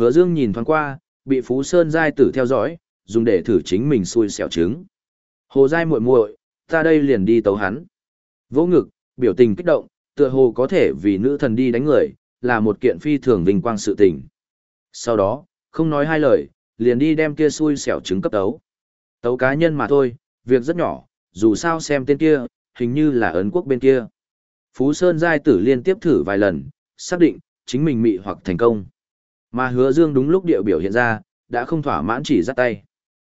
Hứa Dương nhìn thoáng qua, bị Phú Sơn giai tử theo dõi, dùng để thử chính mình xui xẻo trứng. Hồ giai muội muội, ta đây liền đi tấu hắn. Vỗ ngực, biểu tình kích động, tựa hồ có thể vì nữ thần đi đánh người, là một kiện phi thường vinh quang sự tình. Sau đó, không nói hai lời, liền đi đem kia xui xẻo trứng cấp tấu. Tấu cá nhân mà thôi, việc rất nhỏ, dù sao xem tên kia, hình như là ấn quốc bên kia. Phú Sơn giai tử liên tiếp thử vài lần, xác định, chính mình mị hoặc thành công. Mà hứa dương đúng lúc điệu biểu hiện ra, đã không thỏa mãn chỉ dắt tay.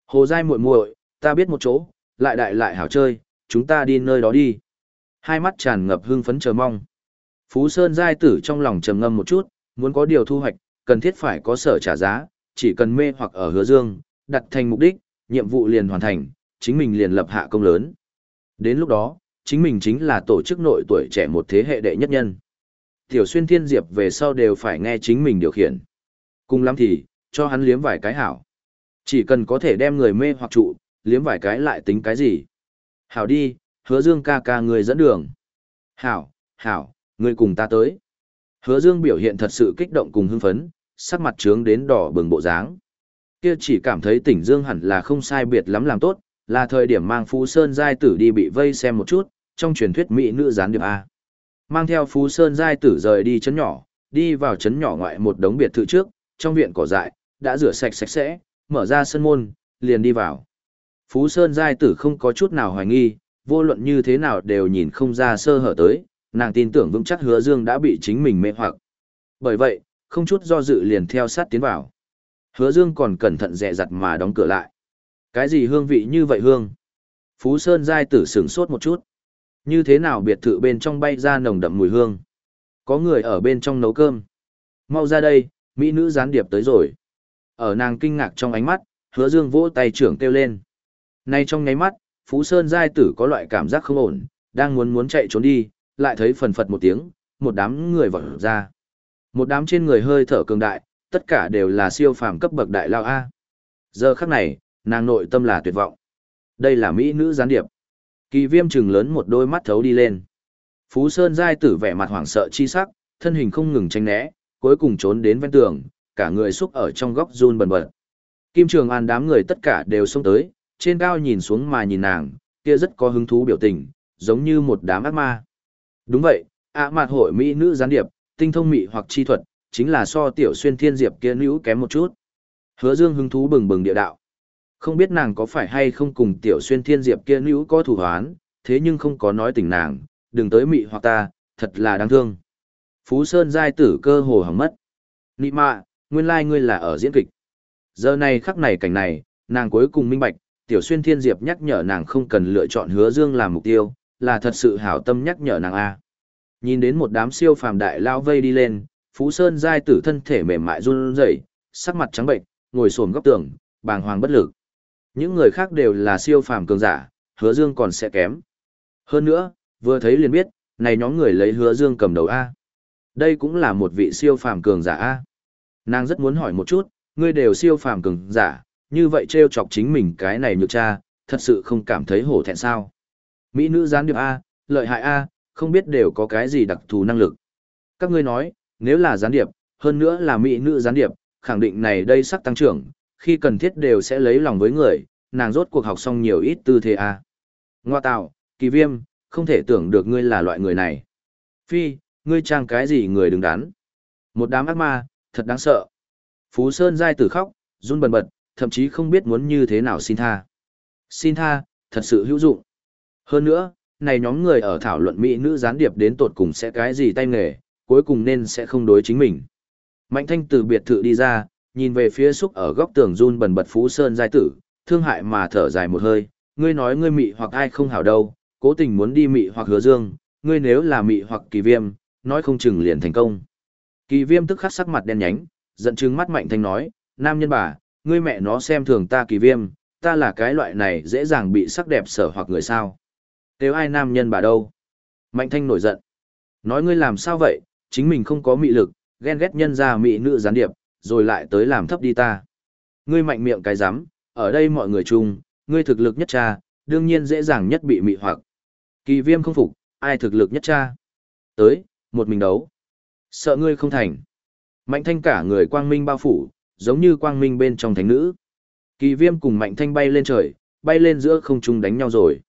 Hồ giai muội muội, ta biết một chỗ, lại đại lại hảo chơi, chúng ta đi nơi đó đi. Hai mắt tràn ngập hưng phấn chờ mong. Phú Sơn giai tử trong lòng trầm ngâm một chút, muốn có điều thu hoạch, cần thiết phải có sở trả giá, chỉ cần mê hoặc ở hứa dương, đặt thành mục đích, nhiệm vụ liền hoàn thành, chính mình liền lập hạ công lớn. Đến lúc đó, chính mình chính là tổ chức nội tuổi trẻ một thế hệ đệ nhất nhân. Tiểu xuyên thiên diệp về sau đều phải nghe chính mình điều khiển. Cùng lắm thì, cho hắn liếm vài cái hảo. Chỉ cần có thể đem người mê hoặc trụ, liếm vài cái lại tính cái gì. Hảo đi, hứa dương ca ca người dẫn đường. Hảo, hảo, người cùng ta tới. Hứa dương biểu hiện thật sự kích động cùng hưng phấn, sắc mặt trướng đến đỏ bừng bộ dáng. Kia chỉ cảm thấy tỉnh dương hẳn là không sai biệt lắm làm tốt, là thời điểm mang Phú Sơn giai tử đi bị vây xem một chút, trong truyền thuyết mỹ nữ gián điệp A. Mang theo Phú Sơn giai tử rời đi chấn nhỏ, đi vào chấn nhỏ ngoại một đống biệt thự trước, trong viện cỏ dại, đã rửa sạch sạch sẽ, mở ra sân môn, liền đi vào. Phú Sơn giai tử không có chút nào hoài nghi, vô luận như thế nào đều nhìn không ra sơ hở tới, nàng tin tưởng vững chắc hứa dương đã bị chính mình mê hoặc. Bởi vậy, không chút do dự liền theo sát tiến vào. Hứa dương còn cẩn thận dè dặt mà đóng cửa lại. Cái gì hương vị như vậy hương? Phú Sơn giai tử sửng sốt một chút. Như thế nào biệt thự bên trong bay ra nồng đậm mùi hương? Có người ở bên trong nấu cơm. Mau ra đây, mỹ nữ gián điệp tới rồi. Ở nàng kinh ngạc trong ánh mắt, hứa dương vỗ tay trưởng kêu lên. Nay trong nháy mắt, Phú Sơn giai tử có loại cảm giác không ổn, đang muốn muốn chạy trốn đi, lại thấy phần phật một tiếng, một đám người vọt ra. Một đám trên người hơi thở cường đại, tất cả đều là siêu phàm cấp bậc đại lao A. Giờ khắc này, nàng nội tâm là tuyệt vọng. Đây là mỹ nữ gián điệp. Kỳ viêm trừng lớn một đôi mắt thấu đi lên. Phú Sơn giai tử vẻ mặt hoảng sợ chi sắc, thân hình không ngừng tránh né, cuối cùng trốn đến ven tường, cả người xúc ở trong góc run bần bật. Kim Trường An đám người tất cả đều xông tới, trên cao nhìn xuống mà nhìn nàng, kia rất có hứng thú biểu tình, giống như một đám ác ma. Đúng vậy, ạ mạt hội mỹ nữ gián điệp, tinh thông mỹ hoặc chi thuật, chính là so tiểu xuyên thiên diệp kia nữ kém một chút. Hứa Dương hứng thú bừng bừng địa đạo. Không biết nàng có phải hay không cùng tiểu xuyên thiên diệp kia nữ có thủ hoán, thế nhưng không có nói tình nàng, đừng tới mị hoặc ta, thật là đáng thương. Phú Sơn giai tử cơ hồ hỏng mất. Nị mạ, nguyên lai ngươi là ở diễn kịch. Giờ này khắc này cảnh này, nàng cuối cùng minh bạch, tiểu xuyên thiên diệp nhắc nhở nàng không cần lựa chọn hứa dương làm mục tiêu, là thật sự hảo tâm nhắc nhở nàng A. Nhìn đến một đám siêu phàm đại lao vây đi lên, Phú Sơn giai tử thân thể mềm mại run rẩy, sắc mặt trắng bệnh, ngồi xổm góc tường, bàng hoàng bất lực. Những người khác đều là siêu phàm cường giả, hứa dương còn sẽ kém. Hơn nữa, vừa thấy liền biết, này nhóm người lấy hứa dương cầm đầu A. Đây cũng là một vị siêu phàm cường giả A. Nàng rất muốn hỏi một chút, ngươi đều siêu phàm cường giả, như vậy trêu chọc chính mình cái này nhược cha, thật sự không cảm thấy hổ thẹn sao. Mỹ nữ gián điệp A, lợi hại A, không biết đều có cái gì đặc thù năng lực. Các ngươi nói, nếu là gián điệp, hơn nữa là mỹ nữ gián điệp, khẳng định này đây sắc tăng trưởng, khi cần thiết đều sẽ lấy lòng với người, nàng rốt cuộc học xong nhiều ít tư thế A. Ngoa tạo, kỳ viêm, không thể tưởng được ngươi là loại người này. Phi, ngươi trang cái gì người đứng đắn. Một đám ác ma, thật đáng sợ. Phú Sơn giai tử khóc, run bần bật, thậm chí không biết muốn như thế nào xin tha. Xin tha, thật sự hữu dụng. Hơn nữa, này nhóm người ở thảo luận mỹ nữ gián điệp đến tột cùng sẽ cái gì tay nghề, cuối cùng nên sẽ không đối chính mình. Mạnh thanh từ biệt thự đi ra, nhìn về phía xúc ở góc tường run bần bật Phú Sơn giai tử, thương hại mà thở dài một hơi, ngươi nói ngươi mị hoặc ai không hảo đâu, cố tình muốn đi mị hoặc hứa dương, ngươi nếu là mị hoặc kỳ viêm, nói không chừng liền thành công. Kỳ viêm tức khắc sắc mặt đen nhánh, giận chứng mắt mạnh thanh nói, nam nhân bà, ngươi mẹ nó xem thường ta kỳ viêm, ta là cái loại này dễ dàng bị sắc đẹp sở hoặc người sao. Nếu ai nam nhân bà đâu? Mạnh thanh nổi giận. Nói ngươi làm sao vậy, chính mình không có mị lực, ghen ghét nhân ra mị nữ gián điệp, rồi lại tới làm thấp đi ta. Ngươi mạnh miệng cái rắm ở đây mọi người chung, ngươi thực lực nhất cha, đương nhiên dễ dàng nhất bị mị hoặc. Kỳ viêm không phục, ai thực lực nhất cha? Tới, một mình đấu. Sợ ngươi không thành. Mạnh thanh cả người quang minh bao phủ, giống như quang minh bên trong thánh nữ. Kỳ viêm cùng mạnh thanh bay lên trời, bay lên giữa không trung đánh nhau rồi.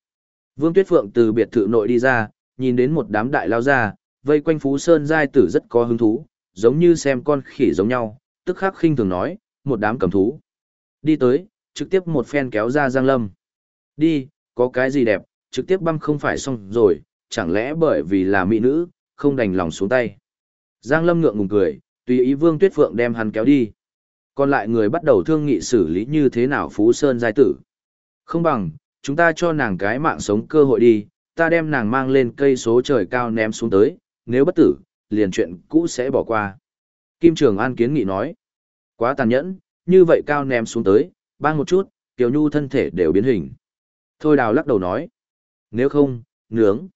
Vương Tuyết Phượng từ biệt thự nội đi ra, nhìn đến một đám đại lao ra, vây quanh Phú Sơn giai tử rất có hứng thú, giống như xem con khỉ giống nhau, tức khắc khinh thường nói, một đám cầm thú. Đi tới, trực tiếp một phen kéo ra Giang Lâm. Đi, có cái gì đẹp, trực tiếp băm không phải xong rồi, chẳng lẽ bởi vì là mỹ nữ, không đành lòng xuống tay. Giang Lâm ngượng ngùng cười, tùy ý Vương Tuyết Phượng đem hắn kéo đi. Còn lại người bắt đầu thương nghị xử lý như thế nào Phú Sơn giai tử. Không bằng, chúng ta cho nàng cái mạng sống cơ hội đi, ta đem nàng mang lên cây số trời cao ném xuống tới, nếu bất tử, liền chuyện cũ sẽ bỏ qua. Kim Trường An kiến nghị nói, quá tàn nhẫn, như vậy cao ném xuống tới, bang một chút, Kiều Nhu thân thể đều biến hình. Thôi đào lắc đầu nói, nếu không, nướng.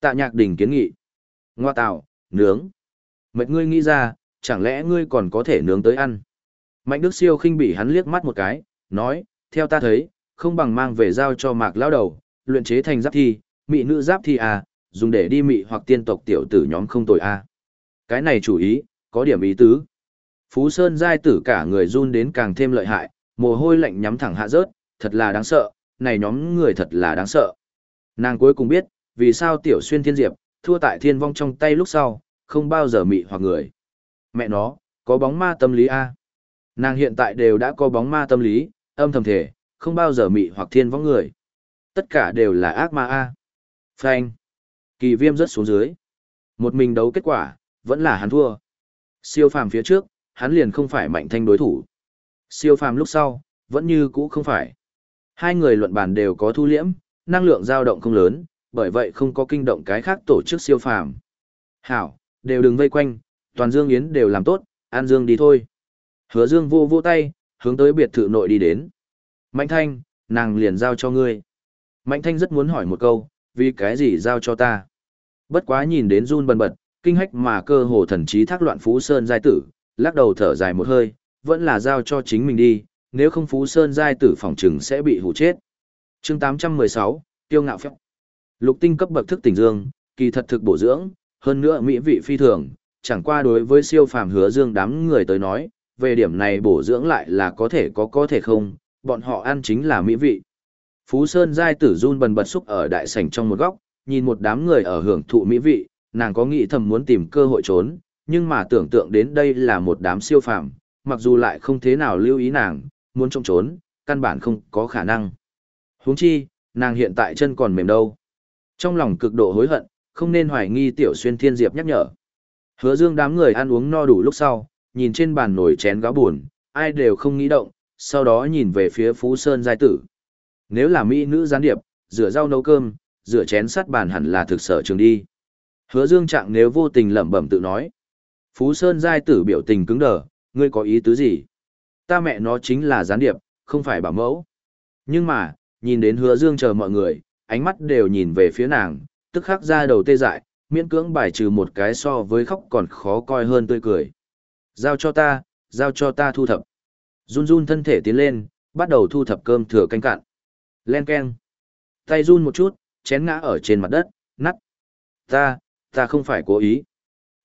Tạ nhạc đỉnh kiến nghị, ngoa tạo, nướng. Mệt ngươi nghĩ ra, chẳng lẽ ngươi còn có thể nướng tới ăn. Mạnh Đức Siêu khinh bỉ hắn liếc mắt một cái, nói, theo ta thấy, không bằng mang về giao cho mạc lao đầu, luyện chế thành giáp thi, mị nữ giáp thi à, dùng để đi mị hoặc tiên tộc tiểu tử nhóm không tội à. Cái này chủ ý, có điểm ý tứ. Phú Sơn giai tử cả người run đến càng thêm lợi hại, mồ hôi lạnh nhắm thẳng hạ rớt, thật là đáng sợ, này nhóm người thật là đáng sợ. Nàng cuối cùng biết, vì sao tiểu xuyên thiên diệp, thua tại thiên vong trong tay lúc sau, không bao giờ mị hoặc người. Mẹ nó, có bóng ma tâm lý A. Nàng hiện tại đều đã có bóng ma tâm lý, âm thầm thể, không bao giờ mị hoặc thiên vong người. Tất cả đều là ác ma A. Phanh. Kỳ viêm rất xuống dưới. Một mình đấu kết quả, vẫn là hắn thua. Siêu phàm phía trước, hắn liền không phải mạnh thanh đối thủ. Siêu phàm lúc sau, vẫn như cũ không phải. Hai người luận bàn đều có thu liễm, năng lượng dao động không lớn, bởi vậy không có kinh động cái khác tổ chức siêu phàm. Hảo, đều đừng vây quanh, toàn Dương Yến đều làm tốt, An Dương đi thôi. Hứa Dương vô vô tay, hướng tới biệt thự nội đi đến. Mạnh Thanh, nàng liền giao cho ngươi. Mạnh Thanh rất muốn hỏi một câu, vì cái gì giao cho ta? Bất quá nhìn đến run bần bật, kinh hách mà cơ hồ thần trí thác loạn Phú Sơn giai tử, lắc đầu thở dài một hơi, vẫn là giao cho chính mình đi, nếu không Phú Sơn giai tử phòng trừng sẽ bị hủ chết. Chương 816, Tiêu ngạo phép. Lục tinh cấp bậc thức tỉnh dương, kỳ thật thực bổ dưỡng, hơn nữa mỹ vị phi thường, chẳng qua đối với siêu phàm hứa dương đám người tới nói, về điểm này bổ dưỡng lại là có thể có có thể không, bọn họ ăn chính là mỹ vị. Phú Sơn giai tử run bần bật xúc ở đại sảnh trong một góc, nhìn một đám người ở hưởng thụ mỹ vị, nàng có nghĩ thầm muốn tìm cơ hội trốn, nhưng mà tưởng tượng đến đây là một đám siêu phàm, mặc dù lại không thế nào lưu ý nàng, muốn trông trốn, căn bản không có khả năng. Huống chi, nàng hiện tại chân còn mềm đâu. Trong lòng cực độ hối hận, không nên hoài nghi tiểu xuyên thiên diệp nhắc nhở. Hứa dương đám người ăn uống no đủ lúc sau, nhìn trên bàn nồi chén gáo buồn, ai đều không nghĩ động, sau đó nhìn về phía Phú Sơn giai tử. Nếu là mỹ nữ gián điệp, rửa rau nấu cơm, rửa chén sắt bàn hẳn là thực sở trường đi. Hứa Dương Trạng nếu vô tình lẩm bẩm tự nói. Phú Sơn giai tử biểu tình cứng đờ, ngươi có ý tứ gì? Ta mẹ nó chính là gián điệp, không phải bảo mẫu. Nhưng mà, nhìn đến Hứa Dương chờ mọi người, ánh mắt đều nhìn về phía nàng, tức khắc ra đầu tê dại, miễn cưỡng bài trừ một cái so với khóc còn khó coi hơn tươi cười. Giao cho ta, giao cho ta thu thập. Run run thân thể tiến lên, bắt đầu thu thập cơm thừa canh cạn. Len keng. Tay run một chút, chén ngã ở trên mặt đất, nắt. Ta, ta không phải cố ý.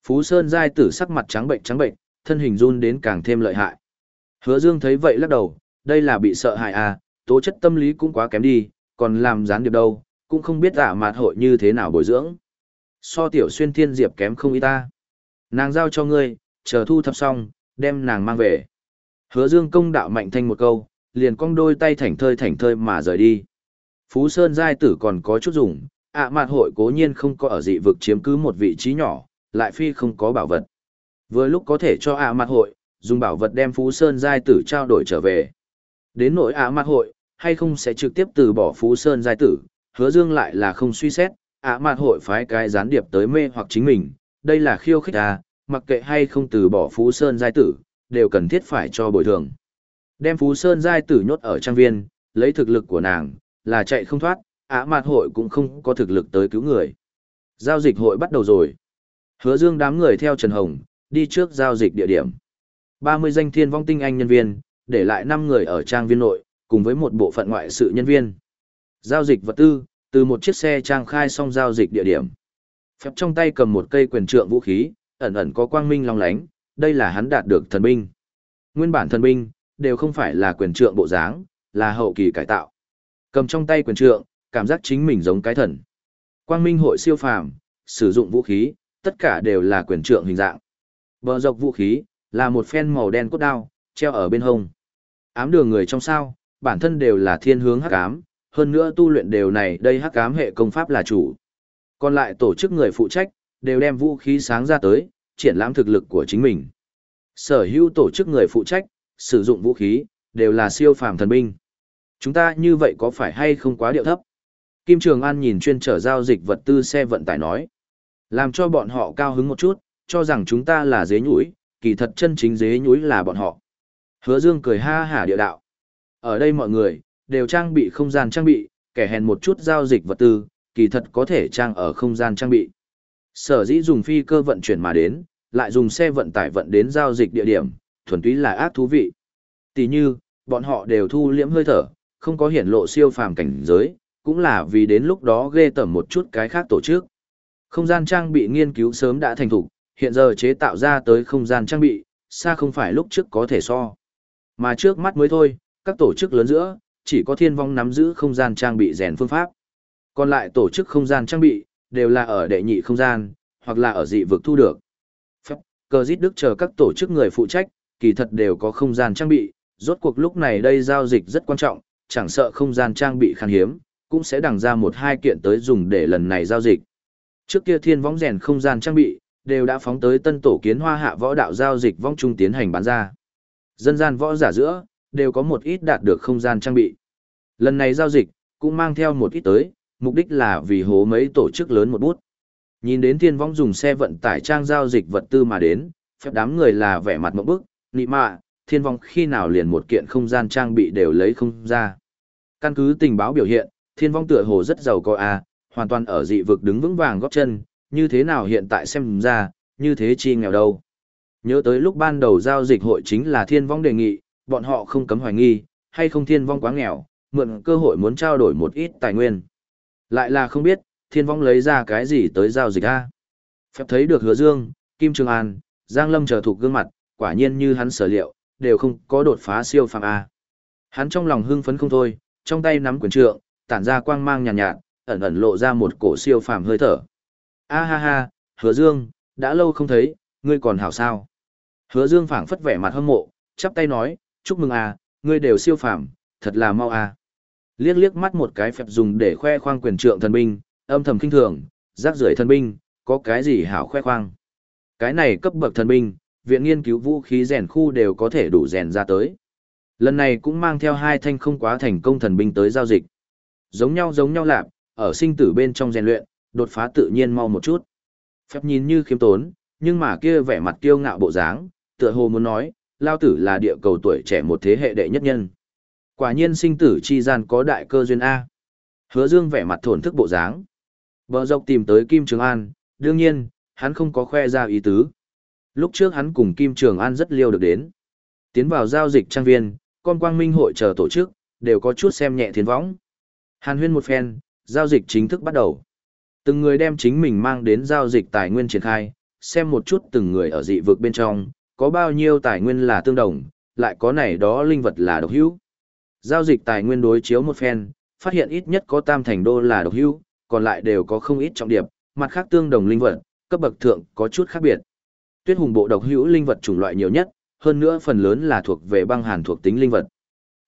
Phú Sơn giai tử sắc mặt trắng bệnh trắng bệnh, thân hình run đến càng thêm lợi hại. Hứa Dương thấy vậy lắc đầu, đây là bị sợ hại à, tố chất tâm lý cũng quá kém đi, còn làm gián điệp đâu, cũng không biết ả mạt hội như thế nào bồi dưỡng. So tiểu xuyên thiên diệp kém không ý ta. Nàng giao cho ngươi, chờ thu thập xong, đem nàng mang về. Hứa dương công đạo mạnh thanh một câu, liền cong đôi tay thảnh thơi thảnh thơi mà rời đi. Phú Sơn giai tử còn có chút dùng, ạ mạt hội cố nhiên không có ở dị vực chiếm cứ một vị trí nhỏ, lại phi không có bảo vật. Vừa lúc có thể cho ạ mạt hội, dùng bảo vật đem Phú Sơn giai tử trao đổi trở về. Đến nỗi ạ mạt hội, hay không sẽ trực tiếp từ bỏ Phú Sơn giai tử, hứa dương lại là không suy xét, ạ mạt hội phái cái gián điệp tới mê hoặc chính mình, đây là khiêu khích à, mặc kệ hay không từ bỏ Phú Sơn giai tử, đều cần thiết phải cho bồi thường. Đem Phú Sơn giai tử nhốt ở trang viên, lấy thực lực của nàng, là chạy không thoát, ạ mạt hội cũng không có thực lực tới cứu người. Giao dịch hội bắt đầu rồi. Hứa dương đám người theo Trần Hồng, đi trước giao dịch địa điểm. 30 danh thiên vong tinh anh nhân viên, để lại 5 người ở trang viên nội, cùng với một bộ phận ngoại sự nhân viên. Giao dịch vật tư, từ một chiếc xe trang khai xong giao dịch địa điểm. Phép trong tay cầm một cây quyền trượng vũ khí, ẩn ẩn có quang minh long lánh, đây là hắn đạt được thần binh. Nguyên bản thần binh, đều không phải là quyền trượng bộ dáng, là hậu kỳ cải tạo. Cầm trong tay quyền trượng, cảm giác chính mình giống cái thần. Quang Minh hội siêu phàm, sử dụng vũ khí, tất cả đều là quyền trượng hình dạng. Bờ dọc vũ khí, là một phen màu đen cốt đao, treo ở bên hông. Ám đường người trong sao, bản thân đều là thiên hướng hắc ám, hơn nữa tu luyện đều này đây hắc ám hệ công pháp là chủ. Còn lại tổ chức người phụ trách, đều đem vũ khí sáng ra tới, triển lãm thực lực của chính mình. Sở hữu tổ chức người phụ trách, sử dụng vũ khí, đều là siêu phàm thần binh. Chúng ta như vậy có phải hay không quá điệu thấp? Kim Trường An nhìn chuyên trở giao dịch vật tư xe vận tải nói. Làm cho bọn họ cao hứng một chút, cho rằng chúng ta là dế nhũi, kỳ thật chân chính dế nhũi là bọn họ. Hứa Dương cười ha hả địa đạo. Ở đây mọi người, đều trang bị không gian trang bị, kẻ hèn một chút giao dịch vật tư, kỳ thật có thể trang ở không gian trang bị. Sở dĩ dùng phi cơ vận chuyển mà đến, lại dùng xe vận tải vận đến giao dịch địa điểm, thuần túy là ác thú vị. Tỷ như, bọn họ đều thu liễm hơi thở, không có hiển lộ siêu phàm cảnh giới, cũng là vì đến lúc đó ghê tởm một chút cái khác tổ chức. Không gian trang bị nghiên cứu sớm đã thành thục, hiện giờ chế tạo ra tới không gian trang bị, xa không phải lúc trước có thể so. Mà trước mắt mới thôi, các tổ chức lớn giữa, chỉ có thiên vong nắm giữ không gian trang bị rèn phương pháp. Còn lại tổ chức không gian trang bị, đều là ở đệ nhị không gian, hoặc là ở dị vực thu được. Phép, cờ giết đức chờ các tổ chức người phụ trách, kỳ thật đều có không gian trang bị, rốt cuộc lúc này đây giao dịch rất quan trọng, chẳng sợ không gian trang bị khan hiếm, cũng sẽ đằng ra một hai kiện tới dùng để lần này giao dịch. Trước kia thiên võng rèn không gian trang bị, đều đã phóng tới tân tổ kiến hoa hạ võ đạo giao dịch vong trung tiến hành bán ra. Dân gian võ giả giữa, đều có một ít đạt được không gian trang bị. Lần này giao dịch, cũng mang theo một ít tới, mục đích là vì hố mấy tổ chức lớn một bút. Nhìn đến thiên vong dùng xe vận tải trang giao dịch vật tư mà đến, phép đám người là vẻ mặt mộng bức, nị mạ, thiên vong khi nào liền một kiện không gian trang bị đều lấy không ra. Căn cứ tình báo biểu hiện, thiên vong tựa hồ rất giàu có a, hoàn toàn ở dị vực đứng vững vàng góp chân, như thế nào hiện tại xem ra, như thế chi nghèo đâu. Nhớ tới lúc ban đầu giao dịch hội chính là thiên vong đề nghị, bọn họ không cấm hoài nghi, hay không thiên vong quá nghèo, mượn cơ hội muốn trao đổi một ít tài nguyên. Lại là không biết, thiên vong lấy ra cái gì tới giao dịch a Phép thấy được hứa dương, Kim Trường An, Giang Lâm trở thuộc gương mặt, quả nhiên như hắn sở liệu, đều không có đột phá siêu phàm A. Hắn trong lòng hưng phấn không thôi, trong tay nắm quyền trượng, tản ra quang mang nhàn nhạt, nhạt, ẩn ẩn lộ ra một cổ siêu phàm hơi thở. A ha ha, hứa dương, đã lâu không thấy, ngươi còn hảo sao. Hứa dương phảng phất vẻ mặt hâm mộ, chắp tay nói, chúc mừng a, ngươi đều siêu phàm, thật là mau a. Liếc liếc mắt một cái phép dùng để khoe khoang quyền trượng thần binh, âm thầm kinh thường, rác rưởi thần binh, có cái gì hảo khoe khoang. Cái này cấp bậc thần binh, viện nghiên cứu vũ khí rèn khu đều có thể đủ rèn ra tới. Lần này cũng mang theo hai thanh không quá thành công thần binh tới giao dịch. Giống nhau giống nhau lạp, ở sinh tử bên trong rèn luyện, đột phá tự nhiên mau một chút. Phép nhìn như khiêm tốn, nhưng mà kia vẻ mặt kiêu ngạo bộ dáng, tựa hồ muốn nói, lao tử là địa cầu tuổi trẻ một thế hệ đệ nhất nhân. Quả nhiên sinh tử chi gian có đại cơ duyên A. Hứa dương vẻ mặt thổn thức bộ dáng. Bờ dọc tìm tới Kim Trường An, đương nhiên, hắn không có khoe ra ý tứ. Lúc trước hắn cùng Kim Trường An rất liêu được đến. Tiến vào giao dịch trang viên, con quang minh hội chờ tổ chức, đều có chút xem nhẹ thiên võng. Hàn huyên một phen, giao dịch chính thức bắt đầu. Từng người đem chính mình mang đến giao dịch tài nguyên triển khai, xem một chút từng người ở dị vực bên trong, có bao nhiêu tài nguyên là tương đồng, lại có này đó linh vật là độc hữu. Giao dịch tài nguyên đối chiếu một phen, phát hiện ít nhất có tam thành đô là độc hữu, còn lại đều có không ít trọng điệp, mặt khác tương đồng linh vật, cấp bậc thượng có chút khác biệt. Tuyết hùng bộ độc hữu linh vật chủng loại nhiều nhất, hơn nữa phần lớn là thuộc về băng hàn thuộc tính linh vật.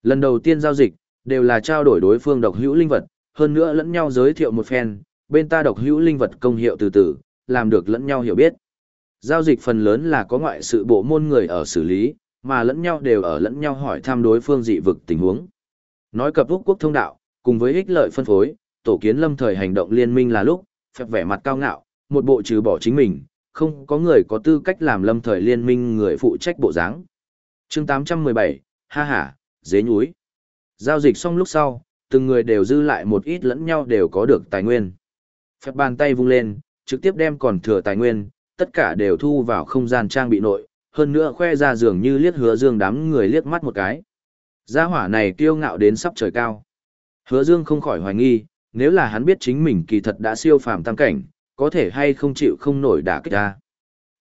Lần đầu tiên giao dịch, đều là trao đổi đối phương độc hữu linh vật, hơn nữa lẫn nhau giới thiệu một phen, bên ta độc hữu linh vật công hiệu từ từ, làm được lẫn nhau hiểu biết. Giao dịch phần lớn là có ngoại sự bộ môn người ở xử lý, mà lẫn nhau đều ở lẫn nhau hỏi thăm đối phương dị vực tình huống. Nói cập Úc quốc thông đạo, cùng với ích lợi phân phối, tổ kiến lâm thời hành động liên minh là lúc, phép vẻ mặt cao ngạo, một bộ trừ bỏ chính mình, không có người có tư cách làm lâm thời liên minh người phụ trách bộ dáng. chương 817, ha ha, dế nhúi. Giao dịch xong lúc sau, từng người đều dư lại một ít lẫn nhau đều có được tài nguyên. Phép bàn tay vung lên, trực tiếp đem còn thừa tài nguyên, tất cả đều thu vào không gian trang bị nội, hơn nữa khoe ra dường như liếc hứa dương đám người liếc mắt một cái. Gia hỏa này kiêu ngạo đến sắp trời cao. Hứa dương không khỏi hoài nghi, nếu là hắn biết chính mình kỳ thật đã siêu phàm tam cảnh, có thể hay không chịu không nổi đả kích ta.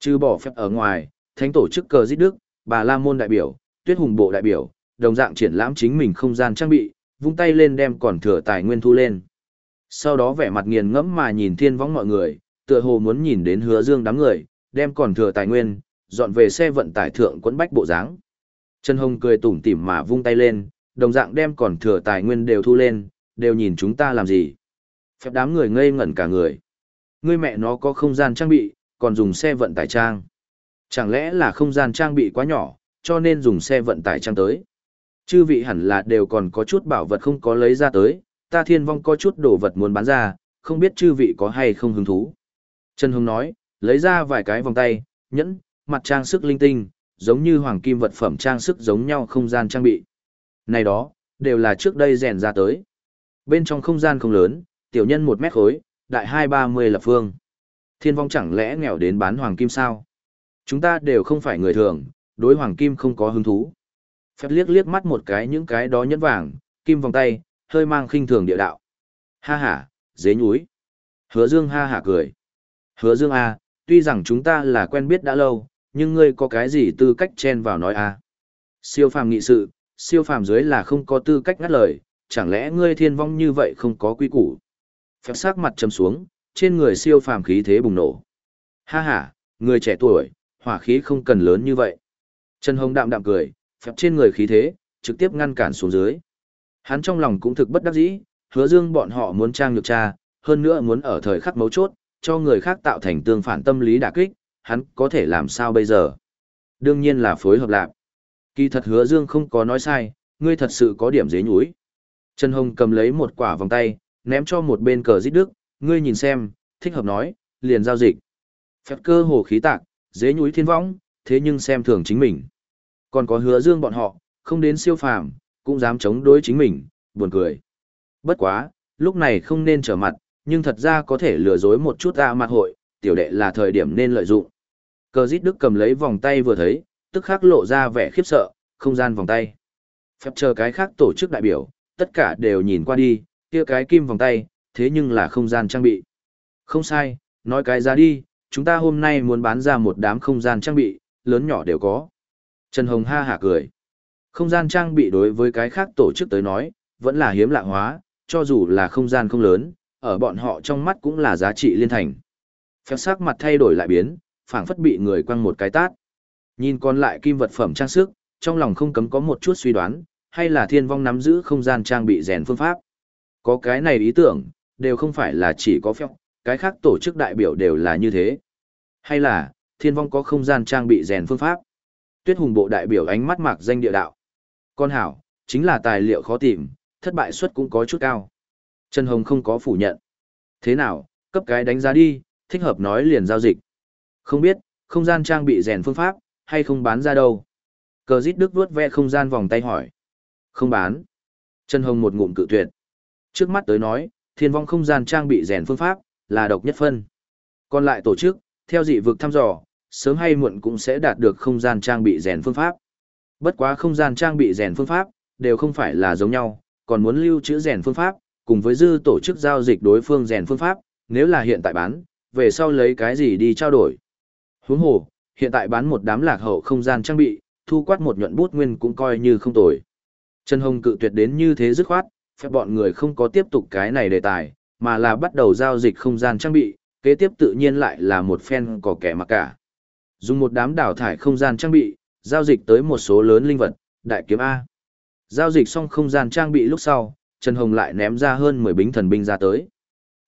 Trừ bỏ phép ở ngoài, thánh tổ chức cờ giết đức, bà La Môn đại biểu, tuyết hùng bộ đại biểu, đồng dạng triển lãm chính mình không gian trang bị, vung tay lên đem còn thừa tài nguyên thu lên. Sau đó vẻ mặt nghiền ngẫm mà nhìn thiên võng mọi người, tựa hồ muốn nhìn đến hứa dương đám người, đem còn thừa tài nguyên, dọn về xe vận tải thượng quấn bách bộ dáng. Trần Hồng cười tủm tỉm mà vung tay lên, đồng dạng đem còn thừa tài nguyên đều thu lên, đều nhìn chúng ta làm gì. Phép đám người ngây ngẩn cả người. Ngươi mẹ nó có không gian trang bị, còn dùng xe vận tải trang. Chẳng lẽ là không gian trang bị quá nhỏ, cho nên dùng xe vận tải trang tới. Chư vị hẳn là đều còn có chút bảo vật không có lấy ra tới, ta thiên vong có chút đồ vật muốn bán ra, không biết chư vị có hay không hứng thú. Trần Hùng nói, lấy ra vài cái vòng tay, nhẫn, mặt trang sức linh tinh, giống như hoàng kim vật phẩm trang sức giống nhau không gian trang bị. Này đó, đều là trước đây rèn ra tới. Bên trong không gian không lớn, tiểu nhân một mét khối, đại hai ba mươi lập phương. Thiên vong chẳng lẽ nghèo đến bán hoàng kim sao? Chúng ta đều không phải người thường, đối hoàng kim không có hứng thú. Phép liếc liếc mắt một cái những cái đó nhẫn vàng, kim vòng tay, hơi mang khinh thường địa đạo. Ha ha, dế nhúi. Hứa Dương ha ha cười. Hứa Dương A, à, tuy rằng chúng ta là quen biết đã lâu, nhưng ngươi có cái gì tư cách chen vào nói a? À? Siêu phàm nghị sự, siêu phàm dưới là không có tư cách ngắt lời, chẳng lẽ ngươi thiên vong như vậy không có quy củ? Phép sắc mặt trầm xuống, trên người siêu phàm khí thế bùng nổ. Ha ha, người trẻ tuổi, hỏa khí không cần lớn như vậy. Trần Hồng đạm đạm cười, phép trên người khí thế, trực tiếp ngăn cản xuống dưới. Hắn trong lòng cũng thực bất đắc dĩ, hứa dương bọn họ muốn trang nhược tra, hơn nữa muốn ở thời khắc mấu chốt, cho người khác tạo thành tương phản tâm lý đả kích, hắn có thể làm sao bây giờ? Đương nhiên là phối hợp lạc. Kỳ thật hứa dương không có nói sai, ngươi thật sự có điểm dế nhúi. Trần Hồng cầm lấy một quả vòng tay, ném cho một bên cờ giết đức, ngươi nhìn xem, thích hợp nói, liền giao dịch. Phép cơ hồ khí tạc, dế nhúi thiên võng, thế nhưng xem thường chính mình. Còn có hứa dương bọn họ, không đến siêu phàm, cũng dám chống đối chính mình, buồn cười. Bất quá, lúc này không nên trở mặt, nhưng thật ra có thể lừa dối một chút ra mặt hội, tiểu đệ là thời điểm nên lợi dụng. Cờ dít đức cầm lấy vòng tay vừa thấy, tức khắc lộ ra vẻ khiếp sợ, không gian vòng tay. Phép chờ cái khác tổ chức đại biểu, tất cả đều nhìn qua đi, kia cái kim vòng tay, thế nhưng là không gian trang bị. Không sai, nói cái ra đi, chúng ta hôm nay muốn bán ra một đám không gian trang bị, lớn nhỏ đều có. Trần Hồng ha hả cười. Không gian trang bị đối với cái khác tổ chức tới nói, vẫn là hiếm lạ hóa, cho dù là không gian không lớn, ở bọn họ trong mắt cũng là giá trị liên thành. Phép sắc mặt thay đổi lại biến, phảng phất bị người quăng một cái tát. Nhìn còn lại kim vật phẩm trang sức, trong lòng không cấm có một chút suy đoán, hay là thiên vong nắm giữ không gian trang bị rèn phương pháp. Có cái này ý tưởng, đều không phải là chỉ có phép, cái khác tổ chức đại biểu đều là như thế. Hay là, thiên vong có không gian trang bị rèn phương pháp. Tuyết hùng bộ đại biểu ánh mắt mạc danh địa đạo. Con hảo, chính là tài liệu khó tìm, thất bại suất cũng có chút cao. Trần Hồng không có phủ nhận. Thế nào, cấp cái đánh giá đi, thích hợp nói liền giao dịch. Không biết, không gian trang bị rèn phương pháp, hay không bán ra đâu. Cờ dít đức vuốt ve không gian vòng tay hỏi. Không bán. Trần Hồng một ngụm cự tuyệt. Trước mắt tới nói, thiên vong không gian trang bị rèn phương pháp, là độc nhất phân. Còn lại tổ chức, theo dị vực thăm dò, sớm hay muộn cũng sẽ đạt được không gian trang bị rèn phương pháp. Bất quá không gian trang bị rèn phương pháp, đều không phải là giống nhau, còn muốn lưu trữ rèn phương pháp, cùng với dư tổ chức giao dịch đối phương rèn phương pháp, nếu là hiện tại bán, về sau lấy cái gì đi trao đổi. Huống hồ, hiện tại bán một đám lạc hậu không gian trang bị, thu quát một nhuận bút nguyên cũng coi như không tồi. Trần Hồng cự tuyệt đến như thế dứt khoát, phép bọn người không có tiếp tục cái này đề tài, mà là bắt đầu giao dịch không gian trang bị, kế tiếp tự nhiên lại là một phen có kẻ mặc cả. Dùng một đám đào thải không gian trang bị, giao dịch tới một số lớn linh vật, đại kiếm A. Giao dịch xong không gian trang bị lúc sau, Trần Hồng lại ném ra hơn 10 bính thần binh ra tới.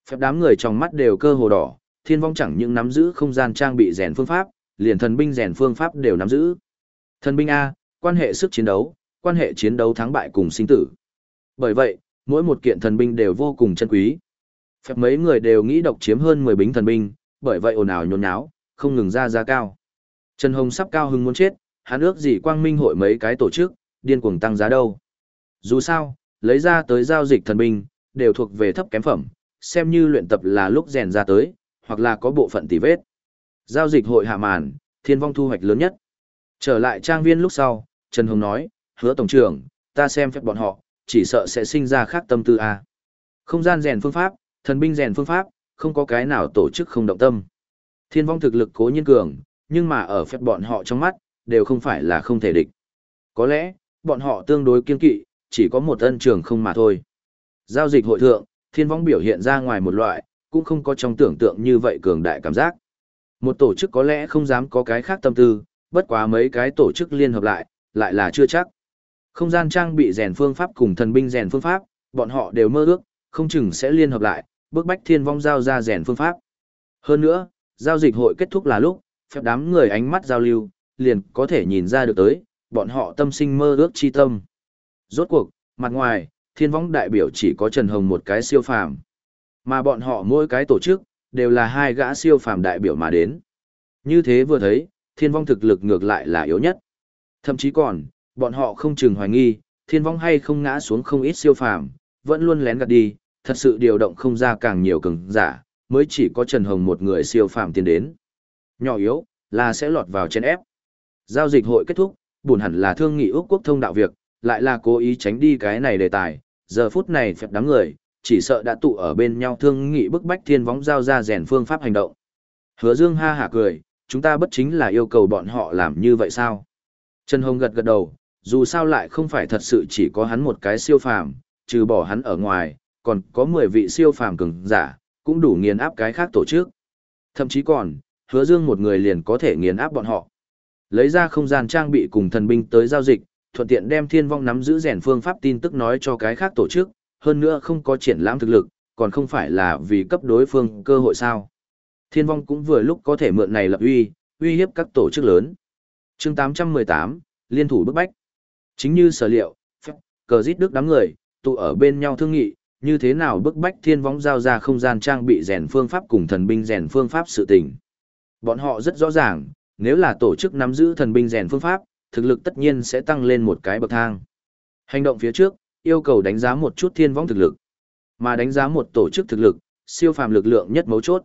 Phép đám người trong mắt đều cơ hồ đỏ, thiên vong chẳng những nắm giữ không gian trang bị rèn phương pháp, liền thần binh rèn phương pháp đều nắm giữ. Thần binh A, quan hệ sức chiến đấu, quan hệ chiến đấu thắng bại cùng sinh tử. Bởi vậy, mỗi một kiện thần binh đều vô cùng chân quý. Phép mấy người đều nghĩ độc chiếm hơn 10 bính thần binh, bởi vậy ồn ào nhốn nháo, không ngừng ra giá cao. Trần Hồng sắp cao hứng muốn chết, hắn ước gì quang minh hội mấy cái tổ chức, điên cuồng tăng giá đâu. Dù sao, lấy ra tới giao dịch thần binh, đều thuộc về thấp kém phẩm, xem như luyện tập là lúc rèn ra tới, hoặc là có bộ phận tỉ vết. Giao dịch hội hạ màn, thiên vong thu hoạch lớn nhất. Trở lại trang viên lúc sau, Trần Hồng nói, hứa tổng trưởng, ta xem phép bọn họ, chỉ sợ sẽ sinh ra khác tâm tư a. Không gian rèn phương pháp, thần binh rèn phương pháp, không có cái nào tổ chức không động tâm. Thiên vong thực lực cố nhiên cường, nhưng mà ở phép bọn họ trong mắt, đều không phải là không thể địch. Có lẽ, bọn họ tương đối kiên kỵ, chỉ có một ân trường không mà thôi. Giao dịch hội thượng, thiên vong biểu hiện ra ngoài một loại, cũng không có trong tưởng tượng như vậy cường đại cảm giác. Một tổ chức có lẽ không dám có cái khác tâm tư, bất quá mấy cái tổ chức liên hợp lại, lại là chưa chắc. Không gian trang bị rèn phương pháp cùng thần binh rèn phương pháp, bọn họ đều mơ ước, không chừng sẽ liên hợp lại, bước bách thiên vong giao ra rèn phương pháp. Hơn nữa, giao dịch hội kết thúc là lúc, phép đám người ánh mắt giao lưu, liền có thể nhìn ra được tới, bọn họ tâm sinh mơ ước chi tâm. Rốt cuộc, mặt ngoài, thiên Võng đại biểu chỉ có Trần Hồng một cái siêu phàm. Mà bọn họ mỗi cái tổ chức, đều là hai gã siêu phàm đại biểu mà đến. Như thế vừa thấy, thiên vong thực lực ngược lại là yếu nhất. Thậm chí còn, bọn họ không chừng hoài nghi, thiên vong hay không ngã xuống không ít siêu phàm, vẫn luôn lén gạt đi, thật sự điều động không ra càng nhiều cường giả, mới chỉ có Trần Hồng một người siêu phàm tiến đến. Nhỏ yếu, là sẽ lọt vào trên ép. Giao dịch hội kết thúc, buồn hẳn là thương nghị Úc quốc thông đạo việc, lại là cố ý tránh đi cái này đề tài, giờ phút này phép đám người, chỉ sợ đã tụ ở bên nhau thương nghị bức bách thiên võng giao ra rèn phương pháp hành động. Hứa Dương ha hả cười, chúng ta bất chính là yêu cầu bọn họ làm như vậy sao? Trần Hồng gật gật đầu, dù sao lại không phải thật sự chỉ có hắn một cái siêu phàm, trừ bỏ hắn ở ngoài, còn có 10 vị siêu phàm cường giả, cũng đủ nghiền áp cái khác tổ chức. Thậm chí còn, hứa dương một người liền có thể nghiền áp bọn họ. Lấy ra không gian trang bị cùng thần binh tới giao dịch, thuận tiện đem thiên vong nắm giữ rèn phương pháp tin tức nói cho cái khác tổ chức, hơn nữa không có triển lãm thực lực, còn không phải là vì cấp đối phương cơ hội sao. Thiên vong cũng vừa lúc có thể mượn này lập uy, uy hiếp các tổ chức lớn. chương 818, liên thủ bức bách. Chính như sở liệu, phép, cờ giết đức đám người, tụ ở bên nhau thương nghị, như thế nào bức bách thiên vong giao ra không gian trang bị rèn phương pháp cùng thần binh rèn phương pháp sự tình. Bọn họ rất rõ ràng, nếu là tổ chức nắm giữ thần binh rèn phương pháp, thực lực tất nhiên sẽ tăng lên một cái bậc thang. Hành động phía trước, yêu cầu đánh giá một chút thiên vong thực lực. Mà đánh giá một tổ chức thực lực, siêu phàm lực lượng nhất mấu chốt.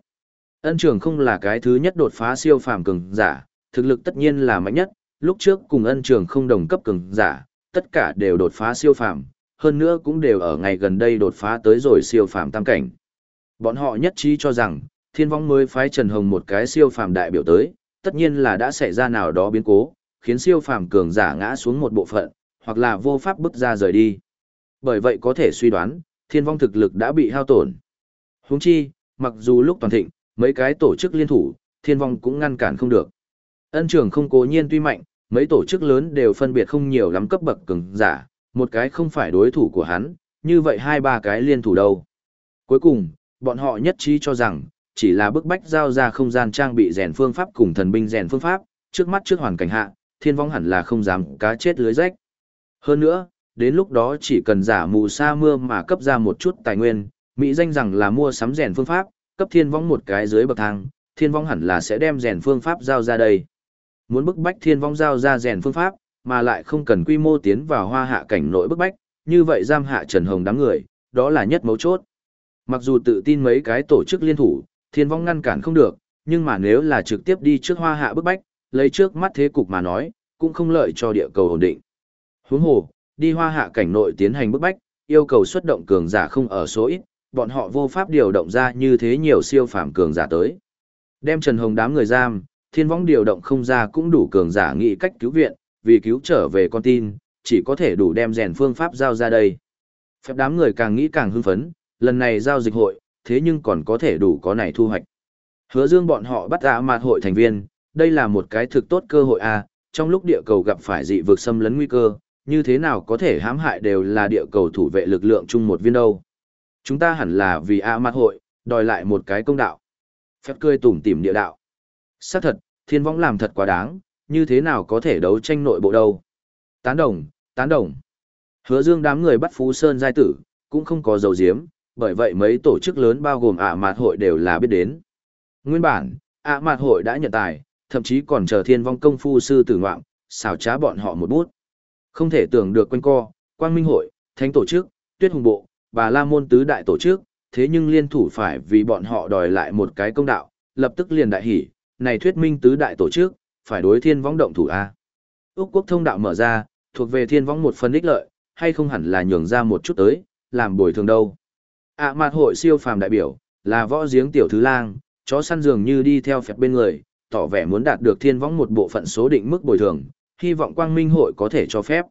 Ân trường không là cái thứ nhất đột phá siêu phàm cường giả, thực lực tất nhiên là mạnh nhất, lúc trước cùng ân trường không đồng cấp cường giả, tất cả đều đột phá siêu phàm, hơn nữa cũng đều ở ngày gần đây đột phá tới rồi siêu phàm tam cảnh. Bọn họ nhất trí cho rằng, thiên vong mới phái Trần Hồng một cái siêu phàm đại biểu tới, tất nhiên là đã xảy ra nào đó biến cố, khiến siêu phàm cường giả ngã xuống một bộ phận, hoặc là vô pháp bứt ra rời đi. Bởi vậy có thể suy đoán, thiên vong thực lực đã bị hao tổn. Huống chi, mặc dù lúc toàn thịnh, mấy cái tổ chức liên thủ, thiên vong cũng ngăn cản không được. Ân trưởng không cố nhiên tuy mạnh, mấy tổ chức lớn đều phân biệt không nhiều lắm cấp bậc cường giả, một cái không phải đối thủ của hắn, như vậy hai ba cái liên thủ đâu. Cuối cùng, bọn họ nhất trí cho rằng, chỉ là bức bách giao ra không gian trang bị rèn phương pháp cùng thần binh rèn phương pháp, trước mắt trước hoàn cảnh hạ, thiên vong hẳn là không dám cá chết lưới rách. Hơn nữa, đến lúc đó chỉ cần giả mù sa mưa mà cấp ra một chút tài nguyên, Mỹ danh rằng là mua sắm rèn phương pháp, cấp thiên vong một cái dưới bậc thang, thiên vong hẳn là sẽ đem rèn phương pháp giao ra đây. Muốn bức bách thiên vong giao ra rèn phương pháp, mà lại không cần quy mô tiến vào hoa hạ cảnh nội bức bách, như vậy giam hạ Trần Hồng đám người, đó là nhất mấu chốt. Mặc dù tự tin mấy cái tổ chức liên thủ, thiên vong ngăn cản không được, nhưng mà nếu là trực tiếp đi trước hoa hạ bức bách, lấy trước mắt thế cục mà nói, cũng không lợi cho địa cầu ổn định. Huống hồ, đi hoa hạ cảnh nội tiến hành bức bách, yêu cầu xuất động cường giả không ở số ít, bọn họ vô pháp điều động ra như thế nhiều siêu phàm cường giả tới. Đem Trần Hồng đám người giam, thiên vong điều động không ra cũng đủ cường giả nghĩ cách cứu viện, vì cứu trở về con tin, chỉ có thể đủ đem rèn phương pháp giao ra đây. Phép đám người càng nghĩ càng hưng phấn, lần này giao dịch hội, thế nhưng còn có thể đủ có này thu hoạch. Hứa dương bọn họ bắt ra mặt hội thành viên, đây là một cái thực tốt cơ hội a à, trong lúc địa cầu gặp phải dị vực xâm lấn nguy cơ, như thế nào có thể hãm hại đều là địa cầu thủ vệ lực lượng chung một viên đâu. Chúng ta hẳn là vì A mặt hội, đòi lại một cái công đạo. Phép cười tủm tỉm địa đạo. xác thật, thiên võng làm thật quá đáng, như thế nào có thể đấu tranh nội bộ đâu. Tán đồng, tán đồng. Hứa dương đám người bắt Phú Sơn giai tử, cũng không có dầu diếm, bởi vậy mấy tổ chức lớn bao gồm ạ mạt hội đều là biết đến. Nguyên bản, ạ mạt hội đã nhận tài, thậm chí còn chờ thiên vong công phu sư tử ngoạm, xào trá bọn họ một bút. Không thể tưởng được quanh co, quang minh hội, thánh tổ chức, tuyết hùng bộ, bà la môn tứ đại tổ chức, thế nhưng liên thủ phải vì bọn họ đòi lại một cái công đạo, lập tức liền đại hỉ, này thuyết minh tứ đại tổ chức, phải đối thiên vong động thủ A. Úc quốc thông đạo mở ra, thuộc về thiên vong một phần ích lợi, hay không hẳn là nhường ra một chút tới, làm bồi thường đâu. ạ à, mặt hội siêu phàm đại biểu, là võ giếng tiểu thứ lang, chó săn dường như đi theo phép bên người, tỏ vẻ muốn đạt được thiên võng một bộ phận số định mức bồi thường, hy vọng quang minh hội có thể cho phép.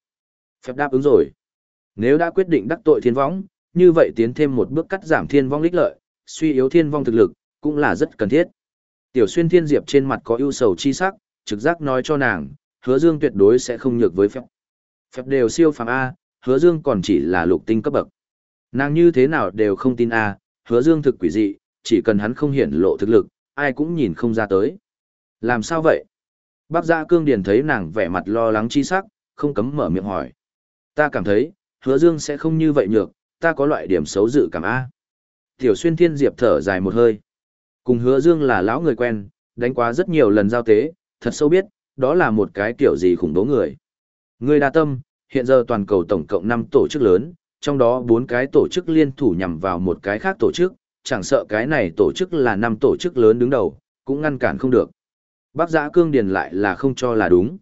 Phép đáp ứng rồi. Nếu đã quyết định đắc tội thiên võng, như vậy tiến thêm một bước cắt giảm thiên vong lích lợi, suy yếu thiên vong thực lực, cũng là rất cần thiết. Tiểu xuyên thiên diệp trên mặt có ưu sầu chi sắc, trực giác nói cho nàng, hứa dương tuyệt đối sẽ không nhược với phép. Phép đều siêu phàm A, hứa dương còn chỉ là lục tinh cấp bậc. Nàng như thế nào đều không tin A, hứa dương thực quỷ dị, chỉ cần hắn không hiển lộ thực lực, ai cũng nhìn không ra tới. Làm sao vậy? Bác gia cương điền thấy nàng vẻ mặt lo lắng chi sắc, không cấm mở miệng hỏi. Ta cảm thấy, hứa dương sẽ không như vậy nhược, ta có loại điểm xấu dự cảm A. Tiểu xuyên thiên diệp thở dài một hơi. Cùng hứa dương là lão người quen, đánh quá rất nhiều lần giao tế, thật sâu biết, đó là một cái kiểu gì khủng bố người. Người đa tâm, hiện giờ toàn cầu tổng cộng 5 tổ chức lớn, trong đó 4 cái tổ chức liên thủ nhằm vào một cái khác tổ chức, chẳng sợ cái này tổ chức là 5 tổ chức lớn đứng đầu, cũng ngăn cản không được. Bác giã cương điền lại là không cho là đúng.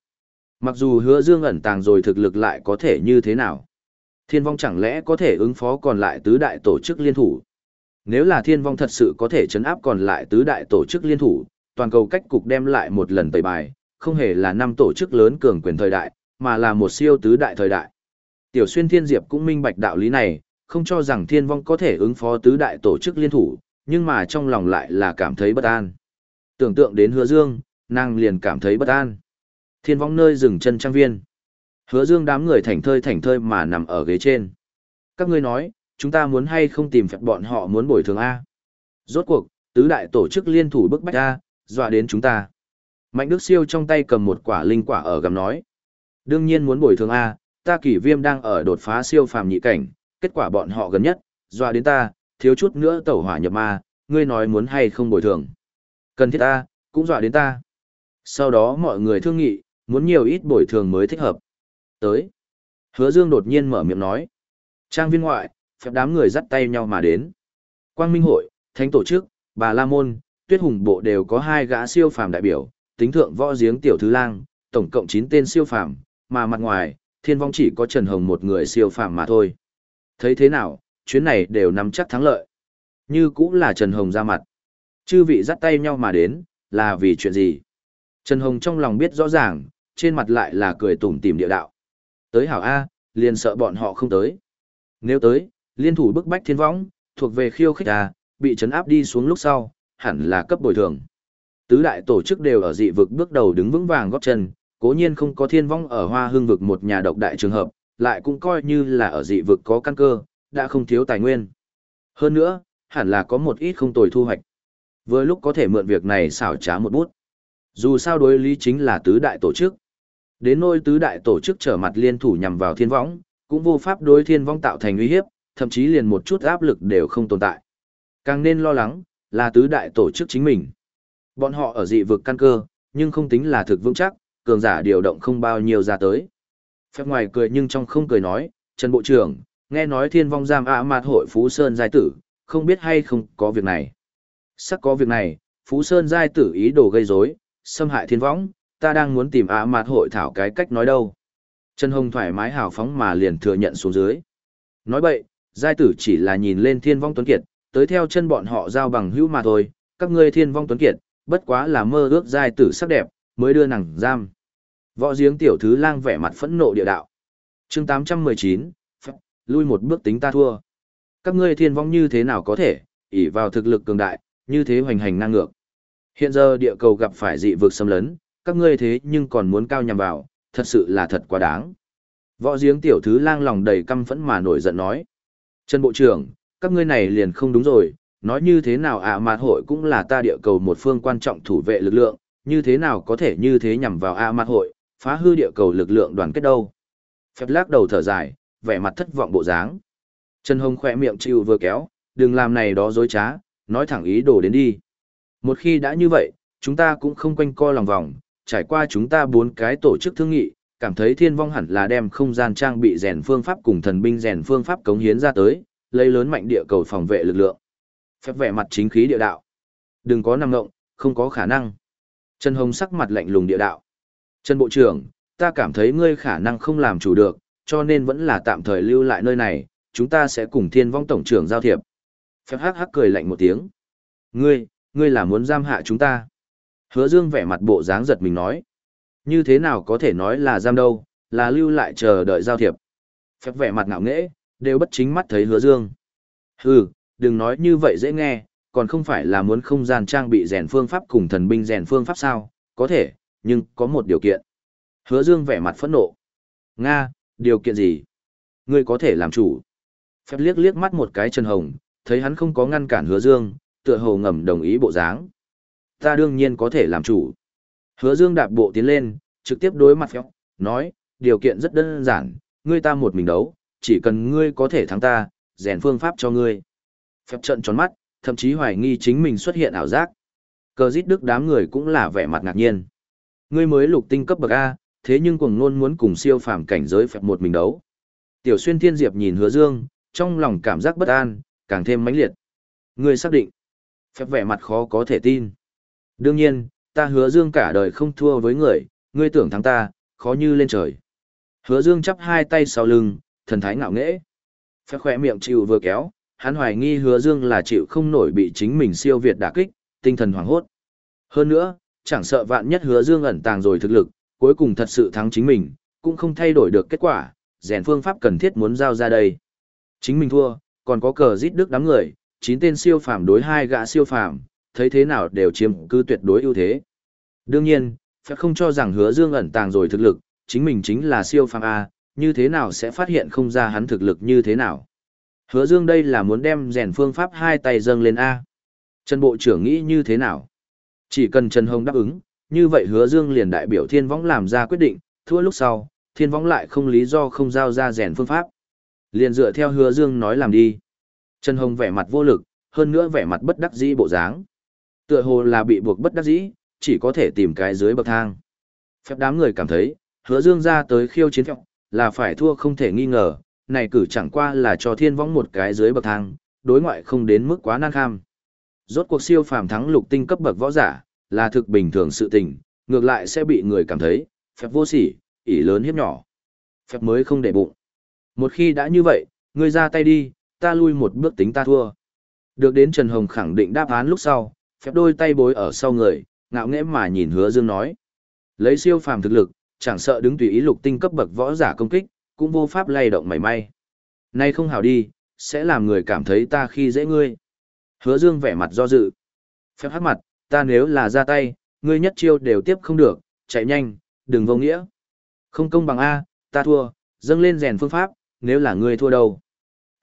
Mặc dù hứa dương ẩn tàng rồi thực lực lại có thể như thế nào. Thiên vong chẳng lẽ có thể ứng phó còn lại tứ đại tổ chức liên thủ? Nếu là thiên vong thật sự có thể chấn áp còn lại tứ đại tổ chức liên thủ, toàn cầu cách cục đem lại một lần tẩy bài, không hề là năm tổ chức lớn cường quyền thời đại, mà là một siêu tứ đại thời đại. Tiểu xuyên thiên diệp cũng minh bạch đạo lý này, không cho rằng thiên vong có thể ứng phó tứ đại tổ chức liên thủ, nhưng mà trong lòng lại là cảm thấy bất an. Tưởng tượng đến hứa dương, nàng liền cảm thấy bất an. Thiên vong nơi dừng chân trang viên. Hứa dương đám người thảnh thơi thảnh thơi mà nằm ở ghế trên. Các ngươi nói, chúng ta muốn hay không tìm phép bọn họ muốn bồi thường A. Rốt cuộc, tứ đại tổ chức liên thủ bức bách A, dọa đến chúng ta. Mạnh Đức Siêu trong tay cầm một quả linh quả ở gầm nói. Đương nhiên muốn bồi thường A, ta kỷ viêm đang ở đột phá siêu phàm nhị cảnh, kết quả bọn họ gần nhất, dọa đến ta, thiếu chút nữa tẩu hỏa nhập ma, ngươi nói muốn hay không bồi thường. Cần thiết ta, cũng dọa đến ta. Sau đó mọi người thương nghị, muốn nhiều ít bồi thường mới thích hợp. Tới. Hứa Dương đột nhiên mở miệng nói. Trang viên ngoại, phép đám người dắt tay nhau mà đến. Quang Minh hội, Thánh tổ chức, Bà La Môn, Tuyết Hùng bộ đều có hai gã siêu phàm đại biểu, tính thượng võ giếng tiểu thứ lang, tổng cộng 9 tên siêu phàm, mà mặt ngoài, thiên vong chỉ có Trần Hồng một người siêu phàm mà thôi. Thấy thế nào, chuyến này đều nắm chắc thắng lợi. Như cũng là Trần Hồng ra mặt. Chư vị dắt tay nhau mà đến, là vì chuyện gì? Trần Hồng trong lòng biết rõ ràng, trên mặt lại là cười tủm tỉm địa đạo. Tới hảo A, liền sợ bọn họ không tới. Nếu tới, liên thủ bức bách thiên võng, thuộc về khiêu khích A, bị chấn áp đi xuống lúc sau, hẳn là cấp bồi thường. Tứ đại tổ chức đều ở dị vực bước đầu đứng vững vàng góp chân, cố nhiên không có thiên vong ở hoa hương vực một nhà độc đại trường hợp, lại cũng coi như là ở dị vực có căn cơ, đã không thiếu tài nguyên. Hơn nữa, hẳn là có một ít không tồi thu hoạch. Vừa lúc có thể mượn việc này xảo trá một bút. Dù sao đối lý chính là tứ đại tổ chức. Đến nôi tứ đại tổ chức trở mặt liên thủ nhằm vào thiên võng, cũng vô pháp đối thiên vong tạo thành uy hiếp, thậm chí liền một chút áp lực đều không tồn tại. Càng nên lo lắng, là tứ đại tổ chức chính mình. Bọn họ ở dị vực căn cơ, nhưng không tính là thực vững chắc, cường giả điều động không bao nhiêu ra tới. Phép ngoài cười nhưng trong không cười nói, Trần Bộ trưởng, nghe nói thiên vong giam ạ mạt hội Phú Sơn giai tử, không biết hay không có việc này. Sắc có việc này, Phú Sơn giai tử ý đồ gây rối, xâm hại thiên võng, ta đang muốn tìm ạ mặt hội thảo cái cách nói đâu. Trần Hồng thoải mái hào phóng mà liền thừa nhận xuống dưới. Nói bậy, giai tử chỉ là nhìn lên thiên vong tuấn kiệt, tới theo chân bọn họ giao bằng hữu mà thôi, các ngươi thiên vong tuấn kiệt, bất quá là mơ ước giai tử sắc đẹp, mới đưa nàng giam. Võ giếng tiểu thứ lang vẻ mặt phẫn nộ địa đạo. chương 819, lui một bước tính ta thua. Các ngươi thiên vong như thế nào có thể, ỷ vào thực lực cường đại, như thế hoành hành năng ngược. Hiện giờ địa cầu gặp phải dị vực xâm lấn, các ngươi thế nhưng còn muốn cao nhằm vào, thật sự là thật quá đáng. Võ giếng tiểu thứ lang lòng đầy căm phẫn mà nổi giận nói. Trần Bộ trưởng, các ngươi này liền không đúng rồi, nói như thế nào ạ à mạt hội cũng là ta địa cầu một phương quan trọng thủ vệ lực lượng, như thế nào có thể như thế nhằm vào ạ à mạt hội, phá hư địa cầu lực lượng đoàn kết đâu. Phép lắc đầu thở dài, vẻ mặt thất vọng bộ dáng. Trần Hồng khỏe miệng chịu vừa kéo, đừng làm này đó dối trá, nói thẳng ý đồ đến đi. Một khi đã như vậy, chúng ta cũng không quanh co lòng vòng, trải qua chúng ta bốn cái tổ chức thương nghị, cảm thấy thiên vong hẳn là đem không gian trang bị rèn phương pháp cùng thần binh rèn phương pháp cống hiến ra tới, lấy lớn mạnh địa cầu phòng vệ lực lượng. Phép vẻ mặt chính khí địa đạo. Đừng có nằm ngộng, không có khả năng. Trần Hồng sắc mặt lạnh lùng địa đạo. Trần Bộ trưởng, ta cảm thấy ngươi khả năng không làm chủ được, cho nên vẫn là tạm thời lưu lại nơi này, chúng ta sẽ cùng thiên vong tổng trưởng giao thiệp. Phép hắc hắc cười lạnh một tiếng. Ngươi, ngươi là muốn giam hạ chúng ta. Hứa Dương vẻ mặt bộ dáng giật mình nói. Như thế nào có thể nói là giam đâu, là lưu lại chờ đợi giao thiệp. Phép vẻ mặt ngạo nghễ, đều bất chính mắt thấy hứa dương. Hừ, đừng nói như vậy dễ nghe, còn không phải là muốn không gian trang bị rèn phương pháp cùng thần binh rèn phương pháp sao, có thể, nhưng có một điều kiện. Hứa dương vẻ mặt phẫn nộ. Nga, điều kiện gì? Ngươi có thể làm chủ. Phép liếc liếc mắt một cái Trần Hồng, thấy hắn không có ngăn cản hứa dương, tựa hồ ngầm đồng ý bộ dáng. Ta đương nhiên có thể làm chủ. Hứa dương đạp bộ tiến lên, trực tiếp đối mặt phéo, nói, điều kiện rất đơn giản, ngươi ta một mình đấu, chỉ cần ngươi có thể thắng ta, rèn phương pháp cho ngươi. Phép trận tròn mắt, thậm chí hoài nghi chính mình xuất hiện ảo giác. Cờ giít đức đám người cũng là vẻ mặt ngạc nhiên. Ngươi mới lục tinh cấp bậc A, thế nhưng cuồng nôn muốn cùng siêu phàm cảnh giới phép một mình đấu. Tiểu xuyên thiên diệp nhìn hứa dương, trong lòng cảm giác bất an, càng thêm mãnh liệt. Ngươi xác định. Phép vẻ mặt khó có thể tin. Đương nhiên, ta hứa dương cả đời không thua với người, ngươi tưởng thắng ta, khó như lên trời. Hứa dương chắp hai tay sau lưng, thần thái ngạo nghễ. Phép khỏe miệng chịu vừa kéo, hắn hoài nghi hứa dương là chịu không nổi bị chính mình siêu việt đả kích, tinh thần hoảng hốt. Hơn nữa, chẳng sợ vạn nhất hứa dương ẩn tàng rồi thực lực, cuối cùng thật sự thắng chính mình, cũng không thay đổi được kết quả, rèn phương pháp cần thiết muốn giao ra đây. Chính mình thua, còn có cờ giết đức đám người, chín tên siêu phàm đối hai gã siêu phàm, thấy thế nào đều chiếm cứ tuyệt đối ưu thế. Đương nhiên, phải không cho rằng hứa dương ẩn tàng rồi thực lực, chính mình chính là siêu phàm A, như thế nào sẽ phát hiện không ra hắn thực lực như thế nào. Hứa Dương đây là muốn đem rèn phương pháp hai tay dâng lên A. Trần Bộ trưởng nghĩ như thế nào? Chỉ cần Trần Hồng đáp ứng, như vậy Hứa Dương liền đại biểu Thiên Võng làm ra quyết định, thua lúc sau, Thiên Võng lại không lý do không giao ra rèn phương pháp. Liền dựa theo Hứa Dương nói làm đi. Trần Hồng vẻ mặt vô lực, hơn nữa vẻ mặt bất đắc dĩ bộ dáng. Tựa hồ là bị buộc bất đắc dĩ, chỉ có thể tìm cái dưới bậc thang. Phép đám người cảm thấy, Hứa Dương ra tới khiêu chiến phèo, là phải thua không thể nghi ngờ, này cử chẳng qua là cho thiên võng một cái dưới bậc thang, đối ngoại không đến mức quá nan kham. Rốt cuộc siêu phàm thắng lục tinh cấp bậc võ giả, là thực bình thường sự tình, ngược lại sẽ bị người cảm thấy, phép vô sỉ, ỷ lớn hiếp nhỏ. Phép mới không để bụng. Một khi đã như vậy, ngươi ra tay đi, ta lui một bước tính ta thua. Được đến Trần Hồng khẳng định đáp án lúc sau, phép đôi tay bối ở sau người, ngạo nghễ mà nhìn hứa dương nói. Lấy siêu phàm thực lực, chẳng sợ đứng tùy ý lục tinh cấp bậc võ giả công kích, cũng vô pháp lay động mảy may. Nay không hảo đi, sẽ làm người cảm thấy ta khi dễ ngươi. Hứa Dương vẻ mặt do dự. Phép hát mặt, ta nếu là ra tay, ngươi nhất chiêu đều tiếp không được, chạy nhanh, đừng vô nghĩa. Không công bằng A, ta thua, dâng lên rèn phương pháp, nếu là ngươi thua đâu.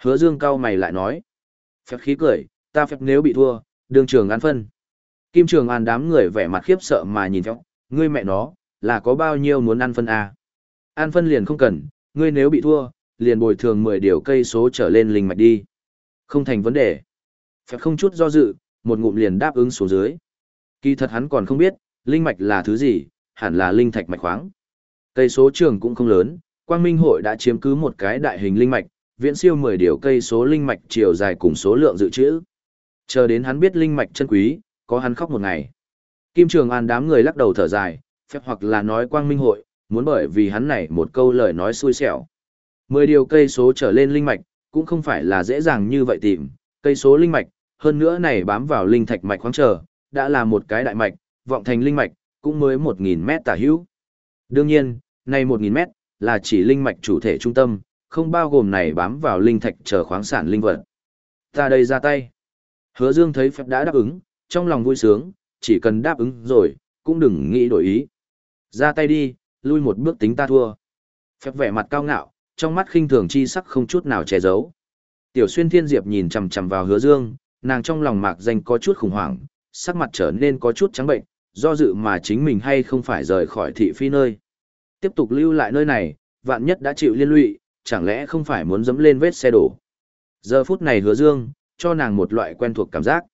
Hứa Dương cao mày lại nói. Phép khí cười, ta phép nếu bị thua, đường trường ăn phân. Kim Trường An đám người vẻ mặt khiếp sợ mà nhìn theo, ngươi mẹ nó, là có bao nhiêu muốn ăn phân à? Ăn phân liền không cần, ngươi nếu bị thua, liền bồi thường 10 điều cây số trở lên linh mạch đi. Không thành vấn đề. Phép không chút do dự, một ngụm liền đáp ứng xuống dưới. Kỳ thật hắn còn không biết, linh mạch là thứ gì, hẳn là linh thạch mạch khoáng. Cây số trường cũng không lớn, Quang Minh hội đã chiếm cứ một cái đại hình linh mạch, viễn siêu 10 điều cây số linh mạch chiều dài cùng số lượng dự trữ. Chờ đến hắn biết linh mạch chân quý, có hắn khóc một ngày. Kim Trường An đám người lắc đầu thở dài, phép hoặc là nói quang minh hội, muốn bởi vì hắn này một câu lời nói xui xẻo. Mười điều cây số trở lên linh mạch, cũng không phải là dễ dàng như vậy tìm, cây số linh mạch, hơn nữa này bám vào linh thạch mạch khoáng trở, đã là một cái đại mạch, vọng thành linh mạch, cũng mới 1.000 mét tả hữu. Đương nhiên, này 1.000 mét, là chỉ linh mạch chủ thể trung tâm, không bao gồm này bám vào linh thạch chờ khoáng sản linh vật. Ta đây ra tay. Hứa Dương thấy phép đã đáp ứng, trong lòng vui sướng, chỉ cần đáp ứng rồi, cũng đừng nghĩ đổi ý. Ra tay đi, lui một bước tính ta thua. Phép vẻ mặt cao ngạo, trong mắt khinh thường chi sắc không chút nào che giấu. Tiểu xuyên thiên diệp nhìn chằm chằm vào hứa dương, nàng trong lòng mạc danh có chút khủng hoảng, sắc mặt trở nên có chút trắng bệnh, do dự mà chính mình hay không phải rời khỏi thị phi nơi. Tiếp tục lưu lại nơi này, vạn nhất đã chịu liên lụy, chẳng lẽ không phải muốn dẫm lên vết xe đổ. Giờ phút này hứa dương, cho nàng một loại quen thuộc cảm giác.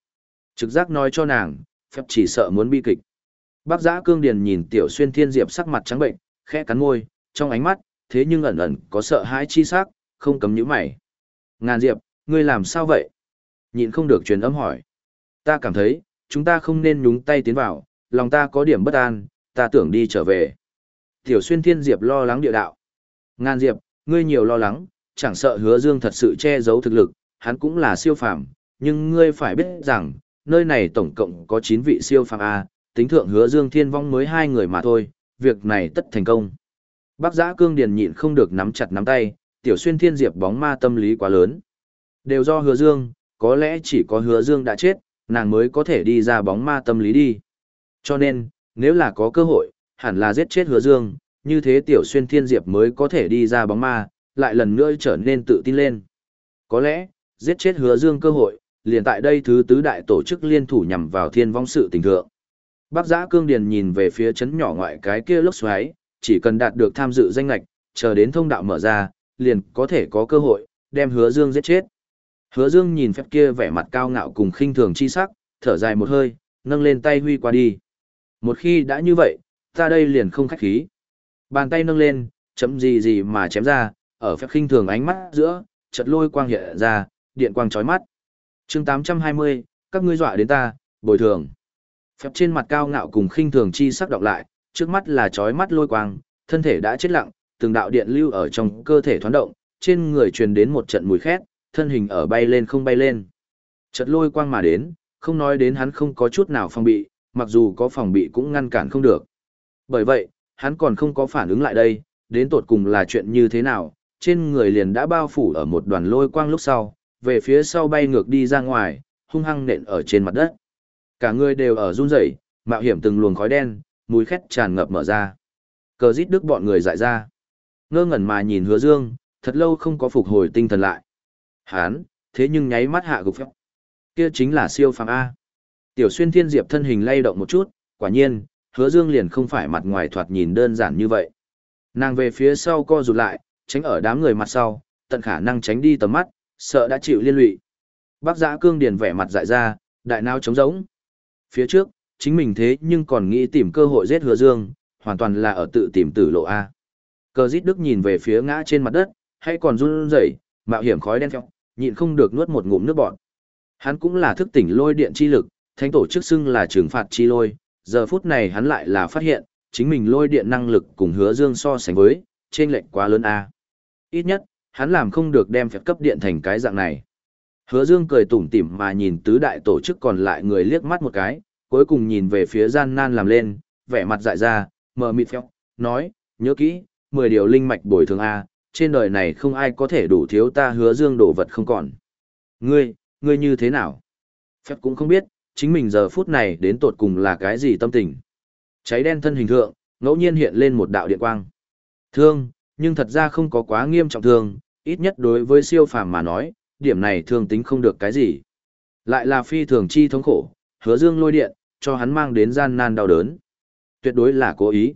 Trực giác nói cho nàng, phép chỉ sợ muốn bi kịch. Bác giã cương điền nhìn tiểu xuyên thiên diệp sắc mặt trắng bệnh, khẽ cắn môi, trong ánh mắt, thế nhưng ẩn ẩn có sợ hãi chi sắc, không cấm nhíu mày. Ngàn diệp, ngươi làm sao vậy? Nhịn không được truyền âm hỏi. Ta cảm thấy, chúng ta không nên nhúng tay tiến vào, lòng ta có điểm bất an, ta tưởng đi trở về. Tiểu xuyên thiên diệp lo lắng địa đạo. Ngàn diệp, ngươi nhiều lo lắng, chẳng sợ hứa dương thật sự che giấu thực lực, hắn cũng là siêu phàm, nhưng ngươi phải biết rằng, nơi này tổng cộng có 9 vị siêu phàm A, tính thượng hứa dương thiên vong mới hai người mà thôi, việc này tất thành công. Bác giã cương điền nhịn không được nắm chặt nắm tay, tiểu xuyên thiên diệp bóng ma tâm lý quá lớn. Đều do hứa dương, có lẽ chỉ có hứa dương đã chết, nàng mới có thể đi ra bóng ma tâm lý đi. Cho nên, nếu là có cơ hội, hẳn là giết chết hứa dương, như thế tiểu xuyên thiên diệp mới có thể đi ra bóng ma, lại lần nữa trở nên tự tin lên. Có lẽ, giết chết hứa dương cơ hội, liền tại đây thứ tứ đại tổ chức liên thủ nhằm vào thiên vong sự tình thượng. Bác giã cương điền nhìn về phía chấn nhỏ ngoại cái kia lốc xoáy, chỉ cần đạt được tham dự danh lạch, chờ đến thông đạo mở ra, liền có thể có cơ hội, đem hứa dương giết chết. Hứa dương nhìn phép kia vẻ mặt cao ngạo cùng khinh thường chi sắc, thở dài một hơi, nâng lên tay huy qua đi. Một khi đã như vậy, ta đây liền không khách khí. Bàn tay nâng lên, chấm gì gì mà chém ra, ở phép khinh thường ánh mắt giữa, chợt lôi quang hiện ra, điện quang chói mắt. chương 820, các ngươi dọa đến ta, bồi thường. Phép trên mặt cao ngạo cùng khinh thường chi sắc đọc lại, trước mắt là chói mắt lôi quang, thân thể đã chết lặng, từng đạo điện lưu ở trong cơ thể thoáng động, trên người truyền đến một trận mùi khét, thân hình ở bay lên không bay lên. Chợt lôi quang mà đến, không nói đến hắn không có chút nào phòng bị, mặc dù có phòng bị cũng ngăn cản không được. Bởi vậy, hắn còn không có phản ứng lại đây, đến tột cùng là chuyện như thế nào, trên người liền đã bao phủ ở một đoàn lôi quang lúc sau, về phía sau bay ngược đi ra ngoài, hung hăng nện ở trên mặt đất. Cả người đều ở run rẩy, mạo hiểm từng luồng khói đen, mùi khét tràn ngập mở ra. Cờ rít đức bọn người dại ra. Ngơ ngẩn mà nhìn hứa dương, thật lâu không có phục hồi tinh thần lại. Hán, thế nhưng nháy mắt hạ gục phép. Kia chính là siêu phàm A. Tiểu xuyên thiên diệp thân hình lay động một chút, quả nhiên, hứa dương liền không phải mặt ngoài thoạt nhìn đơn giản như vậy. Nàng về phía sau co rụt lại, tránh ở đám người mặt sau, tận khả năng tránh đi tầm mắt, sợ đã chịu liên lụy. Bác giã cương điền vẻ mặt dại ra, đại nao trống rỗng. Phía trước, chính mình thế nhưng còn nghĩ tìm cơ hội giết hứa dương, hoàn toàn là ở tự tìm tử lộ A. Cờ dít đức nhìn về phía ngã trên mặt đất, hay còn run rẩy, mạo hiểm khói đen phèo, nhịn không được nuốt một ngụm nước bọt. Hắn cũng là thức tỉnh lôi điện chi lực, thánh tổ chức xưng là trừng phạt chi lôi, giờ phút này hắn lại là phát hiện, chính mình lôi điện năng lực cùng hứa dương so sánh với, trên lệnh quá lớn a. Ít nhất, hắn làm không được đem phép cấp điện thành cái dạng này. Hứa dương cười tủm tỉm mà nhìn tứ đại tổ chức còn lại người liếc mắt một cái, cuối cùng nhìn về phía gian nan làm lên, vẻ mặt dại ra, mờ mịt phép, nói, nhớ kỹ, 10 điều linh mạch bồi thường A, trên đời này không ai có thể đủ thiếu ta hứa dương đổ vật không còn. Ngươi, ngươi như thế nào? Phép cũng không biết, chính mình giờ phút này đến tột cùng là cái gì tâm tình. Cháy đen thân hình thượng, ngẫu nhiên hiện lên một đạo điện quang. Thương, nhưng thật ra không có quá nghiêm trọng thương, ít nhất đối với siêu phàm mà nói, điểm này thương tính không được cái gì. Lại là phi thường chi thống khổ, hứa dương lôi điện, cho hắn mang đến gian nan đau đớn. Tuyệt đối là cố ý.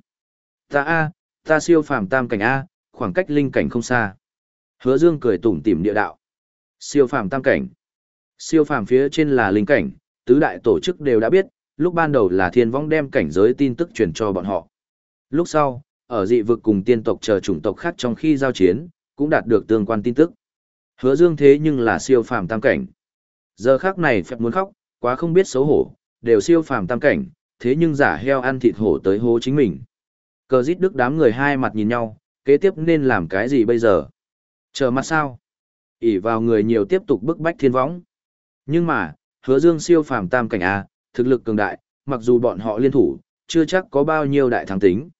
Ta A, ta siêu phàm tam cảnh A, khoảng cách linh cảnh không xa. Hứa dương cười tủm tỉm địa đạo. Siêu phàm tam cảnh. Siêu phàm phía trên là linh cảnh, tứ đại tổ chức đều đã biết, lúc ban đầu là thiên vong đem cảnh giới tin tức truyền cho bọn họ. Lúc sau, ở dị vực cùng tiên tộc chờ chủng tộc khác trong khi giao chiến, cũng đạt được tương quan tin tức. Hứa dương thế nhưng là siêu phàm tam cảnh. Giờ khác này phép muốn khóc, quá không biết xấu hổ, đều siêu phàm tam cảnh, thế nhưng giả heo ăn thịt hổ tới hố chính mình. Cờ giết đức đám người hai mặt nhìn nhau, kế tiếp nên làm cái gì bây giờ? Chờ mặt sao? ỉ vào người nhiều tiếp tục bức bách thiên võng. Nhưng mà, hứa dương siêu phàm tam cảnh A, thực lực cường đại, mặc dù bọn họ liên thủ, chưa chắc có bao nhiêu đại thắng tính.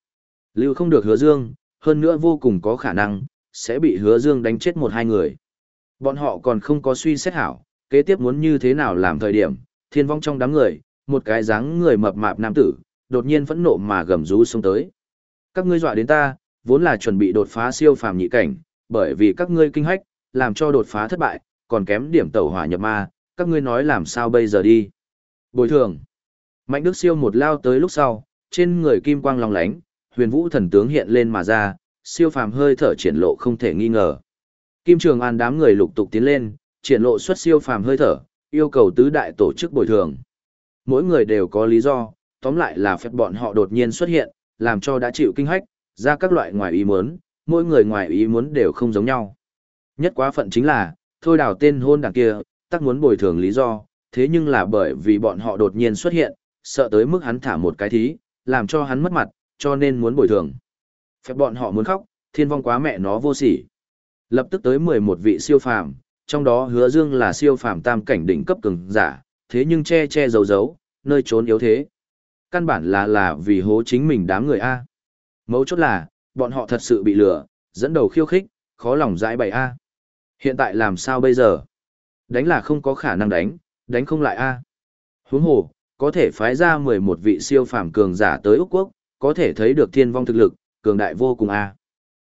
Lưu không được hứa dương, hơn nữa vô cùng có khả năng, sẽ bị hứa dương đánh chết một hai người. Bọn họ còn không có suy xét hảo, kế tiếp muốn như thế nào làm thời điểm, thiên vong trong đám người, một cái dáng người mập mạp nam tử, đột nhiên phẫn nộ mà gầm rú xuống tới. Các ngươi dọa đến ta, vốn là chuẩn bị đột phá siêu phàm nhị cảnh, bởi vì các ngươi kinh hách, làm cho đột phá thất bại, còn kém điểm tẩu hỏa nhập ma, các ngươi nói làm sao bây giờ đi. Bồi thường. Mạnh Đức Siêu một lao tới lúc sau, trên người kim quang long lánh, huyền vũ thần tướng hiện lên mà ra, siêu phàm hơi thở triển lộ không thể nghi ngờ. Kim Trường An đám người lục tục tiến lên, triển lộ xuất siêu phàm hơi thở, yêu cầu tứ đại tổ chức bồi thường. Mỗi người đều có lý do, tóm lại là phép bọn họ đột nhiên xuất hiện, làm cho đã chịu kinh hách, ra các loại ngoài ý muốn, mỗi người ngoài ý muốn đều không giống nhau. Nhất quá phận chính là, thôi đào tên hôn đằng kia, tắc muốn bồi thường lý do, thế nhưng là bởi vì bọn họ đột nhiên xuất hiện, sợ tới mức hắn thả một cái thí, làm cho hắn mất mặt, cho nên muốn bồi thường. Phép bọn họ muốn khóc, thiên vong quá mẹ nó vô sỉ. Lập tức tới 11 vị siêu phàm, trong đó hứa dương là siêu phàm tam cảnh đỉnh cấp cường giả, thế nhưng che che giấu giấu, nơi trốn yếu thế. Căn bản là là vì hố chính mình đám người A. Mấu chốt là, bọn họ thật sự bị lừa, dẫn đầu khiêu khích, khó lòng giải bày A. Hiện tại làm sao bây giờ? Đánh là không có khả năng đánh, đánh không lại A. Huống hồ, có thể phái ra 11 vị siêu phàm cường giả tới Úc Quốc, có thể thấy được thiên vong thực lực, cường đại vô cùng A.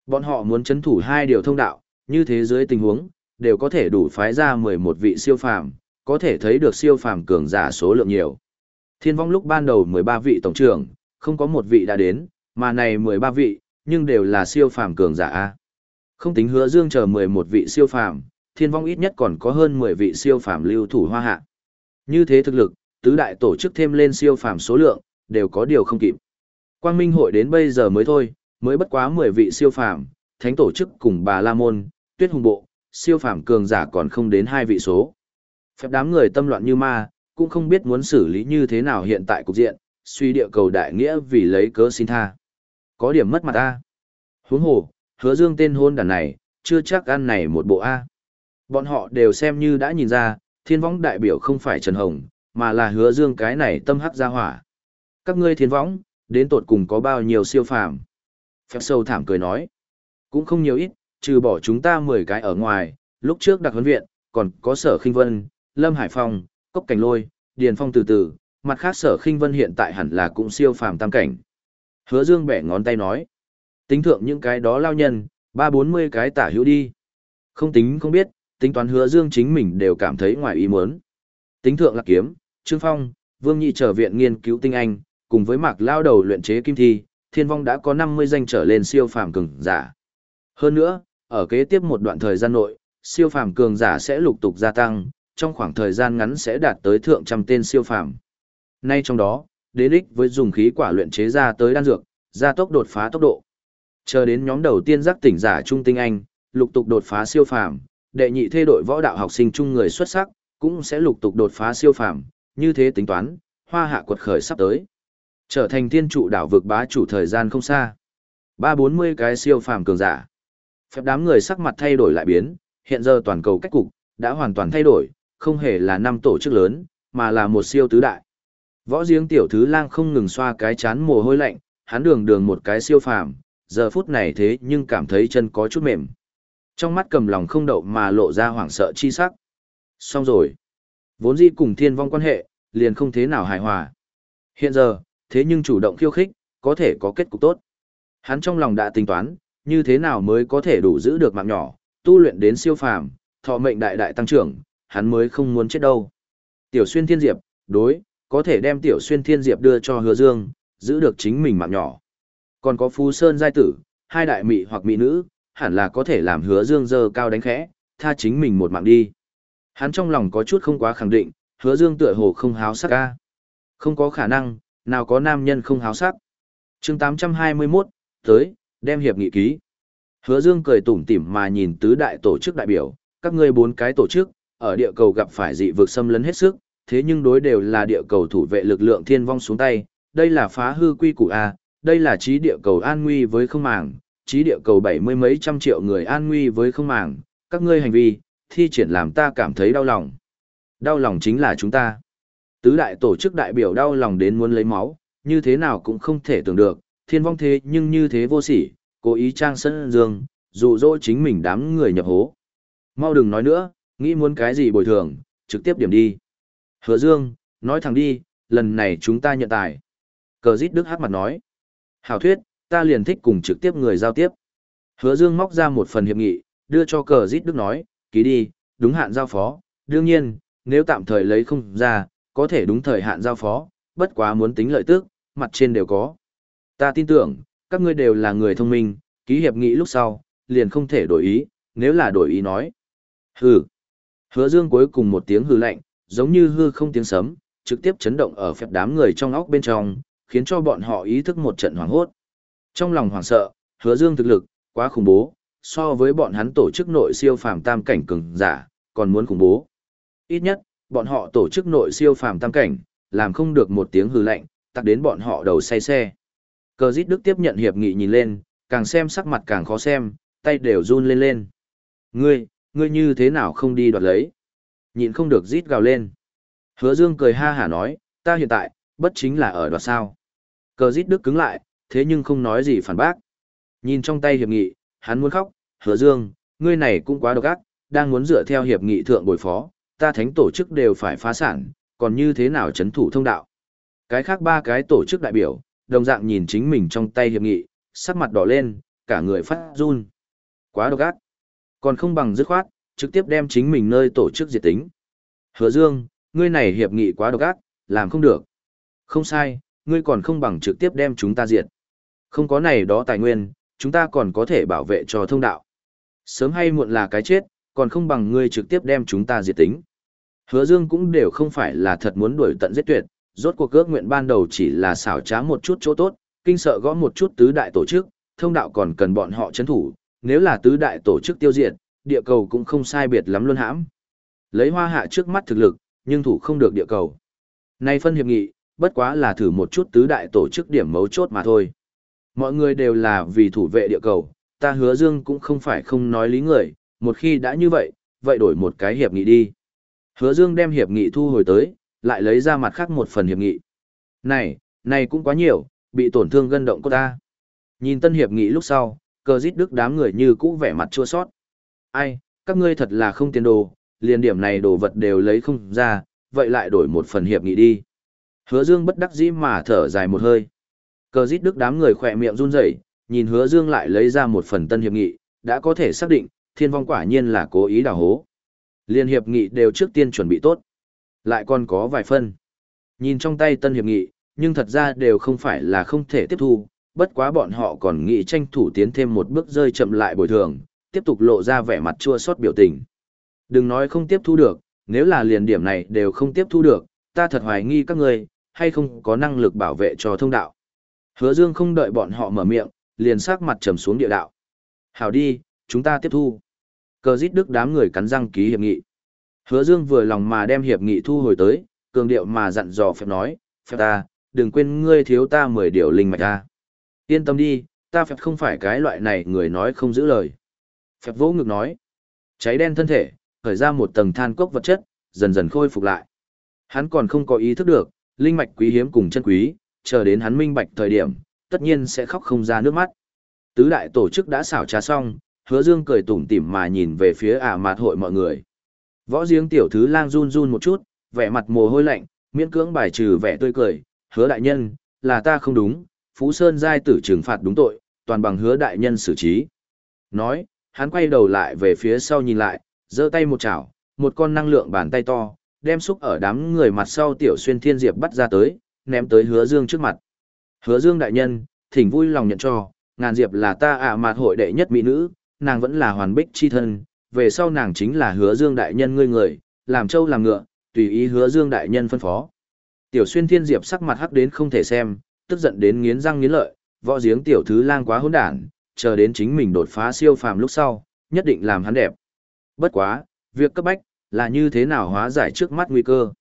Bọn họ muốn chấn thủ hai điều thông đạo, như thế dưới tình huống, đều có thể đủ phái ra 11 vị siêu phàm, có thể thấy được siêu phàm cường giả số lượng nhiều. Thiên vong lúc ban đầu 13 vị tổng trưởng, không có một vị đã đến, mà này 13 vị, nhưng đều là siêu phàm cường giả A. Không tính hứa dương chờ 11 vị siêu phàm, thiên vong ít nhất còn có hơn 10 vị siêu phàm lưu thủ hoa hạ. Như thế thực lực, tứ đại tổ chức thêm lên siêu phàm số lượng, đều có điều không kịp. Quang Minh hội đến bây giờ mới thôi, mới bất quá 10 vị siêu phàm, thánh tổ chức cùng bà La Môn, Tuyết Hùng Bộ, siêu phàm cường giả còn không đến hai vị số. Phép đám người tâm loạn như ma, cũng không biết muốn xử lý như thế nào hiện tại cục diện, suy địa cầu đại nghĩa vì lấy cớ xin tha. Có điểm mất mặt A. Huống hồ, hứa dương tên hôn đàn này, chưa chắc ăn này một bộ A. Bọn họ đều xem như đã nhìn ra, thiên võng đại biểu không phải Trần Hồng, mà là hứa dương cái này tâm hắc ra hỏa. Các ngươi thiên võng, đến tột cùng có bao nhiêu siêu phàm. Phép sâu thảm cười nói. Cũng không nhiều ít, trừ bỏ chúng ta 10 cái ở ngoài, lúc trước đặc huấn viện, còn có sở khinh vân, lâm hải phong, cốc cảnh lôi, điền phong từ từ, mặt khác sở khinh vân hiện tại hẳn là cũng siêu phàm tam cảnh. Hứa dương bẻ ngón tay nói. Tính thượng những cái đó lao nhân, ba bốn mươi cái tả hữu đi. Không tính không biết, tính toán hứa dương chính mình đều cảm thấy ngoài ý muốn. Tính thượng lạc kiếm, trương phong, vương nhị trở viện nghiên cứu tinh anh, cùng với mạc lao đầu luyện chế kim thi, thiên vong đã có 50 danh trở lên siêu phàm cường giả. Hơn nữa, ở kế tiếp một đoạn thời gian nội, siêu phàm cường giả sẽ lục tục gia tăng, trong khoảng thời gian ngắn sẽ đạt tới thượng trăm tên siêu phàm. Nay trong đó, Đế ích với dùng khí quả luyện chế ra tới đan dược, gia tốc đột phá tốc độ. Chờ đến nhóm đầu tiên giác tỉnh giả trung tinh anh, lục tục đột phá siêu phàm, đệ nhị thê đội võ đạo học sinh trung người xuất sắc, cũng sẽ lục tục đột phá siêu phàm, như thế tính toán, hoa hạ quật khởi sắp tới. Trở thành thiên trụ đảo vực bá chủ thời gian không xa. Ba bốn mươi cái siêu phàm cường giả. Phép đám người sắc mặt thay đổi lại biến, hiện giờ toàn cầu cách cục, đã hoàn toàn thay đổi, không hề là năm tổ chức lớn, mà là một siêu tứ đại. Võ giếng tiểu thứ lang không ngừng xoa cái chán mồ hôi lạnh, hắn đường đường một cái siêu phàm, giờ phút này thế nhưng cảm thấy chân có chút mềm. Trong mắt cầm lòng không đậu mà lộ ra hoảng sợ chi sắc. Xong rồi. Vốn dĩ cùng thiên vong quan hệ, liền không thế nào hài hòa. Hiện giờ, thế nhưng chủ động khiêu khích, có thể có kết cục tốt. Hắn trong lòng đã tính toán, như thế nào mới có thể đủ giữ được mạng nhỏ, tu luyện đến siêu phàm, thọ mệnh đại đại tăng trưởng, hắn mới không muốn chết đâu. Tiểu xuyên thiên diệp, đối, có thể đem tiểu xuyên thiên diệp đưa cho hứa dương, giữ được chính mình mạng nhỏ. Còn có phú sơn giai tử, hai đại mị hoặc mỹ nữ, hẳn là có thể làm hứa dương dơ cao đánh khẽ, tha chính mình một mạng đi. Hắn trong lòng có chút không quá khẳng định, hứa dương tựa hồ không háo sắc ca. Không có khả năng, nào có nam nhân không háo sắc. chương 821, tới, đem hiệp nghị ký. Hứa dương cười tủm tỉm mà nhìn tứ đại tổ chức đại biểu, các ngươi bốn cái tổ chức, ở địa cầu gặp phải dị vực xâm lấn hết sức, thế nhưng đối đều là địa cầu thủ vệ lực lượng thiên vong xuống tay, đây là phá hư quy củ A, đây là trí địa cầu an nguy với không màng, trí địa cầu bảy mươi mấy trăm triệu người an nguy với không màng, các ngươi hành vi, thi triển làm ta cảm thấy đau lòng. Đau lòng chính là chúng ta. Tứ đại tổ chức đại biểu đau lòng đến muốn lấy máu, như thế nào cũng không thể tưởng được, thiên vong thế nhưng như thế vô sỉ, cố ý trang sân dương, dụ dỗ chính mình đám người nhập hố. Mau đừng nói nữa, nghĩ muốn cái gì bồi thường, trực tiếp điểm đi. Hứa Dương, nói thẳng đi, lần này chúng ta nhận tài. Cờ dít đức hát mặt nói. Hảo thuyết, ta liền thích cùng trực tiếp người giao tiếp. Hứa Dương móc ra một phần hiệp nghị, đưa cho cờ dít đức nói, ký đi, đúng hạn giao phó. Đương nhiên, nếu tạm thời lấy không ra, có thể đúng thời hạn giao phó, bất quá muốn tính lợi tức, mặt trên đều có. Ta tin tưởng, các ngươi đều là người thông minh, ký hiệp nghị lúc sau, liền không thể đổi ý, nếu là đổi ý nói. Hừ. Hứa Dương cuối cùng một tiếng hừ lạnh, giống như hư không tiếng sấm, trực tiếp chấn động ở phép đám người trong óc bên trong, khiến cho bọn họ ý thức một trận hoảng hốt. Trong lòng hoảng sợ, hứa dương thực lực, quá khủng bố, so với bọn hắn tổ chức nội siêu phàm tam cảnh cường giả, còn muốn khủng bố. Ít nhất, bọn họ tổ chức nội siêu phàm tam cảnh, làm không được một tiếng hư lạnh, tắc đến bọn họ đầu say xe. Cờ dít đức tiếp nhận hiệp nghị nhìn lên, càng xem sắc mặt càng khó xem, tay đều run lên lên. Ngươi, ngươi như thế nào không đi đoạt lấy? Nhìn không được rít gào lên. Hứa Dương cười ha hả nói, ta hiện tại, bất chính là ở đoạt sao. Cờ dít đức cứng lại, thế nhưng không nói gì phản bác. Nhìn trong tay hiệp nghị, hắn muốn khóc, hứa dương, ngươi này cũng quá độc ác, đang muốn dựa theo hiệp nghị thượng bồi phó, ta thánh tổ chức đều phải phá sản, còn như thế nào chấn thủ thông đạo. Cái khác ba cái tổ chức đại biểu, đồng dạng nhìn chính mình trong tay hiệp nghị, sắc mặt đỏ lên, cả người phát run. Quá độc ác. Còn không bằng dứt khoát, trực tiếp đem chính mình nơi tổ chức diệt tính. Hứa Dương, ngươi này hiệp nghị quá độc ác, làm không được. Không sai, ngươi còn không bằng trực tiếp đem chúng ta diệt. Không có này đó tài nguyên, chúng ta còn có thể bảo vệ cho thông đạo. Sớm hay muộn là cái chết, còn không bằng ngươi trực tiếp đem chúng ta diệt tính. Hứa Dương cũng đều không phải là thật muốn đuổi tận giết tuyệt, rốt cuộc ước nguyện ban đầu chỉ là xảo trá một chút chỗ tốt, kinh sợ gõ một chút tứ đại tổ chức, thông đạo còn cần bọn họ chấn thủ, nếu là tứ đại tổ chức tiêu diệt, địa cầu cũng không sai biệt lắm luôn hãm. Lấy hoa hạ trước mắt thực lực, nhưng thủ không được địa cầu. Nay phân hiệp nghị, bất quá là thử một chút tứ đại tổ chức điểm mấu chốt mà thôi. Mọi người đều là vì thủ vệ địa cầu, ta hứa dương cũng không phải không nói lý người, một khi đã như vậy, vậy đổi một cái hiệp nghị đi. Hứa dương đem hiệp nghị thu hồi tới, lại lấy ra mặt khác một phần hiệp nghị. Này, này cũng quá nhiều, bị tổn thương gân động của ta. Nhìn tân hiệp nghị lúc sau, cờ dít đức đám người như cũ vẻ mặt chua sót. Ai, các ngươi thật là không tiền đồ, liền điểm này đồ vật đều lấy không ra, vậy lại đổi một phần hiệp nghị đi. Hứa Dương bất đắc dĩ mà thở dài một hơi. Cờ giết đức đám người khỏe miệng run rẩy, nhìn Hứa Dương lại lấy ra một phần tân hiệp nghị, đã có thể xác định, thiên vong quả nhiên là cố ý đào hố. Liên hiệp nghị đều trước tiên chuẩn bị tốt. Lại còn có vài phân. Nhìn trong tay tân hiệp nghị, nhưng thật ra đều không phải là không thể tiếp thu, bất quá bọn họ còn nghĩ tranh thủ tiến thêm một bước rơi chậm lại bồi thường, tiếp tục lộ ra vẻ mặt chua xót biểu tình. Đừng nói không tiếp thu được, nếu là liền điểm này đều không tiếp thu được, ta thật hoài nghi các ngươi hay không có năng lực bảo vệ cho thông đạo. Hứa Dương không đợi bọn họ mở miệng, liền sắc mặt trầm xuống địa đạo. Hảo đi, chúng ta tiếp thu. Cờ giít đức đám người cắn răng ký hiệp nghị. Hứa Dương vừa lòng mà đem hiệp nghị thu hồi tới, cường điệu mà dặn dò phép nói, phép ta, đừng quên ngươi thiếu ta 10 điều linh mạch ta. Yên tâm đi, ta phép không phải cái loại này người nói không giữ lời. Phép vỗ ngực nói, cháy đen thân thể, khởi ra một tầng than cốc vật chất, dần dần khôi phục lại. Hắn còn không có ý thức được, linh mạch quý hiếm cùng chân quý, chờ đến hắn minh bạch thời điểm, tất nhiên sẽ khóc không ra nước mắt. Tứ đại tổ chức đã xảo trá xong, hứa dương cười tủm tỉm mà nhìn về phía ả mạt hội mọi người. Võ giếng tiểu thứ lang run run một chút, vẻ mặt mồ hôi lạnh, miễn cưỡng bài trừ vẻ tươi cười, hứa đại nhân, là ta không đúng, Phú Sơn giai tử trừng phạt đúng tội, toàn bằng hứa đại nhân xử trí. Nói, hắn quay đầu lại về phía sau nhìn lại, giơ tay một chảo, một con năng lượng bàn tay to, đem xúc ở đám người mặt sau tiểu xuyên thiên diệp bắt ra tới, ném tới hứa dương trước mặt. Hứa dương đại nhân, thỉnh vui lòng nhận cho, ngàn diệp là ta ạ à mạt hội đệ nhất mỹ nữ, nàng vẫn là hoàn bích chi thân, về sau nàng chính là hứa dương đại nhân ngươi người, làm trâu làm ngựa, tùy ý hứa dương đại nhân phân phó. Tiểu xuyên thiên diệp sắc mặt hắc đến không thể xem, tức giận đến nghiến răng nghiến lợi, võ giếng tiểu thứ lang quá hỗn đản, chờ đến chính mình đột phá siêu phàm lúc sau, nhất định làm hắn đẹp. Bất quá, việc cấp bách, là như thế nào hóa giải trước mắt nguy cơ.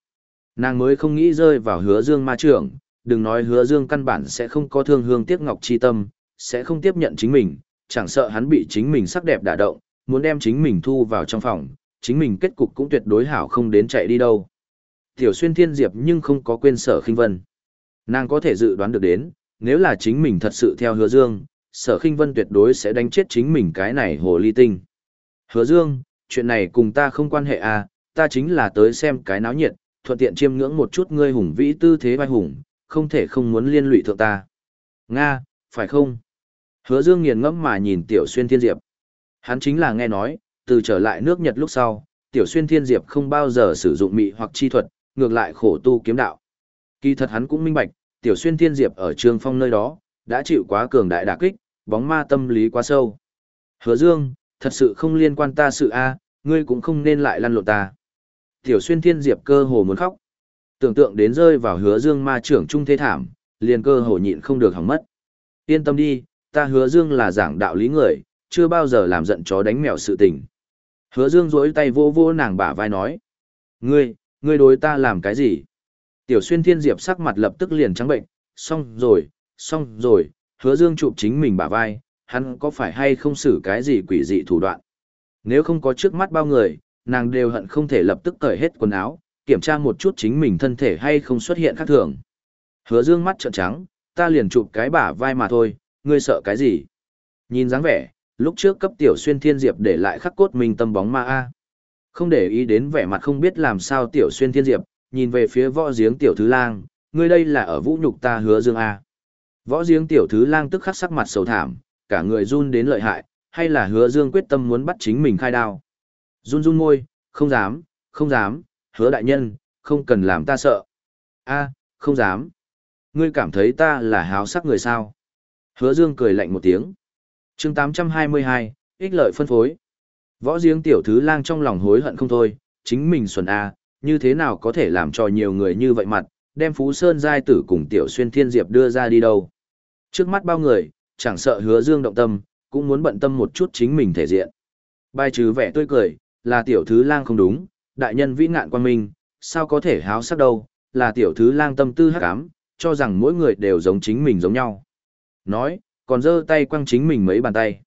Nàng mới không nghĩ rơi vào hứa dương ma trưởng, đừng nói hứa dương căn bản sẽ không có thương hương tiếc ngọc chi tâm, sẽ không tiếp nhận chính mình, chẳng sợ hắn bị chính mình sắc đẹp đả động, muốn đem chính mình thu vào trong phòng, chính mình kết cục cũng tuyệt đối hảo không đến chạy đi đâu. Tiểu xuyên thiên diệp nhưng không có quên sở khinh vân. Nàng có thể dự đoán được đến, nếu là chính mình thật sự theo hứa dương, sở khinh vân tuyệt đối sẽ đánh chết chính mình cái này hồ ly tinh. Hứa dương, chuyện này cùng ta không quan hệ à, ta chính là tới xem cái náo nhiệt, thuận tiện chiêm ngưỡng một chút ngươi hùng vĩ tư thế vai hùng, không thể không muốn liên lụy thượng ta. Nga, phải không? Hứa Dương nghiền ngẫm mà nhìn Tiểu Xuyên Thiên Diệp. Hắn chính là nghe nói, từ trở lại nước Nhật lúc sau, Tiểu Xuyên Thiên Diệp không bao giờ sử dụng mị hoặc chi thuật, ngược lại khổ tu kiếm đạo. Kỳ thật hắn cũng minh bạch, Tiểu Xuyên Thiên Diệp ở Trường Phong nơi đó, đã chịu quá cường đại đả kích, bóng ma tâm lý quá sâu. Hứa Dương, thật sự không liên quan ta sự a, ngươi cũng không nên lại lăn lộn ta. Tiểu Xuyên Thiên Diệp cơ hồ muốn khóc. Tưởng tượng đến rơi vào Hứa Dương ma trưởng trung thế thảm, liền cơ hồ nhịn không được hỏng mất. Yên tâm đi, ta Hứa Dương là giảng đạo lý người, chưa bao giờ làm giận chó đánh mèo sự tình. Hứa Dương duỗi tay vô vô nàng bả vai nói: "Ngươi, ngươi đối ta làm cái gì?" Tiểu Xuyên Thiên Diệp sắc mặt lập tức liền trắng bệnh, xong rồi, xong rồi, Hứa Dương chụp chính mình bả vai, hắn có phải hay không xử cái gì quỷ dị thủ đoạn. Nếu không có trước mắt bao người, nàng đều hận không thể lập tức cởi hết quần áo, kiểm tra một chút chính mình thân thể hay không xuất hiện khác thường. Hứa dương mắt trợn trắng, ta liền chụp cái bả vai mà thôi, ngươi sợ cái gì? Nhìn dáng vẻ, lúc trước cấp tiểu xuyên thiên diệp để lại khắc cốt mình tâm bóng ma A. Không để ý đến vẻ mặt không biết làm sao tiểu xuyên thiên diệp, nhìn về phía võ giếng tiểu thứ lang, ngươi đây là ở vũ nhục ta hứa dương A. Võ giếng tiểu thứ lang tức khắc sắc mặt sầu thảm, cả người run đến lợi hại, hay là hứa dương quyết tâm muốn bắt chính mình khai đao. Run run môi, không dám, không dám, hứa đại nhân, không cần làm ta sợ. A, không dám. Ngươi cảm thấy ta là háo sắc người sao? Hứa dương cười lạnh một tiếng. chương 822, ích lợi phân phối. Võ giếng tiểu thứ lang trong lòng hối hận không thôi, chính mình xuân A, như thế nào có thể làm cho nhiều người như vậy mặt, đem Phú Sơn giai tử cùng tiểu xuyên thiên diệp đưa ra đi đâu. Trước mắt bao người, chẳng sợ hứa dương động tâm, cũng muốn bận tâm một chút chính mình thể diện. Bài trừ vẻ tươi cười, là tiểu thứ lang không đúng, đại nhân vĩ ngạn quan minh, sao có thể háo sắc đâu, là tiểu thứ lang tâm tư hắc ám, cho rằng mỗi người đều giống chính mình giống nhau. Nói, còn giơ tay quăng chính mình mấy bàn tay.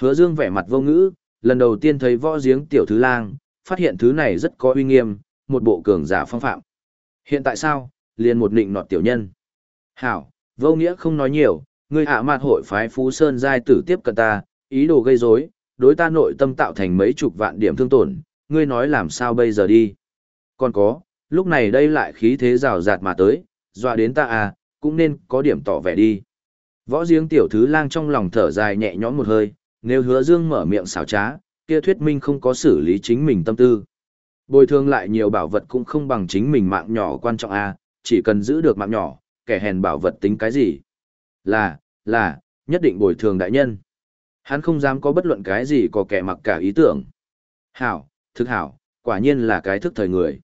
Hứa dương vẻ mặt vô ngữ, lần đầu tiên thấy võ giếng tiểu thứ lang, phát hiện thứ này rất có uy nghiêm, một bộ cường giả phong phạm. Hiện tại sao, liền một nịnh nọt tiểu nhân. Hảo, vô nghĩa không nói nhiều, ngươi hạ mạt hội phái Phú Sơn giai tử tiếp cận ta, ý đồ gây rối, đối ta nội tâm tạo thành mấy chục vạn điểm thương tổn, ngươi nói làm sao bây giờ đi. Còn có, lúc này đây lại khí thế rào rạt mà tới, dọa đến ta à, cũng nên có điểm tỏ vẻ đi. Võ giếng tiểu thứ lang trong lòng thở dài nhẹ nhõm một hơi, nếu hứa dương mở miệng xảo trá, kia thuyết minh không có xử lý chính mình tâm tư. Bồi thường lại nhiều bảo vật cũng không bằng chính mình mạng nhỏ quan trọng à, chỉ cần giữ được mạng nhỏ, kẻ hèn bảo vật tính cái gì. Là, là, nhất định bồi thường đại nhân. Hắn không dám có bất luận cái gì có kẻ mặc cả ý tưởng. Hảo, thức hảo, quả nhiên là cái thức thời người.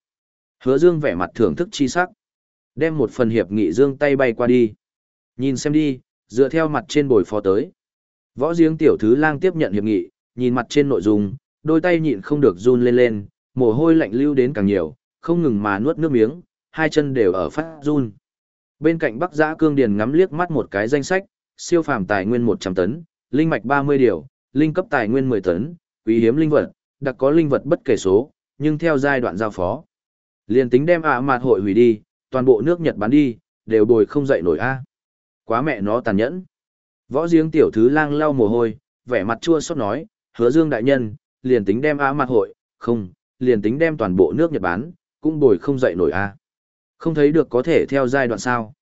Hứa dương vẻ mặt thưởng thức chi sắc. Đem một phần hiệp nghị dương tay bay qua đi. Nhìn xem đi, dựa theo mặt trên bồi phó tới. Võ giếng tiểu thứ lang tiếp nhận hiệp nghị, nhìn mặt trên nội dung, đôi tay nhịn không được run lên lên, mồ hôi lạnh lưu đến càng nhiều, không ngừng mà nuốt nước miếng, hai chân đều ở phát run. Bên cạnh Bắc Giã Cương Điền ngắm liếc mắt một cái danh sách, siêu phàm tài nguyên 100 tấn, linh mạch 30 điều, linh cấp tài nguyên 10 tấn, quý hiếm linh vật, đặc có linh vật bất kể số, nhưng theo giai đoạn giao phó. Liên tính đem ạ à mạt hội hủy đi, toàn bộ nước Nhật bán đi, đều bồi không dậy nổi a. Quá mẹ nó tàn nhẫn. Võ giếng tiểu thứ lang lau mồ hôi, vẻ mặt chua xót nói, hứa dương đại nhân, liền tính đem ạ à mạt hội, không, liền tính đem toàn bộ nước Nhật bán, cũng bồi không dậy nổi a. Không thấy được có thể theo giai đoạn sao.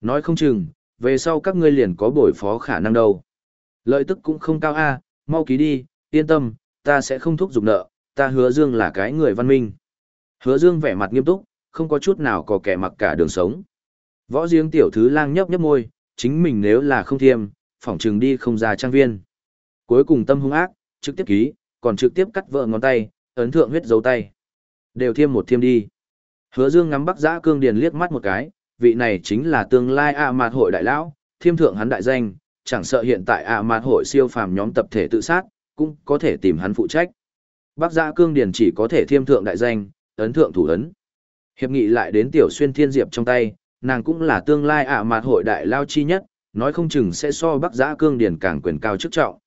Nói không chừng, về sau các ngươi liền có bồi phó khả năng đâu. Lợi tức cũng không cao a, mau ký đi, yên tâm, ta sẽ không thúc giục nợ, ta hứa dương là cái người văn minh. Hứa dương vẻ mặt nghiêm túc, không có chút nào có kẻ mặc cả đường sống. Võ giếng tiểu thứ lang nhấp nhấp môi, chính mình nếu là không thiêm, phỏng trường đi không ra trang viên. Cuối cùng tâm hung ác, trực tiếp ký, còn trực tiếp cắt vợ ngón tay, ấn thượng huyết dấu tay. Đều thiêm một thiêm đi. Hứa Dương ngắm Bắc Giã Cương Điền liếc mắt một cái, vị này chính là tương lai ạ mạt hội đại lão, thiêm thượng hắn đại danh, chẳng sợ hiện tại ạ mạt hội siêu phàm nhóm tập thể tự sát, cũng có thể tìm hắn phụ trách. Bắc Giã Cương Điền chỉ có thể thiêm thượng đại danh, ấn thượng thủ ấn. Hiệp nghị lại đến tiểu xuyên thiên diệp trong tay, nàng cũng là tương lai ạ mạt hội đại lao chi nhất, nói không chừng sẽ so Bắc Giã Cương Điền càng quyền cao chức trọng.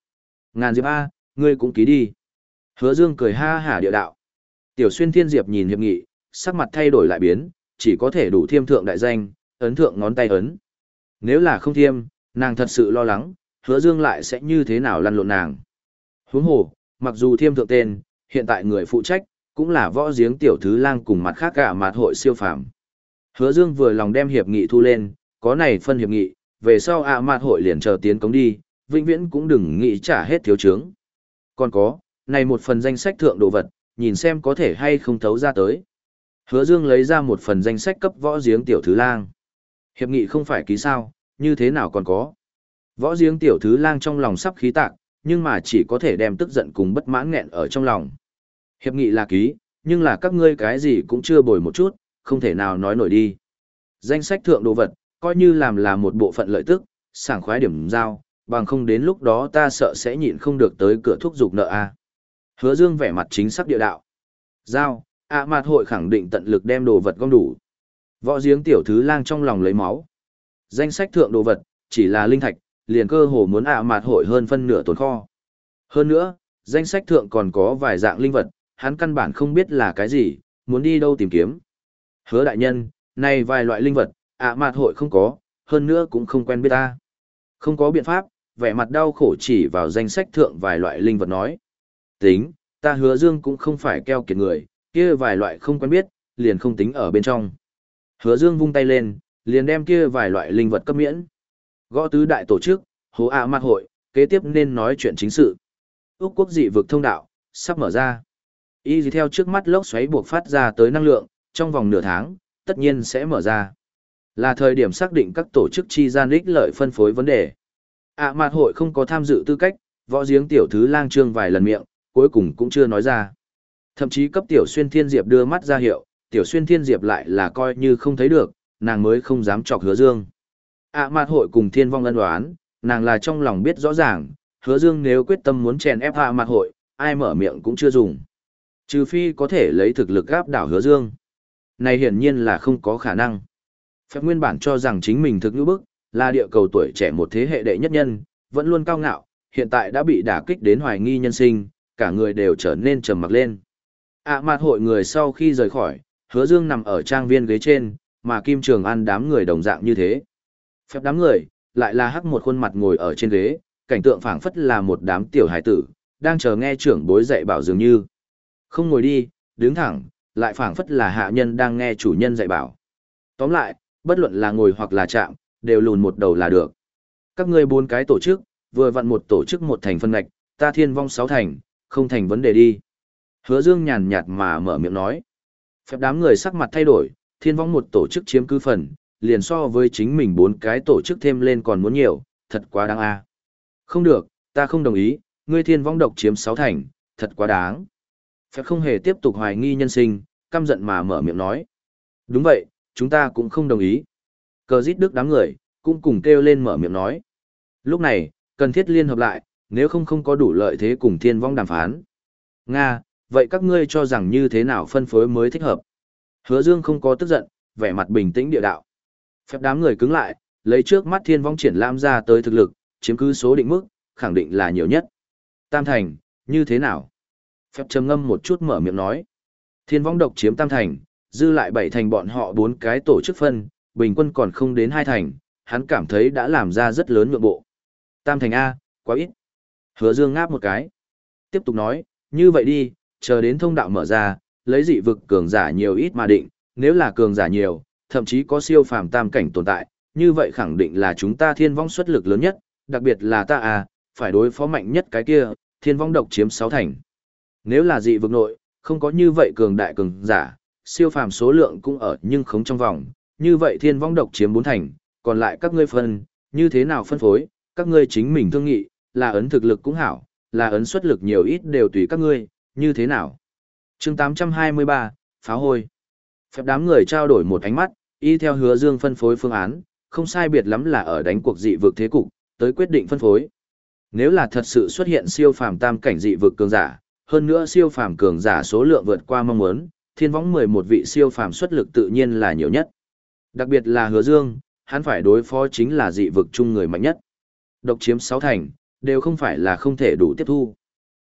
Ngàn diệp A, ngươi cũng ký đi. Hứa Dương cười ha hả địa đạo. Tiểu xuyên thiên diệp nhìn hiệp nghị, sắc mặt thay đổi lại biến, chỉ có thể đủ thiêm thượng đại danh, ấn thượng ngón tay ấn. Nếu là không thiêm, nàng thật sự lo lắng, hứa dương lại sẽ như thế nào lăn lộn nàng. Huống hồ, mặc dù thiêm thượng tên, hiện tại người phụ trách, cũng là võ giếng tiểu thứ lang cùng mặt khác cả mặt hội siêu phàm. Hứa dương vừa lòng đem hiệp nghị thu lên, có này phân hiệp nghị, về sau ạ mặt hội liền chờ tiến cống đi, vĩnh viễn cũng đừng nghĩ trả hết thiếu chướng. Còn có, này một phần danh sách thượng đồ vật, nhìn xem có thể hay không thấu ra tới. Hứa Dương lấy ra một phần danh sách cấp võ giếng tiểu thứ lang. Hiệp nghị không phải ký sao, như thế nào còn có. Võ giếng tiểu thứ lang trong lòng sắp khí tạc, nhưng mà chỉ có thể đem tức giận cùng bất mãn nghẹn ở trong lòng. Hiệp nghị là ký, nhưng là các ngươi cái gì cũng chưa bồi một chút, không thể nào nói nổi đi. Danh sách thượng đồ vật, coi như làm là một bộ phận lợi tức, sảng khoái điểm giao, bằng không đến lúc đó ta sợ sẽ nhịn không được tới cửa thuốc dục nợ a. Hứa Dương vẻ mặt chính xác địa đạo. Giao, ạ à mạt hội khẳng định tận lực đem đồ vật gom đủ. Võ giếng tiểu thứ lang trong lòng lấy máu. Danh sách thượng đồ vật, chỉ là linh thạch, liền cơ hồ muốn ạ à mạt hội hơn phân nửa tồn kho. Hơn nữa, danh sách thượng còn có vài dạng linh vật, hắn căn bản không biết là cái gì, muốn đi đâu tìm kiếm. Hứa đại nhân, này vài loại linh vật, ạ mạt hội không có, hơn nữa cũng không quen biết ta. Không có biện pháp, vẻ mặt đau khổ chỉ vào danh sách thượng vài loại linh vật nói. Tính, ta hứa dương cũng không phải keo kiệt người, kia vài loại không quen biết, liền không tính ở bên trong. Hứa dương vung tay lên, liền đem kia vài loại linh vật cấp miễn. Gõ tứ đại tổ chức, hố ạ mặt hội, kế tiếp nên nói chuyện chính sự. Úc quốc dị vực thông đạo, sắp mở ra. Y gì theo trước mắt lốc xoáy buộc phát ra tới năng lượng, trong vòng nửa tháng, tất nhiên sẽ mở ra. Là thời điểm xác định các tổ chức chi gian ích lợi phân phối vấn đề. ạ à, hội không có tham dự tư cách, võ giếng tiểu thứ lang trương vài lần miệng, cuối cùng cũng chưa nói ra. Thậm chí cấp tiểu xuyên thiên diệp đưa mắt ra hiệu, tiểu xuyên thiên diệp lại là coi như không thấy được, nàng mới không dám chọc hứa dương. ạ à, mạt hội cùng thiên vong ân đoán, nàng là trong lòng biết rõ ràng, hứa dương nếu quyết tâm muốn chèn ép hạ mạt hội, ai mở miệng cũng chưa dùng. Trừ phi có thể lấy thực lực gáp đảo hứa dương. Này hiển nhiên là không có khả năng. Phép nguyên bản cho rằng chính mình thực như bức, là địa cầu tuổi trẻ một thế hệ đệ nhất nhân, vẫn luôn cao ngạo, hiện tại đã bị đả kích đến hoài nghi nhân sinh, cả người đều trở nên trầm mặc lên. À, ạ mạt hội người sau khi rời khỏi, hứa dương nằm ở trang viên ghế trên, mà Kim Trường An đám người đồng dạng như thế. Phép đám người, lại là hắc một khuôn mặt ngồi ở trên ghế, cảnh tượng phảng phất là một đám tiểu hải tử, đang chờ nghe trưởng bối dạy bảo dường như. Không ngồi đi, đứng thẳng, lại phảng phất là hạ nhân đang nghe chủ nhân dạy bảo. Tóm lại, bất luận là ngồi hoặc là chạm, đều lùn một đầu là được. Các ngươi bốn cái tổ chức, vừa vặn một tổ chức một thành phân ngạch, ta thiên vong sáu thành, không thành vấn đề đi. Hứa Dương nhàn nhạt mà mở miệng nói. Phép đám người sắc mặt thay đổi, thiên vong một tổ chức chiếm cứ phần, liền so với chính mình bốn cái tổ chức thêm lên còn muốn nhiều, thật quá đáng a. Không được, ta không đồng ý, ngươi thiên vong độc chiếm sáu thành, thật quá đáng. Phép không hề tiếp tục hoài nghi nhân sinh, căm giận mà mở miệng nói. Đúng vậy, chúng ta cũng không đồng ý. Cờ giít đức đám người, cũng cùng kêu lên mở miệng nói. Lúc này, cần thiết liên hợp lại, nếu không không có đủ lợi thế cùng thiên vong đàm phán. Nga, vậy các ngươi cho rằng như thế nào phân phối mới thích hợp? Hứa Dương không có tức giận, vẻ mặt bình tĩnh địa đạo. Phép đám người cứng lại, lấy trước mắt thiên vong triển lãm ra tới thực lực, chiếm cứ số định mức, khẳng định là nhiều nhất. Tam thành, như thế nào? Phép trầm ngâm một chút mở miệng nói. Thiên vong độc chiếm tam thành, dư lại bảy thành bọn họ bốn cái tổ chức phân, bình quân còn không đến hai thành, hắn cảm thấy đã làm ra rất lớn nhượng bộ. Tam thành A, quá ít. Hứa dương ngáp một cái. Tiếp tục nói, như vậy đi, chờ đến thông đạo mở ra, lấy dị vực cường giả nhiều ít mà định, nếu là cường giả nhiều, thậm chí có siêu phàm tam cảnh tồn tại, như vậy khẳng định là chúng ta thiên vong xuất lực lớn nhất, đặc biệt là ta à, phải đối phó mạnh nhất cái kia, thiên vong độc chiếm sáu thành. Nếu là dị vực nội, không có như vậy cường đại cường giả, siêu phàm số lượng cũng ở nhưng không trong vòng, như vậy thiên vong độc chiếm bốn thành, còn lại các ngươi phân, như thế nào phân phối, các ngươi chính mình thương nghị, là ấn thực lực cũng hảo, là ấn xuất lực nhiều ít đều tùy các ngươi, như thế nào chương 823, phá hôi. Phép đám người trao đổi một ánh mắt, y theo hứa dương phân phối phương án, không sai biệt lắm là ở đánh cuộc dị vực thế cục, tới quyết định phân phối. Nếu là thật sự xuất hiện siêu phàm tam cảnh dị vực cường giả, hơn nữa siêu phàm cường giả số lượng vượt qua mong muốn, thiên võng 11 vị siêu phàm xuất lực tự nhiên là nhiều nhất. Đặc biệt là hứa dương, hắn phải đối phó chính là dị vực chung người mạnh nhất. Độc chiếm 6 thành, đều không phải là không thể đủ tiếp thu.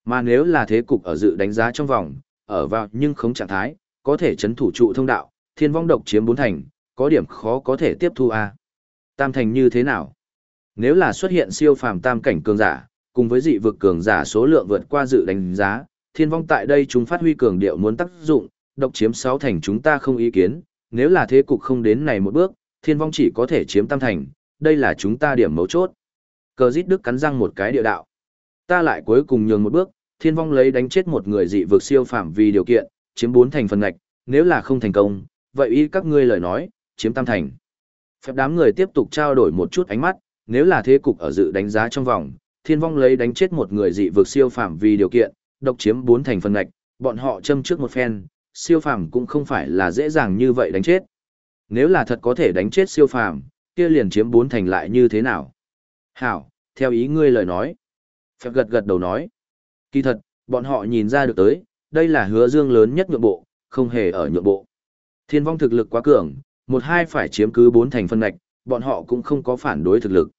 Mà nếu là thế cục ở dự đánh giá trong vòng, ở vào nhưng không trạng thái, có thể chấn thủ trụ thông đạo, thiên vong độc chiếm bốn thành, có điểm khó có thể tiếp thu a. Tam thành như thế nào? Nếu là xuất hiện siêu phàm tam cảnh cường giả, cùng với dị vực cường giả số lượng vượt qua dự đánh giá, thiên vong tại đây chúng phát huy cường điệu muốn tác dụng, độc chiếm sáu thành chúng ta không ý kiến, nếu là thế cục không đến này một bước, thiên vong chỉ có thể chiếm tam thành, đây là chúng ta điểm mấu chốt. Cờ giít đức cắn răng một cái địa đạo. Ta lại cuối cùng nhường một bước, thiên vong lấy đánh chết một người dị vực siêu phàm vì điều kiện, chiếm bốn thành phần ngạch, nếu là không thành công, vậy ý các ngươi lời nói, chiếm tam thành. Phép đám người tiếp tục trao đổi một chút ánh mắt, nếu là thế cục ở dự đánh giá trong vòng, thiên vong lấy đánh chết một người dị vực siêu phàm vì điều kiện, độc chiếm bốn thành phần ngạch, bọn họ châm trước một phen, siêu phàm cũng không phải là dễ dàng như vậy đánh chết. Nếu là thật có thể đánh chết siêu phàm, kia liền chiếm bốn thành lại như thế nào? Hảo, theo ý ngươi lời nói. Phép gật gật đầu nói. Kỳ thật, bọn họ nhìn ra được tới, đây là hứa dương lớn nhất nhượng bộ, không hề ở nhượng bộ. Thiên vong thực lực quá cường, một hai phải chiếm cứ bốn thành phân ngạch, bọn họ cũng không có phản đối thực lực.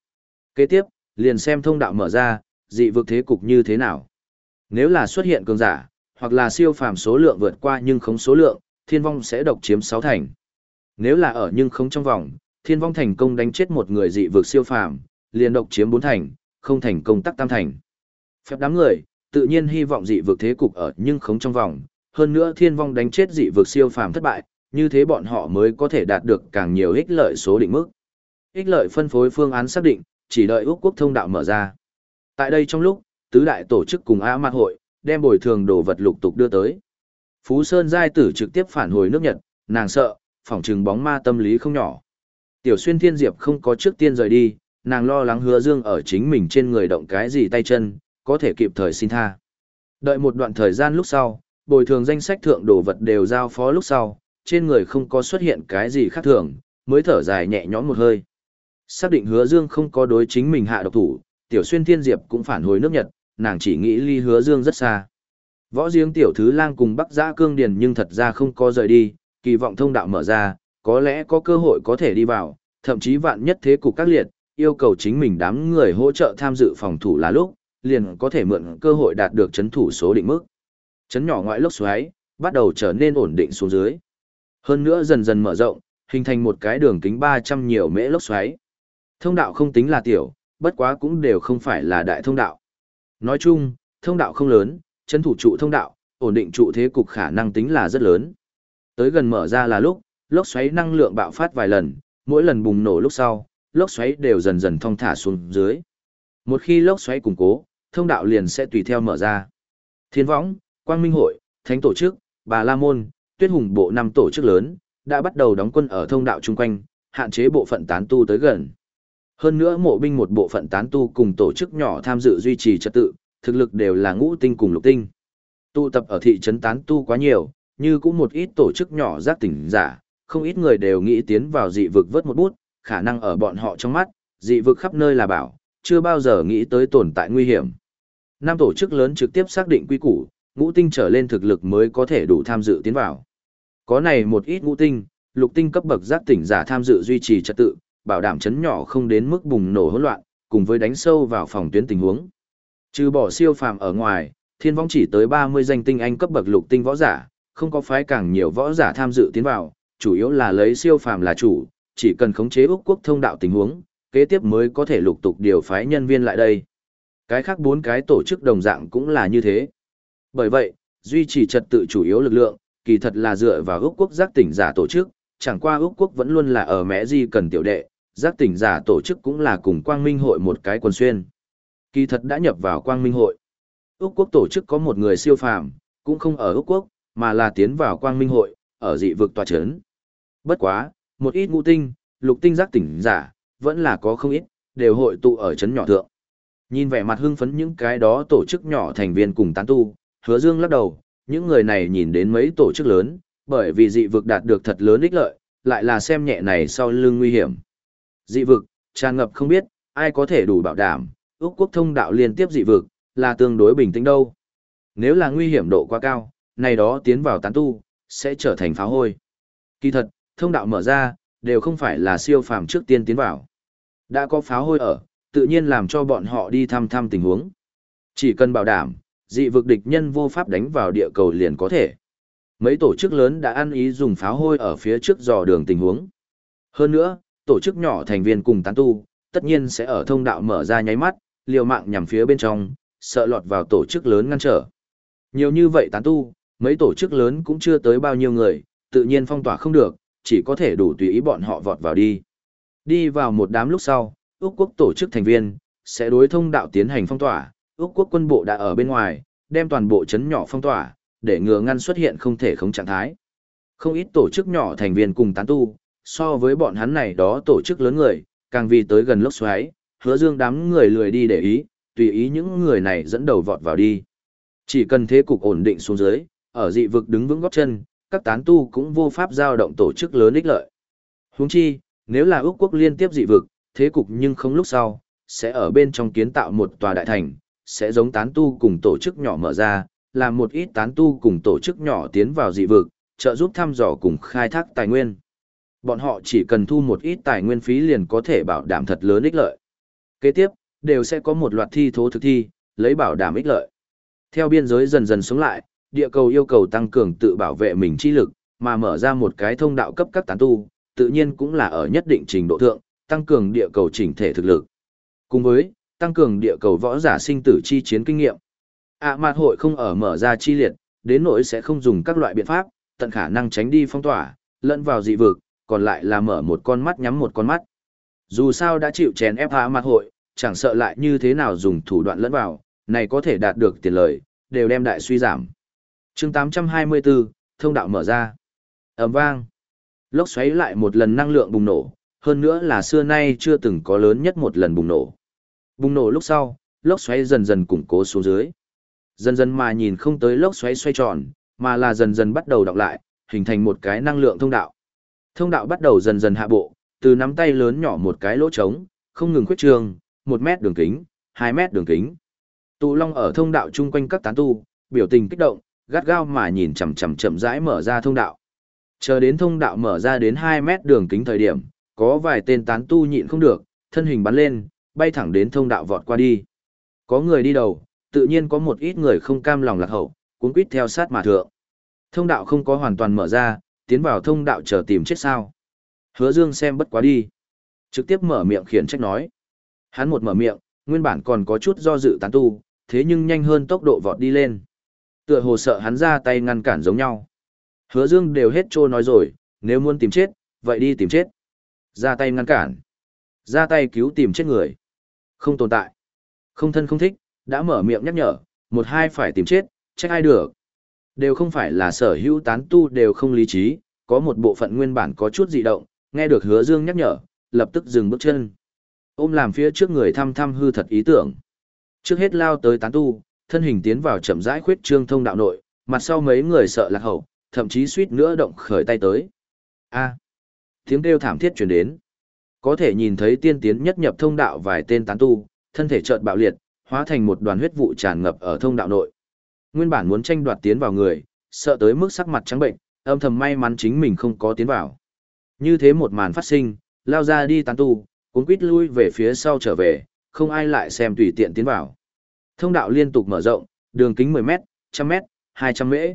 Kế tiếp, liền xem thông đạo mở ra, dị vực thế cục như thế nào. Nếu là xuất hiện cường giả, hoặc là siêu phàm số lượng vượt qua nhưng không số lượng, thiên vong sẽ độc chiếm sáu thành. Nếu là ở nhưng không trong vòng, Thiên vong thành công đánh chết một người dị vực siêu phàm, liền độc chiếm bốn thành, không thành công tắc tam thành. Phép đám người, tự nhiên hy vọng dị vực thế cục ở nhưng không trong vòng, hơn nữa thiên vong đánh chết dị vực siêu phàm thất bại, như thế bọn họ mới có thể đạt được càng nhiều ích lợi số định mức. Ích lợi phân phối phương án xác định, chỉ đợi Úc quốc thông đạo mở ra. Tại đây trong lúc, tứ đại tổ chức cùng A Mạt hội, đem bồi thường đồ vật lục tục đưa tới. Phú Sơn giai tử trực tiếp phản hồi nước Nhật, nàng sợ, phỏng trừng bóng ma tâm lý không nhỏ. Tiểu xuyên thiên diệp không có trước tiên rời đi, nàng lo lắng hứa dương ở chính mình trên người động cái gì tay chân, có thể kịp thời xin tha. Đợi một đoạn thời gian lúc sau, bồi thường danh sách thượng đồ vật đều giao phó lúc sau, trên người không có xuất hiện cái gì khác thường, mới thở dài nhẹ nhõm một hơi. Xác định hứa dương không có đối chính mình hạ độc thủ, tiểu xuyên thiên diệp cũng phản hồi nước Nhật, nàng chỉ nghĩ ly hứa dương rất xa. Võ giếng tiểu thứ lang cùng bắc giã cương điền nhưng thật ra không có rời đi, kỳ vọng thông đạo mở ra, có lẽ có cơ hội có thể đi vào, thậm chí vạn nhất thế cục các liệt, yêu cầu chính mình đám người hỗ trợ tham dự phòng thủ là lúc, liền có thể mượn cơ hội đạt được chấn thủ số định mức. Chấn nhỏ ngoại lốc xoáy, bắt đầu trở nên ổn định xuống dưới. Hơn nữa dần dần mở rộng, hình thành một cái đường kính 300 nhiều mễ lốc xoáy. Thông đạo không tính là tiểu, bất quá cũng đều không phải là đại thông đạo. Nói chung, thông đạo không lớn, chấn thủ trụ thông đạo, ổn định trụ thế cục khả năng tính là rất lớn. Tới gần mở ra là lúc, lốc xoáy năng lượng bạo phát vài lần, mỗi lần bùng nổ lúc sau, lốc xoáy đều dần dần thong thả xuống dưới. Một khi lốc xoáy củng cố, thông đạo liền sẽ tùy theo mở ra. Thiên võng, Quang Minh hội, Thánh tổ chức, Bà La môn, Tuyết hùng bộ năm tổ chức lớn đã bắt đầu đóng quân ở thông đạo chung quanh, hạn chế bộ phận tán tu tới gần. Hơn nữa mộ binh một bộ phận tán tu cùng tổ chức nhỏ tham dự duy trì trật tự, thực lực đều là ngũ tinh cùng lục tinh. Tụ tập ở thị trấn tán tu quá nhiều, như cũng một ít tổ chức nhỏ giác tỉnh giả, không ít người đều nghĩ tiến vào dị vực vớt một bút, khả năng ở bọn họ trong mắt, dị vực khắp nơi là bảo, chưa bao giờ nghĩ tới tồn tại nguy hiểm. Năm tổ chức lớn trực tiếp xác định quy củ, ngũ tinh trở lên thực lực mới có thể đủ tham dự tiến vào. Có này một ít ngũ tinh, lục tinh cấp bậc giác tỉnh giả tham dự duy trì trật tự, bảo đảm chấn nhỏ không đến mức bùng nổ hỗn loạn, cùng với đánh sâu vào phòng tuyến tình huống. Trừ bỏ siêu phàm ở ngoài, thiên vong chỉ tới 30 danh tinh anh cấp bậc lục tinh võ giả, không có phái càng nhiều võ giả tham dự tiến vào, chủ yếu là lấy siêu phàm là chủ, chỉ cần khống chế Úc quốc thông đạo tình huống, kế tiếp mới có thể lục tục điều phái nhân viên lại đây. Cái khác bốn cái tổ chức đồng dạng cũng là như thế. Bởi vậy, duy trì trật tự chủ yếu lực lượng, kỳ thật là dựa vào ước quốc giác tỉnh giả tổ chức, chẳng qua ước quốc vẫn luôn là ở mẽ di cần tiểu đệ, giác tỉnh giả tổ chức cũng là cùng quang minh hội một cái quần xuyên. Kỳ thật đã nhập vào quang minh hội. Ước quốc tổ chức có một người siêu phàm, cũng không ở ước quốc, mà là tiến vào quang minh hội, ở dị vực tòa chấn. Bất quá, một ít ngũ tinh, lục tinh giác tỉnh giả, vẫn là có không ít, đều hội tụ ở chấn nhỏ thượng. Nhìn vẻ mặt hưng phấn những cái đó tổ chức nhỏ thành viên cùng tán tu, hứa dương lắc đầu, những người này nhìn đến mấy tổ chức lớn, bởi vì dị vực đạt được thật lớn ích lợi, lại là xem nhẹ này sau lưng nguy hiểm. Dị vực, tràn ngập không biết, ai có thể đủ bảo đảm, Úc quốc thông đạo liên tiếp dị vực, là tương đối bình tĩnh đâu. Nếu là nguy hiểm độ quá cao, này đó tiến vào tán tu, sẽ trở thành phá hôi. Kỳ thật, thông đạo mở ra, đều không phải là siêu phàm trước tiên tiến vào. Đã có pháo hôi ở, tự nhiên làm cho bọn họ đi thăm thăm tình huống. Chỉ cần bảo đảm, dị vực địch nhân vô pháp đánh vào địa cầu liền có thể. Mấy tổ chức lớn đã ăn ý dùng pháo hôi ở phía trước dò đường tình huống. Hơn nữa, tổ chức nhỏ thành viên cùng tán tu, tất nhiên sẽ ở thông đạo mở ra nháy mắt, liều mạng nhằm phía bên trong, sợ lọt vào tổ chức lớn ngăn trở. Nhiều như vậy tán tu, mấy tổ chức lớn cũng chưa tới bao nhiêu người, tự nhiên phong tỏa không được, chỉ có thể đủ tùy ý bọn họ vọt vào đi. Đi vào một đám lúc sau, Úc quốc tổ chức thành viên, sẽ đối thông đạo tiến hành phong tỏa, Úc quốc quân bộ đã ở bên ngoài, đem toàn bộ chấn nhỏ phong tỏa, để ngừa ngăn xuất hiện không thể không trạng thái. Không ít tổ chức nhỏ thành viên cùng tán tu, so với bọn hắn này đó tổ chức lớn người, càng vì tới gần lốc xoáy, hứa dương đám người lười đi để ý, tùy ý những người này dẫn đầu vọt vào đi. Chỉ cần thế cục ổn định xuống dưới, ở dị vực đứng vững góp chân, các tán tu cũng vô pháp giao động tổ chức lớn ích lợi. Huống chi, nếu là Úc quốc liên tiếp dị vực, thế cục nhưng không lúc sau, sẽ ở bên trong kiến tạo một tòa đại thành, sẽ giống tán tu cùng tổ chức nhỏ mở ra, làm một ít tán tu cùng tổ chức nhỏ tiến vào dị vực, trợ giúp thăm dò cùng khai thác tài nguyên. Bọn họ chỉ cần thu một ít tài nguyên phí liền có thể bảo đảm thật lớn ích lợi. Kế tiếp, đều sẽ có một loạt thi thố thực thi, lấy bảo đảm ích lợi. Theo biên giới dần dần xuống lại, địa cầu yêu cầu tăng cường tự bảo vệ mình chi lực, mà mở ra một cái thông đạo cấp các tán tu, tự nhiên cũng là ở nhất định trình độ thượng, tăng cường địa cầu chỉnh thể thực lực. Cùng với, tăng cường địa cầu võ giả sinh tử chi chiến kinh nghiệm. ạ à, mạt hội không ở mở ra chi liệt, đến nỗi sẽ không dùng các loại biện pháp, tận khả năng tránh đi phong tỏa, lẫn vào dị vực, còn lại là mở một con mắt nhắm một con mắt. Dù sao đã chịu chèn ép hạ mặt hội, chẳng sợ lại như thế nào dùng thủ đoạn lẫn vào, này có thể đạt được tiền lời, đều đem đại suy giảm. chương 824, thông đạo mở ra. ầm vang. Lốc xoáy lại một lần năng lượng bùng nổ, hơn nữa là xưa nay chưa từng có lớn nhất một lần bùng nổ. Bùng nổ lúc sau, lốc xoáy dần dần củng cố xuống dưới. Dần dần mà nhìn không tới lốc xoáy xoay tròn, mà là dần dần bắt đầu đọc lại, hình thành một cái năng lượng thông đạo. Thông đạo bắt đầu dần dần hạ bộ, từ nắm tay lớn nhỏ một cái lỗ trống, không ngừng khuyết trường, một mét đường kính, hai mét đường kính. Tụ Long ở thông đạo chung quanh các tán tu, biểu tình kích động, gắt gao mà nhìn chằm chằm chậm rãi mở ra thông đạo. Chờ đến thông đạo mở ra đến 2 mét đường kính thời điểm, có vài tên tán tu nhịn không được, thân hình bắn lên, bay thẳng đến thông đạo vọt qua đi. Có người đi đầu, tự nhiên có một ít người không cam lòng lạc hậu, cuốn quýt theo sát mà thượng. Thông đạo không có hoàn toàn mở ra, tiến vào thông đạo chờ tìm chết sao. Hứa Dương xem bất quá đi. Trực tiếp mở miệng khiển trách nói. Hắn một mở miệng, nguyên bản còn có chút do dự tán tu, thế nhưng nhanh hơn tốc độ vọt đi lên. Tựa hồ sợ hắn ra tay ngăn cản giống nhau. Hứa Dương đều hết trô nói rồi, nếu muốn tìm chết, vậy đi tìm chết. Ra tay ngăn cản. Ra tay cứu tìm chết người. Không tồn tại. Không thân không thích, đã mở miệng nhắc nhở, một hai phải tìm chết, trách ai được. Đều không phải là sở hữu tán tu đều không lý trí, có một bộ phận nguyên bản có chút dị động, nghe được hứa dương nhắc nhở, lập tức dừng bước chân. Ôm làm phía trước người thăm thăm hư thật ý tưởng. Trước hết lao tới tán tu, thân hình tiến vào chậm rãi khuyết trương thông đạo nội, mặt sau mấy người sợ lạc hậu, thậm chí suýt nữa động khởi tay tới. A tiếng kêu thảm thiết truyền đến. Có thể nhìn thấy tiên tiến nhất nhập thông đạo vài tên tán tu, thân thể chợt bạo liệt, hóa thành một đoàn huyết vụ tràn ngập ở thông đạo nội. Nguyên bản muốn tranh đoạt tiến vào người, sợ tới mức sắc mặt trắng bệnh, âm thầm may mắn chính mình không có tiến vào. Như thế một màn phát sinh, lao ra đi tán tu, cuốn quýt lui về phía sau trở về, không ai lại xem tùy tiện tiến vào. Thông đạo liên tục mở rộng, đường kính 10 mét, 100 mét, 200 mễ.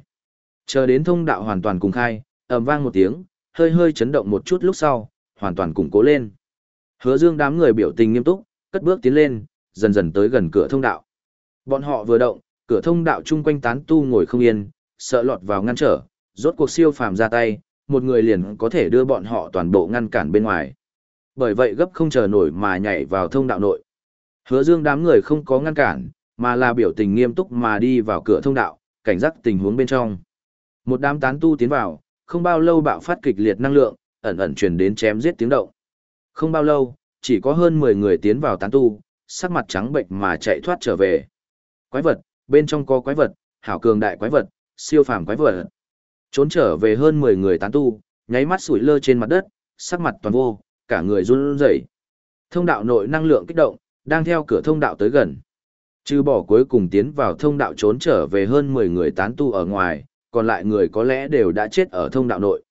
Chờ đến thông đạo hoàn toàn cùng khai, ầm vang một tiếng, hơi hơi chấn động một chút lúc sau, hoàn toàn củng cố lên. Hứa Dương đám người biểu tình nghiêm túc, cất bước tiến lên, dần dần tới gần cửa thông đạo. Bọn họ vừa động, cửa thông đạo chung quanh tán tu ngồi không yên, sợ lọt vào ngăn trở, rốt cuộc siêu phàm ra tay, một người liền có thể đưa bọn họ toàn bộ ngăn cản bên ngoài. Bởi vậy gấp không chờ nổi mà nhảy vào thông đạo nội. Hứa Dương đám người không có ngăn cản, mà là biểu tình nghiêm túc mà đi vào cửa thông đạo, cảnh giác tình huống bên trong. Một đám tán tu tiến vào, không bao lâu bạo phát kịch liệt năng lượng, ẩn ẩn truyền đến chém giết tiếng động. Không bao lâu, chỉ có hơn 10 người tiến vào tán tu, sắc mặt trắng bệnh mà chạy thoát trở về. Quái vật, bên trong có quái vật, hảo cường đại quái vật, siêu phàm quái vật. Trốn trở về hơn 10 người tán tu, nháy mắt sủi lơ trên mặt đất, sắc mặt toàn vô, cả người run rẩy. Thông đạo nội năng lượng kích động, đang theo cửa thông đạo tới gần. Trừ bỏ cuối cùng tiến vào thông đạo trốn trở về hơn 10 người tán tu ở ngoài, còn lại người có lẽ đều đã chết ở thông đạo nội.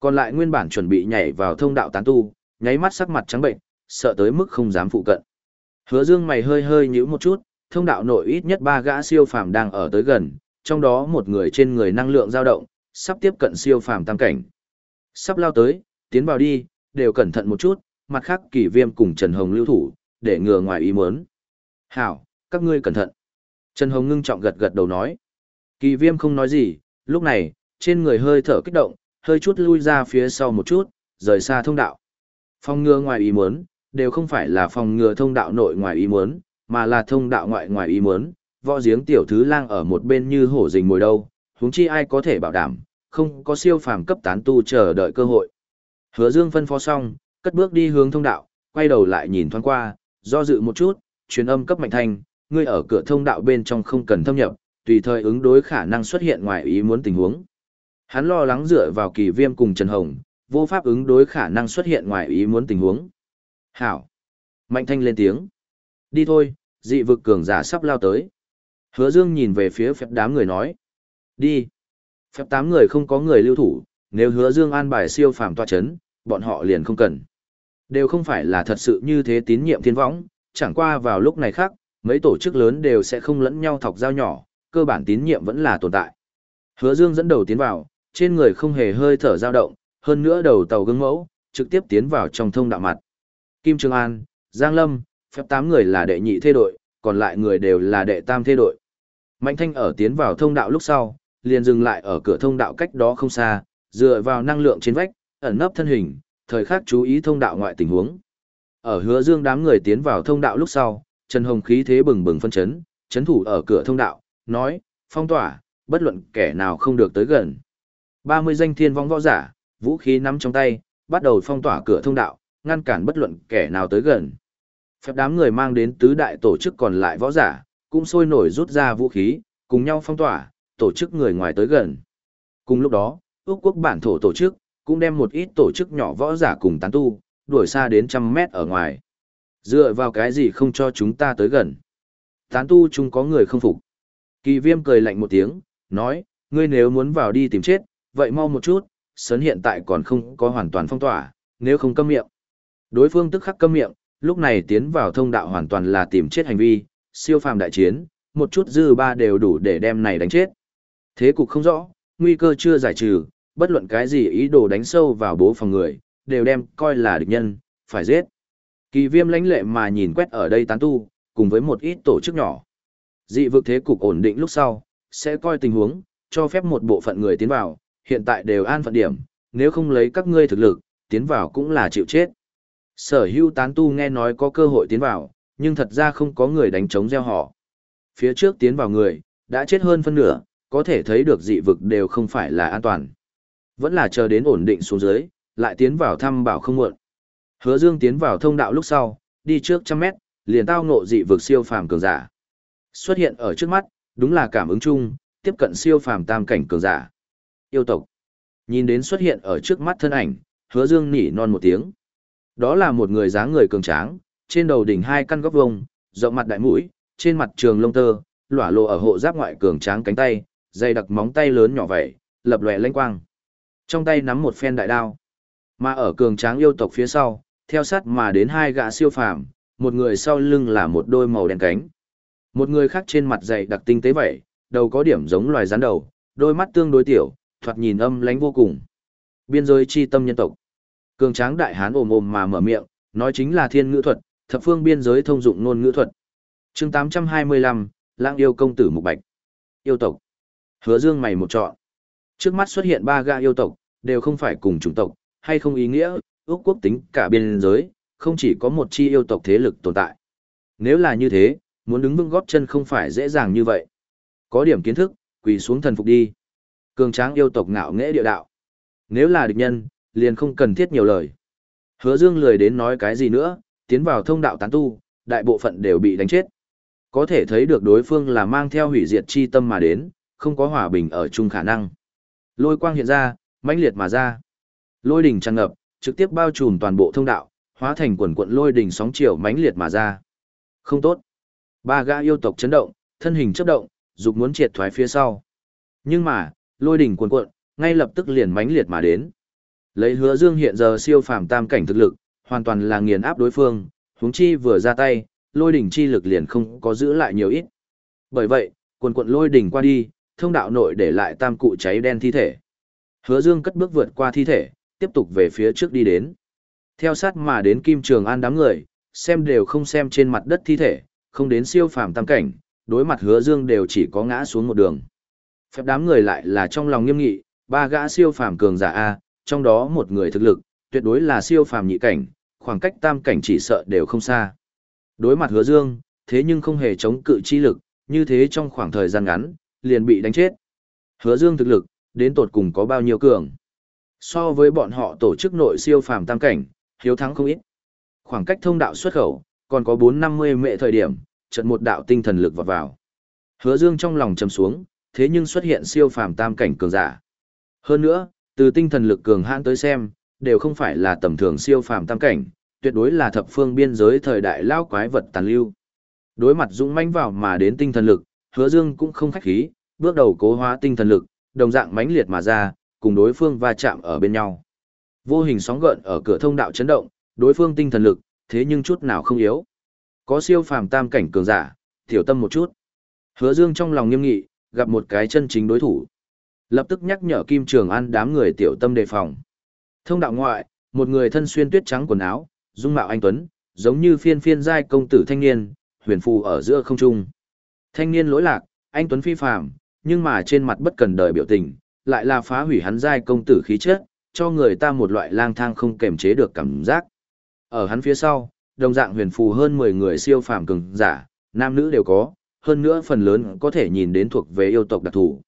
Còn lại nguyên bản chuẩn bị nhảy vào thông đạo tán tu, nháy mắt sắc mặt trắng bệnh, sợ tới mức không dám phụ cận. Hứa Dương mày hơi hơi nhíu một chút, thông đạo nội ít nhất ba gã siêu phàm đang ở tới gần, trong đó một người trên người năng lượng dao động, sắp tiếp cận siêu phàm tam cảnh. Sắp lao tới, tiến vào đi, đều cẩn thận một chút, mặt khác kỳ viêm cùng Trần Hồng lưu thủ, để ngừa ngoài ý muốn. Hảo, các ngươi cẩn thận. Trần Hồng ngưng trọng gật gật đầu nói. Kỳ viêm không nói gì, lúc này, trên người hơi thở kích động, hơi chút lui ra phía sau một chút, rời xa thông đạo. Phòng ngừa ngoài ý muốn, đều không phải là phòng ngừa thông đạo nội ngoài ý muốn, mà là thông đạo ngoại ngoài ý muốn, võ giếng tiểu thứ lang ở một bên như hổ rình mồi đâu, huống chi ai có thể bảo đảm, không có siêu phàm cấp tán tu chờ đợi cơ hội. Hứa Dương phân phó xong, cất bước đi hướng thông đạo, quay đầu lại nhìn thoáng qua, do dự một chút, truyền âm cấp mạnh thanh, ngươi ở cửa thông đạo bên trong không cần thâm nhập, tùy thời ứng đối khả năng xuất hiện ngoài ý muốn tình huống. Hắn lo lắng dựa vào kỳ viêm cùng Trần Hồng, vô pháp ứng đối khả năng xuất hiện ngoài ý muốn tình huống. Hảo! Mạnh thanh lên tiếng. Đi thôi, dị vực cường giả sắp lao tới. Hứa Dương nhìn về phía phép đám người nói. Đi. Phép tám người không có người lưu thủ, nếu hứa Dương an bài siêu phàm tòa chấn, bọn họ liền không cần. Đều không phải là thật sự như thế tín nhiệm thiên võng, chẳng qua vào lúc này khác, mấy tổ chức lớn đều sẽ không lẫn nhau thọc dao nhỏ, cơ bản tín nhiệm vẫn là tồn tại. Hứa Dương dẫn đầu tiến vào, trên người không hề hơi thở dao động, hơn nữa đầu tàu gương mẫu, trực tiếp tiến vào trong thông đạo mặt. Kim Trường An, Giang Lâm, phép Tám người là đệ nhị thê đội, còn lại người đều là đệ tam thê đội. Mạnh Thanh ở tiến vào thông đạo lúc sau, liền dừng lại ở cửa thông đạo cách đó không xa, dựa vào năng lượng trên vách, ẩn nấp thân hình, thời khắc chú ý thông đạo ngoại tình huống. Ở hứa dương đám người tiến vào thông đạo lúc sau, Trần Hồng khí thế bừng bừng phân chấn, chấn thủ ở cửa thông đạo, nói, phong tỏa, bất luận kẻ nào không được tới gần. 30 danh thiên vong võ giả, vũ khí nắm trong tay, bắt đầu phong tỏa cửa thông đạo, ngăn cản bất luận kẻ nào tới gần. Phép đám người mang đến tứ đại tổ chức còn lại võ giả, cũng sôi nổi rút ra vũ khí, cùng nhau phong tỏa, tổ chức người ngoài tới gần. Cùng lúc đó, Úc quốc bản thổ tổ chức, cũng đem một ít tổ chức nhỏ võ giả cùng tán tu, đuổi xa đến trăm mét ở ngoài. Dựa vào cái gì không cho chúng ta tới gần? Tán tu chúng có người không phục. Kỳ viêm cười lạnh một tiếng, nói, ngươi nếu muốn vào đi tìm chết, vậy mau một chút, sấn hiện tại còn không có hoàn toàn phong tỏa, nếu không câm miệng. Đối phương tức khắc câm miệng, lúc này tiến vào thông đạo hoàn toàn là tìm chết hành vi, siêu phàm đại chiến, một chút dư ba đều đủ để đem này đánh chết. Thế cục không rõ, nguy cơ chưa giải trừ, bất luận cái gì ý đồ đánh sâu vào bố phòng người, đều đem coi là địch nhân, phải giết. Kỳ viêm lãnh lệ mà nhìn quét ở đây tán tu, cùng với một ít tổ chức nhỏ. Dị vực thế cục ổn định lúc sau, sẽ coi tình huống, cho phép một bộ phận người tiến vào, hiện tại đều an phận điểm, nếu không lấy các ngươi thực lực, tiến vào cũng là chịu chết. Sở hữu tán tu nghe nói có cơ hội tiến vào, nhưng thật ra không có người đánh chống gieo họ. Phía trước tiến vào người, đã chết hơn phân nửa, có thể thấy được dị vực đều không phải là an toàn. Vẫn là chờ đến ổn định xuống dưới, lại tiến vào thăm bảo không muộn. Hứa Dương tiến vào thông đạo lúc sau, đi trước trăm mét, liền tao ngộ dị vực siêu phàm cường giả. Xuất hiện ở trước mắt, đúng là cảm ứng chung, tiếp cận siêu phàm tam cảnh cường giả. Yêu tộc. Nhìn đến xuất hiện ở trước mắt thân ảnh, Hứa Dương nỉ non một tiếng. Đó là một người dáng người cường tráng, trên đầu đỉnh hai căn góc vông, rộng mặt đại mũi, trên mặt trường lông tơ, lỏa lộ ở hộ giáp ngoại cường tráng cánh tay, dây đặc móng tay lớn nhỏ vậy, lập lòe lanh quang. Trong tay nắm một phen đại đao. Mà ở cường tráng yêu tộc phía sau, theo sát mà đến hai gã siêu phàm, một người sau lưng là một đôi màu đen cánh. Một người khác trên mặt dày đặc tinh tế vậy, đầu có điểm giống loài rắn đầu, đôi mắt tương đối tiểu, thoạt nhìn âm lánh vô cùng. Biên giới chi tâm nhân tộc. Cường tráng đại hán ồm ồm mà mở miệng, nói chính là thiên ngữ thuật, thập phương biên giới thông dụng ngôn ngữ thuật. chương 825, lang yêu công tử mục bạch. Yêu tộc. Hứa dương mày một trọn. Trước mắt xuất hiện ba gã yêu tộc, đều không phải cùng chủng tộc, hay không ý nghĩa, ước quốc tính cả biên giới, không chỉ có một chi yêu tộc thế lực tồn tại. Nếu là như thế, muốn đứng vững góp chân không phải dễ dàng như vậy. Có điểm kiến thức, quỳ xuống thần phục đi. Cường tráng yêu tộc ngạo nghễ địa đạo. Nếu là địch nhân, liền không cần thiết nhiều lời. Hứa Dương lười đến nói cái gì nữa, tiến vào thông đạo tán tu, đại bộ phận đều bị đánh chết. Có thể thấy được đối phương là mang theo hủy diệt chi tâm mà đến, không có hòa bình ở chung khả năng. Lôi quang hiện ra, mãnh liệt mà ra. Lôi đỉnh tràn ngập, trực tiếp bao trùm toàn bộ thông đạo, hóa thành quần quận lôi đỉnh sóng chiều mãnh liệt mà ra. Không tốt. Ba gã yêu tộc chấn động, thân hình chấp động, dục muốn triệt thoái phía sau. Nhưng mà, lôi đỉnh cuồn cuộn, ngay lập tức liền mãnh liệt mà đến. Lấy Hứa Dương hiện giờ siêu phàm tam cảnh thực lực, hoàn toàn là nghiền áp đối phương, huống chi vừa ra tay, lôi đỉnh chi lực liền không có giữ lại nhiều ít. Bởi vậy, cuồn cuộn lôi đỉnh qua đi, thông đạo nội để lại tam cụ cháy đen thi thể. Hứa Dương cất bước vượt qua thi thể, tiếp tục về phía trước đi đến. Theo sát mà đến Kim Trường An đám người, xem đều không xem trên mặt đất thi thể, không đến siêu phàm tam cảnh, đối mặt Hứa Dương đều chỉ có ngã xuống một đường. Phép đám người lại là trong lòng nghiêm nghị, ba gã siêu phàm cường giả a, trong đó một người thực lực, tuyệt đối là siêu phàm nhị cảnh, khoảng cách tam cảnh chỉ sợ đều không xa. Đối mặt Hứa Dương, thế nhưng không hề chống cự chi lực, như thế trong khoảng thời gian ngắn, liền bị đánh chết. Hứa Dương thực lực, đến tột cùng có bao nhiêu cường. So với bọn họ tổ chức nội siêu phàm tam cảnh, hiếu thắng không ít. Khoảng cách thông đạo xuất khẩu, còn có 450 mệ thời điểm, trận một đạo tinh thần lực vọt vào. Hứa Dương trong lòng trầm xuống, thế nhưng xuất hiện siêu phàm tam cảnh cường giả. Hơn nữa, từ tinh thần lực cường hãn tới xem, đều không phải là tầm thường siêu phàm tam cảnh, tuyệt đối là thập phương biên giới thời đại lao quái vật tàn lưu. Đối mặt dũng mãnh vào mà đến tinh thần lực, Hứa Dương cũng không khách khí, bước đầu cố hóa tinh thần lực, đồng dạng mãnh liệt mà ra, cùng đối phương va chạm ở bên nhau. Vô hình sóng gợn ở cửa thông đạo chấn động, đối phương tinh thần lực, thế nhưng chút nào không yếu. Có siêu phàm tam cảnh cường giả, tiểu tâm một chút. Hứa Dương trong lòng nghiêm nghị, gặp một cái chân chính đối thủ. Lập tức nhắc nhở Kim Trường An đám người tiểu tâm đề phòng. Thông đạo ngoại, một người thân xuyên tuyết trắng quần áo, dung mạo anh tuấn, giống như phiên phiên giai công tử thanh niên, huyền phù ở giữa không trung. Thanh niên lỗi lạc, anh tuấn phi phàm, nhưng mà trên mặt bất cần đời biểu tình, lại là phá hủy hắn giai công tử khí chất, cho người ta một loại lang thang không kềm chế được cảm giác. Ở hắn phía sau, đồng dạng huyền phù hơn 10 người siêu phàm cường giả, nam nữ đều có, hơn nữa phần lớn có thể nhìn đến thuộc về yêu tộc đặc thù.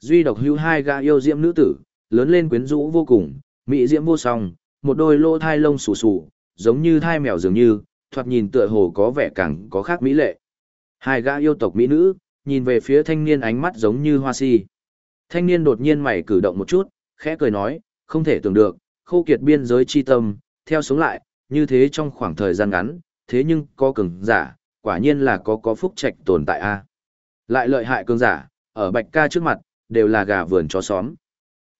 Duy độc hưu hai gã yêu diễm nữ tử, lớn lên quyến rũ vô cùng, mỹ diễm vô song, một đôi lỗ thai lông xù xù, giống như thai mèo dường như, thoạt nhìn tựa hồ có vẻ càng có khác mỹ lệ. Hai gã yêu tộc mỹ nữ, nhìn về phía thanh niên ánh mắt giống như hoa si. Thanh niên đột nhiên mày cử động một chút, khẽ cười nói, không thể tưởng được, khô kiệt biên giới chi tâm, theo sống lại, như thế trong khoảng thời gian ngắn, thế nhưng có cường giả, quả nhiên là có có phúc trạch tồn tại a. Lại lợi hại cường giả, ở bạch ca trước mặt, đều là gà vườn chó xóm.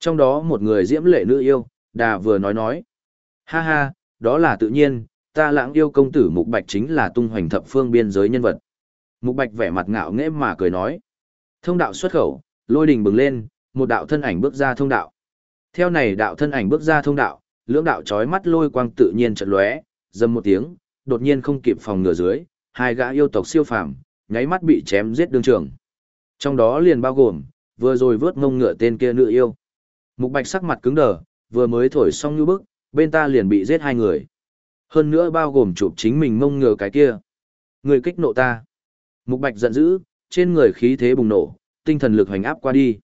Trong đó một người diễm lệ nữ yêu, đà vừa nói nói. Ha ha, đó là tự nhiên, ta lãng yêu công tử Mục Bạch chính là tung hoành thập phương biên giới nhân vật. Mục Bạch vẻ mặt ngạo nghễ mà cười nói. Thông đạo xuất khẩu, lôi đình bừng lên, một đạo thân ảnh bước ra thông đạo. Theo này đạo thân ảnh bước ra thông đạo, lưỡng đạo chói mắt lôi quang tự nhiên chợt lóe, dầm một tiếng, đột nhiên không kịp phòng ngừa dưới, hai gã yêu tộc siêu phàm, nháy mắt bị chém giết đương trường. Trong đó liền bao gồm, vừa rồi vớt ngông ngựa tên kia nữ yêu. Mục Bạch sắc mặt cứng đờ, vừa mới thổi xong như bức, bên ta liền bị giết hai người. Hơn nữa bao gồm chụp chính mình ngông ngựa cái kia. Người kích nộ ta. Mục Bạch giận dữ, trên người khí thế bùng nổ, tinh thần lực hoành áp qua đi.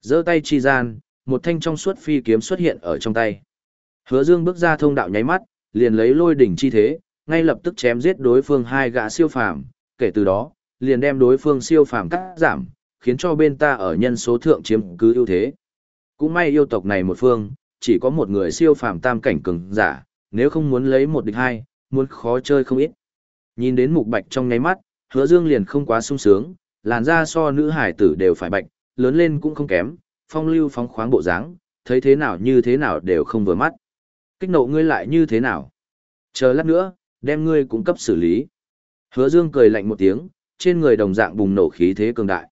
giơ tay chi gian, một thanh trong suốt phi kiếm xuất hiện ở trong tay. Hứa Dương bước ra thông đạo nháy mắt, liền lấy lôi đỉnh chi thế, ngay lập tức chém giết đối phương hai gã siêu phàm, kể từ đó, liền đem đối phương siêu phàm cắt giảm, khiến cho bên ta ở nhân số thượng chiếm cứ ưu thế. Cũng may yêu tộc này một phương, chỉ có một người siêu phàm tam cảnh cường giả, nếu không muốn lấy một địch hai, muốn khó chơi không ít. Nhìn đến mục bạch trong nháy mắt, hứa dương liền không quá sung sướng, làn da so nữ hải tử đều phải bạch, lớn lên cũng không kém, phong lưu phóng khoáng bộ dáng, thấy thế nào như thế nào đều không vừa mắt. Kích nộ ngươi lại như thế nào? Chờ lát nữa, đem ngươi cung cấp xử lý. Hứa Dương cười lạnh một tiếng, trên người đồng dạng bùng nổ khí thế cường đại.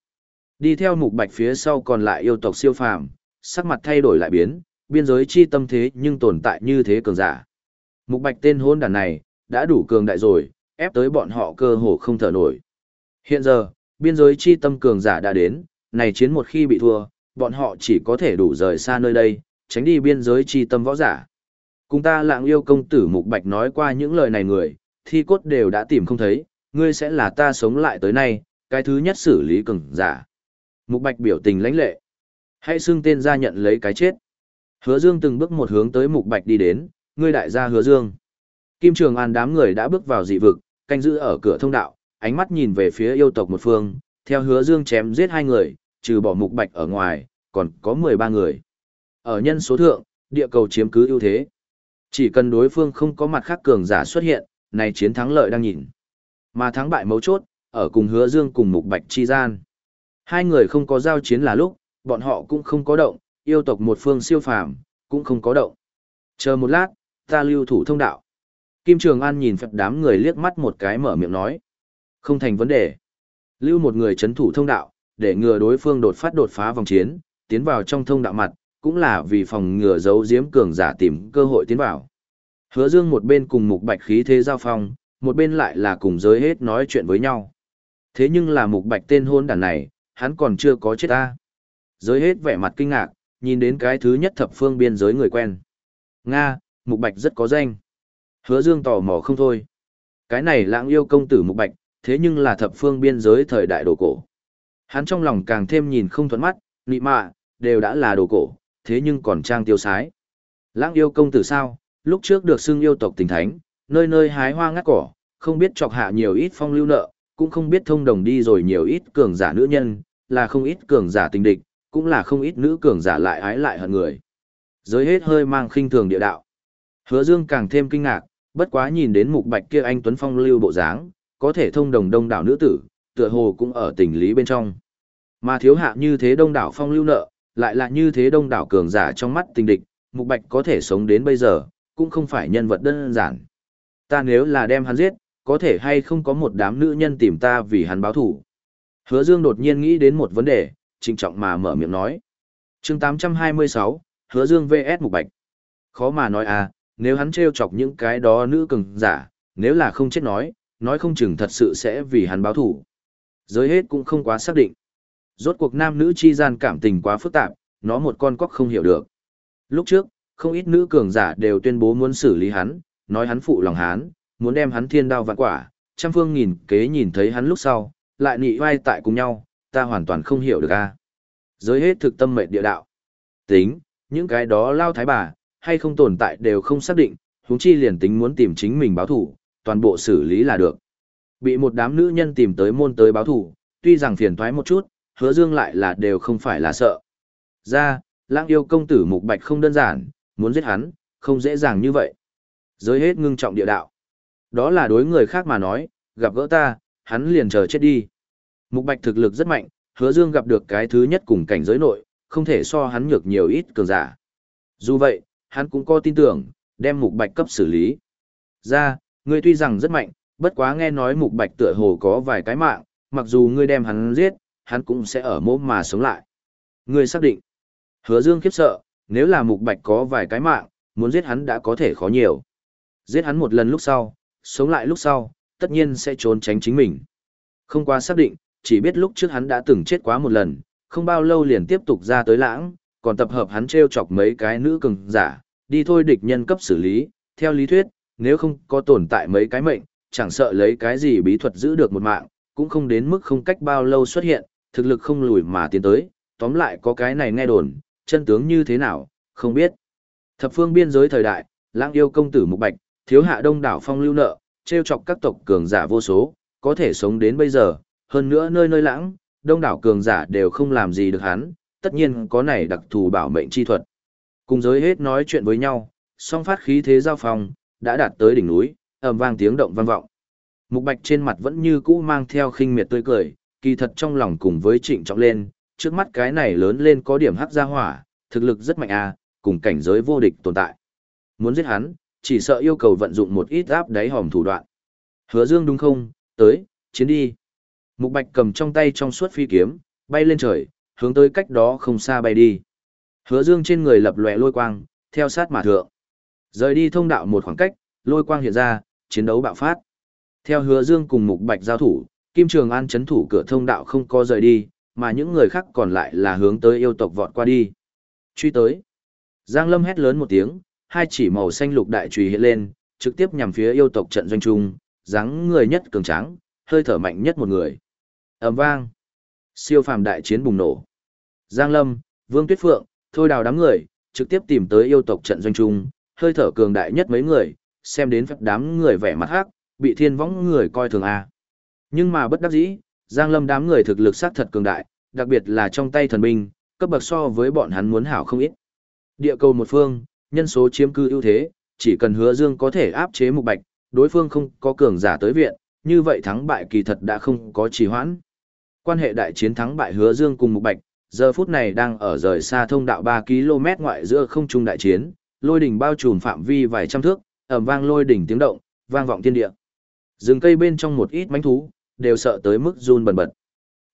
Đi theo mục bạch phía sau còn lại yêu tộc siêu phàm, sắc mặt thay đổi lại biến, biên giới chi tâm thế nhưng tồn tại như thế cường giả. Mục bạch tên hôn đàn này, đã đủ cường đại rồi, ép tới bọn họ cơ hồ không thở nổi. Hiện giờ, biên giới chi tâm cường giả đã đến, này chiến một khi bị thua, bọn họ chỉ có thể đủ rời xa nơi đây, tránh đi biên giới chi tâm võ giả. Cùng ta lạng yêu công tử Mục Bạch nói qua những lời này người, thi cốt đều đã tìm không thấy, ngươi sẽ là ta sống lại tới nay, cái thứ nhất xử lý cường giả. Mục Bạch biểu tình lãnh lệ. Hãy xưng tên ra nhận lấy cái chết. Hứa Dương từng bước một hướng tới Mục Bạch đi đến, ngươi đại gia Hứa Dương. Kim Trường An đám người đã bước vào dị vực, canh giữ ở cửa thông đạo, ánh mắt nhìn về phía yêu tộc một phương, theo Hứa Dương chém giết hai người, trừ bỏ Mục Bạch ở ngoài, còn có 13 người. Ở nhân số thượng, địa cầu chiếm cứ ưu thế. Chỉ cần đối phương không có mặt khác cường giả xuất hiện, này chiến thắng lợi đang nhìn. Mà thắng bại mấu chốt, ở cùng hứa dương cùng mục bạch chi gian. Hai người không có giao chiến là lúc, bọn họ cũng không có động, yêu tộc một phương siêu phàm, cũng không có động. Chờ một lát, ta lưu thủ thông đạo. Kim Trường An nhìn phật đám người liếc mắt một cái mở miệng nói. Không thành vấn đề. Lưu một người chấn thủ thông đạo, để ngừa đối phương đột phát đột phá vòng chiến, tiến vào trong thông đạo mặt, cũng là vì phòng ngừa giấu giếm cường giả tìm cơ hội tiến vào. Hứa Dương một bên cùng Mục Bạch khí thế giao phong, một bên lại là cùng giới hết nói chuyện với nhau. Thế nhưng là Mục Bạch tên hôn đàn này, hắn còn chưa có chết ta. Giới hết vẻ mặt kinh ngạc, nhìn đến cái thứ nhất thập phương biên giới người quen. Nga, Mục Bạch rất có danh. Hứa Dương tò mò không thôi. Cái này lãng yêu công tử Mục Bạch, thế nhưng là thập phương biên giới thời đại đồ cổ. Hắn trong lòng càng thêm nhìn không thuận mắt, nị mạ, đều đã là đồ cổ, thế nhưng còn trang tiêu sái. Lãng yêu công tử sao, lúc trước được xưng yêu tộc tình thánh, nơi nơi hái hoa ngắt cỏ, không biết chọc hạ nhiều ít phong lưu nợ, cũng không biết thông đồng đi rồi nhiều ít cường giả nữ nhân, là không ít cường giả tình địch, cũng là không ít nữ cường giả lại ái lại hận người. Giới hết hơi mang khinh thường địa đạo. Hứa Dương càng thêm kinh ngạc, bất quá nhìn đến mục bạch kia anh Tuấn Phong lưu bộ dáng, có thể thông đồng đông đảo nữ tử, tựa hồ cũng ở tình lý bên trong. Mà thiếu hạ như thế đông đảo phong lưu nợ, lại là như thế đông đảo cường giả trong mắt tình địch, Mục Bạch có thể sống đến bây giờ, cũng không phải nhân vật đơn giản. Ta nếu là đem hắn giết, có thể hay không có một đám nữ nhân tìm ta vì hắn báo thủ. Hứa Dương đột nhiên nghĩ đến một vấn đề, trinh trọng mà mở miệng nói. chương 826, Hứa Dương vs Mục Bạch. Khó mà nói à, nếu hắn trêu chọc những cái đó nữ cường giả, nếu là không chết nói, nói không chừng thật sự sẽ vì hắn báo thủ. Giới hết cũng không quá xác định. Rốt cuộc nam nữ chi gian cảm tình quá phức tạp, nó một con cóc không hiểu được. Lúc trước, không ít nữ cường giả đều tuyên bố muốn xử lý hắn, nói hắn phụ lòng hắn, muốn đem hắn thiên đao vạn quả, trăm phương nghìn kế nhìn thấy hắn lúc sau, lại nị vai tại cùng nhau, ta hoàn toàn không hiểu được a. Giới hết thực tâm mệnh địa đạo. Tính, những cái đó lao thái bà, hay không tồn tại đều không xác định, huống chi liền tính muốn tìm chính mình báo thủ, toàn bộ xử lý là được. Bị một đám nữ nhân tìm tới môn tới báo thủ, tuy rằng phiền thoái một chút, hứa dương lại là đều không phải là sợ. Ra, lãng yêu công tử mục bạch không đơn giản, muốn giết hắn, không dễ dàng như vậy. Giới hết ngưng trọng địa đạo. Đó là đối người khác mà nói, gặp gỡ ta, hắn liền chờ chết đi. Mục bạch thực lực rất mạnh, hứa dương gặp được cái thứ nhất cùng cảnh giới nội, không thể so hắn nhược nhiều ít cường giả. Dù vậy, hắn cũng có tin tưởng, đem mục bạch cấp xử lý. Ra, ngươi tuy rằng rất mạnh, bất quá nghe nói mục bạch tựa hồ có vài cái mạng, mặc dù ngươi đem hắn giết, hắn cũng sẽ ở mỗ mà sống lại. Ngươi xác định. Hứa dương khiếp sợ, nếu là mục bạch có vài cái mạng, muốn giết hắn đã có thể khó nhiều. Giết hắn một lần lúc sau, sống lại lúc sau, tất nhiên sẽ trốn tránh chính mình. Không quá xác định, chỉ biết lúc trước hắn đã từng chết quá một lần, không bao lâu liền tiếp tục ra tới lãng, còn tập hợp hắn treo chọc mấy cái nữ cường giả, đi thôi địch nhân cấp xử lý, theo lý thuyết, nếu không có tồn tại mấy cái mệnh, chẳng sợ lấy cái gì bí thuật giữ được một mạng, cũng không đến mức không cách bao lâu xuất hiện, thực lực không lùi mà tiến tới, tóm lại có cái này nghe đồn, chân tướng như thế nào, không biết. Thập phương biên giới thời đại, lãng yêu công tử mục bạch, thiếu hạ đông đảo phong lưu nợ, treo chọc các tộc cường giả vô số, có thể sống đến bây giờ, hơn nữa nơi nơi lãng, đông đảo cường giả đều không làm gì được hắn, tất nhiên có này đặc thù bảo mệnh chi thuật. Cùng giới hết nói chuyện với nhau, song phát khí thế giao phòng, đã đạt tới đỉnh núi, ầm vang tiếng động vang vọng. Mục Bạch trên mặt vẫn như cũ mang theo khinh miệt tươi cười, kỳ thật trong lòng cùng với trịnh trọng lên, trước mắt cái này lớn lên có điểm hắc gia hỏa, thực lực rất mạnh a, cùng cảnh giới vô địch tồn tại. Muốn giết hắn, chỉ sợ yêu cầu vận dụng một ít áp đáy hòm thủ đoạn. Hứa Dương đúng không? Tới, chiến đi. Mục Bạch cầm trong tay trong suốt phi kiếm, bay lên trời, hướng tới cách đó không xa bay đi. Hứa Dương trên người lập lòe lôi quang, theo sát mà thượng. Rời đi thông đạo một khoảng cách, lôi quang hiện ra, chiến đấu bạo phát. Theo Hứa Dương cùng Mục Bạch giao thủ, Kim Trường An chấn thủ cửa thông đạo không có rời đi, mà những người khác còn lại là hướng tới yêu tộc vọt qua đi. Truy tới. Giang Lâm hét lớn một tiếng, hai chỉ màu xanh lục đại chùy hiện lên, trực tiếp nhằm phía yêu tộc trận doanh trung, dáng người nhất cường tráng, hơi thở mạnh nhất một người. Ầm vang. Siêu phàm đại chiến bùng nổ. Giang Lâm, Vương Tuyết Phượng, thôi đào đám người, trực tiếp tìm tới yêu tộc trận doanh trung, hơi thở cường đại nhất mấy người, xem đến phép đám người vẻ mặt hắc, bị thiên võng người coi thường a. Nhưng mà bất đắc dĩ, Giang Lâm đám người thực lực sát thật cường đại, đặc biệt là trong tay thần binh, cấp bậc so với bọn hắn muốn hảo không ít. Địa cầu một phương, nhân số chiếm cư ưu thế, chỉ cần hứa dương có thể áp chế mục bạch, đối phương không có cường giả tới viện, như vậy thắng bại kỳ thật đã không có trì hoãn. Quan hệ đại chiến thắng bại hứa dương cùng mục bạch, giờ phút này đang ở rời xa thông đạo 3 km ngoại giữa không trung đại chiến, lôi đỉnh bao trùm phạm vi vài trăm thước, ầm vang lôi đỉnh tiếng động, vang vọng thiên địa. Rừng cây bên trong một ít mánh thú, đều sợ tới mức run bần bật.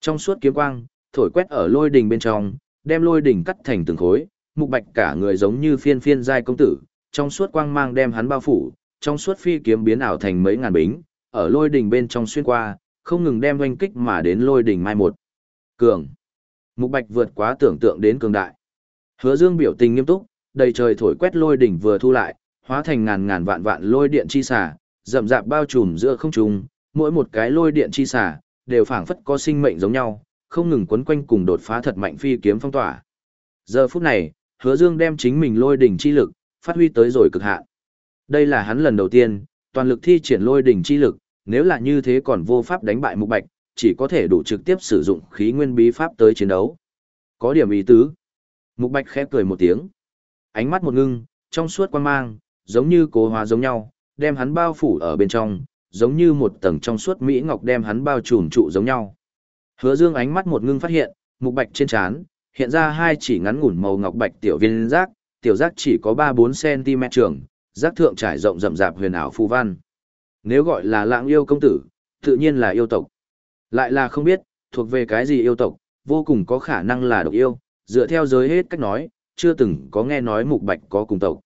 Trong suốt kiếm quang, thổi quét ở lôi đỉnh bên trong, đem lôi đỉnh cắt thành từng khối, mục bạch cả người giống như phiên phiên giai công tử, trong suốt quang mang đem hắn bao phủ, trong suốt phi kiếm biến ảo thành mấy ngàn bính, ở lôi đỉnh bên trong xuyên qua, không ngừng đem oanh kích mà đến lôi đỉnh mai một. Cường. Mục bạch vượt quá tưởng tượng đến cường đại. Hứa dương biểu tình nghiêm túc, đầy trời thổi quét lôi đỉnh vừa thu lại, hóa thành ngàn ngàn vạn vạn lôi điện chi xả, rậm rạp bao trùm giữa không trung, mỗi một cái lôi điện chi xả, đều phảng phất có sinh mệnh giống nhau, không ngừng quấn quanh cùng đột phá thật mạnh phi kiếm phong tỏa. Giờ phút này, hứa dương đem chính mình lôi đỉnh chi lực, phát huy tới rồi cực hạn. Đây là hắn lần đầu tiên, toàn lực thi triển lôi đỉnh chi lực, nếu là như thế còn vô pháp đánh bại mục bạch, chỉ có thể đủ trực tiếp sử dụng khí nguyên bí pháp tới chiến đấu. Có điểm ý tứ. Mục bạch khẽ cười một tiếng. Ánh mắt một ngưng, trong suốt quan mang, giống như cố hóa giống nhau, đem hắn bao phủ ở bên trong, giống như một tầng trong suốt mỹ ngọc đem hắn bao trùm trụ giống nhau. Hứa Dương ánh mắt một ngưng phát hiện, mục bạch trên trán hiện ra hai chỉ ngắn ngủn màu ngọc bạch tiểu viên giác, tiểu giác chỉ có 3-4 cm trường, giác thượng trải rộng rậm rạp huyền ảo phù văn. Nếu gọi là lãng yêu công tử, tự nhiên là yêu tộc. Lại là không biết, thuộc về cái gì yêu tộc, vô cùng có khả năng là độc yêu, dựa theo giới hết cách nói, chưa từng có nghe nói mục bạch có cùng tộc.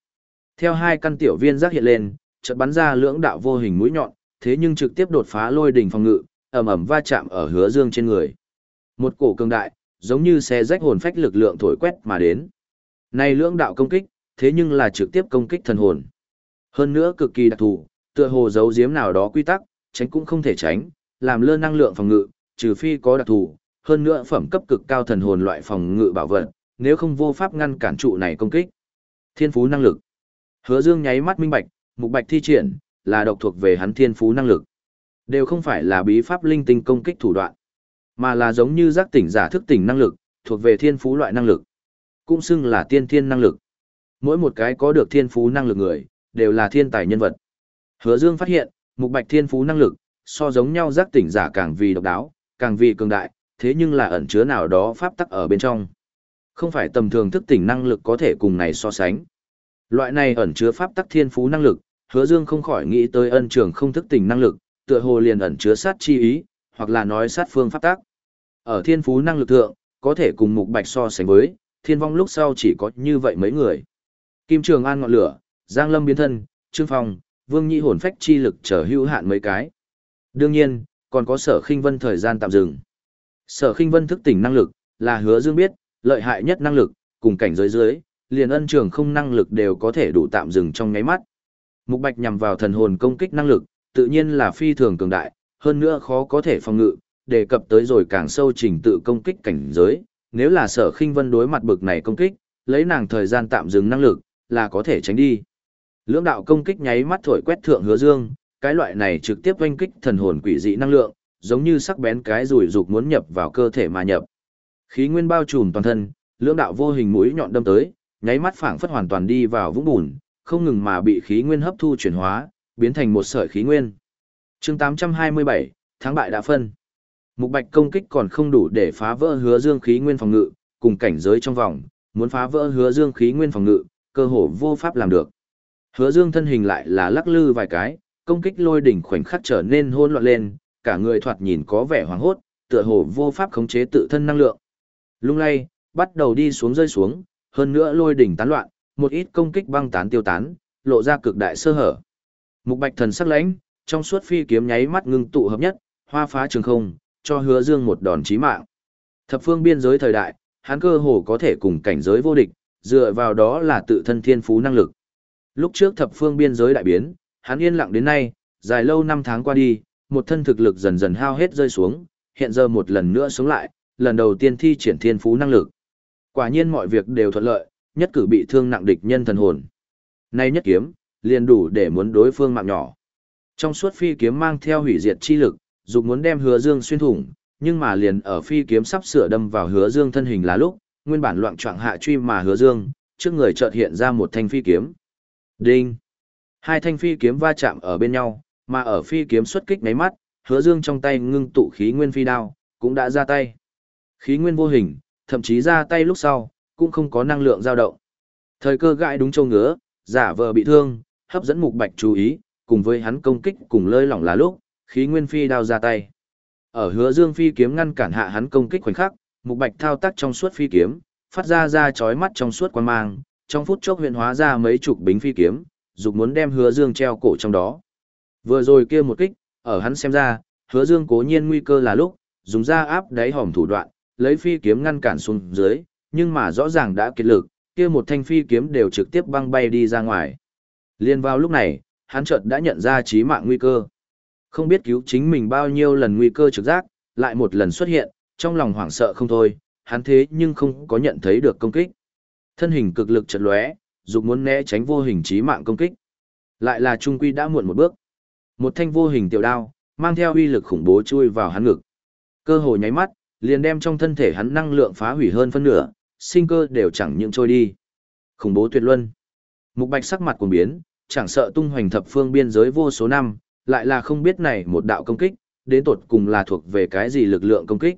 Theo hai căn tiểu viên giác hiện lên, chợt bắn ra lưỡng đạo vô hình mũi nhọn, thế nhưng trực tiếp đột phá lôi đỉnh phòng ngự, ầm ầm va chạm ở Hứa Dương trên người. Một cổ cường đại, giống như xe rách hồn phách lực lượng thổi quét mà đến. Này lưỡng đạo công kích, thế nhưng là trực tiếp công kích thần hồn. Hơn nữa cực kỳ đặc thù, tựa hồ giấu giếm nào đó quy tắc, tránh cũng không thể tránh, làm lơ năng lượng phòng ngự, trừ phi có đặc thù, hơn nữa phẩm cấp cực cao thần hồn loại phòng ngự bảo vật, nếu không vô pháp ngăn cản trụ này công kích. Thiên phú năng lực. Hứa Dương nháy mắt minh bạch, mục bạch thi triển là độc thuộc về hắn thiên phú năng lực. Đều không phải là bí pháp linh tinh công kích thủ đoạn, mà là giống như giác tỉnh giả thức tỉnh năng lực, thuộc về thiên phú loại năng lực. Cũng xưng là tiên thiên năng lực. Mỗi một cái có được thiên phú năng lực người, đều là thiên tài nhân vật. Hứa Dương phát hiện, mục bạch thiên phú năng lực, so giống nhau giác tỉnh giả càng vì độc đáo, càng vì cường đại, thế nhưng là ẩn chứa nào đó pháp tắc ở bên trong. Không phải tầm thường thức tỉnh năng lực có thể cùng này so sánh. Loại này ẩn chứa pháp tắc thiên phú năng lực, Hứa Dương không khỏi nghĩ tới ân trường không thức tỉnh năng lực, tựa hồ liền ẩn chứa sát chi ý, hoặc là nói sát phương pháp tác. Ở thiên phú năng lực thượng, có thể cùng mục bạch so sánh với, thiên vong lúc sau chỉ có như vậy mấy người. Kim Trường An ngọn lửa, Giang Lâm biến thân, Trương Phong, Vương Nhĩ hồn phách chi lực trở hữu hạn mấy cái. Đương nhiên, còn có Sở Khinh Vân thời gian tạm dừng. Sở Khinh Vân thức tỉnh năng lực, là hứa Dương biết, lợi hại nhất năng lực, cùng cảnh giới dưới, liền ân trường không năng lực đều có thể đủ tạm dừng trong ngáy mắt. Mục Bạch nhằm vào thần hồn công kích năng lực, tự nhiên là phi thường cường đại, hơn nữa khó có thể phòng ngự, đề cập tới rồi càng sâu trình tự công kích cảnh giới, nếu là Sở Khinh Vân đối mặt bực này công kích, lấy nàng thời gian tạm dừng năng lực, là có thể tránh đi. Lưỡng đạo công kích nháy mắt thổi quét thượng Hứa Dương, cái loại này trực tiếp oanh kích thần hồn quỷ dị năng lượng, giống như sắc bén cái rủi dục muốn nhập vào cơ thể mà nhập. Khí nguyên bao trùm toàn thân, lưỡng đạo vô hình mũi nhọn đâm tới, nháy mắt phảng phất hoàn toàn đi vào vũng bùn, không ngừng mà bị khí nguyên hấp thu chuyển hóa, biến thành một sợi khí nguyên. Chương 827, tháng bại đã phân. Mục Bạch công kích còn không đủ để phá vỡ Hứa Dương khí nguyên phòng ngự, cùng cảnh giới trong vòng, muốn phá vỡ Hứa Dương khí nguyên phòng ngự, cơ hồ vô pháp làm được. Hứa Dương thân hình lại là lắc lư vài cái, công kích lôi đỉnh khoảnh khắc trở nên hỗn loạn lên, cả người thoạt nhìn có vẻ hoảng hốt, tựa hồ vô pháp khống chế tự thân năng lượng. Lung lay, bắt đầu đi xuống rơi xuống, hơn nữa lôi đỉnh tán loạn, một ít công kích băng tán tiêu tán, lộ ra cực đại sơ hở. Mục Bạch thần sắc lãnh, trong suốt phi kiếm nháy mắt ngưng tụ hợp nhất, hoa phá trường không, cho Hứa Dương một đòn chí mạng. Thập phương biên giới thời đại, hắn cơ hồ có thể cùng cảnh giới vô địch, dựa vào đó là tự thân thiên phú năng lực. Lúc trước thập phương biên giới đại biến, hắn yên lặng đến nay, dài lâu năm tháng qua đi, một thân thực lực dần dần hao hết rơi xuống, hiện giờ một lần nữa sống lại, lần đầu tiên thi triển thiên phú năng lực. Quả nhiên mọi việc đều thuận lợi, nhất cử bị thương nặng địch nhân thần hồn. Nay nhất kiếm, liền đủ để muốn đối phương mạng nhỏ. Trong suốt phi kiếm mang theo hủy diệt chi lực, dục muốn đem hứa dương xuyên thủng, nhưng mà liền ở phi kiếm sắp sửa đâm vào hứa dương thân hình là lúc, nguyên bản loạn trạng hạ truy mà hứa dương, trước người chợt hiện ra một thanh phi kiếm. Đinh! Hai thanh phi kiếm va chạm ở bên nhau, mà ở phi kiếm xuất kích mấy mắt, hứa dương trong tay ngưng tụ khí nguyên phi đao, cũng đã ra tay. Khí nguyên vô hình, thậm chí ra tay lúc sau, cũng không có năng lượng dao động. Thời cơ gãi đúng châu ngứa, giả vờ bị thương, hấp dẫn mục bạch chú ý, cùng với hắn công kích cùng lơi lỏng là lúc, khí nguyên phi đao ra tay. Ở hứa dương phi kiếm ngăn cản hạ hắn công kích khoảnh khắc, mục bạch thao tác trong suốt phi kiếm, phát ra ra chói mắt trong suốt quan mang, trong phút chốc huyện hóa ra mấy chục bính phi kiếm, dục muốn đem hứa dương treo cổ trong đó. Vừa rồi kia một kích, ở hắn xem ra, hứa dương cố nhiên nguy cơ là lúc, dùng ra áp đáy hòm thủ đoạn, lấy phi kiếm ngăn cản xuống dưới, nhưng mà rõ ràng đã kiệt lực, kia một thanh phi kiếm đều trực tiếp băng bay đi ra ngoài. Liên vào lúc này, hắn chợt đã nhận ra chí mạng nguy cơ. Không biết cứu chính mình bao nhiêu lần nguy cơ trực giác, lại một lần xuất hiện, trong lòng hoảng sợ không thôi, hắn thế nhưng không có nhận thấy được công kích. Thân hình cực lực chợt lóe, dục muốn né tránh vô hình chí mạng công kích. Lại là trung quy đã muộn một bước. Một thanh vô hình tiểu đao, mang theo uy lực khủng bố chui vào hắn ngực. Cơ hội nháy mắt, liền đem trong thân thể hắn năng lượng phá hủy hơn phân nửa, sinh cơ đều chẳng những trôi đi. Khủng bố tuyệt luân. Mục Bạch sắc mặt cuồng biến, chẳng sợ tung hoành thập phương biên giới vô số năm, lại là không biết này một đạo công kích, đến tột cùng là thuộc về cái gì lực lượng công kích.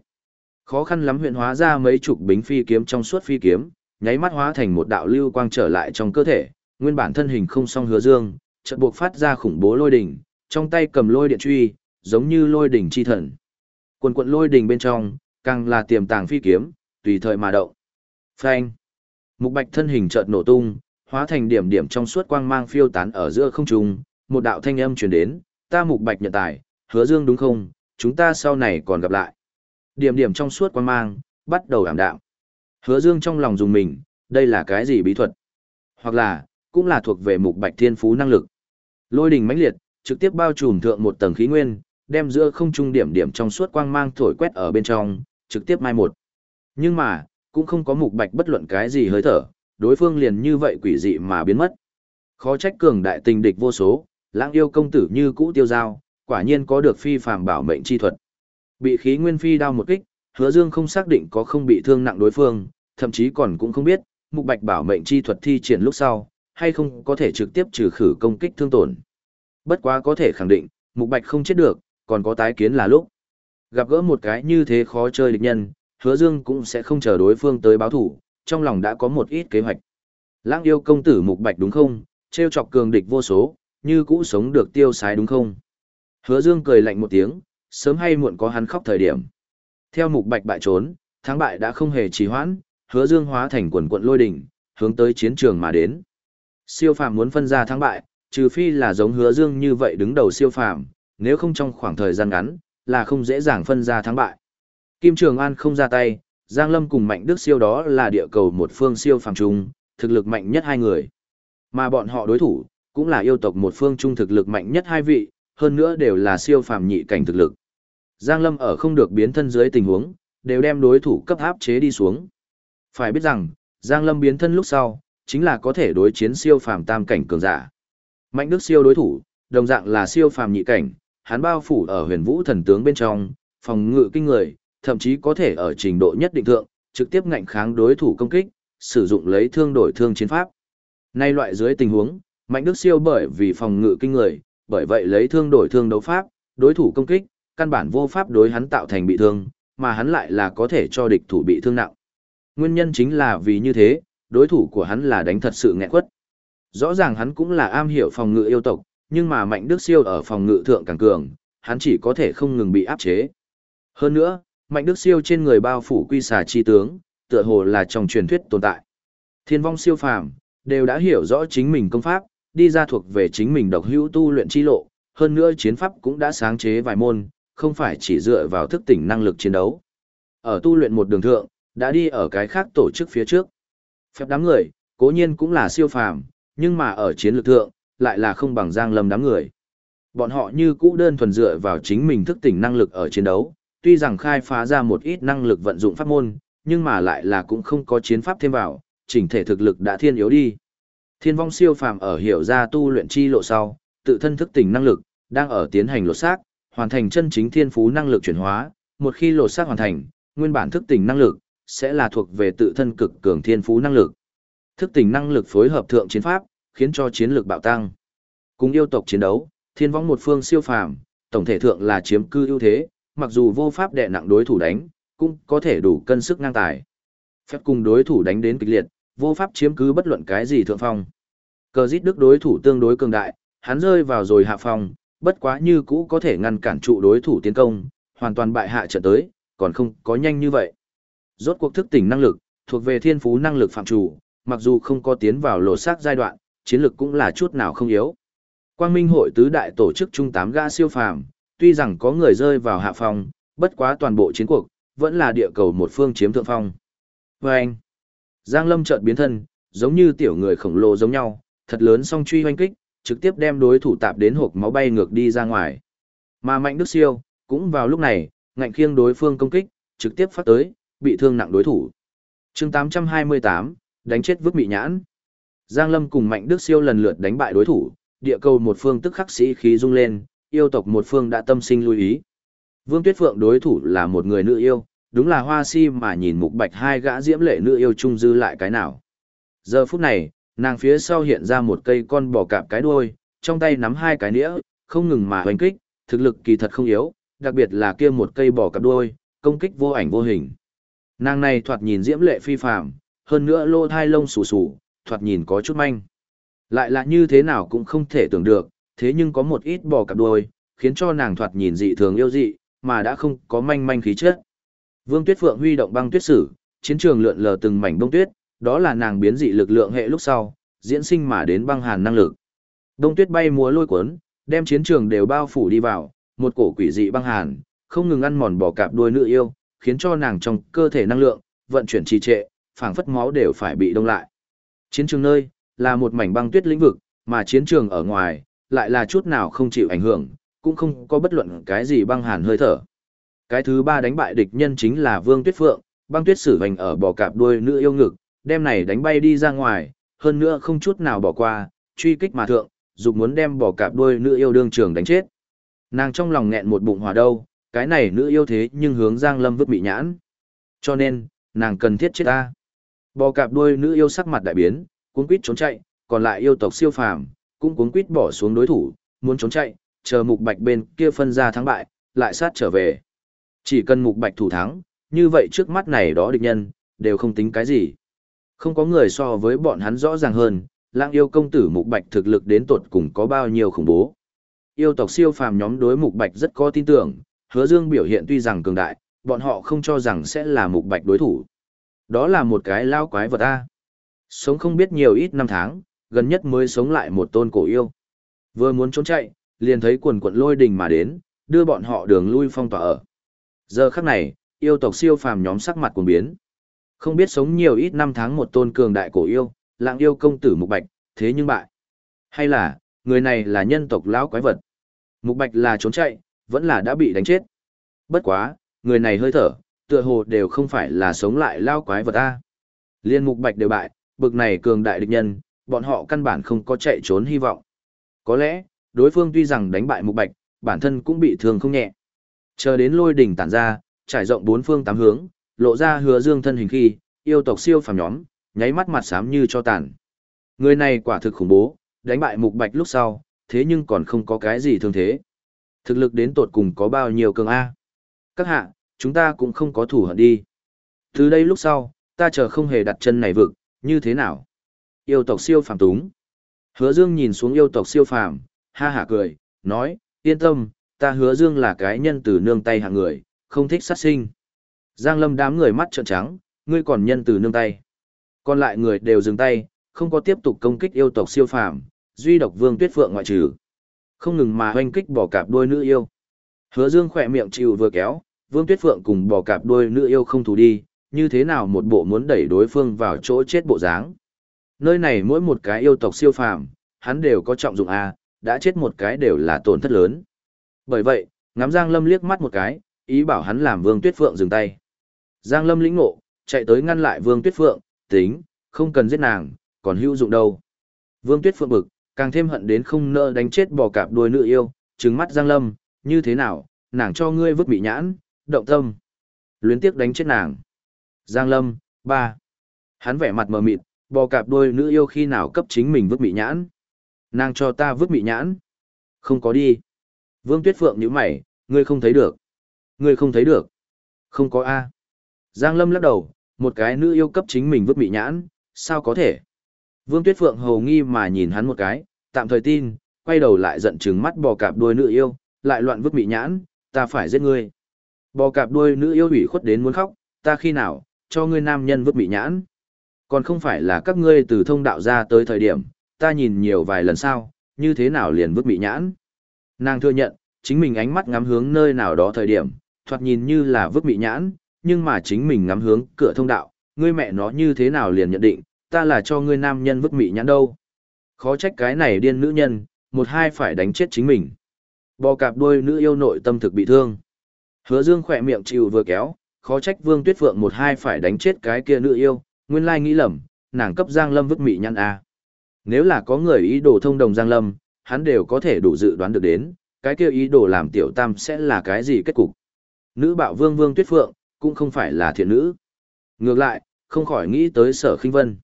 Khó khăn lắm huyện hóa ra mấy chục bính phi kiếm trong suốt phi kiếm, nháy mắt hóa thành một đạo lưu quang trở lại trong cơ thể, nguyên bản thân hình không song hứa dương, chợt buộc phát ra khủng bố lôi đỉnh, trong tay cầm lôi điện truy, giống như lôi đỉnh chi thần. Quần quận lôi đỉnh bên trong, càng là tiềm tàng phi kiếm, tùy thời mà động. Phanh. Mục Bạch thân hình chợt nổ tung, hóa thành điểm điểm trong suốt quang mang phiêu tán ở giữa không trung, một đạo thanh âm truyền đến, ta mục bạch nhận tài, hứa dương đúng không, chúng ta sau này còn gặp lại. Điểm điểm trong suốt quang mang, bắt đầu ảm đạm. Hứa dương trong lòng dùng mình, đây là cái gì bí thuật? Hoặc là, cũng là thuộc về mục bạch thiên phú năng lực. Lôi đình mãnh liệt, trực tiếp bao trùm thượng một tầng khí nguyên, đem giữa không trung điểm điểm trong suốt quang mang thổi quét ở bên trong, trực tiếp mai một. Nhưng mà, cũng không có mục bạch bất luận cái gì hơi thở, đối phương liền như vậy quỷ dị mà biến mất. Khó trách cường đại tình địch vô số, lãng yêu công tử như cũ tiêu giao, quả nhiên có được phi phàm bảo mệnh chi thuật. Bị khí nguyên phi đao một kích, hứa dương không xác định có không bị thương nặng đối phương, thậm chí còn cũng không biết, mục bạch bảo mệnh chi thuật thi triển lúc sau, hay không có thể trực tiếp trừ khử công kích thương tổn. Bất quá có thể khẳng định, mục bạch không chết được, còn có tái kiến là lúc. Gặp gỡ một cái như thế khó chơi địch nhân, hứa dương cũng sẽ không chờ đối phương tới báo thủ, trong lòng đã có một ít kế hoạch. Lãng yêu công tử mục bạch đúng không, treo chọc cường địch vô số, như cũ sống được tiêu sái đúng không? Hứa dương cười lạnh một tiếng, sớm hay muộn có hắn khóc thời điểm. Theo mục bạch bại trốn, thắng bại đã không hề trì hoãn, hứa dương hóa thành quần quận lôi đỉnh, hướng tới chiến trường mà đến. Siêu phàm muốn phân ra thắng bại, trừ phi là giống hứa dương như vậy đứng đầu siêu phàm, nếu không trong khoảng thời gian ngắn, là không dễ dàng phân ra thắng bại. Kim Trường An không ra tay, Giang Lâm cùng Mạnh Đức siêu đó là địa cầu một phương siêu phàm trung, thực lực mạnh nhất hai người. Mà bọn họ đối thủ, cũng là yêu tộc một phương trung thực lực mạnh nhất hai vị, hơn nữa đều là siêu phàm nhị cảnh thực lực. Giang Lâm ở không được biến thân dưới tình huống, đều đem đối thủ cấp áp chế đi xuống. Phải biết rằng, Giang Lâm biến thân lúc sau, chính là có thể đối chiến siêu phàm tam cảnh cường giả. Mạnh Đức siêu đối thủ, đồng dạng là siêu phàm nhị cảnh, hắn bao phủ ở huyền vũ thần tướng bên trong, phòng ngự kinh người, thậm chí có thể ở trình độ nhất định thượng, trực tiếp ngạnh kháng đối thủ công kích, sử dụng lấy thương đổi thương chiến pháp. Nay loại dưới tình huống, Mạnh Đức siêu bởi vì phòng ngự kinh người, bởi vậy lấy thương đổi thương đấu pháp, đối thủ công kích, căn bản vô pháp đối hắn tạo thành bị thương, mà hắn lại là có thể cho địch thủ bị thương nặng. Nguyên nhân chính là vì như thế, đối thủ của hắn là đánh thật sự nghẹn quất. Rõ ràng hắn cũng là am hiểu phòng ngự yêu tộc, nhưng mà Mạnh Đức Siêu ở phòng ngự thượng càng cường, hắn chỉ có thể không ngừng bị áp chế. Hơn nữa, Mạnh Đức Siêu trên người bao phủ quy xà chi tướng, tựa hồ là trong truyền thuyết tồn tại. Thiên vong siêu phàm, đều đã hiểu rõ chính mình công pháp, đi ra thuộc về chính mình độc hữu tu luyện chi lộ, hơn nữa chiến pháp cũng đã sáng chế vài môn, không phải chỉ dựa vào thức tỉnh năng lực chiến đấu. Ở tu luyện một đường thượng, đã đi ở cái khác tổ chức phía trước. Phép đám người, cố nhiên cũng là siêu phàm, nhưng mà ở chiến lược thượng, lại là không bằng Giang Lâm đám người. Bọn họ như cũ đơn thuần dựa vào chính mình thức tỉnh năng lực ở chiến đấu, tuy rằng khai phá ra một ít năng lực vận dụng pháp môn, nhưng mà lại là cũng không có chiến pháp thêm vào, chỉnh thể thực lực đã thiên yếu đi. Thiên vong siêu phàm ở hiểu ra tu luyện chi lộ sau, tự thân thức tỉnh năng lực, đang ở tiến hành lột xác, hoàn thành chân chính thiên phú năng lực chuyển hóa, một khi lột xác hoàn thành, nguyên bản thức tỉnh năng lực, sẽ là thuộc về tự thân cực cường thiên phú năng lực. Thức tỉnh năng lực phối hợp thượng chiến pháp, khiến cho chiến lược bạo tăng. Cùng yêu tộc chiến đấu, thiên vong một phương siêu phàm, tổng thể thượng là chiếm cư ưu thế, mặc dù vô pháp đè nặng đối thủ đánh, cũng có thể đủ cân sức ngang tài. Phép cùng đối thủ đánh đến kịch liệt, vô pháp chiếm cứ bất luận cái gì thượng phong. Cờ giết đức đối thủ tương đối cường đại, hắn rơi vào rồi hạ phong, bất quá như cũ có thể ngăn cản trụ đối thủ tiến công, hoàn toàn bại hạ trận tới, còn không có nhanh như vậy. Rốt cuộc thức tỉnh năng lực, thuộc về thiên phú năng lực phạm chủ, mặc dù không có tiến vào lộ xác giai đoạn, chiến lực cũng là chút nào không yếu. Quang Minh hội tứ đại tổ chức trung tám ga siêu phàm, tuy rằng có người rơi vào hạ phong, bất quá toàn bộ chiến cuộc, vẫn là địa cầu một phương chiếm thượng phong. Vâng! anh, Giang Lâm chợt biến thân, giống như tiểu người khổng lồ giống nhau, thật lớn song truy hoanh kích, trực tiếp đem đối thủ tạp đến hộp máu bay ngược đi ra ngoài. Mà Mạnh Đức Siêu, cũng vào lúc này, ngạnh khiêng đối phương công kích, trực tiếp phát tới, bị thương nặng đối thủ. chương 828, đánh chết vứt bị nhãn. Giang Lâm cùng Mạnh Đức Siêu lần lượt đánh bại đối thủ, địa cầu một phương tức khắc sĩ khí rung lên, yêu tộc một phương đã tâm sinh lưu ý. Vương Tuyết Phượng đối thủ là một người nữ yêu, đúng là hoa si mà nhìn mục bạch hai gã diễm lệ nữ yêu chung dư lại cái nào. Giờ phút này, nàng phía sau hiện ra một cây con bò cạp cái đuôi, trong tay nắm hai cái nĩa, không ngừng mà hoành kích, thực lực kỳ thật không yếu, đặc biệt là kia một cây bò cạp đuôi, công kích vô ảnh vô hình. Nàng này thoạt nhìn diễm lệ phi phàm, hơn nữa lô thai lông xù xù, thoạt nhìn có chút manh. Lại là như thế nào cũng không thể tưởng được, thế nhưng có một ít bò cặp đuôi, khiến cho nàng thoạt nhìn dị thường yêu dị, mà đã không có manh manh khí chất. Vương Tuyết Phượng huy động băng tuyết sử, chiến trường lượn lờ từng mảnh bông tuyết, đó là nàng biến dị lực lượng hệ lúc sau, diễn sinh mà đến băng hàn năng lực. Đông tuyết bay múa lôi cuốn, đem chiến trường đều bao phủ đi vào, một cổ quỷ dị băng hàn, không ngừng ăn mòn bỏ cạp đuôi nữ yêu, khiến cho nàng trong cơ thể năng lượng vận chuyển trì trệ, phảng phất máu đều phải bị đông lại. Chiến trường nơi là một mảnh băng tuyết lĩnh vực, mà chiến trường ở ngoài lại là chút nào không chịu ảnh hưởng, cũng không có bất luận cái gì băng hàn hơi thở. Cái thứ ba đánh bại địch nhân chính là Vương Tuyết Phượng, băng tuyết sử hành ở bò cạp đuôi nữ yêu ngực, đem này đánh bay đi ra ngoài, hơn nữa không chút nào bỏ qua, truy kích mà thượng, dục muốn đem bò cạp đuôi nữ yêu đương trường đánh chết. Nàng trong lòng nghẹn một bụng hỏa đâu, cái này nữ yêu thế nhưng hướng Giang Lâm vứt bị nhãn. Cho nên, nàng cần thiết chết ta. Bò cạp đuôi nữ yêu sắc mặt đại biến, cuốn quýt trốn chạy, còn lại yêu tộc siêu phàm, cũng cuống quýt bỏ xuống đối thủ, muốn trốn chạy, chờ mục bạch bên kia phân ra thắng bại, lại sát trở về. Chỉ cần mục bạch thủ thắng, như vậy trước mắt này đó địch nhân, đều không tính cái gì. Không có người so với bọn hắn rõ ràng hơn, Lãng yêu công tử mục bạch thực lực đến tột cùng có bao nhiêu khủng bố. Yêu tộc siêu phàm nhóm đối mục bạch rất có tin tưởng, hứa dương biểu hiện tuy rằng cường đại, bọn họ không cho rằng sẽ là mục bạch đối thủ. Đó là một cái lao quái vật A. Sống không biết nhiều ít năm tháng, gần nhất mới sống lại một tôn cổ yêu. Vừa muốn trốn chạy, liền thấy quần quận lôi đình mà đến, đưa bọn họ đường lui phong tỏa ở. Giờ khắc này, yêu tộc siêu phàm nhóm sắc mặt cuồng biến. Không biết sống nhiều ít năm tháng một tôn cường đại cổ yêu, lạng yêu công tử Mục Bạch, thế nhưng bại. Hay là, người này là nhân tộc lão quái vật. Mục Bạch là trốn chạy, vẫn là đã bị đánh chết. Bất quá, người này hơi thở, tựa hồ đều không phải là sống lại lao quái vật a. Liên Mục Bạch đều bại, bực này cường đại địch nhân, bọn họ căn bản không có chạy trốn hy vọng. Có lẽ, đối phương tuy rằng đánh bại Mục Bạch, bản thân cũng bị thương không nhẹ. Chờ đến lôi đỉnh tản ra, trải rộng bốn phương tám hướng, lộ ra hứa dương thân hình khi, yêu tộc siêu phàm nhóm, nháy mắt mặt xám như cho tàn. Người này quả thực khủng bố, đánh bại Mục Bạch lúc sau, thế nhưng còn không có cái gì thương thế. Thực lực đến tột cùng có bao nhiêu cường A. Các hạ, chúng ta cũng không có thủ hận đi. Từ đây lúc sau, ta chờ không hề đặt chân này vực, như thế nào? Yêu tộc siêu phàm túng. Hứa Dương nhìn xuống yêu tộc siêu phàm, ha hả cười, nói, yên tâm, ta hứa Dương là cái nhân từ nương tay hạng người, không thích sát sinh. Giang Lâm đám người mắt trợn trắng, ngươi còn nhân từ nương tay. Còn lại người đều dừng tay, không có tiếp tục công kích yêu tộc siêu phàm, duy độc Vương Tuyết Phượng ngoại trừ. Không ngừng mà hoanh kích bỏ cạp đôi nữ yêu. Hứa Dương khỏe miệng chịu vừa kéo, Vương Tuyết Phượng cùng bỏ cạp đôi nữ yêu không thù đi, như thế nào một bộ muốn đẩy đối phương vào chỗ chết bộ dáng. Nơi này mỗi một cái yêu tộc siêu phàm, hắn đều có trọng dụng A, đã chết một cái đều là tổn thất lớn. Bởi vậy, ngắm Giang Lâm liếc mắt một cái, ý bảo hắn làm Vương Tuyết Phượng dừng tay. Giang Lâm lĩnh ngộ, chạy tới ngăn lại Vương Tuyết Phượng, tính, không cần giết nàng, còn hữu dụng đâu. Vương Tuyết Phượng bực, càng thêm hận đến không nỡ đánh chết bò cạp đuôi nữ yêu, trừng mắt Giang Lâm, như thế nào, nàng cho ngươi vứt bị nhãn, động tâm. Luyến tiếc đánh chết nàng. Giang Lâm, ba. Hắn vẻ mặt mờ mịt, bò cạp đôi nữ yêu khi nào cấp chính mình vứt bị nhãn. Nàng cho ta vứt bị nhãn. Không có đi. Vương Tuyết Phượng như mày, ngươi không thấy được. Ngươi không thấy được. Không có A. Giang Lâm lắc đầu, một cái nữ yêu cấp chính mình vứt bị nhãn, sao có thể. Vương Tuyết Phượng hầu nghi mà nhìn hắn một cái, tạm thời tin, quay đầu lại giận trừng mắt bò cạp đuôi nữ yêu, lại loạn vứt bị nhãn, ta phải giết ngươi. Bò cạp đuôi nữ yêu ủy khuất đến muốn khóc, ta khi nào, cho ngươi nam nhân vứt bị nhãn. Còn không phải là các ngươi từ thông đạo ra tới thời điểm, ta nhìn nhiều vài lần sau, như thế nào liền vứt bị nhãn. Nàng thừa nhận, chính mình ánh mắt ngắm hướng nơi nào đó thời điểm, thoạt nhìn như là vứt bị nhãn, nhưng mà chính mình ngắm hướng cửa thông đạo, ngươi mẹ nó như thế nào liền nhận định, ta là cho ngươi nam nhân vứt bị nhãn đâu. Khó trách cái này điên nữ nhân, một hai phải đánh chết chính mình. Bò cạp đôi nữ yêu nội tâm thực bị thương. Hứa dương khỏe miệng chịu vừa kéo, khó trách vương tuyết phượng một hai phải đánh chết cái kia nữ yêu, nguyên lai nghĩ lầm, nàng cấp giang lâm vứt mị nhãn a. Nếu là có người ý đồ thông đồng giang lâm, hắn đều có thể đủ dự đoán được đến, cái kia ý đồ làm tiểu tam sẽ là cái gì kết cục. Nữ bạo vương vương tuyết phượng, cũng không phải là thiện nữ. Ngược lại, không khỏi nghĩ tới sở khinh vân.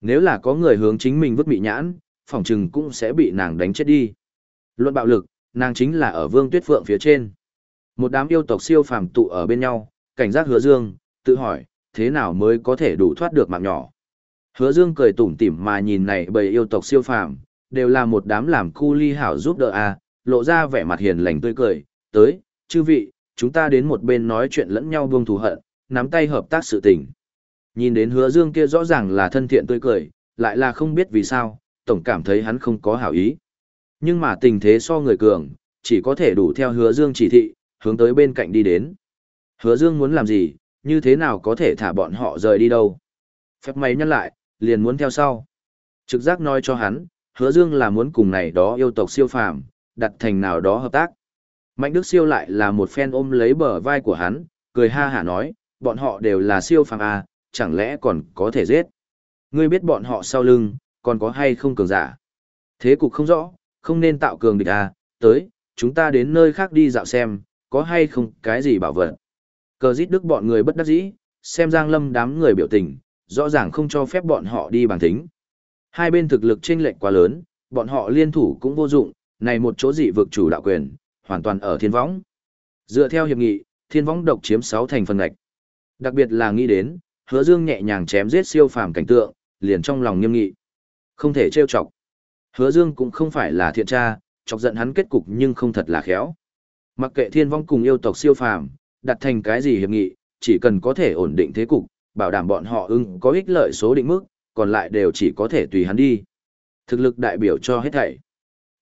Nếu là có người hướng chính mình vứt mị nhãn, phỏng chừng cũng sẽ bị nàng đánh chết đi. Luận bạo lực, nàng chính là ở vương tuyết phượng phía trên. Một đám yêu tộc siêu phàm tụ ở bên nhau, cảnh giác hứa dương, tự hỏi, thế nào mới có thể đủ thoát được mạng nhỏ. Hứa dương cười tủm tỉm mà nhìn này bầy yêu tộc siêu phàm, đều là một đám làm cu ly hảo giúp đỡ a, lộ ra vẻ mặt hiền lành tươi cười, tới, chư vị, chúng ta đến một bên nói chuyện lẫn nhau buông thù hận, nắm tay hợp tác sự tình. Nhìn đến hứa dương kia rõ ràng là thân thiện tươi cười, lại là không biết vì sao, tổng cảm thấy hắn không có hảo ý. Nhưng mà tình thế so người cường, chỉ có thể đủ theo hứa dương chỉ thị, hướng tới bên cạnh đi đến. Hứa dương muốn làm gì, như thế nào có thể thả bọn họ rời đi đâu. Phép máy nhăn lại, liền muốn theo sau. Trực giác nói cho hắn, hứa dương là muốn cùng này đó yêu tộc siêu phàm, đặt thành nào đó hợp tác. Mạnh Đức Siêu lại là một phen ôm lấy bờ vai của hắn, cười ha hả nói, bọn họ đều là siêu phàm à, chẳng lẽ còn có thể giết. Ngươi biết bọn họ sau lưng, còn có hay không cường giả. Thế cục không rõ, không nên tạo cường địch à, tới, chúng ta đến nơi khác đi dạo xem, có hay không cái gì bảo vật. Cờ giết đức bọn người bất đắc dĩ, xem Giang Lâm đám người biểu tình, rõ ràng không cho phép bọn họ đi bằng thính. Hai bên thực lực chênh lệch quá lớn, bọn họ liên thủ cũng vô dụng, này một chỗ dị vực chủ đạo quyền, hoàn toàn ở thiên võng. Dựa theo hiệp nghị, thiên võng độc chiếm 6 thành phần ngạch. Đặc biệt là nghĩ đến, hứa dương nhẹ nhàng chém giết siêu phàm cảnh tượng, liền trong lòng nghiêm nghị. Không thể trêu chọc. Hứa dương cũng không phải là thiện tra, chọc giận hắn kết cục nhưng không thật là khéo. Mặc kệ thiên vong cùng yêu tộc siêu phàm, đặt thành cái gì hiệp nghị, chỉ cần có thể ổn định thế cục, bảo đảm bọn họ ưng có ích lợi số định mức, còn lại đều chỉ có thể tùy hắn đi. Thực lực đại biểu cho hết thảy.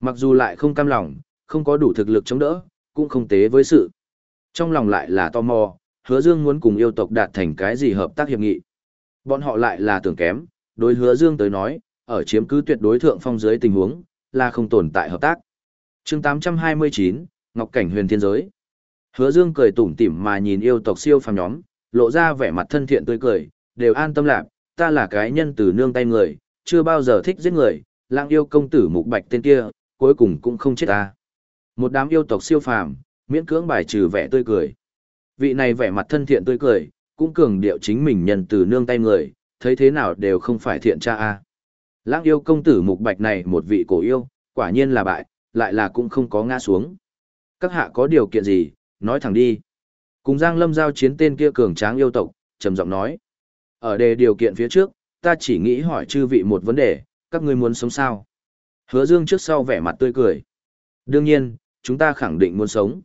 Mặc dù lại không cam lòng, không có đủ thực lực chống đỡ, cũng không tế với sự. Trong lòng lại là tò mò, hứa dương muốn cùng yêu tộc đạt thành cái gì hợp tác hiệp nghị. Bọn họ lại là tưởng kém, đối hứa dương tới nói, ở chiếm cứ tuyệt đối thượng phong dưới tình huống, là không tồn tại hợp tác. chương 829, Ngọc Cảnh huyền thiên giới. Hứa dương cười tủm tỉm mà nhìn yêu tộc siêu phàm nhóm, lộ ra vẻ mặt thân thiện tươi cười, đều an tâm lạc, ta là cái nhân từ nương tay người, chưa bao giờ thích giết người, lang yêu công tử mục bạch tên kia, cuối cùng cũng không chết ta. Một đám yêu tộc siêu phàm, miễn cưỡng bài trừ vẻ tươi cười. Vị này vẻ mặt thân thiện tươi cười, cũng cường điệu chính mình nhân từ nương tay người, thấy thế nào đều không phải thiện cha a. Lãng yêu công tử mục bạch này một vị cổ yêu, quả nhiên là bại, lại là cũng không có ngã xuống. Các hạ có điều kiện gì, nói thẳng đi. Cùng Giang Lâm giao chiến tên kia cường tráng yêu tộc, trầm giọng nói. Ở đề điều kiện phía trước, ta chỉ nghĩ hỏi chư vị một vấn đề, các ngươi muốn sống sao? Hứa Dương trước sau vẻ mặt tươi cười. Đương nhiên, chúng ta khẳng định muốn sống.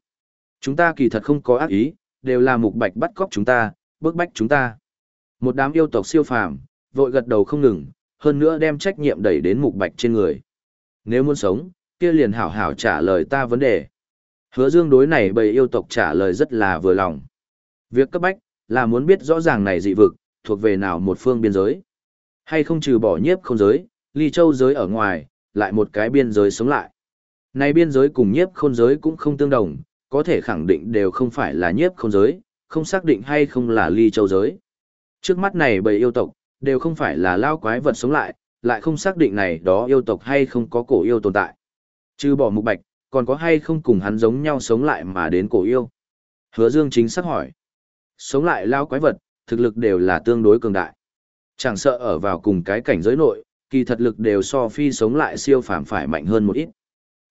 Chúng ta kỳ thật không có ác ý, đều là mục bạch bắt cóc chúng ta, bức bách chúng ta. Một đám yêu tộc siêu phàm, vội gật đầu không ngừng, hơn nữa đem trách nhiệm đẩy đến mục bạch trên người. Nếu muốn sống, kia liền hảo hảo trả lời ta vấn đề. Hứa Dương đối này bầy yêu tộc trả lời rất là vừa lòng. Việc cấp bách là muốn biết rõ ràng này dị vực thuộc về nào một phương biên giới, hay không trừ bỏ nhiếp không giới, ly châu giới ở ngoài, lại một cái biên giới sống lại. Này biên giới cùng nhiếp khôn giới cũng không tương đồng, có thể khẳng định đều không phải là nhiếp khôn giới, không xác định hay không là ly châu giới. Trước mắt này bầy yêu tộc, đều không phải là lao quái vật sống lại, lại không xác định này đó yêu tộc hay không có cổ yêu tồn tại. trừ bỏ mục bạch, còn có hay không cùng hắn giống nhau sống lại mà đến cổ yêu. Hứa Dương chính xác hỏi. Sống lại lao quái vật, thực lực đều là tương đối cường đại. Chẳng sợ ở vào cùng cái cảnh giới nội, kỳ thật lực đều so phi sống lại siêu phàm phải mạnh hơn một ít.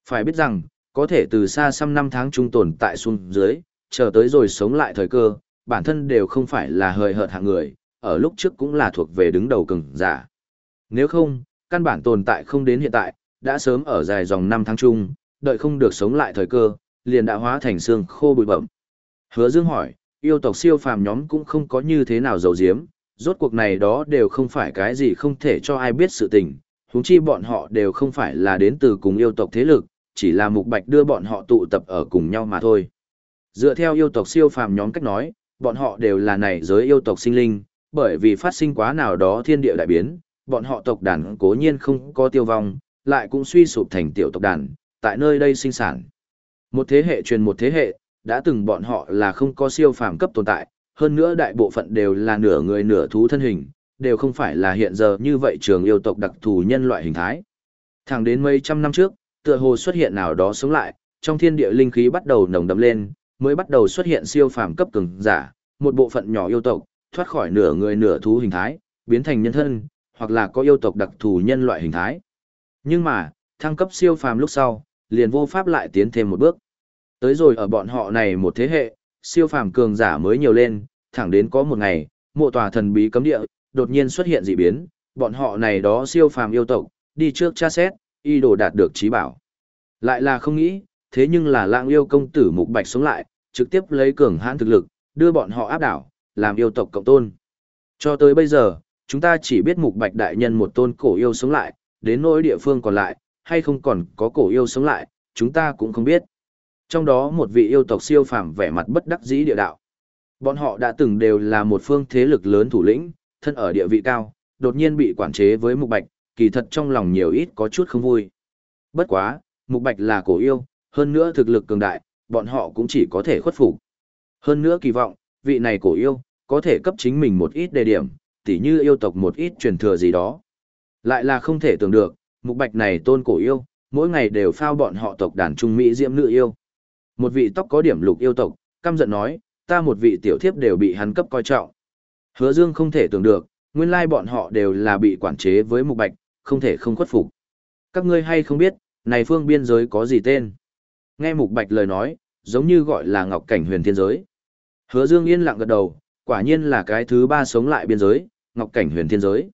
Phải biết rằng, có thể từ xa xăm năm tháng trung tồn tại xuống dưới, chờ tới rồi sống lại thời cơ, bản thân đều không phải là hời hợt hạng người, ở lúc trước cũng là thuộc về đứng đầu cường giả. Nếu không, căn bản tồn tại không đến hiện tại, đã sớm ở dài dòng năm tháng chung, đợi không được sống lại thời cơ, liền đã hóa thành xương khô bụi bẩm. Hứa Dương hỏi, yêu tộc siêu phàm nhóm cũng không có như thế nào giấu giếm, rốt cuộc này đó đều không phải cái gì không thể cho ai biết sự tình, huống chi bọn họ đều không phải là đến từ cùng yêu tộc thế lực, chỉ là mục bạch đưa bọn họ tụ tập ở cùng nhau mà thôi. Dựa theo yêu tộc siêu phàm nhóm cách nói, bọn họ đều là này giới yêu tộc sinh linh, bởi vì phát sinh quá nào đó thiên địa đại biến, bọn họ tộc đàn cố nhiên không có tiêu vong, lại cũng suy sụp thành tiểu tộc đàn, tại nơi đây sinh sản. Một thế hệ truyền một thế hệ, đã từng bọn họ là không có siêu phàm cấp tồn tại, hơn nữa đại bộ phận đều là nửa người nửa thú thân hình, đều không phải là hiện giờ như vậy trường yêu tộc đặc thù nhân loại hình thái. Thẳng đến mấy trăm năm trước, tựa hồ xuất hiện nào đó sống lại, trong thiên địa linh khí bắt đầu nồng đậm lên, mới bắt đầu xuất hiện siêu phàm cấp cường giả, một bộ phận nhỏ yêu tộc thoát khỏi nửa người nửa thú hình thái, biến thành nhân thân, hoặc là có yêu tộc đặc thù nhân loại hình thái. Nhưng mà, thăng cấp siêu phàm lúc sau, liền vô pháp lại tiến thêm một bước. Tới rồi ở bọn họ này một thế hệ, siêu phàm cường giả mới nhiều lên, thẳng đến có một ngày, mộ tòa thần bí cấm địa, đột nhiên xuất hiện dị biến, bọn họ này đó siêu phàm yêu tộc, đi trước tra xét, y đồ đạt được trí bảo. Lại là không nghĩ, thế nhưng là lãng yêu công tử mục bạch sống lại, trực tiếp lấy cường hãn thực lực, đưa bọn họ áp đảo, làm yêu tộc cộng tôn. Cho tới bây giờ, chúng ta chỉ biết mục bạch đại nhân một tôn cổ yêu sống lại, đến nỗi địa phương còn lại, hay không còn có cổ yêu sống lại, chúng ta cũng không biết. Trong đó một vị yêu tộc siêu phàm vẻ mặt bất đắc dĩ địa đạo. Bọn họ đã từng đều là một phương thế lực lớn thủ lĩnh, thân ở địa vị cao, đột nhiên bị quản chế với mục bạch, kỳ thật trong lòng nhiều ít có chút không vui. Bất quá, mục bạch là cổ yêu, hơn nữa thực lực cường đại, bọn họ cũng chỉ có thể khuất phục. Hơn nữa kỳ vọng, vị này cổ yêu, có thể cấp chính mình một ít đề điểm, tỉ như yêu tộc một ít truyền thừa gì đó. Lại là không thể tưởng được, mục bạch này tôn cổ yêu, mỗi ngày đều phao bọn họ tộc đàn trung Mỹ diễm nữ yêu. Một vị tóc có điểm lục yêu tộc, căm giận nói, ta một vị tiểu thiếp đều bị hắn cấp coi trọng. Hứa Dương không thể tưởng được, nguyên lai bọn họ đều là bị quản chế với mục bạch, không thể không khuất phục. Các ngươi hay không biết, này phương biên giới có gì tên? Nghe mục bạch lời nói, giống như gọi là ngọc cảnh huyền thiên giới. Hứa Dương yên lặng gật đầu, quả nhiên là cái thứ ba sống lại biên giới, ngọc cảnh huyền thiên giới.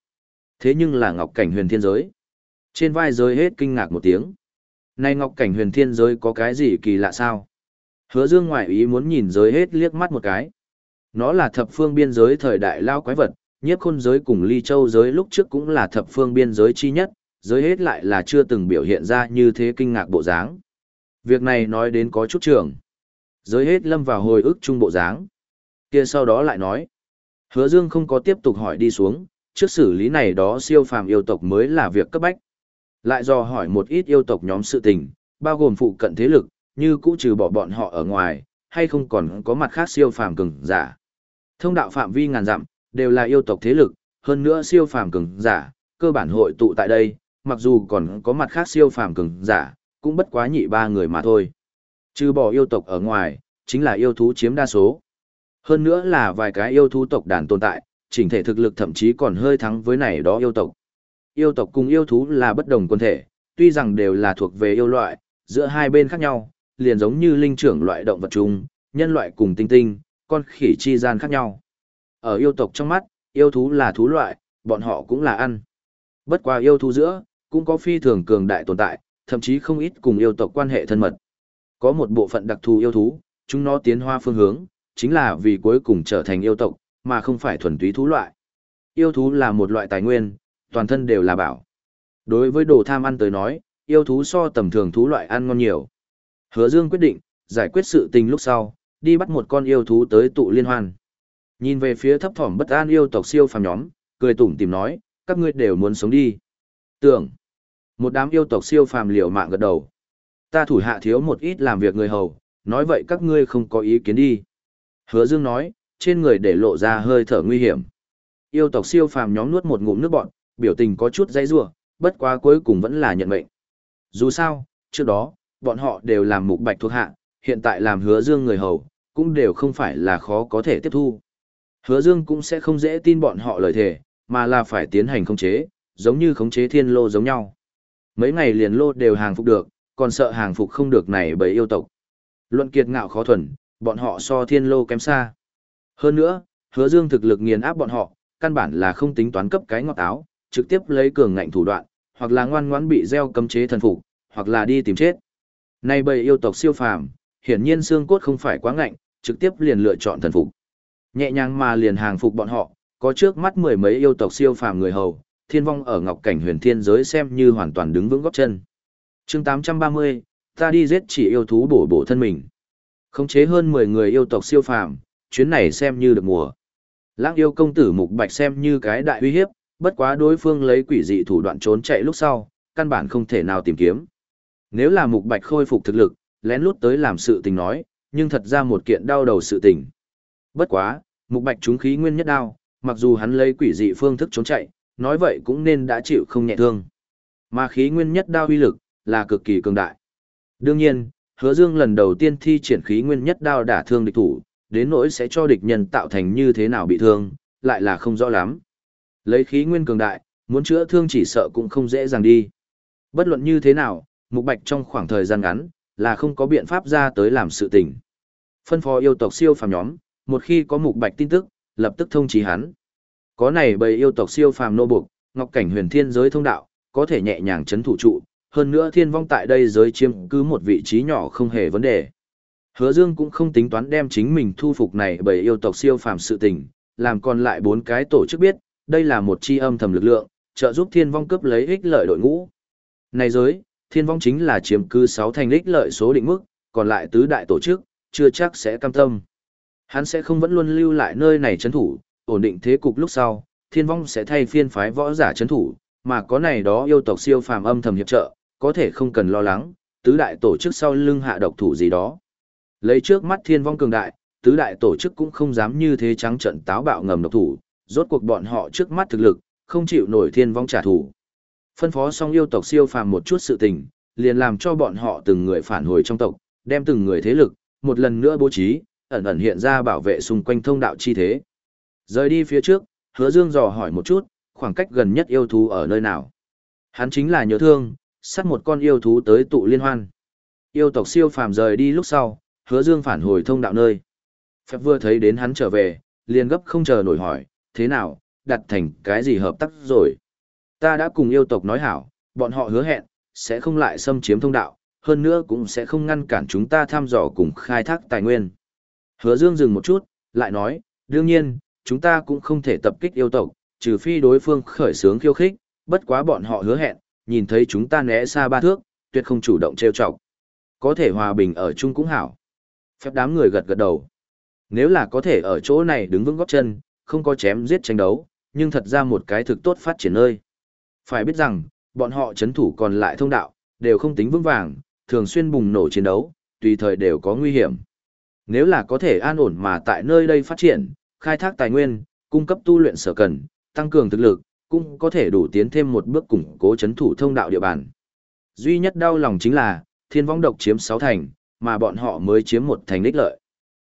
Thế nhưng là ngọc cảnh huyền thiên giới. Trên vai giới hết kinh ngạc một tiếng. Này ngọc cảnh huyền thiên giới có cái gì kỳ lạ sao? Hứa Dương ngoại ý muốn nhìn giới hết liếc mắt một cái. Nó là thập phương biên giới thời đại lao quái vật, nhiếp khôn giới cùng ly châu giới lúc trước cũng là thập phương biên giới chi nhất, giới hết lại là chưa từng biểu hiện ra như thế kinh ngạc bộ dáng. Việc này nói đến có chút trường. Giới hết lâm vào hồi ức trung bộ dáng. kia sau đó lại nói. Hứa Dương không có tiếp tục hỏi đi xuống, trước xử lý này đó siêu phàm yêu tộc mới là việc cấp bách. Lại dò hỏi một ít yêu tộc nhóm sự tình, bao gồm phụ cận thế lực, như cũ trừ bỏ bọn họ ở ngoài, hay không còn có mặt khác siêu phàm cường giả. Thông đạo phạm vi ngàn dặm, đều là yêu tộc thế lực, hơn nữa siêu phàm cường giả, cơ bản hội tụ tại đây, mặc dù còn có mặt khác siêu phàm cường giả, cũng bất quá nhị ba người mà thôi. Trừ bỏ yêu tộc ở ngoài, chính là yêu thú chiếm đa số. Hơn nữa là vài cái yêu thú tộc đàn tồn tại, chỉnh thể thực lực thậm chí còn hơi thắng với này đó yêu tộc. Yêu tộc cùng yêu thú là bất đồng quân thể, tuy rằng đều là thuộc về yêu loại, giữa hai bên khác nhau, liền giống như linh trưởng loại động vật chung, nhân loại cùng tinh tinh, con khỉ chi gian khác nhau. Ở yêu tộc trong mắt, yêu thú là thú loại, bọn họ cũng là ăn. Bất qua yêu thú giữa, cũng có phi thường cường đại tồn tại, thậm chí không ít cùng yêu tộc quan hệ thân mật. Có một bộ phận đặc thù yêu thú, chúng nó tiến hóa phương hướng, chính là vì cuối cùng trở thành yêu tộc, mà không phải thuần túy thú loại. Yêu thú là một loại tài nguyên, toàn thân đều là bảo. Đối với đồ tham ăn tới nói, yêu thú so tầm thường thú loại ăn ngon nhiều. Hứa Dương quyết định, giải quyết sự tình lúc sau, đi bắt một con yêu thú tới tụ liên hoan. Nhìn về phía thấp thỏm bất an yêu tộc siêu phàm nhóm, cười tủm tỉm nói, các ngươi đều muốn sống đi. Tưởng, một đám yêu tộc siêu phàm liều mạng gật đầu. Ta thủ hạ thiếu một ít làm việc người hầu, nói vậy các ngươi không có ý kiến đi. Hứa Dương nói, trên người để lộ ra hơi thở nguy hiểm. Yêu tộc siêu phàm nhóm nuốt một ngụm nước bọt biểu tình có chút dãy rủa, bất quá cuối cùng vẫn là nhận mệnh. Dù sao, trước đó, bọn họ đều làm mục bạch thuộc hạ, hiện tại làm hứa dương người hầu, cũng đều không phải là khó có thể tiếp thu. Hứa dương cũng sẽ không dễ tin bọn họ lời thề, mà là phải tiến hành khống chế, giống như khống chế thiên lô giống nhau. Mấy ngày liền lô đều hàng phục được, còn sợ hàng phục không được này bởi yêu tộc. Luận kiệt ngạo khó thuần, bọn họ so thiên lô kém xa. Hơn nữa, hứa dương thực lực nghiền áp bọn họ, căn bản là không tính toán cấp cái ngọt áo, trực tiếp lấy cường ngạnh thủ đoạn, hoặc là ngoan ngoãn bị gieo cấm chế thần phục, hoặc là đi tìm chết. Nay bầy yêu tộc siêu phàm, hiển nhiên xương cốt không phải quá ngạnh, trực tiếp liền lựa chọn thần phục. Nhẹ nhàng mà liền hàng phục bọn họ, có trước mắt mười mấy yêu tộc siêu phàm người hầu, thiên vong ở ngọc cảnh huyền thiên giới xem như hoàn toàn đứng vững góp chân. Chương 830, ta đi giết chỉ yêu thú bổ bổ thân mình. Khống chế hơn 10 người yêu tộc siêu phàm, chuyến này xem như được mùa. Lãng yêu công tử Mục Bạch xem như cái đại uy hiếp, bất quá đối phương lấy quỷ dị thủ đoạn trốn chạy lúc sau, căn bản không thể nào tìm kiếm. Nếu là Mục Bạch khôi phục thực lực, lén lút tới làm sự tình nói, nhưng thật ra một kiện đau đầu sự tình. Bất quá, Mục Bạch trúng khí nguyên nhất đao, mặc dù hắn lấy quỷ dị phương thức trốn chạy, nói vậy cũng nên đã chịu không nhẹ thương. Mà khí nguyên nhất đao uy lực là cực kỳ cường đại. Đương nhiên, Hứa Dương lần đầu tiên thi triển khí nguyên nhất đao đả thương địch thủ, đến nỗi sẽ cho địch nhân tạo thành như thế nào bị thương, lại là không rõ lắm. Lấy khí nguyên cường đại, muốn chữa thương chỉ sợ cũng không dễ dàng đi. Bất luận như thế nào, Mục Bạch trong khoảng thời gian ngắn, là không có biện pháp ra tới làm sự tình. Phân phó yêu tộc siêu phàm nhóm, một khi có Mục Bạch tin tức, lập tức thông chí hắn. Có này bầy yêu tộc siêu phàm nô buộc, Ngọc Cảnh Huyền Thiên giới thông đạo, có thể nhẹ nhàng chấn thủ trụ, hơn nữa thiên vong tại đây giới chiếm cứ một vị trí nhỏ không hề vấn đề. Hứa Dương cũng không tính toán đem chính mình thu phục này bởi yêu tộc siêu phàm sự tình, làm còn lại bốn cái tổ chức biết, đây là một chi âm thầm lực lượng, trợ giúp thiên vong cướp lấy ích lợi đội ngũ. Này giới, thiên vong chính là chiếm cư 6 thành ích lợi số định mức, còn lại tứ đại tổ chức, chưa chắc sẽ cam tâm. Hắn sẽ không vẫn luôn lưu lại nơi này chấn thủ, ổn định thế cục lúc sau, thiên vong sẽ thay phiên phái võ giả chấn thủ, mà có này đó yêu tộc siêu phàm âm thầm hiệp trợ, có thể không cần lo lắng, tứ đại tổ chức sau lưng hạ độc thủ gì đó. Lấy trước mắt thiên vong cường đại, tứ đại tổ chức cũng không dám như thế trắng trận táo bạo ngầm độc thủ, rốt cuộc bọn họ trước mắt thực lực, không chịu nổi thiên vong trả thù. Phân phó xong yêu tộc siêu phàm một chút sự tình, liền làm cho bọn họ từng người phản hồi trong tộc, đem từng người thế lực, một lần nữa bố trí, ẩn ẩn hiện ra bảo vệ xung quanh thông đạo chi thế. Rời đi phía trước, hứa dương dò hỏi một chút, khoảng cách gần nhất yêu thú ở nơi nào. Hắn chính là nhớ thương, sắt một con yêu thú tới tụ liên hoan. Yêu tộc siêu phàm rời đi lúc sau, hứa dương phản hồi thông đạo nơi. Phép vừa thấy đến hắn trở về, liền gấp không chờ nổi hỏi, thế nào, đặt thành cái gì hợp tác rồi. Ta đã cùng yêu tộc nói hảo, bọn họ hứa hẹn, sẽ không lại xâm chiếm thông đạo, hơn nữa cũng sẽ không ngăn cản chúng ta thăm dò cùng khai thác tài nguyên. Hứa Dương dừng một chút, lại nói, đương nhiên, chúng ta cũng không thể tập kích yêu tộc, trừ phi đối phương khởi sướng khiêu khích, bất quá bọn họ hứa hẹn, nhìn thấy chúng ta né xa ba thước, tuyệt không chủ động trêu chọc. Có thể hòa bình ở chung cũng hảo. Phép đám người gật gật đầu. Nếu là có thể ở chỗ này đứng vững góp chân, không có chém giết tranh đấu, nhưng thật ra một cái thực tốt phát triển nơi. Phải biết rằng, bọn họ chấn thủ còn lại thông đạo, đều không tính vững vàng, thường xuyên bùng nổ chiến đấu, tùy thời đều có nguy hiểm. Nếu là có thể an ổn mà tại nơi đây phát triển, khai thác tài nguyên, cung cấp tu luyện sở cần, tăng cường thực lực, cũng có thể đủ tiến thêm một bước củng cố chấn thủ thông đạo địa bàn. Duy nhất đau lòng chính là, thiên vong độc chiếm 6 thành, mà bọn họ mới chiếm một thành đích lợi.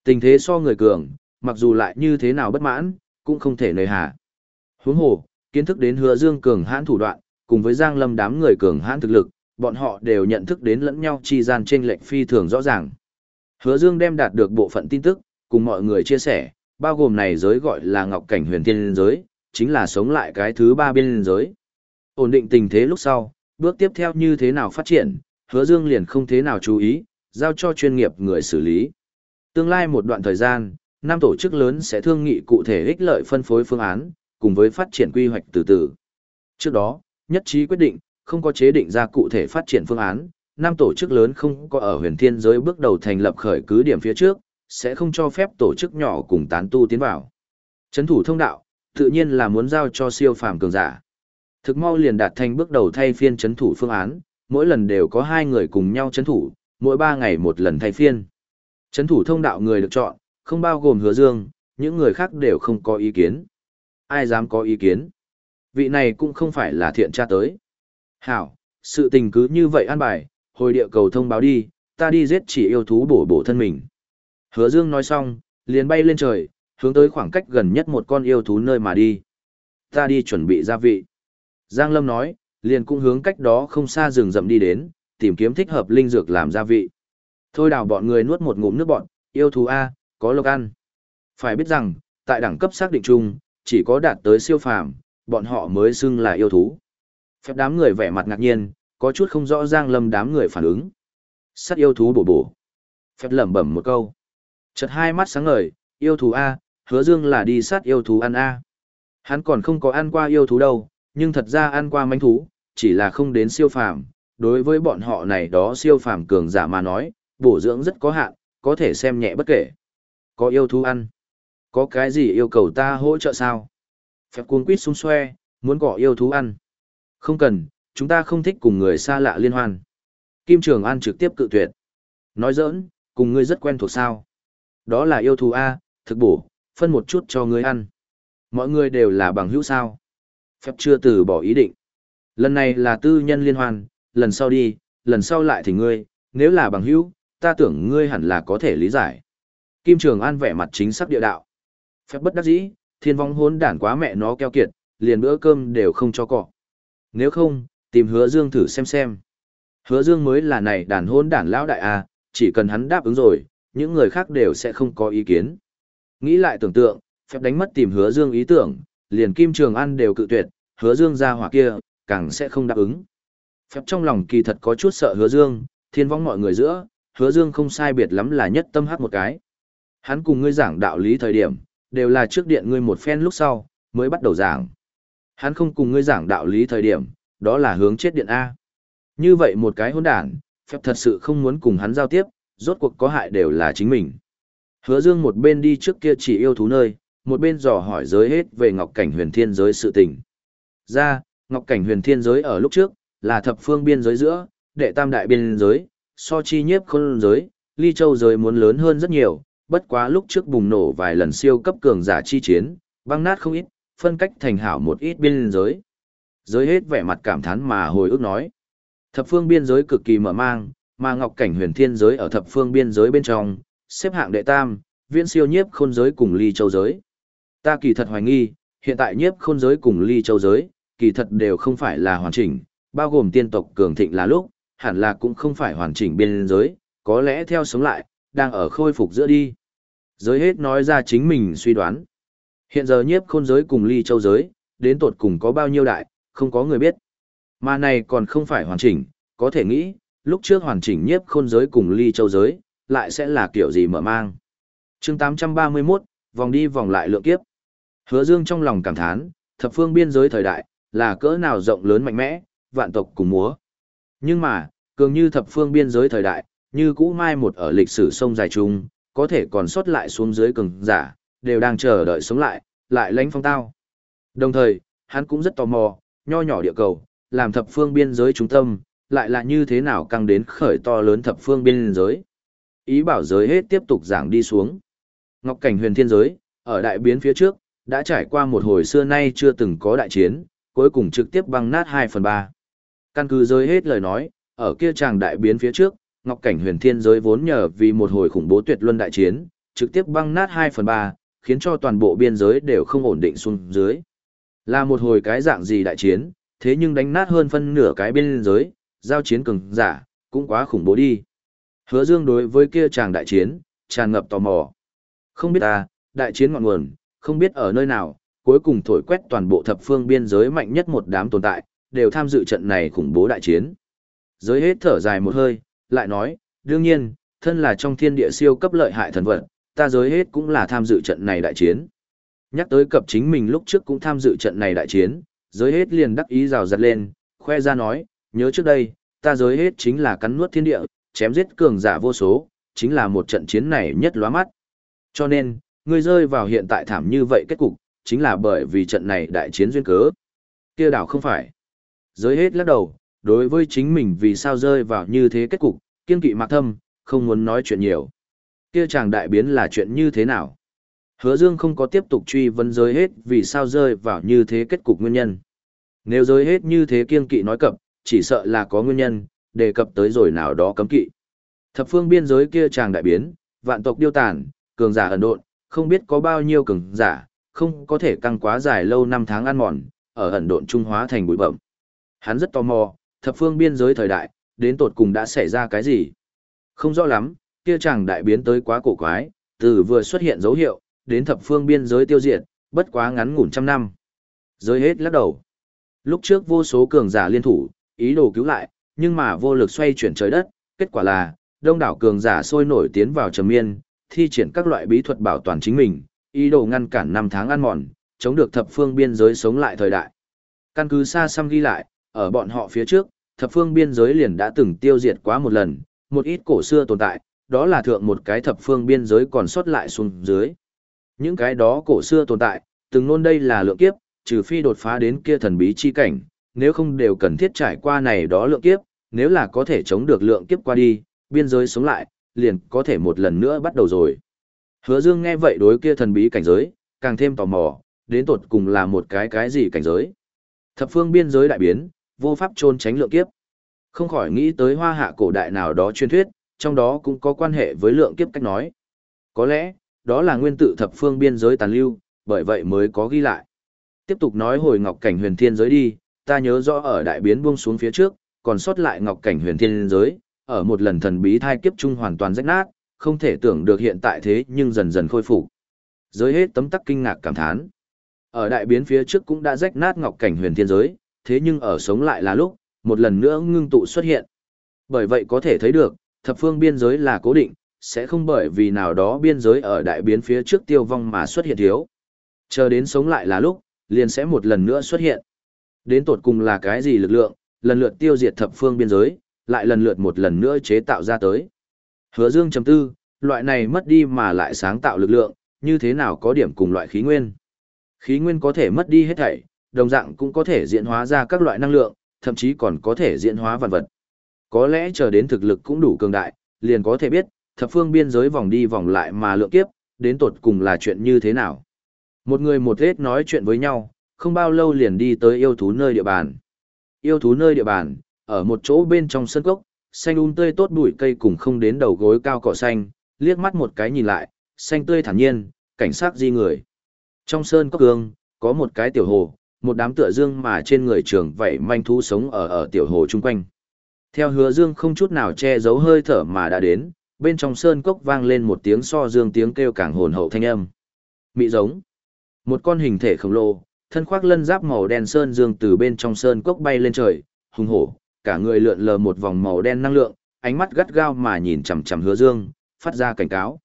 Tình thế so người cường, mặc dù lại như thế nào bất mãn, cũng không thể nơi hà. Huống hồ, kiến thức đến hứa dương cường hãn thủ đoạn, cùng với giang lâm đám người cường hãn thực lực, bọn họ đều nhận thức đến lẫn nhau chi gian trên lệnh phi thường rõ ràng. Hứa dương đem đạt được bộ phận tin tức, cùng mọi người chia sẻ, bao gồm này giới gọi là ngọc cảnh huyền thiên giới, chính là sống lại cái thứ ba biên giới. Ổn định tình thế lúc sau, bước tiếp theo như thế nào phát triển, hứa dương liền không thế nào chú ý, giao cho chuyên nghiệp người xử lý. Tương lai một đoạn thời gian, năm tổ chức lớn sẽ thương nghị cụ thể ích lợi phân phối phương án, cùng với phát triển quy hoạch từ từ. Trước đó, nhất trí quyết định, không có chế định ra cụ thể phát triển phương án, năm tổ chức lớn không có ở huyền thiên giới bước đầu thành lập khởi cứ điểm phía trước, sẽ không cho phép tổ chức nhỏ cùng tán tu tiến vào. Chấn thủ thông đạo, tự nhiên là muốn giao cho siêu phàm cường giả. Thực mau liền đạt thành bước đầu thay phiên chấn thủ phương án, mỗi lần đều có hai người cùng nhau chấn thủ, mỗi ba ngày một lần thay phiên. Chấn thủ thông đạo người được chọn, không bao gồm hứa dương, những người khác đều không có ý kiến. Ai dám có ý kiến? Vị này cũng không phải là thiện tra tới. Hảo, sự tình cứ như vậy an bài, hồi địa cầu thông báo đi, ta đi giết chỉ yêu thú bổ bổ thân mình. Hứa dương nói xong, liền bay lên trời, hướng tới khoảng cách gần nhất một con yêu thú nơi mà đi. Ta đi chuẩn bị gia vị. Giang Lâm nói, liền cũng hướng cách đó không xa rừng rậm đi đến, tìm kiếm thích hợp linh dược làm gia vị. Thôi đào bọn người nuốt một ngụm nước bọn, yêu thú A, có lộc ăn. Phải biết rằng, tại đẳng cấp xác định chung, chỉ có đạt tới siêu phàm, bọn họ mới xưng là yêu thú. Phép đám người vẻ mặt ngạc nhiên, có chút không rõ ràng Lâm đám người phản ứng. Sát yêu thú bổ bổ. Phép lẩm bẩm một câu. Chợt hai mắt sáng ngời, yêu thú A, hứa dương là đi sát yêu thú ăn A. Hắn còn không có ăn qua yêu thú đâu, nhưng thật ra ăn qua manh thú, chỉ là không đến siêu phàm. Đối với bọn họ này đó siêu phàm cường giả mà nói, bổ dưỡng rất có hạn, có thể xem nhẹ bất kể. Có yêu thú ăn. Có cái gì yêu cầu ta hỗ trợ sao? Phép cuốn quýt xung xoe, muốn cỏ yêu thú ăn. Không cần, chúng ta không thích cùng người xa lạ liên hoan. Kim Trường An trực tiếp cự tuyệt. Nói giỡn, cùng ngươi rất quen thuộc sao. Đó là yêu thú A, thực bổ, phân một chút cho ngươi ăn. Mọi người đều là bằng hữu sao. Phép chưa từ bỏ ý định. Lần này là tư nhân liên hoan, lần sau đi, lần sau lại thì ngươi, nếu là bằng hữu, ta tưởng ngươi hẳn là có thể lý giải. Kim Trường An vẻ mặt chính xác địa đạo. Phép bất đắc dĩ, thiên vong hốn đản quá mẹ nó keo kiệt, liền bữa cơm đều không cho cọ. Nếu không, tìm hứa dương thử xem xem. Hứa dương mới là này đàn hôn đản lão đại à, chỉ cần hắn đáp ứng rồi, những người khác đều sẽ không có ý kiến. Nghĩ lại tưởng tượng, phép đánh mất tìm hứa dương ý tưởng, liền Kim Trường An đều cự tuyệt, hứa dương ra hỏa kia, càng sẽ không đáp ứng. Phép trong lòng kỳ thật có chút sợ hứa dương, thiên vong mọi người giữa, hứa dương không sai biệt lắm là nhất tâm hát một cái. Hắn cùng ngươi giảng đạo lý thời điểm, đều là trước điện ngươi một phen lúc sau, mới bắt đầu giảng. Hắn không cùng ngươi giảng đạo lý thời điểm, đó là hướng chết điện A. Như vậy một cái hỗn đản, phép thật sự không muốn cùng hắn giao tiếp, rốt cuộc có hại đều là chính mình. Hứa Dương một bên đi trước kia chỉ yêu thú nơi, một bên dò hỏi giới hết về Ngọc Cảnh Huyền Thiên giới sự tình. Ra, Ngọc Cảnh Huyền Thiên giới ở lúc trước, là thập phương biên giới giữa, đệ tam đại biên giới, so chi nhiếp khôn giới, ly châu giới muốn lớn hơn rất nhiều, bất quá lúc trước bùng nổ vài lần siêu cấp cường giả chi chiến, băng nát không ít, phân cách thành hảo một ít biên giới. Giới hết vẻ mặt cảm thán mà hồi ức nói. Thập phương biên giới cực kỳ mở mang, mà ngọc cảnh huyền thiên giới ở thập phương biên giới bên trong, xếp hạng đệ tam, viên siêu nhiếp khôn giới cùng ly châu giới. Ta kỳ thật hoài nghi, hiện tại nhiếp khôn giới cùng ly châu giới, kỳ thật đều không phải là hoàn chỉnh, bao gồm tiên tộc cường thịnh là lúc, hẳn là cũng không phải hoàn chỉnh biên giới, có lẽ theo sống lại, đang ở khôi phục giữa đi. Giới hết nói ra chính mình suy đoán. Hiện giờ nhiếp khôn giới cùng ly châu giới, đến tột cùng có bao nhiêu đại, không có người biết. Mà này còn không phải hoàn chỉnh, có thể nghĩ, lúc trước hoàn chỉnh nhiếp khôn giới cùng ly châu giới, lại sẽ là kiểu gì mở mang. chương 831, vòng đi vòng lại lượng kiếp. Hứa Dương trong lòng cảm thán, thập phương biên giới thời đại, là cỡ nào rộng lớn mạnh mẽ, vạn tộc cùng múa. Nhưng mà, cường như thập phương biên giới thời đại, như cũ mai một ở lịch sử sông dài chung, có thể còn sót lại xuống dưới cường giả, đều đang chờ đợi sống lại, lại lánh phong tao. Đồng thời, hắn cũng rất tò mò, nho nhỏ địa cầu, làm thập phương biên giới trung tâm, lại là như thế nào căng đến khởi to lớn thập phương biên giới. Ý bảo giới hết tiếp tục giảng đi xuống. Ngọc cảnh huyền thiên giới, ở đại biến phía trước, đã trải qua một hồi xưa nay chưa từng có đại chiến, cuối cùng trực tiếp băng nát 2 phần 3. Căn cứ giới hết lời nói, ở kia chàng đại biến phía trước, Ngọc Cảnh huyền thiên giới vốn nhờ vì một hồi khủng bố tuyệt luân đại chiến, trực tiếp băng nát 2 phần 3, khiến cho toàn bộ biên giới đều không ổn định xuống dưới. Là một hồi cái dạng gì đại chiến, thế nhưng đánh nát hơn phân nửa cái biên giới, giao chiến cường giả, cũng quá khủng bố đi. Hứa Dương đối với kia chàng đại chiến, tràn ngập tò mò. Không biết ta, đại chiến ngọn nguồn, không biết ở nơi nào, cuối cùng thổi quét toàn bộ thập phương biên giới mạnh nhất một đám tồn tại, đều tham dự trận này khủng bố đại chiến. Giới hết thở dài một hơi, lại nói, đương nhiên, thân là trong thiên địa siêu cấp lợi hại thần vật, ta giới hết cũng là tham dự trận này đại chiến. Nhắc tới cập chính mình lúc trước cũng tham dự trận này đại chiến, giới hết liền đắc ý rào giật lên, khoe ra nói, nhớ trước đây, ta giới hết chính là cắn nuốt thiên địa, chém giết cường giả vô số, chính là một trận chiến này nhất lóa mắt. Cho nên, ngươi rơi vào hiện tại thảm như vậy kết cục, chính là bởi vì trận này đại chiến duyên cớ. Kia đảo không phải. Giới hết lắc đầu, đối với chính mình vì sao rơi vào như thế kết cục, kiên kỵ mạc thâm, không muốn nói chuyện nhiều. Kia chàng đại biến là chuyện như thế nào? Hứa Dương không có tiếp tục truy vấn giới hết vì sao rơi vào như thế kết cục nguyên nhân. Nếu giới hết như thế kiên kỵ nói cập, chỉ sợ là có nguyên nhân, đề cập tới rồi nào đó cấm kỵ. Thập phương biên giới kia chàng đại biến, vạn tộc điêu tàn, cường giả ẩn độn, không biết có bao nhiêu cường giả, không có thể căng quá dài lâu năm tháng ăn mòn, ở ẩn độn trung hóa thành bụi bậm. Hắn rất tò mò, thập phương biên giới thời đại, đến tột cùng đã xảy ra cái gì? Không rõ lắm, kia chàng đại biến tới quá cổ quái, từ vừa xuất hiện dấu hiệu, đến thập phương biên giới tiêu diệt, bất quá ngắn ngủn trăm năm. Giới hết lắc đầu. Lúc trước vô số cường giả liên thủ, ý đồ cứu lại, nhưng mà vô lực xoay chuyển trời đất, kết quả là, đông đảo cường giả sôi nổi tiến vào trầm miên, thi triển các loại bí thuật bảo toàn chính mình, ý đồ ngăn cản năm tháng ăn mòn, chống được thập phương biên giới sống lại thời đại. Căn cứ xa xăm ghi lại, ở bọn họ phía trước, thập phương biên giới liền đã từng tiêu diệt quá một lần, một ít cổ xưa tồn tại, đó là thượng một cái thập phương biên giới còn sót lại xuống dưới. Những cái đó cổ xưa tồn tại, từng nôn đây là lượng kiếp, trừ phi đột phá đến kia thần bí chi cảnh, nếu không đều cần thiết trải qua này đó lượng kiếp, nếu là có thể chống được lượng kiếp qua đi, biên giới sống lại, liền có thể một lần nữa bắt đầu rồi. Hứa Dương nghe vậy đối kia thần bí cảnh giới, càng thêm tò mò, đến tột cùng là một cái cái gì cảnh giới. Thập phương biên giới đại biến, vô pháp trôn tránh lượng kiếp. Không khỏi nghĩ tới hoa hạ cổ đại nào đó truyền thuyết, trong đó cũng có quan hệ với lượng kiếp cách nói. Có lẽ, đó là nguyên tự thập phương biên giới tàn lưu, bởi vậy mới có ghi lại. Tiếp tục nói hồi ngọc cảnh huyền thiên giới đi, ta nhớ rõ ở đại biến buông xuống phía trước, còn sót lại ngọc cảnh huyền thiên giới, ở một lần thần bí thai kiếp trung hoàn toàn rách nát, không thể tưởng được hiện tại thế nhưng dần dần khôi phục. Giới hết tấm tắc kinh ngạc cảm thán. Ở đại biến phía trước cũng đã rách nát ngọc cảnh huyền thiên giới, thế nhưng ở sống lại là lúc, một lần nữa ngưng tụ xuất hiện. Bởi vậy có thể thấy được, thập phương biên giới là cố định, sẽ không bởi vì nào đó biên giới ở đại biến phía trước tiêu vong mà xuất hiện thiếu. Chờ đến sống lại là lúc, liền sẽ một lần nữa xuất hiện. Đến tột cùng là cái gì lực lượng, lần lượt tiêu diệt thập phương biên giới, lại lần lượt một lần nữa chế tạo ra tới. Hứa Dương chấm tư, loại này mất đi mà lại sáng tạo lực lượng, như thế nào có điểm cùng loại khí nguyên. Khí nguyên có thể mất đi hết thảy, đồng dạng cũng có thể diễn hóa ra các loại năng lượng, thậm chí còn có thể diễn hóa vạn vật. Có lẽ chờ đến thực lực cũng đủ cường đại, liền có thể biết, thập phương biên giới vòng đi vòng lại mà lượng kiếp, đến tột cùng là chuyện như thế nào. Một người một hết nói chuyện với nhau, không bao lâu liền đi tới yêu thú nơi địa bàn. Yêu thú nơi địa bàn, ở một chỗ bên trong sân cốc, xanh um tươi tốt bụi cây cùng không đến đầu gối cao cỏ xanh, liếc mắt một cái nhìn lại, xanh tươi thản nhiên, cảnh sát di người. Trong sơn cốc gương, có một cái tiểu hồ, một đám tựa dương mà trên người trường vậy manh thú sống ở ở tiểu hồ chung quanh. Theo hứa dương không chút nào che giấu hơi thở mà đã đến, bên trong sơn cốc vang lên một tiếng so dương tiếng kêu càng hồn hậu thanh âm. Mị giống. Một con hình thể khổng lồ, thân khoác lân giáp màu đen sơn dương từ bên trong sơn cốc bay lên trời, hùng hổ, cả người lượn lờ một vòng màu đen năng lượng, ánh mắt gắt gao mà nhìn chằm chằm Hứa Dương, phát ra cảnh cáo.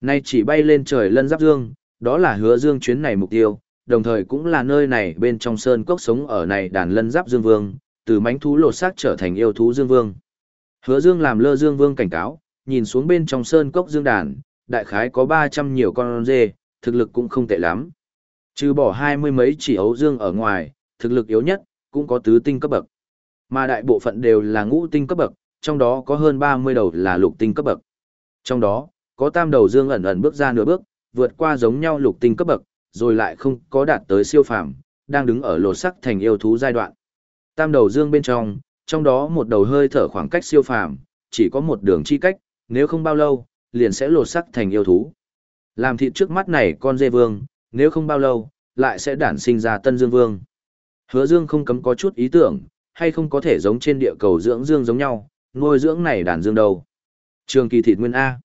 Nay chỉ bay lên trời lân giáp dương, đó là Hứa Dương chuyến này mục tiêu, đồng thời cũng là nơi này bên trong sơn cốc sống ở này đàn lân giáp dương vương, từ mánh thú lột xác trở thành yêu thú dương vương. Hứa Dương làm lơ dương vương cảnh cáo, nhìn xuống bên trong sơn cốc dương đàn, đại khái có 300 nhiều con dê, thực lực cũng không tệ lắm. Trừ bỏ hai mươi mấy chỉ ấu dương ở ngoài, thực lực yếu nhất, cũng có tứ tinh cấp bậc. Mà đại bộ phận đều là ngũ tinh cấp bậc, trong đó có hơn 30 đầu là lục tinh cấp bậc. Trong đó, có tam đầu dương ẩn ẩn bước ra nửa bước, vượt qua giống nhau lục tinh cấp bậc, rồi lại không có đạt tới siêu phàm, đang đứng ở lột sắc thành yêu thú giai đoạn. Tam đầu dương bên trong, trong đó một đầu hơi thở khoảng cách siêu phàm, chỉ có một đường chi cách, nếu không bao lâu, liền sẽ lột sắc thành yêu thú. Làm thịt trước mắt này con dê vương, nếu không bao lâu, lại sẽ đản sinh ra tân dương vương. Hứa dương không cấm có chút ý tưởng, hay không có thể giống trên địa cầu dưỡng dương giống nhau, nuôi dưỡng này đàn dương đâu. Trường kỳ thịt nguyên A.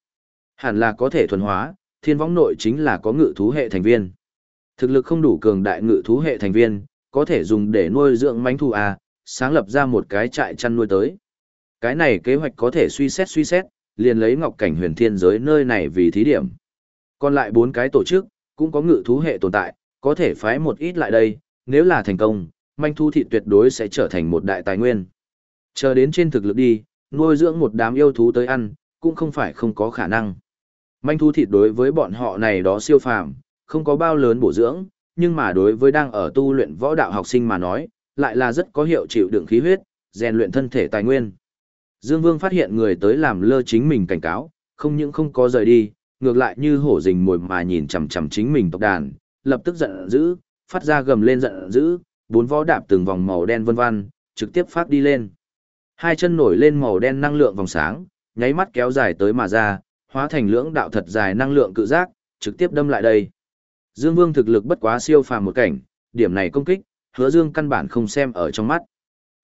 Hẳn là có thể thuần hóa, thiên võng nội chính là có ngự thú hệ thành viên. Thực lực không đủ cường đại ngự thú hệ thành viên, có thể dùng để nuôi dưỡng mánh thú à sáng lập ra một cái trại chăn nuôi tới. Cái này kế hoạch có thể suy xét suy xét, liền lấy ngọc cảnh huyền thiên giới nơi này vì thí điểm. Còn lại bốn cái tổ chức, cũng có ngự thú hệ tồn tại, có thể phái một ít lại đây, nếu là thành công, manh thu thịt tuyệt đối sẽ trở thành một đại tài nguyên. Chờ đến trên thực lực đi, nuôi dưỡng một đám yêu thú tới ăn, cũng không phải không có khả năng. Manh thu thịt đối với bọn họ này đó siêu phàm, không có bao lớn bổ dưỡng, nhưng mà đối với đang ở tu luyện võ đạo học sinh mà nói, lại là rất có hiệu chịu đựng khí huyết, rèn luyện thân thể tài nguyên. Dương Vương phát hiện người tới làm lơ chính mình cảnh cáo, không những không có rời đi, ngược lại như hổ rình mồi mà nhìn chằm chằm chính mình tộc đàn, lập tức giận dữ, phát ra gầm lên giận dữ, bốn vó đạp từng vòng màu đen vân vân, trực tiếp phát đi lên. Hai chân nổi lên màu đen năng lượng vòng sáng, nháy mắt kéo dài tới mà ra, hóa thành lưỡng đạo thật dài năng lượng cự giác, trực tiếp đâm lại đây. Dương Vương thực lực bất quá siêu phàm một cảnh, điểm này công kích, Hứa Dương căn bản không xem ở trong mắt.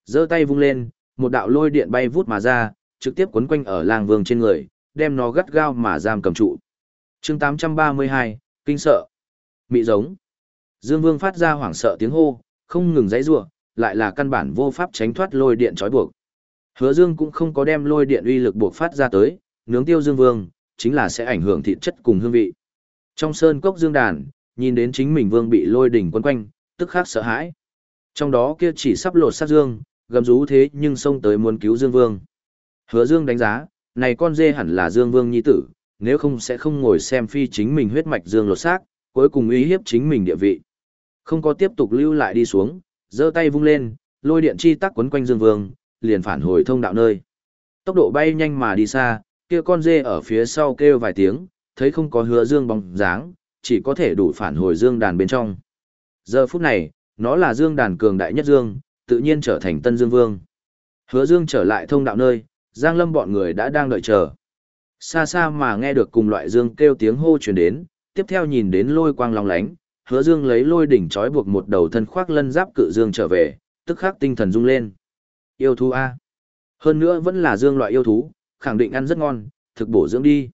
Giơ tay vung lên, một đạo lôi điện bay vút mà ra, trực tiếp quấn quanh ở Lang Vương trên người, đem nó gắt gao mà giam cầm trụ. Chương 832, kinh sợ. Mị giống. Dương Vương phát ra hoảng sợ tiếng hô, không ngừng giãy giụa, lại là căn bản vô pháp tránh thoát lôi điện trói buộc. Hứa Dương cũng không có đem lôi điện uy lực buộc phát ra tới, nướng tiêu Dương Vương, chính là sẽ ảnh hưởng thịt chất cùng hương vị. Trong sơn cốc Dương đàn, nhìn đến chính mình Vương bị lôi đỉnh quấn quanh, tức khắc sợ hãi. Trong đó kia chỉ sắp lột sát Dương, gầm rú thế nhưng xông tới muốn cứu Dương Vương. Hứa Dương đánh giá, này con dê hẳn là Dương Vương nhi tử, nếu không sẽ không ngồi xem phi chính mình huyết mạch Dương lột xác, cuối cùng uy hiếp chính mình địa vị. Không có tiếp tục lưu lại đi xuống, giơ tay vung lên, lôi điện chi tắc quấn quanh Dương Vương, liền phản hồi thông đạo nơi. Tốc độ bay nhanh mà đi xa, kia con dê ở phía sau kêu vài tiếng, thấy không có hứa Dương bóng dáng, chỉ có thể đủ phản hồi Dương đàn bên trong. Giờ phút này, nó là Dương đàn cường đại nhất Dương, tự nhiên trở thành Tân Dương Vương. Hứa Dương trở lại thông đạo nơi, Giang Lâm bọn người đã đang đợi chờ. Xa xa mà nghe được cùng loại Dương kêu tiếng hô truyền đến, tiếp theo nhìn đến lôi quang long lánh, hứa dương lấy lôi đỉnh trói buộc một đầu thân khoác lân giáp cự dương trở về, tức khắc tinh thần rung lên. Yêu thú A. Hơn nữa vẫn là dương loại yêu thú, khẳng định ăn rất ngon, thực bổ dưỡng đi.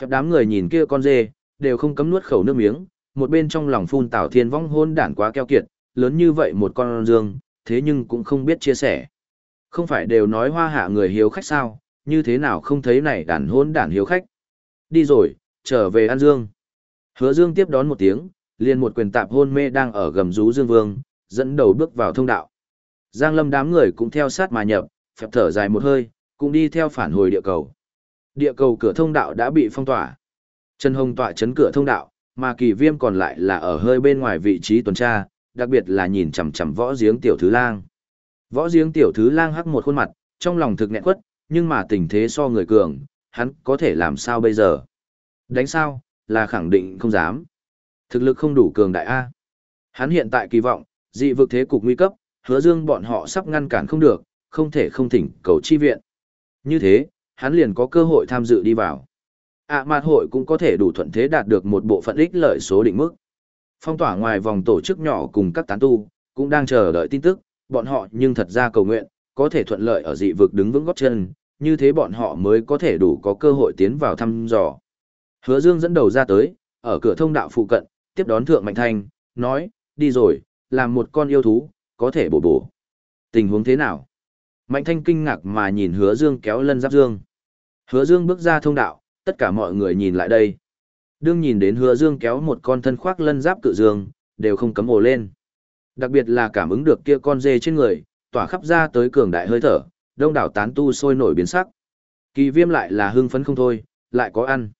Phép đám người nhìn kia con dê, đều không cấm nuốt khẩu nước miếng, một bên trong lòng phun tảo thiên vong hôn đản quá keo kiệt, lớn như vậy một con dương, thế nhưng cũng không biết chia sẻ. Không phải đều nói hoa hạ người hiếu khách sao, như thế nào không thấy này đàn hôn đản hiếu khách. Đi rồi, trở về ăn dương. Hứa dương tiếp đón một tiếng, liền một quyền tạp hôn mê đang ở gầm rú Dương Vương, dẫn đầu bước vào thông đạo. Giang Lâm đám người cũng theo sát mà nhập, phép thở dài một hơi, cũng đi theo phản hồi địa cầu. Địa cầu cửa thông đạo đã bị phong tỏa. Trần Hồng tọa chấn cửa thông đạo, mà kỳ viêm còn lại là ở hơi bên ngoài vị trí tuần tra, đặc biệt là nhìn chằm chằm võ giếng tiểu thứ lang. Võ giếng tiểu thứ lang hắc một khuôn mặt, trong lòng thực nghẹn quất, nhưng mà tình thế so người cường, hắn có thể làm sao bây giờ? Đánh sao, là khẳng định không dám. Thực lực không đủ cường đại A. Hắn hiện tại kỳ vọng, dị vực thế cục nguy cấp, hứa dương bọn họ sắp ngăn cản không được, không thể không thỉnh cầu chi viện. Như thế, hắn liền có cơ hội tham dự đi vào ạ à, mạt hội cũng có thể đủ thuận thế đạt được một bộ phận ích lợi số định mức. Phong tỏa ngoài vòng tổ chức nhỏ cùng các tán tu, cũng đang chờ đợi tin tức, bọn họ nhưng thật ra cầu nguyện, có thể thuận lợi ở dị vực đứng vững gót chân, như thế bọn họ mới có thể đủ có cơ hội tiến vào thăm dò. Hứa Dương dẫn đầu ra tới, ở cửa thông đạo phụ cận, tiếp đón Thượng Mạnh Thanh, nói, đi rồi, làm một con yêu thú, có thể bổ bổ. Tình huống thế nào? Mạnh Thanh kinh ngạc mà nhìn Hứa Dương kéo lân giáp Dương. Hứa Dương bước ra thông đạo, tất cả mọi người nhìn lại đây. Đương nhìn đến Hứa Dương kéo một con thân khoác lân giáp cự dương, đều không cấm ồ lên. Đặc biệt là cảm ứng được kia con dê trên người, tỏa khắp ra tới cường đại hơi thở, đông đảo tán tu sôi nổi biến sắc. Kỳ viêm lại là hưng phấn không thôi, lại có ăn.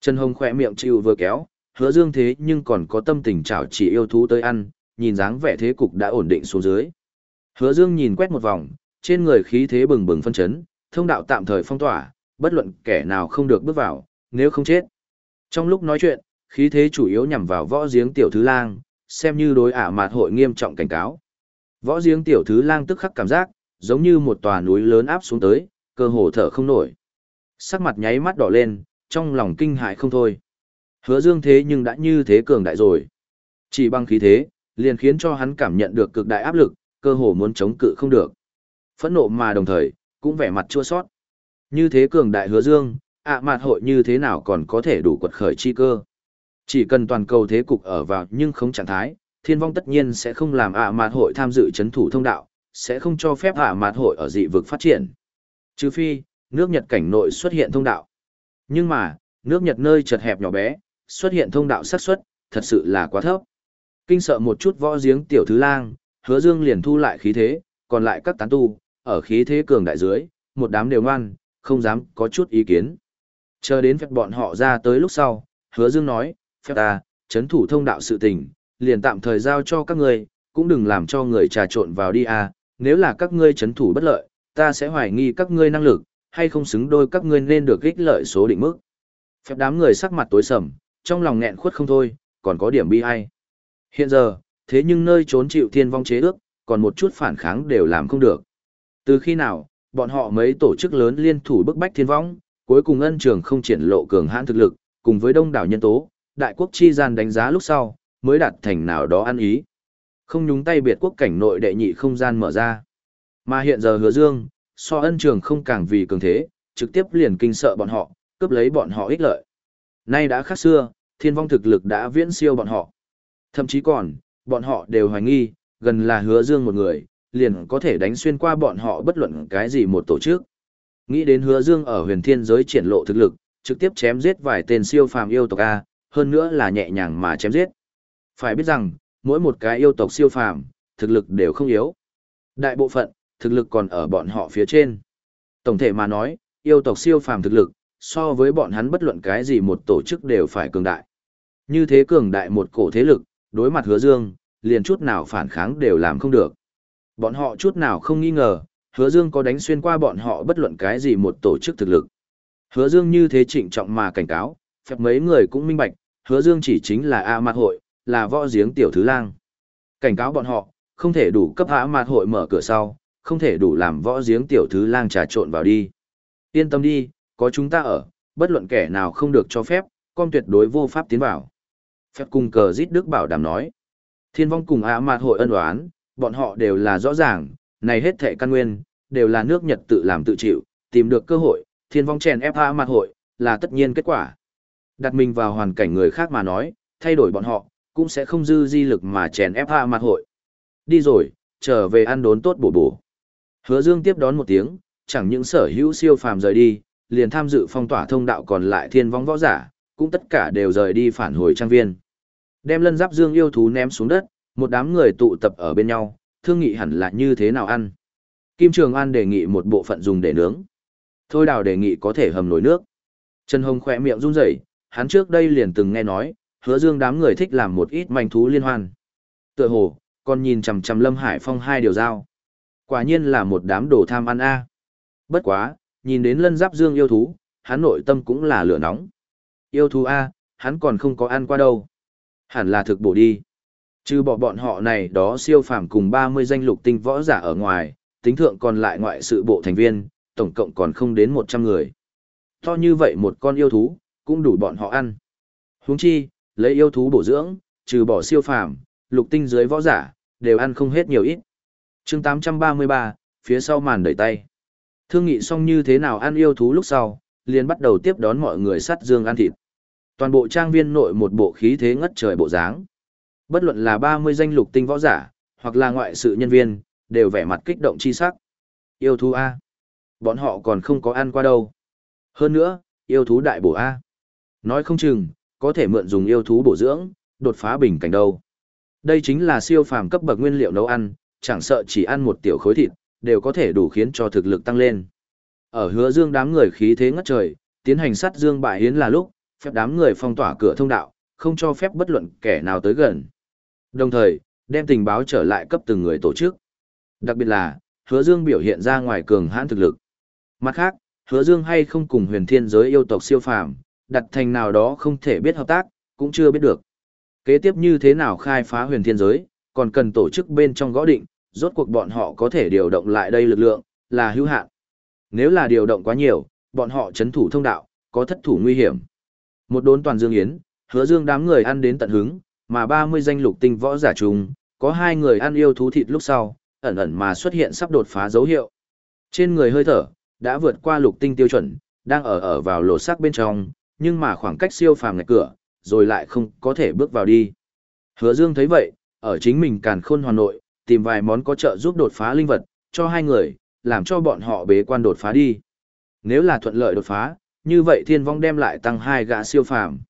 Trần Hồng khỏe miệng chịu vừa kéo, hứa dương thế nhưng còn có tâm tình chảo chỉ yêu thú tới ăn, nhìn dáng vẻ thế cục đã ổn định xuống dưới. Hứa dương nhìn quét một vòng, trên người khí thế bừng bừng phân chấn, thông đạo tạm thời phong tỏa, bất luận kẻ nào không được bước vào, nếu không chết. Trong lúc nói chuyện, khí thế chủ yếu nhằm vào võ giếng tiểu thứ lang, xem như đối ả mạt hội nghiêm trọng cảnh cáo. Võ giếng tiểu thứ lang tức khắc cảm giác, giống như một tòa núi lớn áp xuống tới, cơ hồ thở không nổi. Sắc mặt nháy mắt đỏ lên, trong lòng kinh hại không thôi. Hứa dương thế nhưng đã như thế cường đại rồi. Chỉ bằng khí thế, liền khiến cho hắn cảm nhận được cực đại áp lực, cơ hồ muốn chống cự không được. Phẫn nộ mà đồng thời, cũng vẻ mặt chua sót. Như thế cường đại hứa dương, ạ à mạt hội như thế nào còn có thể đủ quật khởi chi cơ. Chỉ cần toàn cầu thế cục ở vào nhưng không trạng thái, thiên vong tất nhiên sẽ không làm ạ à mạt hội tham dự chấn thủ thông đạo, sẽ không cho phép ạ à mạt hội ở dị vực phát triển. Trừ phi, nước Nhật cảnh nội xuất hiện thông đạo. Nhưng mà, nước Nhật nơi chật hẹp nhỏ bé, xuất hiện thông đạo xác suất thật sự là quá thấp. Kinh sợ một chút võ giếng tiểu thứ lang, hứa dương liền thu lại khí thế, còn lại các tán tu, ở khí thế cường đại dưới, một đám đều ngoan, không dám có chút ý kiến. Chờ đến phép bọn họ ra tới lúc sau, hứa dương nói, phép ta, chấn thủ thông đạo sự tình, liền tạm thời giao cho các ngươi, cũng đừng làm cho người trà trộn vào đi à, nếu là các ngươi chấn thủ bất lợi, ta sẽ hoài nghi các ngươi năng lực, hay không xứng đôi các ngươi nên được ích lợi số định mức. Phép đám người sắc mặt tối sầm, trong lòng nghẹn khuất không thôi, còn có điểm bi ai. Hiện giờ, thế nhưng nơi trốn chịu thiên vong chế ước, còn một chút phản kháng đều làm không được. Từ khi nào, bọn họ mấy tổ chức lớn liên thủ bức bách thiên vong, cuối cùng ân trường không triển lộ cường hãn thực lực, cùng với đông đảo nhân tố, đại quốc chi gian đánh giá lúc sau, mới đạt thành nào đó ăn ý. Không nhúng tay biệt quốc cảnh nội đệ nhị không gian mở ra. Mà hiện giờ hứa dương, so ân trường không càng vì cường thế, trực tiếp liền kinh sợ bọn họ, cướp lấy bọn họ ích lợi. Nay đã khác xưa, thiên vong thực lực đã viễn siêu bọn họ. Thậm chí còn, bọn họ đều hoài nghi, gần là hứa dương một người, liền có thể đánh xuyên qua bọn họ bất luận cái gì một tổ chức. Nghĩ đến hứa dương ở huyền thiên giới triển lộ thực lực, trực tiếp chém giết vài tên siêu phàm yêu tộc A, hơn nữa là nhẹ nhàng mà chém giết. Phải biết rằng, mỗi một cái yêu tộc siêu phàm, thực lực đều không yếu. Đại bộ phận, thực lực còn ở bọn họ phía trên. Tổng thể mà nói, yêu tộc siêu phàm thực lực, so với bọn hắn bất luận cái gì một tổ chức đều phải cường đại. Như thế cường đại một cổ thế lực, đối mặt hứa dương, liền chút nào phản kháng đều làm không được. Bọn họ chút nào không nghi ngờ, hứa dương có đánh xuyên qua bọn họ bất luận cái gì một tổ chức thực lực. Hứa dương như thế trịnh trọng mà cảnh cáo, phép mấy người cũng minh bạch, hứa dương chỉ chính là A Mạt Hội, là võ giếng tiểu thứ lang. Cảnh cáo bọn họ, không thể đủ cấp A Mạt Hội mở cửa sau, không thể đủ làm võ giếng tiểu thứ lang trà trộn vào đi. Yên tâm đi, có chúng ta ở, bất luận kẻ nào không được cho phép, con tuyệt đối vô pháp tiến vào. Phép cùng cờ giết đức bảo đảm nói. Thiên vong cùng A Mạt Hội ân oán, bọn họ đều là rõ ràng, này hết thệ căn nguyên, đều là nước Nhật tự làm tự chịu, tìm được cơ hội, thiên vong chèn ép hạ mặt Hội, là tất nhiên kết quả. Đặt mình vào hoàn cảnh người khác mà nói, thay đổi bọn họ, cũng sẽ không dư di lực mà chèn ép hạ mặt Hội. Đi rồi, trở về ăn đốn tốt bổ bổ. Hứa Dương tiếp đón một tiếng, chẳng những sở hữu siêu phàm rời đi, liền tham dự phong tỏa thông đạo còn lại thiên vong võ giả, cũng tất cả đều rời đi phản hồi trang viên. Đem lân giáp dương yêu thú ném xuống đất, một đám người tụ tập ở bên nhau, thương nghị hẳn là như thế nào ăn. Kim Trường An đề nghị một bộ phận dùng để nướng. Thôi đào đề nghị có thể hầm nồi nước. Trần Hồng khỏe miệng run rẩy, hắn trước đây liền từng nghe nói, hứa dương đám người thích làm một ít manh thú liên hoan. Tựa hồ, còn nhìn chằm chằm Lâm Hải Phong hai điều dao. Quả nhiên là một đám đồ tham ăn a. Bất quá, nhìn đến lân giáp dương yêu thú, hắn nội tâm cũng là lửa nóng. Yêu thú a, hắn còn không có ăn qua đâu. Hẳn là thực bổ đi. Trừ bỏ bọn họ này đó siêu phàm cùng 30 danh lục tinh võ giả ở ngoài, tính thượng còn lại ngoại sự bộ thành viên, tổng cộng còn không đến 100 người. To như vậy một con yêu thú, cũng đủ bọn họ ăn. Huống chi, lấy yêu thú bổ dưỡng, trừ bỏ siêu phàm, lục tinh dưới võ giả, đều ăn không hết nhiều ít. chương 833, phía sau màn đẩy tay. Thương nghị xong như thế nào ăn yêu thú lúc sau, liền bắt đầu tiếp đón mọi người sắt dương ăn thịt. Toàn bộ trang viên nội một bộ khí thế ngất trời bộ dáng. Bất luận là 30 danh lục tinh võ giả, hoặc là ngoại sự nhân viên, đều vẻ mặt kích động chi sắc. Yêu thú A. Bọn họ còn không có ăn qua đâu. Hơn nữa, yêu thú đại bổ A. Nói không chừng, có thể mượn dùng yêu thú bổ dưỡng, đột phá bình cảnh đâu. Đây chính là siêu phàm cấp bậc nguyên liệu nấu ăn, chẳng sợ chỉ ăn một tiểu khối thịt, đều có thể đủ khiến cho thực lực tăng lên. Ở hứa dương đám người khí thế ngất trời, tiến hành sát dương bại hiến là lúc, phép đám người phong tỏa cửa thông đạo, không cho phép bất luận kẻ nào tới gần. Đồng thời, đem tình báo trở lại cấp từng người tổ chức. Đặc biệt là, hứa dương biểu hiện ra ngoài cường hãn thực lực. Mặt khác, hứa dương hay không cùng huyền thiên giới yêu tộc siêu phàm, đặt thành nào đó không thể biết hợp tác, cũng chưa biết được. Kế tiếp như thế nào khai phá huyền thiên giới, còn cần tổ chức bên trong gõ định, rốt cuộc bọn họ có thể điều động lại đây lực lượng, là hữu hạn. Nếu là điều động quá nhiều, bọn họ chấn thủ thông đạo, có thất thủ nguy hiểm. Một đốn toàn dương yến, hứa dương đám người ăn đến tận hứng, mà 30 danh lục tinh võ giả trùng, có hai người ăn yêu thú thịt lúc sau, ẩn ẩn mà xuất hiện sắp đột phá dấu hiệu. Trên người hơi thở, đã vượt qua lục tinh tiêu chuẩn, đang ở ở vào lỗ sắc bên trong, nhưng mà khoảng cách siêu phàm ngạch cửa, rồi lại không có thể bước vào đi. Hứa Dương thấy vậy, ở chính mình càn khôn hoàn nội, tìm vài món có trợ giúp đột phá linh vật, cho hai người, làm cho bọn họ bế quan đột phá đi. Nếu là thuận lợi đột phá, như vậy thiên vong đem lại tăng hai gã siêu phàm.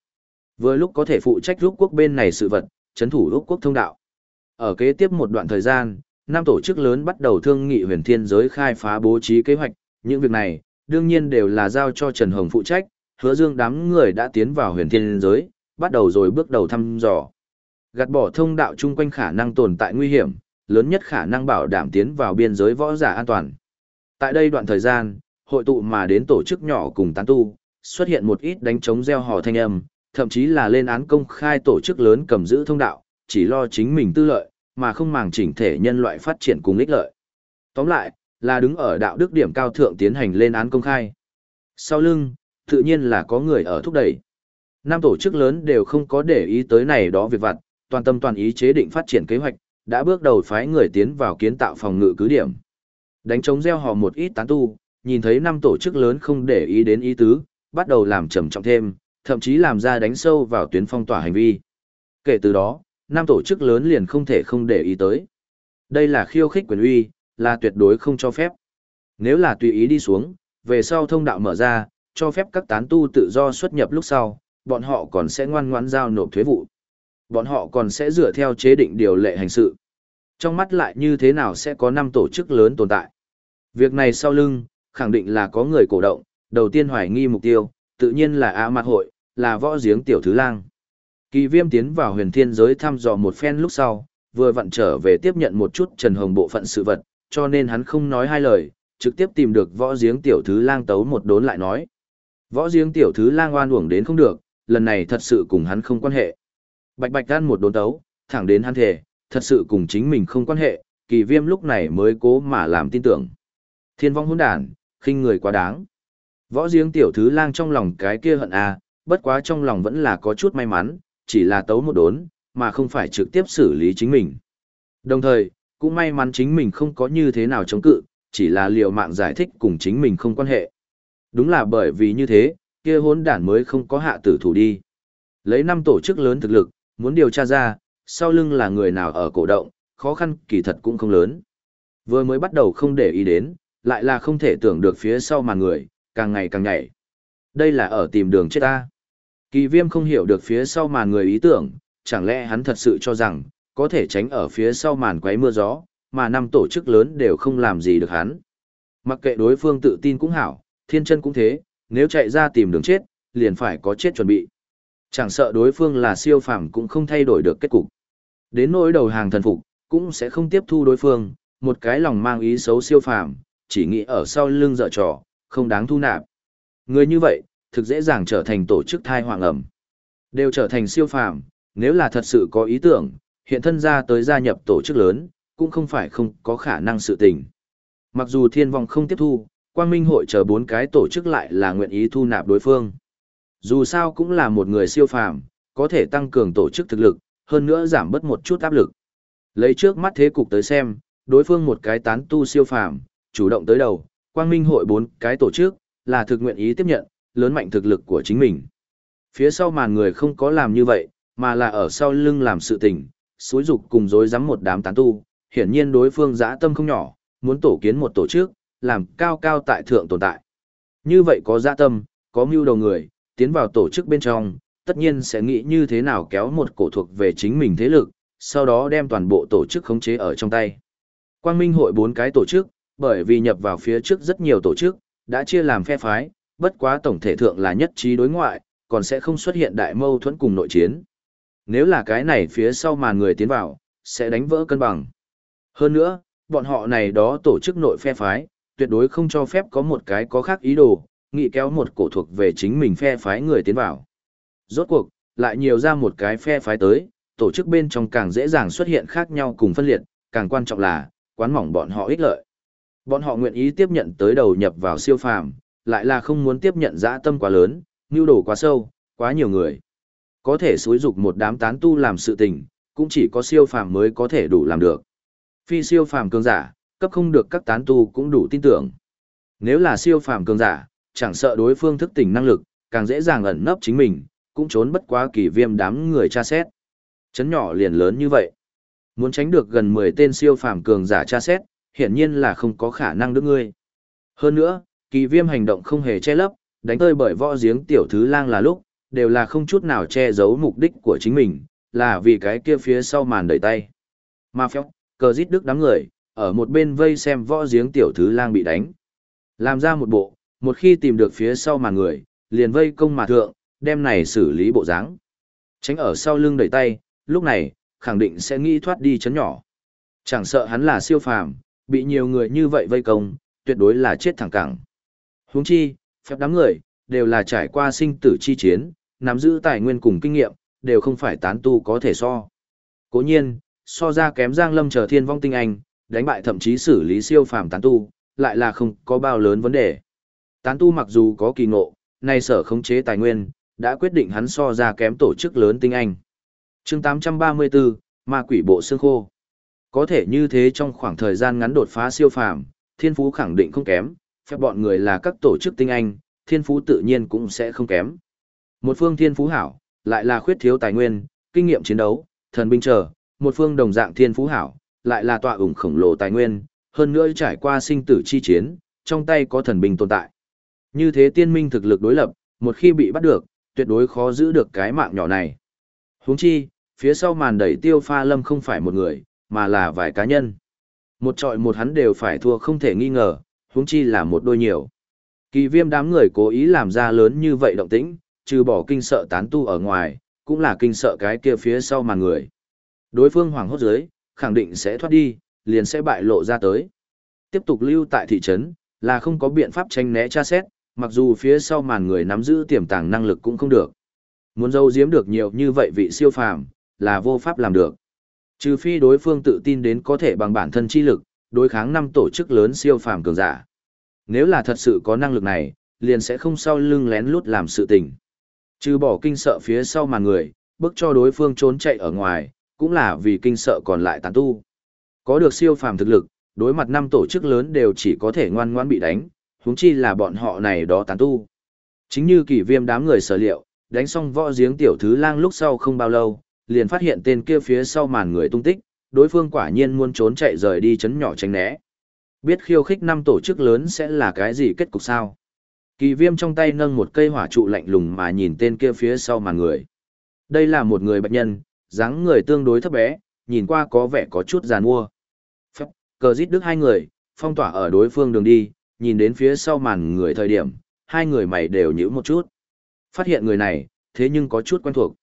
Vừa lúc có thể phụ trách rút quốc bên này sự vật, chấn thủ rút quốc thông đạo. Ở kế tiếp một đoạn thời gian, năm tổ chức lớn bắt đầu thương nghị huyền thiên giới khai phá bố trí kế hoạch, những việc này, đương nhiên đều là giao cho Trần Hồng phụ trách, hứa dương đám người đã tiến vào huyền thiên giới, bắt đầu rồi bước đầu thăm dò. Gạt bỏ thông đạo chung quanh khả năng tồn tại nguy hiểm, lớn nhất khả năng bảo đảm tiến vào biên giới võ giả an toàn. Tại đây đoạn thời gian, hội tụ mà đến tổ chức nhỏ cùng tán tu, xuất hiện một ít đánh chống gieo hò thanh âm, thậm chí là lên án công khai tổ chức lớn cầm giữ thông đạo, chỉ lo chính mình tư lợi, mà không màng chỉnh thể nhân loại phát triển cùng ích lợi. Tóm lại, là đứng ở đạo đức điểm cao thượng tiến hành lên án công khai. Sau lưng, tự nhiên là có người ở thúc đẩy. Năm tổ chức lớn đều không có để ý tới này đó việc vặt, toàn tâm toàn ý chế định phát triển kế hoạch, đã bước đầu phái người tiến vào kiến tạo phòng ngự cứ điểm. Đánh chống gieo họ một ít tán tu, nhìn thấy năm tổ chức lớn không để ý đến ý tứ, bắt đầu làm trầm trọng thêm, thậm chí làm ra đánh sâu vào tuyến phong tỏa hành vi. Kể từ đó, năm tổ chức lớn liền không thể không để ý tới. Đây là khiêu khích quyền uy, là tuyệt đối không cho phép. Nếu là tùy ý đi xuống, về sau thông đạo mở ra, cho phép các tán tu tự do xuất nhập lúc sau, bọn họ còn sẽ ngoan ngoãn giao nộp thuế vụ. Bọn họ còn sẽ dựa theo chế định điều lệ hành sự. Trong mắt lại như thế nào sẽ có năm tổ chức lớn tồn tại. Việc này sau lưng, khẳng định là có người cổ động, đầu tiên hoài nghi mục tiêu, tự nhiên là a Mạt Hội, là võ giếng tiểu thứ lang. Kỳ viêm tiến vào huyền thiên giới thăm dò một phen lúc sau, vừa vặn trở về tiếp nhận một chút Trần Hồng bộ phận sự vật, cho nên hắn không nói hai lời, trực tiếp tìm được võ giếng tiểu thứ lang tấu một đốn lại nói. Võ giếng tiểu thứ lang oan uổng đến không được, lần này thật sự cùng hắn không quan hệ. Bạch bạch gan một đốn tấu, thẳng đến hắn thể, thật sự cùng chính mình không quan hệ, kỳ viêm lúc này mới cố mà làm tin tưởng. Thiên vong hỗn đàn, khinh người quá đáng. Võ giếng tiểu thứ lang trong lòng cái kia hận à, bất quá trong lòng vẫn là có chút may mắn, chỉ là tấu một đốn, mà không phải trực tiếp xử lý chính mình. Đồng thời, cũng may mắn chính mình không có như thế nào chống cự, chỉ là liều mạng giải thích cùng chính mình không quan hệ. Đúng là bởi vì như thế, kia hỗn đản mới không có hạ tử thủ đi. Lấy năm tổ chức lớn thực lực, muốn điều tra ra, sau lưng là người nào ở cổ động, khó khăn kỳ thật cũng không lớn. Vừa mới bắt đầu không để ý đến, lại là không thể tưởng được phía sau mà người, càng ngày càng nhảy. Đây là ở tìm đường chết ta. Kỳ viêm không hiểu được phía sau màn người ý tưởng, chẳng lẽ hắn thật sự cho rằng, có thể tránh ở phía sau màn quấy mưa gió, mà năm tổ chức lớn đều không làm gì được hắn. Mặc kệ đối phương tự tin cũng hảo, thiên chân cũng thế, nếu chạy ra tìm đường chết, liền phải có chết chuẩn bị. Chẳng sợ đối phương là siêu phàm cũng không thay đổi được kết cục. Đến nỗi đầu hàng thần phục, cũng sẽ không tiếp thu đối phương, một cái lòng mang ý xấu siêu phàm, chỉ nghĩ ở sau lưng dở trò, không đáng thu nạp. Người như vậy, thực dễ dàng trở thành tổ chức thai hoàng ẩm. Đều trở thành siêu phàm, nếu là thật sự có ý tưởng, hiện thân ra tới gia nhập tổ chức lớn, cũng không phải không có khả năng sự tình. Mặc dù thiên vong không tiếp thu, quang minh hội chờ bốn cái tổ chức lại là nguyện ý thu nạp đối phương. Dù sao cũng là một người siêu phàm, có thể tăng cường tổ chức thực lực, hơn nữa giảm bớt một chút áp lực. Lấy trước mắt thế cục tới xem, đối phương một cái tán tu siêu phàm, chủ động tới đầu, quang minh hội bốn cái tổ chức, là thực nguyện ý tiếp nhận, lớn mạnh thực lực của chính mình. Phía sau màn người không có làm như vậy, mà là ở sau lưng làm sự tình, xúi dục cùng dối rắm một đám tán tu, hiển nhiên đối phương dã tâm không nhỏ, muốn tổ kiến một tổ chức, làm cao cao tại thượng tồn tại. Như vậy có dã tâm, có mưu đầu người, tiến vào tổ chức bên trong, tất nhiên sẽ nghĩ như thế nào kéo một cổ thuộc về chính mình thế lực, sau đó đem toàn bộ tổ chức khống chế ở trong tay. Quang Minh hội bốn cái tổ chức, bởi vì nhập vào phía trước rất nhiều tổ chức, đã chia làm phe phái, bất quá tổng thể thượng là nhất trí đối ngoại, còn sẽ không xuất hiện đại mâu thuẫn cùng nội chiến. Nếu là cái này phía sau màn người tiến vào, sẽ đánh vỡ cân bằng. Hơn nữa, bọn họ này đó tổ chức nội phe phái, tuyệt đối không cho phép có một cái có khác ý đồ, nghị kéo một cổ thuộc về chính mình phe phái người tiến vào. Rốt cuộc, lại nhiều ra một cái phe phái tới, tổ chức bên trong càng dễ dàng xuất hiện khác nhau cùng phân liệt, càng quan trọng là, quán mỏng bọn họ ích lợi. Bọn họ nguyện ý tiếp nhận tới đầu nhập vào siêu phàm, lại là không muốn tiếp nhận dã tâm quá lớn, nhu đồ quá sâu, quá nhiều người. Có thể xúi dục một đám tán tu làm sự tình, cũng chỉ có siêu phàm mới có thể đủ làm được. Phi siêu phàm cường giả, cấp không được các tán tu cũng đủ tin tưởng. Nếu là siêu phàm cường giả, chẳng sợ đối phương thức tỉnh năng lực, càng dễ dàng ẩn nấp chính mình, cũng trốn bất quá kỳ viêm đám người tra xét. Chấn nhỏ liền lớn như vậy. Muốn tránh được gần 10 tên siêu phàm cường giả tra xét, hiển nhiên là không có khả năng được ngươi. Hơn nữa, kỳ viêm hành động không hề che lấp, đánh tơi bởi võ giếng tiểu thứ lang là lúc, đều là không chút nào che giấu mục đích của chính mình, là vì cái kia phía sau màn đẩy tay. Ma phéo, cờ rít đức đám người, ở một bên vây xem võ giếng tiểu thứ lang bị đánh. Làm ra một bộ, một khi tìm được phía sau màn người, liền vây công mà thượng, đem này xử lý bộ dáng. Tránh ở sau lưng đẩy tay, lúc này, khẳng định sẽ nghĩ thoát đi chấn nhỏ. Chẳng sợ hắn là siêu phàm, bị nhiều người như vậy vây công, tuyệt đối là chết thẳng cẳng. Huống chi, phép đám người, đều là trải qua sinh tử chi chiến, nắm giữ tài nguyên cùng kinh nghiệm, đều không phải tán tu có thể so. Cố nhiên, so ra kém Giang Lâm chờ thiên vong tinh anh, đánh bại thậm chí xử lý siêu phàm tán tu, lại là không có bao lớn vấn đề. Tán tu mặc dù có kỳ ngộ, nay sở khống chế tài nguyên, đã quyết định hắn so ra kém tổ chức lớn tinh anh. chương 834, Ma quỷ bộ xương khô. Có thể như thế trong khoảng thời gian ngắn đột phá siêu phàm, thiên phú khẳng định không kém, phép bọn người là các tổ chức tinh anh, thiên phú tự nhiên cũng sẽ không kém. Một phương thiên phú hảo, lại là khuyết thiếu tài nguyên, kinh nghiệm chiến đấu, thần binh trở, một phương đồng dạng thiên phú hảo, lại là tọa ủng khổng lồ tài nguyên, hơn nữa trải qua sinh tử chi chiến, trong tay có thần binh tồn tại. Như thế tiên minh thực lực đối lập, một khi bị bắt được, tuyệt đối khó giữ được cái mạng nhỏ này. Huống chi, phía sau màn đẩy tiêu pha lâm không phải một người, mà là vài cá nhân. Một trọi một hắn đều phải thua không thể nghi ngờ, huống chi là một đôi nhiều. Kỳ viêm đám người cố ý làm ra lớn như vậy động tĩnh, trừ bỏ kinh sợ tán tu ở ngoài, cũng là kinh sợ cái kia phía sau màn người. Đối phương hoàng hốt dưới, khẳng định sẽ thoát đi, liền sẽ bại lộ ra tới. Tiếp tục lưu tại thị trấn, là không có biện pháp tranh né tra xét, mặc dù phía sau màn người nắm giữ tiềm tàng năng lực cũng không được. Muốn dâu giếm được nhiều như vậy vị siêu phàm, là vô pháp làm được. Trừ phi đối phương tự tin đến có thể bằng bản thân chi lực, đối kháng năm tổ chức lớn siêu phàm cường giả. Nếu là thật sự có năng lực này, liền sẽ không sau lưng lén lút làm sự tình. Trừ bỏ kinh sợ phía sau màn người, bước cho đối phương trốn chạy ở ngoài, cũng là vì kinh sợ còn lại tán tu. Có được siêu phàm thực lực, đối mặt năm tổ chức lớn đều chỉ có thể ngoan ngoãn bị đánh, huống chi là bọn họ này đó tán tu. Chính như kỷ viêm đám người sở liệu, đánh xong võ giếng tiểu thứ lang lúc sau không bao lâu, liền phát hiện tên kia phía sau màn người tung tích, đối phương quả nhiên muốn trốn chạy rời đi chấn nhỏ tránh né. Biết khiêu khích năm tổ chức lớn sẽ là cái gì kết cục sao? Kỳ viêm trong tay nâng một cây hỏa trụ lạnh lùng mà nhìn tên kia phía sau màn người. Đây là một người bệnh nhân, dáng người tương đối thấp bé, nhìn qua có vẻ có chút giàn mua. Phép, cờ giết đức hai người, phong tỏa ở đối phương đường đi, nhìn đến phía sau màn người thời điểm, hai người mày đều nhíu một chút. Phát hiện người này, thế nhưng có chút quen thuộc.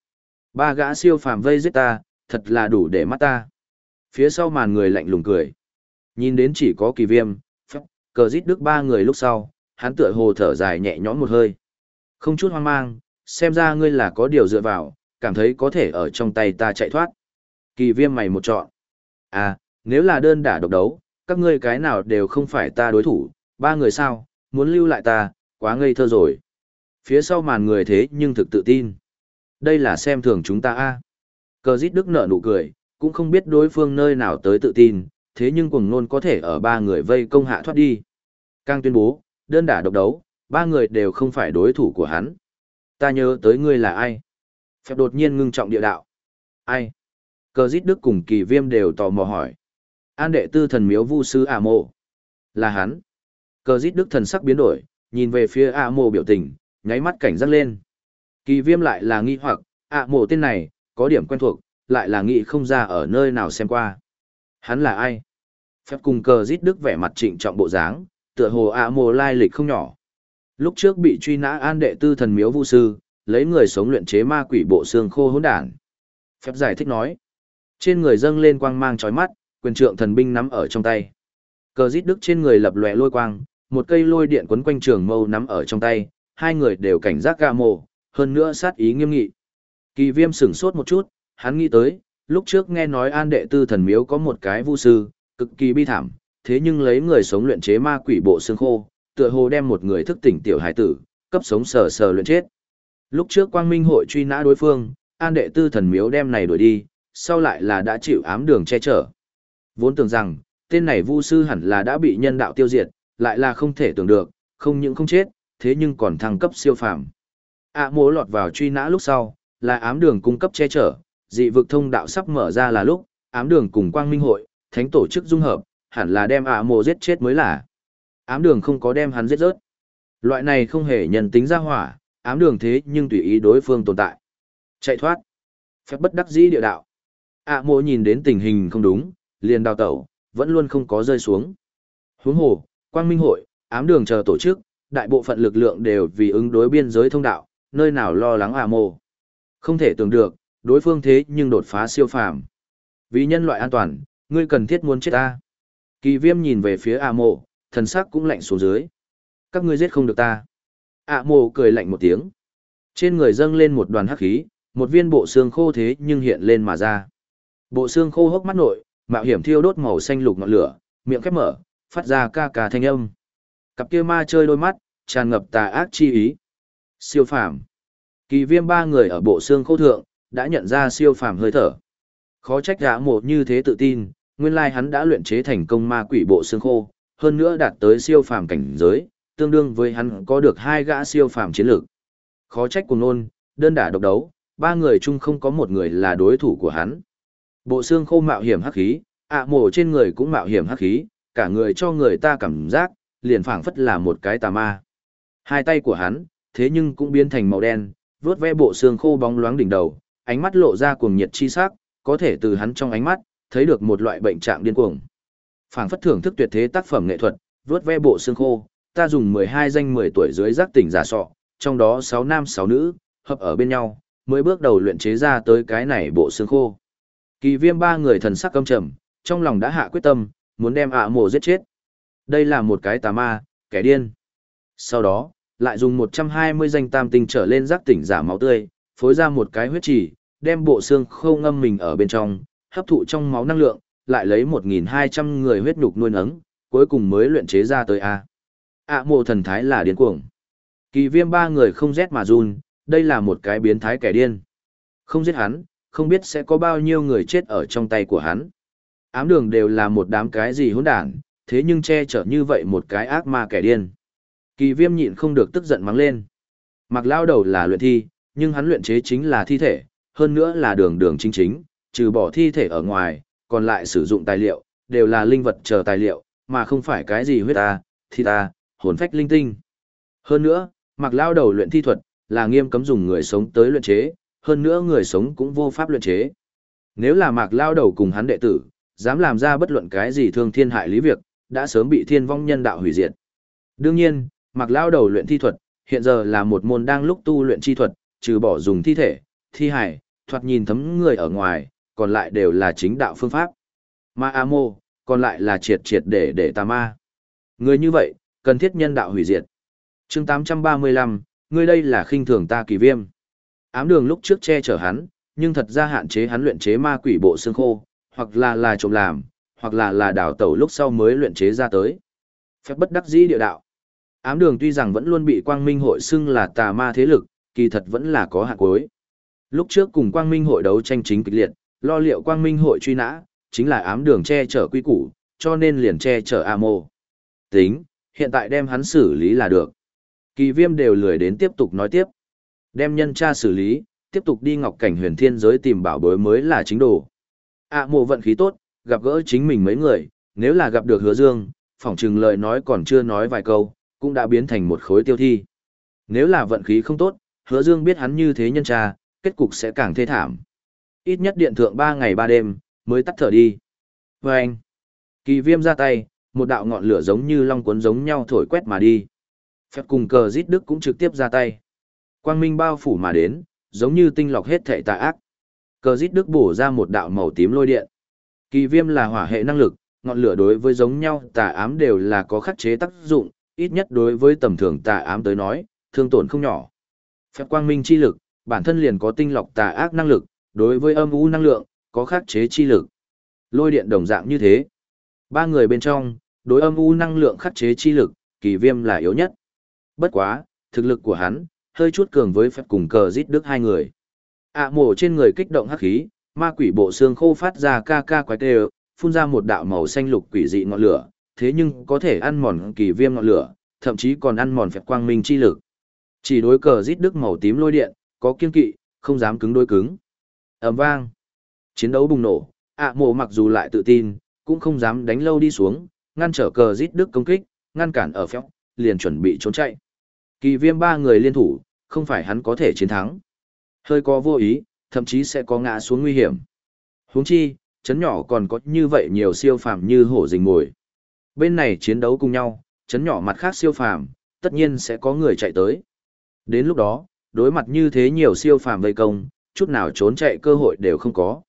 Ba gã siêu phàm vây giết ta, thật là đủ để mắt ta. Phía sau màn người lạnh lùng cười. Nhìn đến chỉ có kỳ viêm, phép, cờ rít đức ba người lúc sau, hắn tựa hồ thở dài nhẹ nhõm một hơi. Không chút hoang mang, xem ra ngươi là có điều dựa vào, cảm thấy có thể ở trong tay ta chạy thoát. Kỳ viêm mày một chọn. À, nếu là đơn đả độc đấu, các ngươi cái nào đều không phải ta đối thủ, ba người sao, muốn lưu lại ta, quá ngây thơ rồi. Phía sau màn người thế nhưng thực tự tin. Đây là xem thường chúng ta a. Cờ dít đức nở nụ cười, cũng không biết đối phương nơi nào tới tự tin, thế nhưng cuồng nôn có thể ở ba người vây công hạ thoát đi. Càng tuyên bố, đơn đả độc đấu, ba người đều không phải đối thủ của hắn. Ta nhớ tới ngươi là ai? Phép đột nhiên ngưng trọng địa đạo. Ai? Cờ dít đức cùng kỳ viêm đều tò mò hỏi. An đệ tư thần miếu vu sư ả mộ. Là hắn. Cờ dít đức thần sắc biến đổi, nhìn về phía ả mộ biểu tình, nháy mắt cảnh giác lên. Kỳ viêm lại là nghi hoặc, ả mộ tên này, có điểm quen thuộc, lại là nghĩ không ra ở nơi nào xem qua. Hắn là ai? Phép cùng cờ dít đức vẻ mặt trịnh trọng bộ dáng, tựa hồ ả mồ lai lịch không nhỏ. Lúc trước bị truy nã an đệ tư thần miếu vu sư, lấy người sống luyện chế ma quỷ bộ xương khô hỗn đản. Phép giải thích nói. Trên người dâng lên quang mang chói mắt, quyền trượng thần binh nắm ở trong tay. Cờ rít đức trên người lập lòe lôi quang, một cây lôi điện quấn quanh trường mâu nắm ở trong tay, hai người đều cảnh giác gà mồ, hơn nữa sát ý nghiêm nghị. Kỳ viêm sửng sốt một chút, hắn nghĩ tới, lúc trước nghe nói an đệ tư thần miếu có một cái vu sư, cực kỳ bi thảm, thế nhưng lấy người sống luyện chế ma quỷ bộ xương khô, tựa hồ đem một người thức tỉnh tiểu hải tử, cấp sống sờ sờ luyện chết. Lúc trước quang minh hội truy nã đối phương, an đệ tư thần miếu đem này đuổi đi, sau lại là đã chịu ám đường che chở. Vốn tưởng rằng, tên này vu sư hẳn là đã bị nhân đạo tiêu diệt, lại là không thể tưởng được, không những không chết, thế nhưng còn thăng cấp siêu phàm. ạ à, mố lọt vào truy nã lúc sau, là ám đường cung cấp che chở, dị vực thông đạo sắp mở ra là lúc, ám đường cùng quang minh hội, thánh tổ chức dung hợp, hẳn là đem ạ à mộ giết chết mới là. Ám đường không có đem hắn giết rớt. Loại này không hề nhân tính ra hỏa, ám đường thế nhưng tùy ý đối phương tồn tại. Chạy thoát. Phép bất đắc dĩ địa đạo. ạ à mộ nhìn đến tình hình không đúng, liền đào tẩu, vẫn luôn không có rơi xuống. Huống hồ, quang minh hội, ám đường chờ tổ chức, đại bộ phận lực lượng đều vì ứng đối biên giới thông đạo, nơi nào lo lắng ạ à mộ. Không thể tưởng được, đối phương thế nhưng đột phá siêu phàm. Vì nhân loại an toàn, ngươi cần thiết muốn chết ta. Kỳ viêm nhìn về phía ạ mộ, thần sắc cũng lạnh xuống dưới. Các ngươi giết không được ta. ạ mộ cười lạnh một tiếng. Trên người dâng lên một đoàn hắc khí, một viên bộ xương khô thế nhưng hiện lên mà ra. Bộ xương khô hốc mắt nội, mạo hiểm thiêu đốt màu xanh lục ngọn lửa, miệng khép mở, phát ra ca ca thanh âm. Cặp kia ma chơi đôi mắt, tràn ngập tà ác chi ý. Siêu phàm. Kỳ viêm ba người ở bộ xương khô thượng, đã nhận ra siêu phàm hơi thở. Khó trách gã mộ như thế tự tin, nguyên lai hắn đã luyện chế thành công ma quỷ bộ xương khô, hơn nữa đạt tới siêu phàm cảnh giới, tương đương với hắn có được hai gã siêu phàm chiến lược. Khó trách cùng nôn, đơn đả độc đấu, ba người chung không có một người là đối thủ của hắn. Bộ xương khô mạo hiểm hắc khí, ạ mổ trên người cũng mạo hiểm hắc khí, cả người cho người ta cảm giác, liền phảng phất là một cái tà ma. Hai tay của hắn, thế nhưng cũng biến thành màu đen, vuốt ve bộ xương khô bóng loáng đỉnh đầu, ánh mắt lộ ra cuồng nhiệt chi sắc, có thể từ hắn trong ánh mắt, thấy được một loại bệnh trạng điên cuồng. Phảng phất thưởng thức tuyệt thế tác phẩm nghệ thuật, vuốt ve bộ xương khô, ta dùng 12 danh 10 tuổi dưới giác tỉnh giả sọ, trong đó 6 nam 6 nữ, hợp ở bên nhau, mới bước đầu luyện chế ra tới cái này bộ xương khô. Kỳ viêm ba người thần sắc căm trầm, trong lòng đã hạ quyết tâm, muốn đem ạ mộ giết chết. Đây là một cái tà ma, kẻ điên. Sau đó, lại dùng 120 danh tam tinh trở lên giác tỉnh giả máu tươi, phối ra một cái huyết chỉ, đem bộ xương khô ngâm mình ở bên trong, hấp thụ trong máu năng lượng, lại lấy 1.200 người huyết nhục nuôi nấng, cuối cùng mới luyện chế ra tới A. ạ mộ thần thái là điên cuồng. Kỳ viêm ba người không rét mà run, đây là một cái biến thái kẻ điên. Không giết hắn, không biết sẽ có bao nhiêu người chết ở trong tay của hắn. Ám đường đều là một đám cái gì hỗn đản, thế nhưng che chở như vậy một cái ác ma kẻ điên. Kỳ viêm nhịn không được tức giận mắng lên. Mặc lao đầu là luyện thi, nhưng hắn luyện chế chính là thi thể, hơn nữa là đường đường chính chính, trừ bỏ thi thể ở ngoài, còn lại sử dụng tài liệu, đều là linh vật chờ tài liệu, mà không phải cái gì huyết ta, thi ta, hồn phách linh tinh. Hơn nữa, mặc lao đầu luyện thi thuật, là nghiêm cấm dùng người sống tới luyện chế, hơn nữa người sống cũng vô pháp luyện chế. Nếu là mạc lao đầu cùng hắn đệ tử, dám làm ra bất luận cái gì thương thiên hại lý việc, đã sớm bị thiên vong nhân đạo hủy diệt. Đương nhiên, mạc lao đầu luyện thi thuật, hiện giờ là một môn đang lúc tu luyện chi thuật, trừ bỏ dùng thi thể, thi hải, thoạt nhìn thấm người ở ngoài, còn lại đều là chính đạo phương pháp. Ma A Mô, còn lại là triệt triệt để để tà ma. Người như vậy, cần thiết nhân đạo hủy diệt. chương 835, người đây là khinh thường ta kỳ viêm. Ám đường lúc trước che chở hắn, nhưng thật ra hạn chế hắn luyện chế ma quỷ bộ xương khô, hoặc là là trộm làm, hoặc là là đào tẩu lúc sau mới luyện chế ra tới. Phép bất đắc dĩ địa đạo. Ám đường tuy rằng vẫn luôn bị quang minh hội xưng là tà ma thế lực, kỳ thật vẫn là có hạn cuối. Lúc trước cùng quang minh hội đấu tranh chính kịch liệt, lo liệu quang minh hội truy nã, chính là ám đường che chở quy củ, cho nên liền che chở A mô. Tính, hiện tại đem hắn xử lý là được. Kỳ viêm đều lười đến tiếp tục nói tiếp. Đem nhân tra xử lý, tiếp tục đi ngọc cảnh huyền thiên giới tìm bảo bối mới là chính đồ. A mô vận khí tốt, gặp gỡ chính mình mấy người, nếu là gặp được hứa dương, phỏng chừng lời nói còn chưa nói vài câu, cũng đã biến thành một khối tiêu thi. Nếu là vận khí không tốt, hứa dương biết hắn như thế nhân tra, kết cục sẽ càng thê thảm. Ít nhất điện thượng 3 ngày 3 đêm, mới tắt thở đi. Và anh, kỳ viêm ra tay, một đạo ngọn lửa giống như long cuốn giống nhau thổi quét mà đi. Phép cùng cờ giết đức cũng trực tiếp ra tay. Quang minh bao phủ mà đến, giống như tinh lọc hết thể tà ác. Cờ giết đức bổ ra một đạo màu tím lôi điện. Kỳ viêm là hỏa hệ năng lực, ngọn lửa đối với giống nhau tà ám đều là có khắc chế tác dụng, ít nhất đối với tầm thường tà ám tới nói, thương tổn không nhỏ. Phép quang minh chi lực, bản thân liền có tinh lọc tà ác năng lực, đối với âm u năng lượng, có khắc chế chi lực. Lôi điện đồng dạng như thế. Ba người bên trong, đối âm u năng lượng khắc chế chi lực, kỳ viêm là yếu nhất. Bất quá, thực lực của hắn, hơi chút cường với phép cùng cờ giết đức hai người. ạ à, mổ trên người kích động hắc khí, ma quỷ bộ xương khô phát ra ca ca quái tê phun ra một đạo màu xanh lục quỷ dị ngọn lửa, thế nhưng có thể ăn mòn kỳ viêm ngọn lửa, thậm chí còn ăn mòn phép quang minh chi lực. Chỉ đối cờ giết đức màu tím lôi điện, có kiên kỵ, không dám cứng đối cứng. ầm vang. Chiến đấu bùng nổ, ạ mộ mặc dù lại tự tin, cũng không dám đánh lâu đi xuống, ngăn trở cờ giết đức công kích, ngăn cản ở phép, liền chuẩn bị trốn chạy. Kỳ viêm ba người liên thủ, không phải hắn có thể chiến thắng. Hơi có vô ý, thậm chí sẽ có ngã xuống nguy hiểm. Huống chi, chấn nhỏ còn có như vậy nhiều siêu phàm như hổ rình mồi. Bên này chiến đấu cùng nhau, chấn nhỏ mặt khác siêu phàm, tất nhiên sẽ có người chạy tới. Đến lúc đó, đối mặt như thế nhiều siêu phàm vây công, chút nào trốn chạy cơ hội đều không có.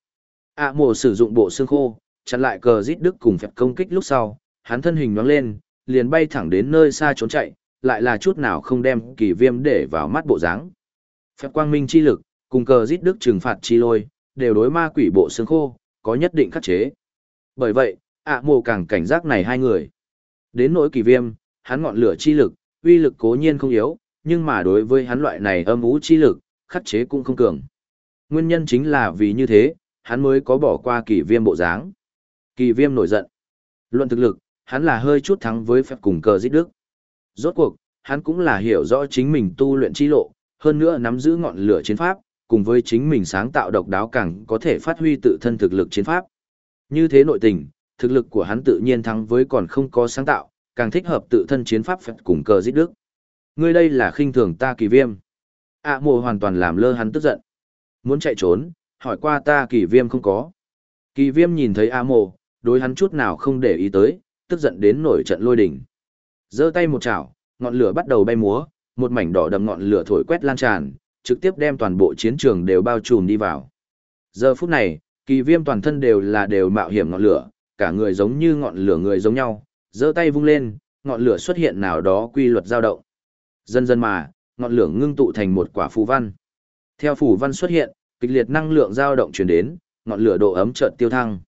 A à, sử dụng bộ xương khô, chặn lại cờ giết đức cùng phép công kích lúc sau, hắn thân hình nhoáng lên, liền bay thẳng đến nơi xa trốn chạy, lại là chút nào không đem kỳ viêm để vào mắt bộ dáng. Phép quang minh chi lực, cùng cờ giết đức trừng phạt chi lôi, đều đối ma quỷ bộ xương khô, có nhất định khắc chế. Bởi vậy, ạ à, càng cảnh giác này hai người. Đến nỗi kỳ viêm, hắn ngọn lửa chi lực, uy lực cố nhiên không yếu, nhưng mà đối với hắn loại này âm ú chi lực, khắc chế cũng không cường. Nguyên nhân chính là vì như thế, hắn mới có bỏ qua kỳ viêm bộ dáng. Kỳ viêm nổi giận. Luận thực lực, hắn là hơi chút thắng với phép cùng cờ giết đức. Rốt cuộc, hắn cũng là hiểu rõ chính mình tu luyện chi lộ, hơn nữa nắm giữ ngọn lửa chiến pháp, cùng với chính mình sáng tạo độc đáo càng có thể phát huy tự thân thực lực chiến pháp. Như thế nội tình, thực lực của hắn tự nhiên thắng với còn không có sáng tạo, càng thích hợp tự thân chiến pháp phép cùng cờ giết đức. Ngươi đây là khinh thường ta kỳ viêm. ạ à, mồ hoàn toàn làm lơ hắn tức giận. Muốn chạy trốn, hỏi qua ta kỳ viêm không có. Kỳ viêm nhìn thấy A mồ, đối hắn chút nào không để ý tới, tức giận đến nổi trận lôi đỉnh. giơ tay một chảo, ngọn lửa bắt đầu bay múa, một mảnh đỏ đầm ngọn lửa thổi quét lan tràn, trực tiếp đem toàn bộ chiến trường đều bao trùm đi vào. Giờ phút này, kỳ viêm toàn thân đều là đều mạo hiểm ngọn lửa, cả người giống như ngọn lửa người giống nhau, giơ tay vung lên, ngọn lửa xuất hiện nào đó quy luật dao động. Dần dần mà, ngọn lửa ngưng tụ thành một quả phù văn. Theo phù văn xuất hiện, kịch liệt năng lượng dao động truyền đến, ngọn lửa độ ấm chợt tiêu thăng.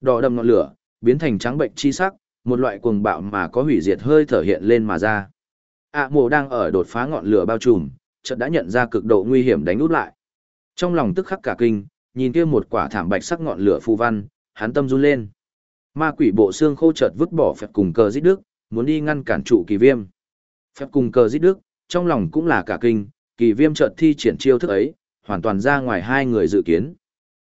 Đỏ đậm ngọn lửa, biến thành trắng bệnh chi sắc, một loại cuồng bạo mà có hủy diệt hơi thở hiện lên mà ra. ạ mộ đang ở đột phá ngọn lửa bao trùm, chợt đã nhận ra cực độ nguy hiểm đánh út lại. Trong lòng tức khắc cả kinh, nhìn kia một quả thảm bạch sắc ngọn lửa phù văn, hắn tâm run lên. Ma quỷ bộ xương khô chợt vứt bỏ phép cùng cờ giết đức, muốn đi ngăn cản trụ kỳ viêm. Phép cùng cờ giết đức, trong lòng cũng là cả kinh, kỳ viêm chợt thi triển chiêu thức ấy, hoàn toàn ra ngoài hai người dự kiến.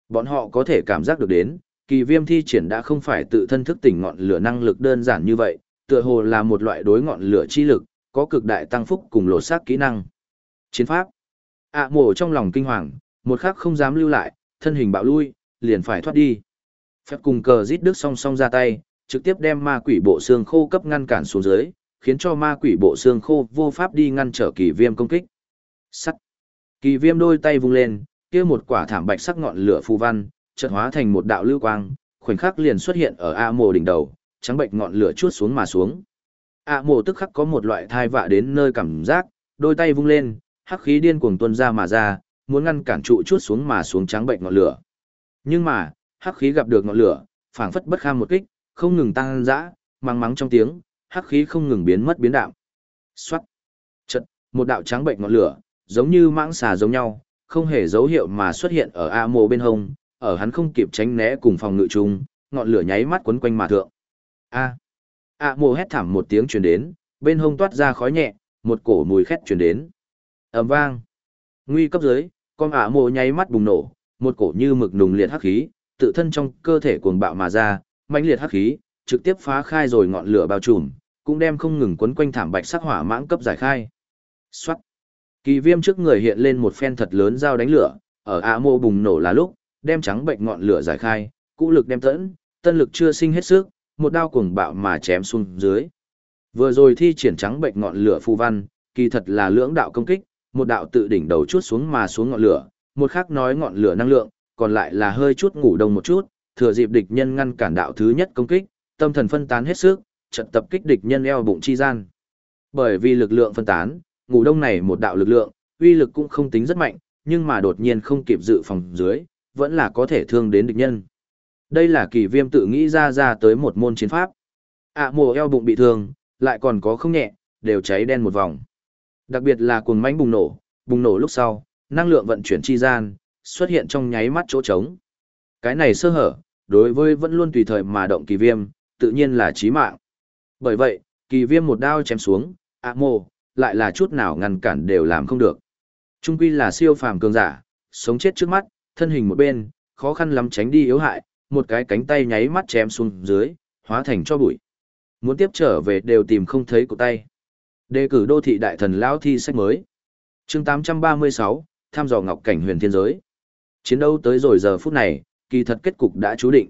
Bọn họ có thể cảm giác được đến, kỳ viêm thi triển đã không phải tự thân thức tỉnh ngọn lửa năng lực đơn giản như vậy, tựa hồ là một loại đối ngọn lửa chi lực, có cực đại tăng phúc cùng lột xác kỹ năng. Chiến pháp. ạ mổ trong lòng kinh hoàng, một khắc không dám lưu lại, thân hình bạo lui, liền phải thoát đi. Phép cùng cờ giết đức song song ra tay, trực tiếp đem ma quỷ bộ xương khô cấp ngăn cản xuống dưới, khiến cho ma quỷ bộ xương khô vô pháp đi ngăn trở kỳ viêm công kích. Sắt. Kỳ viêm đôi tay vung lên, kia một quả thảm bạch sắc ngọn lửa phù văn, chợt hóa thành một đạo lưu quang, khoảnh khắc liền xuất hiện ở A Mộ đỉnh đầu, trắng bệnh ngọn lửa chuốt xuống mà xuống. A Mộ tức khắc có một loại thai vạ đến nơi cảm giác, đôi tay vung lên, hắc khí điên cuồng tuôn ra mà ra, muốn ngăn cản trụ chuốt xuống mà xuống trắng bệnh ngọn lửa. Nhưng mà, hắc khí gặp được ngọn lửa, phảng phất bất kham một kích, không ngừng tăng dã, mang mắng trong tiếng, hắc khí không ngừng biến mất biến đạo. Xoát. Chật, một đạo trắng bệnh ngọn lửa, giống như mãng xà giống nhau, không hề dấu hiệu mà xuất hiện ở A Mộ bên hông, ở hắn không kịp tránh né cùng phòng ngự chung, ngọn lửa nháy mắt quấn quanh mà thượng. A. A Mộ hét thảm một tiếng truyền đến, bên hông toát ra khói nhẹ, một cổ mùi khét truyền đến. Ầm vang. Nguy cấp dưới, con A Mộ nháy mắt bùng nổ, một cổ như mực nùng liệt hắc khí, tự thân trong cơ thể cuồng bạo mà ra, mãnh liệt hắc khí, trực tiếp phá khai rồi ngọn lửa bao trùm, cũng đem không ngừng quấn quanh thảm bạch sắc hỏa mãng cấp giải khai. Soát. Kỳ viêm trước người hiện lên một phen thật lớn dao đánh lửa, ở ạ mô bùng nổ là lúc, đem trắng bệnh ngọn lửa giải khai, cũ lực đem tẫn, tân lực chưa sinh hết sức, một đao cuồng bạo mà chém xuống dưới. Vừa rồi thi triển trắng bệnh ngọn lửa phù văn, kỳ thật là lưỡng đạo công kích, một đạo tự đỉnh đầu chút xuống mà xuống ngọn lửa, một khác nói ngọn lửa năng lượng, còn lại là hơi chút ngủ đông một chút, thừa dịp địch nhân ngăn cản đạo thứ nhất công kích, tâm thần phân tán hết sức, trận tập kích địch nhân eo bụng chi gian. Bởi vì lực lượng phân tán, ngủ đông này một đạo lực lượng, uy lực cũng không tính rất mạnh, nhưng mà đột nhiên không kịp dự phòng dưới, vẫn là có thể thương đến địch nhân. Đây là kỳ viêm tự nghĩ ra ra tới một môn chiến pháp. ạ à, mồ eo bụng bị thương, lại còn có không nhẹ, đều cháy đen một vòng. Đặc biệt là cuồng mãnh bùng nổ, bùng nổ lúc sau, năng lượng vận chuyển chi gian, xuất hiện trong nháy mắt chỗ trống. Cái này sơ hở, đối với vẫn luôn tùy thời mà động kỳ viêm, tự nhiên là chí mạng. Bởi vậy, kỳ viêm một đao chém xuống, ạ à, mồ, lại là chút nào ngăn cản đều làm không được. Trung quy là siêu phàm cường giả, sống chết trước mắt, thân hình một bên, khó khăn lắm tránh đi yếu hại, một cái cánh tay nháy mắt chém xuống dưới, hóa thành cho bụi. Muốn tiếp trở về đều tìm không thấy của tay. Đề cử đô thị đại thần lão thi sách mới. Chương 836, tham dò ngọc cảnh huyền thiên giới. Chiến đấu tới rồi giờ phút này, kỳ thật kết cục đã chú định.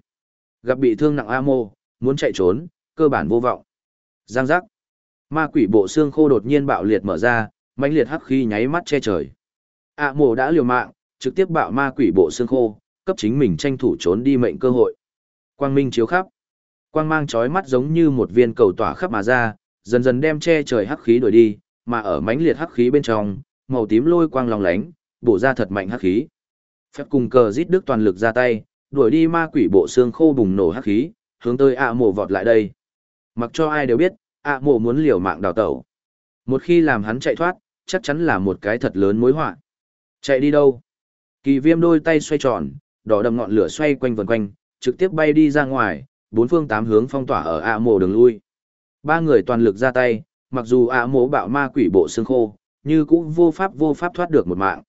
Gặp bị thương nặng A Mô, muốn chạy trốn, cơ bản vô vọng. Giang giác. Ma quỷ bộ xương khô đột nhiên bạo liệt mở ra, mãnh liệt hắc khí nháy mắt che trời. a mồ đã liều mạng, trực tiếp bạo ma quỷ bộ xương khô, cấp chính mình tranh thủ trốn đi mệnh cơ hội. Quang minh chiếu khắp. Quang mang chói mắt giống như một viên cầu tỏa khắp mà ra, dần dần đem che trời hắc khí đuổi đi, mà ở mãnh liệt hắc khí bên trong, màu tím lôi quang lòng lánh, bổ ra thật mạnh hắc khí. Phép cùng cờ giết đức toàn lực ra tay, đuổi đi ma quỷ bộ xương khô bùng nổ hắc khí, hướng tới a mồ vọt lại đây. Mặc cho ai đều biết, ạ mộ muốn liều mạng đào tẩu. Một khi làm hắn chạy thoát, chắc chắn là một cái thật lớn mối họa. Chạy đi đâu? Kỳ viêm đôi tay xoay tròn, đỏ đầm ngọn lửa xoay quanh vần quanh, trực tiếp bay đi ra ngoài, bốn phương tám hướng phong tỏa ở ạ mộ đường lui. Ba người toàn lực ra tay, mặc dù ạ mộ bạo ma quỷ bộ xương khô, như cũng vô pháp vô pháp thoát được một mạng.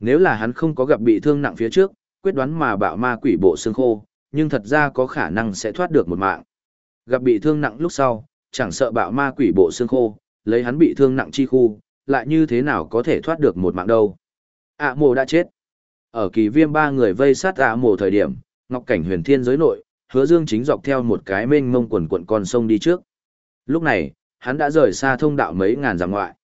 Nếu là hắn không có gặp bị thương nặng phía trước, quyết đoán mà bạo ma quỷ bộ xương khô, nhưng thật ra có khả năng sẽ thoát được một mạng. Gặp bị thương nặng lúc sau, chẳng sợ bạo ma quỷ bộ xương khô, lấy hắn bị thương nặng chi khu, lại như thế nào có thể thoát được một mạng đâu. ạ mồ đã chết. Ở kỳ viêm ba người vây sát ạ mồ thời điểm, ngọc cảnh huyền thiên giới nội, hứa dương chính dọc theo một cái mênh mông quần quận con sông đi trước. Lúc này, hắn đã rời xa thông đạo mấy ngàn dặm ngoại.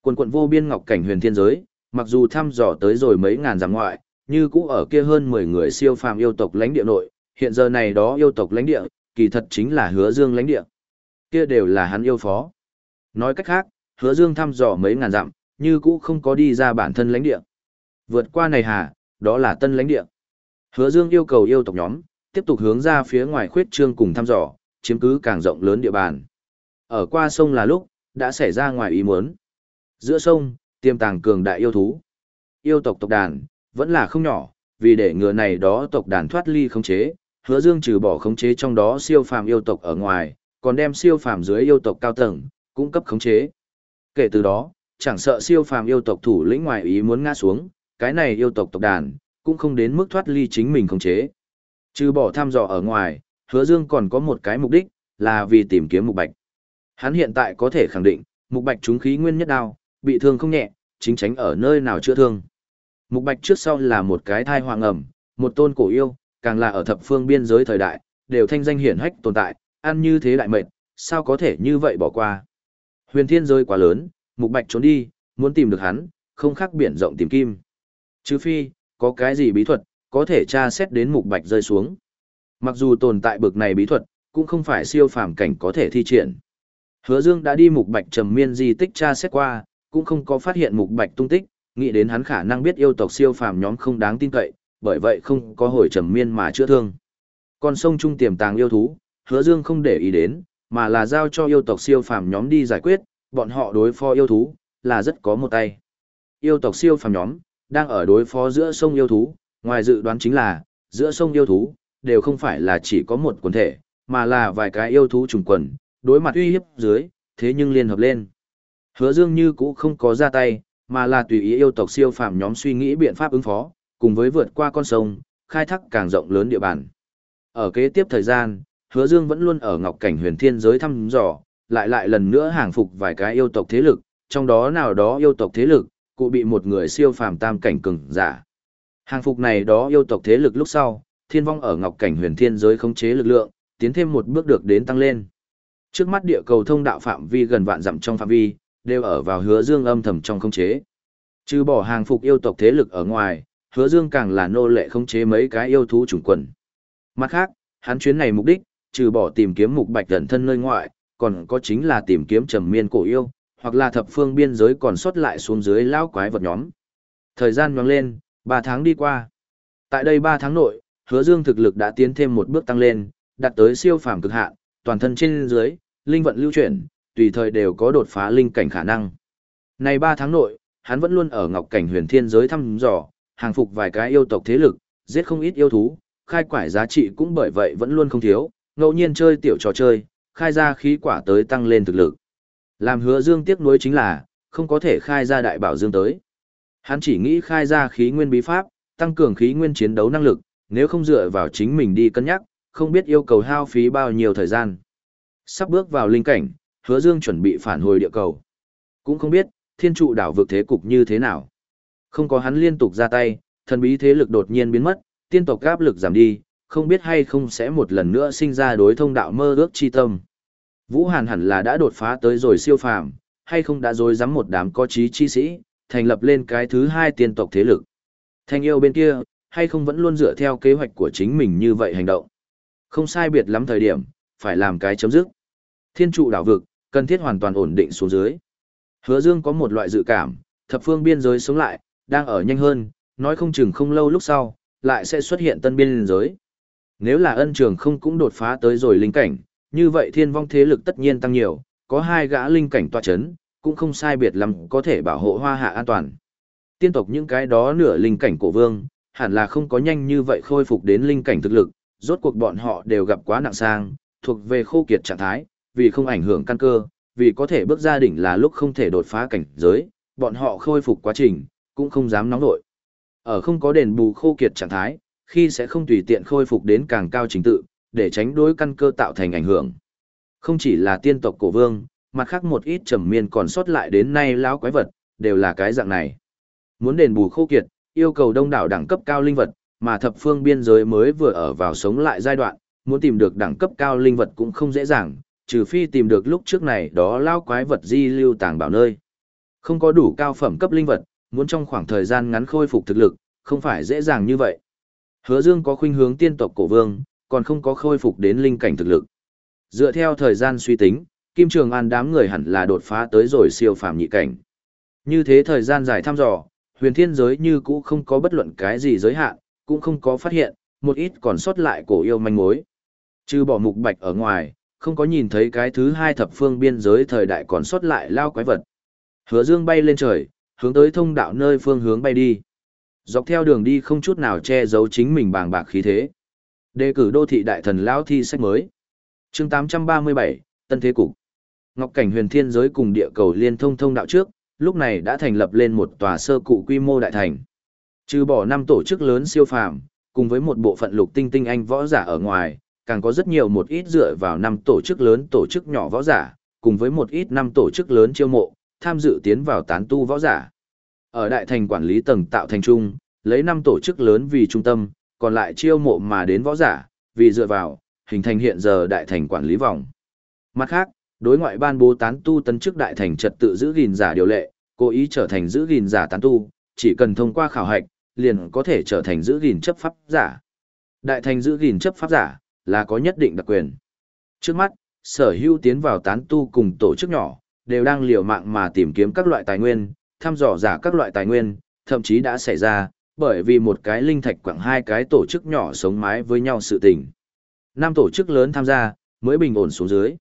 Quần quận vô biên ngọc cảnh huyền thiên giới, mặc dù thăm dò tới rồi mấy ngàn dặm ngoại, như cũ ở kia hơn 10 người siêu phàm yêu tộc lãnh địa nội, hiện giờ này đó yêu tộc lãnh địa, kỳ thật chính là hứa dương lãnh địa kia đều là hắn yêu phó. Nói cách khác, hứa dương thăm dò mấy ngàn dặm, như cũ không có đi ra bản thân lãnh địa. Vượt qua này hà, đó là tân lãnh địa. Hứa dương yêu cầu yêu tộc nhóm, tiếp tục hướng ra phía ngoài khuyết trương cùng thăm dò, chiếm cứ càng rộng lớn địa bàn. Ở qua sông là lúc, đã xảy ra ngoài ý muốn. Giữa sông, tiềm tàng cường đại yêu thú. Yêu tộc tộc đàn, vẫn là không nhỏ, vì để ngừa này đó tộc đàn thoát ly khống chế, hứa dương trừ bỏ khống chế trong đó siêu phàm yêu tộc ở ngoài, còn đem siêu phàm dưới yêu tộc cao tầng, cung cấp khống chế. Kể từ đó, chẳng sợ siêu phàm yêu tộc thủ lĩnh ngoài ý muốn ngã xuống, cái này yêu tộc tộc đàn, cũng không đến mức thoát ly chính mình khống chế. Trừ bỏ thăm dò ở ngoài, hứa dương còn có một cái mục đích, là vì tìm kiếm mục bạch. Hắn hiện tại có thể khẳng định, mục bạch trúng khí nguyên nhất đao, bị thương không nhẹ, chính tránh ở nơi nào chữa thương. Mục bạch trước sau là một cái thai hoàng ẩm, một tôn cổ yêu, càng là ở thập phương biên giới thời đại, đều thanh danh hiển hách tồn tại, ăn như thế đại mệnh, sao có thể như vậy bỏ qua. Huyền thiên rơi quá lớn, mục bạch trốn đi, muốn tìm được hắn, không khác biển rộng tìm kim. Trừ phi, có cái gì bí thuật, có thể tra xét đến mục bạch rơi xuống. Mặc dù tồn tại bực này bí thuật, cũng không phải siêu phàm cảnh có thể thi triển. Hứa Dương đã đi mục bạch trầm miên di tích tra xét qua, cũng không có phát hiện mục bạch tung tích, nghĩ đến hắn khả năng biết yêu tộc siêu phàm nhóm không đáng tin cậy, bởi vậy không có hồi trầm miên mà chữa thương. Con sông trung tiềm tàng yêu thú, Hứa Dương không để ý đến, mà là giao cho yêu tộc siêu phàm nhóm đi giải quyết, bọn họ đối phó yêu thú là rất có một tay. Yêu tộc siêu phàm nhóm đang ở đối phó giữa sông yêu thú, ngoài dự đoán chính là giữa sông yêu thú đều không phải là chỉ có một quần thể, mà là vài cái yêu thú trùng quần, đối mặt uy hiếp dưới, thế nhưng liên hợp lên. Hứa Dương như cũ không có ra tay, mà là tùy ý yêu tộc siêu phàm nhóm suy nghĩ biện pháp ứng phó, cùng với vượt qua con sông, khai thác càng rộng lớn địa bàn. Ở kế tiếp thời gian, Hứa Dương vẫn luôn ở Ngọc Cảnh Huyền Thiên giới thăm dò, lại lại lần nữa hàng phục vài cái yêu tộc thế lực, trong đó nào đó yêu tộc thế lực, cụ bị một người siêu phàm tam cảnh cường giả. Hàng phục này đó yêu tộc thế lực lúc sau, Thiên Vong ở Ngọc Cảnh Huyền Thiên giới khống chế lực lượng, tiến thêm một bước được đến tăng lên. Trước mắt địa cầu thông đạo phạm vi gần vạn dặm trong phạm vi, đều ở vào Hứa Dương âm thầm trong khống chế. Trừ bỏ hàng phục yêu tộc thế lực ở ngoài, Hứa Dương càng là nô lệ khống chế mấy cái yêu thú chủng quần. Mặt khác, hắn chuyến này mục đích, trừ bỏ tìm kiếm mục bạch thần thân nơi ngoại, còn có chính là tìm kiếm trầm miên cổ yêu, hoặc là thập phương biên giới còn sót lại xuống dưới lao quái vật nhóm. Thời gian nhoáng lên, 3 tháng đi qua. Tại đây 3 tháng nội, hứa dương thực lực đã tiến thêm một bước tăng lên, đạt tới siêu phàm cực hạn, toàn thân trên dưới, linh vận lưu chuyển, tùy thời đều có đột phá linh cảnh khả năng. Này 3 tháng nội, hắn vẫn luôn ở ngọc cảnh huyền thiên giới thăm dò, hàng phục vài cái yêu tộc thế lực, giết không ít yêu thú, khai quải giá trị cũng bởi vậy vẫn luôn không thiếu, ngẫu nhiên chơi tiểu trò chơi, khai ra khí quả tới tăng lên thực lực. Làm hứa dương tiếc nuối chính là, không có thể khai ra đại bảo dương tới. Hắn chỉ nghĩ khai ra khí nguyên bí pháp, tăng cường khí nguyên chiến đấu năng lực, nếu không dựa vào chính mình đi cân nhắc, không biết yêu cầu hao phí bao nhiêu thời gian. Sắp bước vào linh cảnh, hứa dương chuẩn bị phản hồi địa cầu. Cũng không biết, thiên trụ đảo vực thế cục như thế nào. Không có hắn liên tục ra tay, thần bí thế lực đột nhiên biến mất, tiên tộc áp lực giảm đi, không biết hay không sẽ một lần nữa sinh ra đối thông đạo mơ ước chi tâm. Vũ Hàn hẳn là đã đột phá tới rồi siêu phàm, hay không đã dối dám một đám có trí chi sĩ, thành lập lên cái thứ hai tiên tộc thế lực. Thanh yêu bên kia, hay không vẫn luôn dựa theo kế hoạch của chính mình như vậy hành động. Không sai biệt lắm thời điểm, phải làm cái chấm dứt. Thiên trụ đảo vực, cần thiết hoàn toàn ổn định xuống dưới. Hứa Dương có một loại dự cảm, thập phương biên giới sống lại, đang ở nhanh hơn, nói không chừng không lâu lúc sau, lại sẽ xuất hiện tân biên giới. Nếu là ân trường không cũng đột phá tới rồi linh cảnh, như vậy thiên vong thế lực tất nhiên tăng nhiều, có hai gã linh cảnh tọa chấn, cũng không sai biệt lắm có thể bảo hộ hoa hạ an toàn. Tiên tộc những cái đó nửa linh cảnh cổ vương, hẳn là không có nhanh như vậy khôi phục đến linh cảnh thực lực, rốt cuộc bọn họ đều gặp quá nặng sang, thuộc về khô kiệt trạng thái, vì không ảnh hưởng căn cơ, vì có thể bước ra đỉnh là lúc không thể đột phá cảnh giới, bọn họ khôi phục quá trình, cũng không dám nóng nổi. Ở không có đền bù khô kiệt trạng thái, khi sẽ không tùy tiện khôi phục đến càng cao trình tự, để tránh đối căn cơ tạo thành ảnh hưởng. Không chỉ là tiên tộc cổ vương, mặt khác một ít trầm miên còn sót lại đến nay lão quái vật, đều là cái dạng này. Muốn đền bù khô kiệt, yêu cầu đông đảo đẳng cấp cao linh vật, mà thập phương biên giới mới vừa ở vào sống lại giai đoạn, muốn tìm được đẳng cấp cao linh vật cũng không dễ dàng, trừ phi tìm được lúc trước này đó lao quái vật di lưu tàng bảo nơi. Không có đủ cao phẩm cấp linh vật, muốn trong khoảng thời gian ngắn khôi phục thực lực, không phải dễ dàng như vậy. Hứa Dương có khuynh hướng tiên tộc cổ vương, còn không có khôi phục đến linh cảnh thực lực. Dựa theo thời gian suy tính, Kim Trường An đám người hẳn là đột phá tới rồi siêu phàm nhị cảnh. Như thế thời gian dài thăm dò, huyền thiên giới như cũ không có bất luận cái gì giới hạn, cũng không có phát hiện, một ít còn sót lại cổ yêu manh mối. Trừ bỏ mục bạch ở ngoài, không có nhìn thấy cái thứ hai thập phương biên giới thời đại còn sót lại lao quái vật. Hứa dương bay lên trời, hướng tới thông đạo nơi phương hướng bay đi. Dọc theo đường đi không chút nào che giấu chính mình bàng bạc khí thế. Đề cử đô thị đại thần lão thi sách mới. Chương 837, Tân Thế Cục. Ngọc Cảnh huyền thiên giới cùng địa cầu liên thông thông đạo trước, lúc này đã thành lập lên một tòa sơ cụ quy mô đại thành. Trừ bỏ năm tổ chức lớn siêu phàm, cùng với một bộ phận lục tinh tinh anh võ giả ở ngoài, càng có rất nhiều một ít dựa vào năm tổ chức lớn tổ chức nhỏ võ giả, cùng với một ít năm tổ chức lớn chiêu mộ, tham dự tiến vào tán tu võ giả. Ở đại thành quản lý tầng tạo thành trung, lấy năm tổ chức lớn vì trung tâm, còn lại chiêu mộ mà đến võ giả, vì dựa vào, hình thành hiện giờ đại thành quản lý vòng. Mặt khác, đối ngoại ban bố tán tu tấn chức đại thành trật tự giữ gìn giả điều lệ, cố ý trở thành giữ gìn giả tán tu, chỉ cần thông qua khảo hạch, liền có thể trở thành giữ gìn chấp pháp giả. Đại thành giữ gìn chấp pháp giả, là có nhất định đặc quyền. Trước mắt, sở hữu tiến vào tán tu cùng tổ chức nhỏ, đều đang liều mạng mà tìm kiếm các loại tài nguyên, thăm dò giả các loại tài nguyên, thậm chí đã xảy ra, bởi vì một cái linh thạch quảng hai cái tổ chức nhỏ sống mái với nhau sự tình. Năm tổ chức lớn tham gia, mới bình ổn xuống dưới.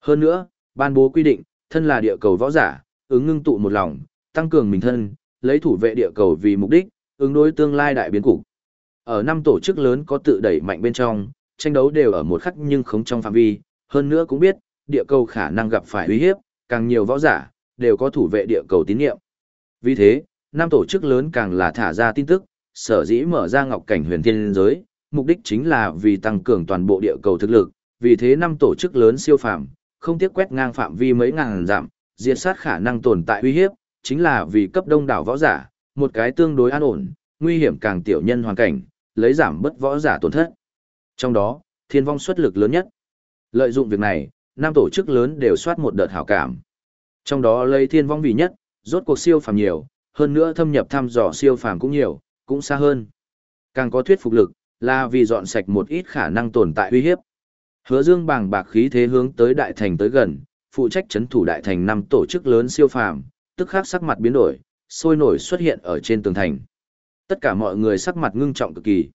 Hơn nữa, ban bố quy định, thân là địa cầu võ giả, ứng ngưng tụ một lòng, tăng cường mình thân, lấy thủ vệ địa cầu vì mục đích, ứng đối tương lai đại biến cục. Ở năm tổ chức lớn có tự đẩy mạnh bên trong, tranh đấu đều ở một khắc nhưng không trong phạm vi, hơn nữa cũng biết, địa cầu khả năng gặp phải uy hiếp, càng nhiều võ giả, đều có thủ vệ địa cầu tín nhiệm. Vì thế, năm tổ chức lớn càng là thả ra tin tức, sở dĩ mở ra ngọc cảnh huyền thiên giới, mục đích chính là vì tăng cường toàn bộ địa cầu thực lực, vì thế năm tổ chức lớn siêu phàm, không tiếc quét ngang phạm vi mấy ngàn dặm, diệt sát khả năng tồn tại uy hiếp, chính là vì cấp đông đảo võ giả, một cái tương đối an ổn, nguy hiểm càng tiểu nhân hoàn cảnh, lấy giảm bất võ giả tổn thất. Trong đó, thiên vong xuất lực lớn nhất. Lợi dụng việc này, năm tổ chức lớn đều soát một đợt hảo cảm. Trong đó lấy thiên vong vì nhất, rốt cuộc siêu phàm nhiều, hơn nữa thâm nhập thăm dò siêu phàm cũng nhiều, cũng xa hơn. Càng có thuyết phục lực, là vì dọn sạch một ít khả năng tồn tại uy hiếp. Hứa Dương bàng bạc khí thế hướng tới đại thành tới gần, phụ trách chấn thủ đại thành năm tổ chức lớn siêu phàm, tức khắc sắc mặt biến đổi, sôi nổi xuất hiện ở trên tường thành. Tất cả mọi người sắc mặt ngưng trọng cực kỳ.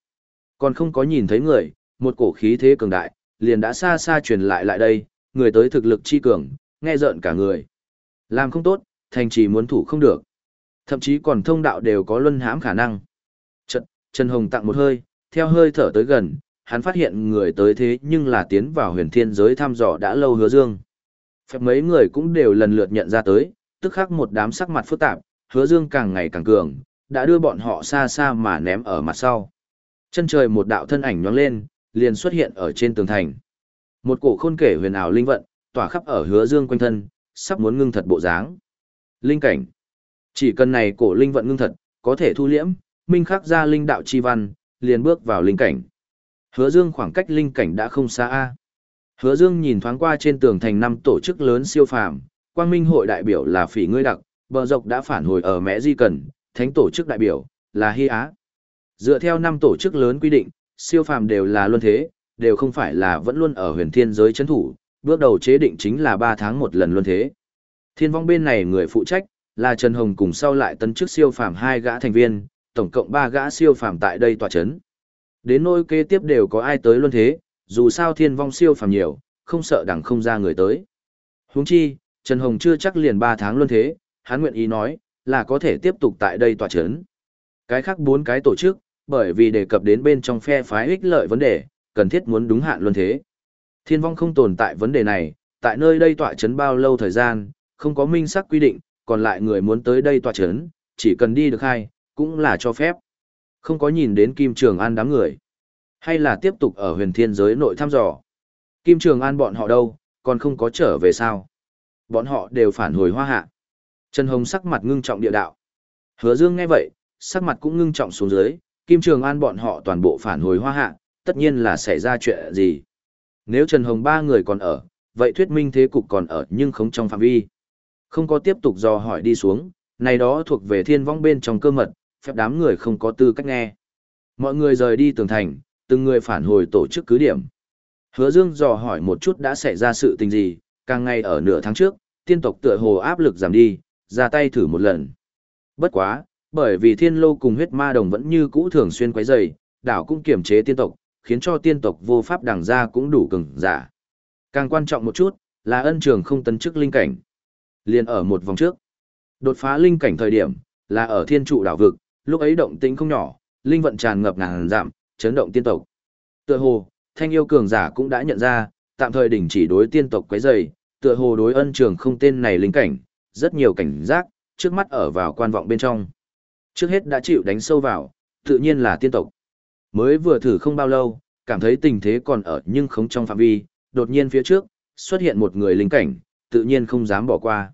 Còn không có nhìn thấy người, một cổ khí thế cường đại, liền đã xa xa truyền lại lại đây, người tới thực lực chi cường, nghe rợn cả người. Làm không tốt, thành trì muốn thủ không được. Thậm chí còn thông đạo đều có luân hãm khả năng. Trần Trần Hồng tặng một hơi, theo hơi thở tới gần, hắn phát hiện người tới thế nhưng là tiến vào huyền thiên giới thăm dò đã lâu hứa dương. Phép mấy người cũng đều lần lượt nhận ra tới, tức khắc một đám sắc mặt phức tạp, hứa dương càng ngày càng cường, đã đưa bọn họ xa xa mà ném ở mặt sau. Chân trời một đạo thân ảnh nhoáng lên, liền xuất hiện ở trên tường thành. Một cổ khôn kể huyền ảo linh vận, tỏa khắp ở hứa dương quanh thân, sắp muốn ngưng thật bộ dáng. Linh cảnh. Chỉ cần này cổ linh vận ngưng thật, có thể thu liễm, minh khắc ra linh đạo chi văn, liền bước vào linh cảnh. Hứa Dương khoảng cách linh cảnh đã không xa a. Hứa Dương nhìn thoáng qua trên tường thành năm tổ chức lớn siêu phàm, Quang Minh hội đại biểu là Phỉ Ngươi Đặc, bờ dọc đã phản hồi ở Mẹ Di Cần, thánh tổ chức đại biểu là Hy Á. Dựa theo năm tổ chức lớn quy định, siêu phàm đều là luân thế, đều không phải là vẫn luôn ở huyền thiên giới chấn thủ, bước đầu chế định chính là 3 tháng một lần luân thế. Thiên vong bên này người phụ trách là Trần Hồng cùng sau lại tân chức siêu phàm hai gã thành viên, tổng cộng 3 gã siêu phàm tại đây tòa chấn. Đến nỗi kế tiếp đều có ai tới luân thế, dù sao thiên vong siêu phàm nhiều, không sợ đẳng không ra người tới. Huống chi, Trần Hồng chưa chắc liền 3 tháng luân thế, hắn nguyện ý nói, là có thể tiếp tục tại đây tòa chấn. Cái khác bốn cái tổ chức, bởi vì đề cập đến bên trong phe phái ích lợi vấn đề, cần thiết muốn đúng hạn luân thế. Thiên vong không tồn tại vấn đề này, tại nơi đây tọa chấn bao lâu thời gian, không có minh xác quy định, còn lại người muốn tới đây tọa chấn, chỉ cần đi được hai, cũng là cho phép. Không có nhìn đến Kim Trường An đám người. Hay là tiếp tục ở huyền thiên giới nội thăm dò. Kim Trường An bọn họ đâu, còn không có trở về sao. Bọn họ đều phản hồi hoa hạ. Trần Hồng sắc mặt ngưng trọng địa đạo. Hứa Dương nghe vậy, sắc mặt cũng ngưng trọng xuống dưới, Kim Trường An bọn họ toàn bộ phản hồi hoa hạ, tất nhiên là xảy ra chuyện gì. Nếu Trần Hồng ba người còn ở, vậy thuyết minh thế cục còn ở nhưng không trong phạm vi. Không có tiếp tục dò hỏi đi xuống, này đó thuộc về thiên vong bên trong cơ mật, phép đám người không có tư cách nghe. Mọi người rời đi tường thành, từng người phản hồi tổ chức cứ điểm. Hứa Dương dò hỏi một chút đã xảy ra sự tình gì, càng ngày ở nửa tháng trước, tiên tộc tựa hồ áp lực giảm đi, ra tay thử một lần. Bất quá, bởi vì thiên lô cùng huyết ma đồng vẫn như cũ thường xuyên quấy rầy, đảo cũng kiểm chế tiên tộc, khiến cho tiên tộc vô pháp đằng ra cũng đủ cường giả. Càng quan trọng một chút, là ân trường không tấn chức linh cảnh. Liên ở một vòng trước, đột phá linh cảnh thời điểm, là ở thiên trụ đảo vực, lúc ấy động tĩnh không nhỏ, linh vận tràn ngập ngàn giảm, chấn động tiên tộc. Tựa hồ, thanh yêu cường giả cũng đã nhận ra, tạm thời đình chỉ đối tiên tộc quấy rầy, tựa hồ đối ân trường không tên này linh cảnh, rất nhiều cảnh giác, trước mắt ở vào quan vọng bên trong. Trước hết đã chịu đánh sâu vào, tự nhiên là tiên tộc. Mới vừa thử không bao lâu, cảm thấy tình thế còn ở nhưng không trong phạm vi, đột nhiên phía trước, xuất hiện một người linh cảnh, tự nhiên không dám bỏ qua.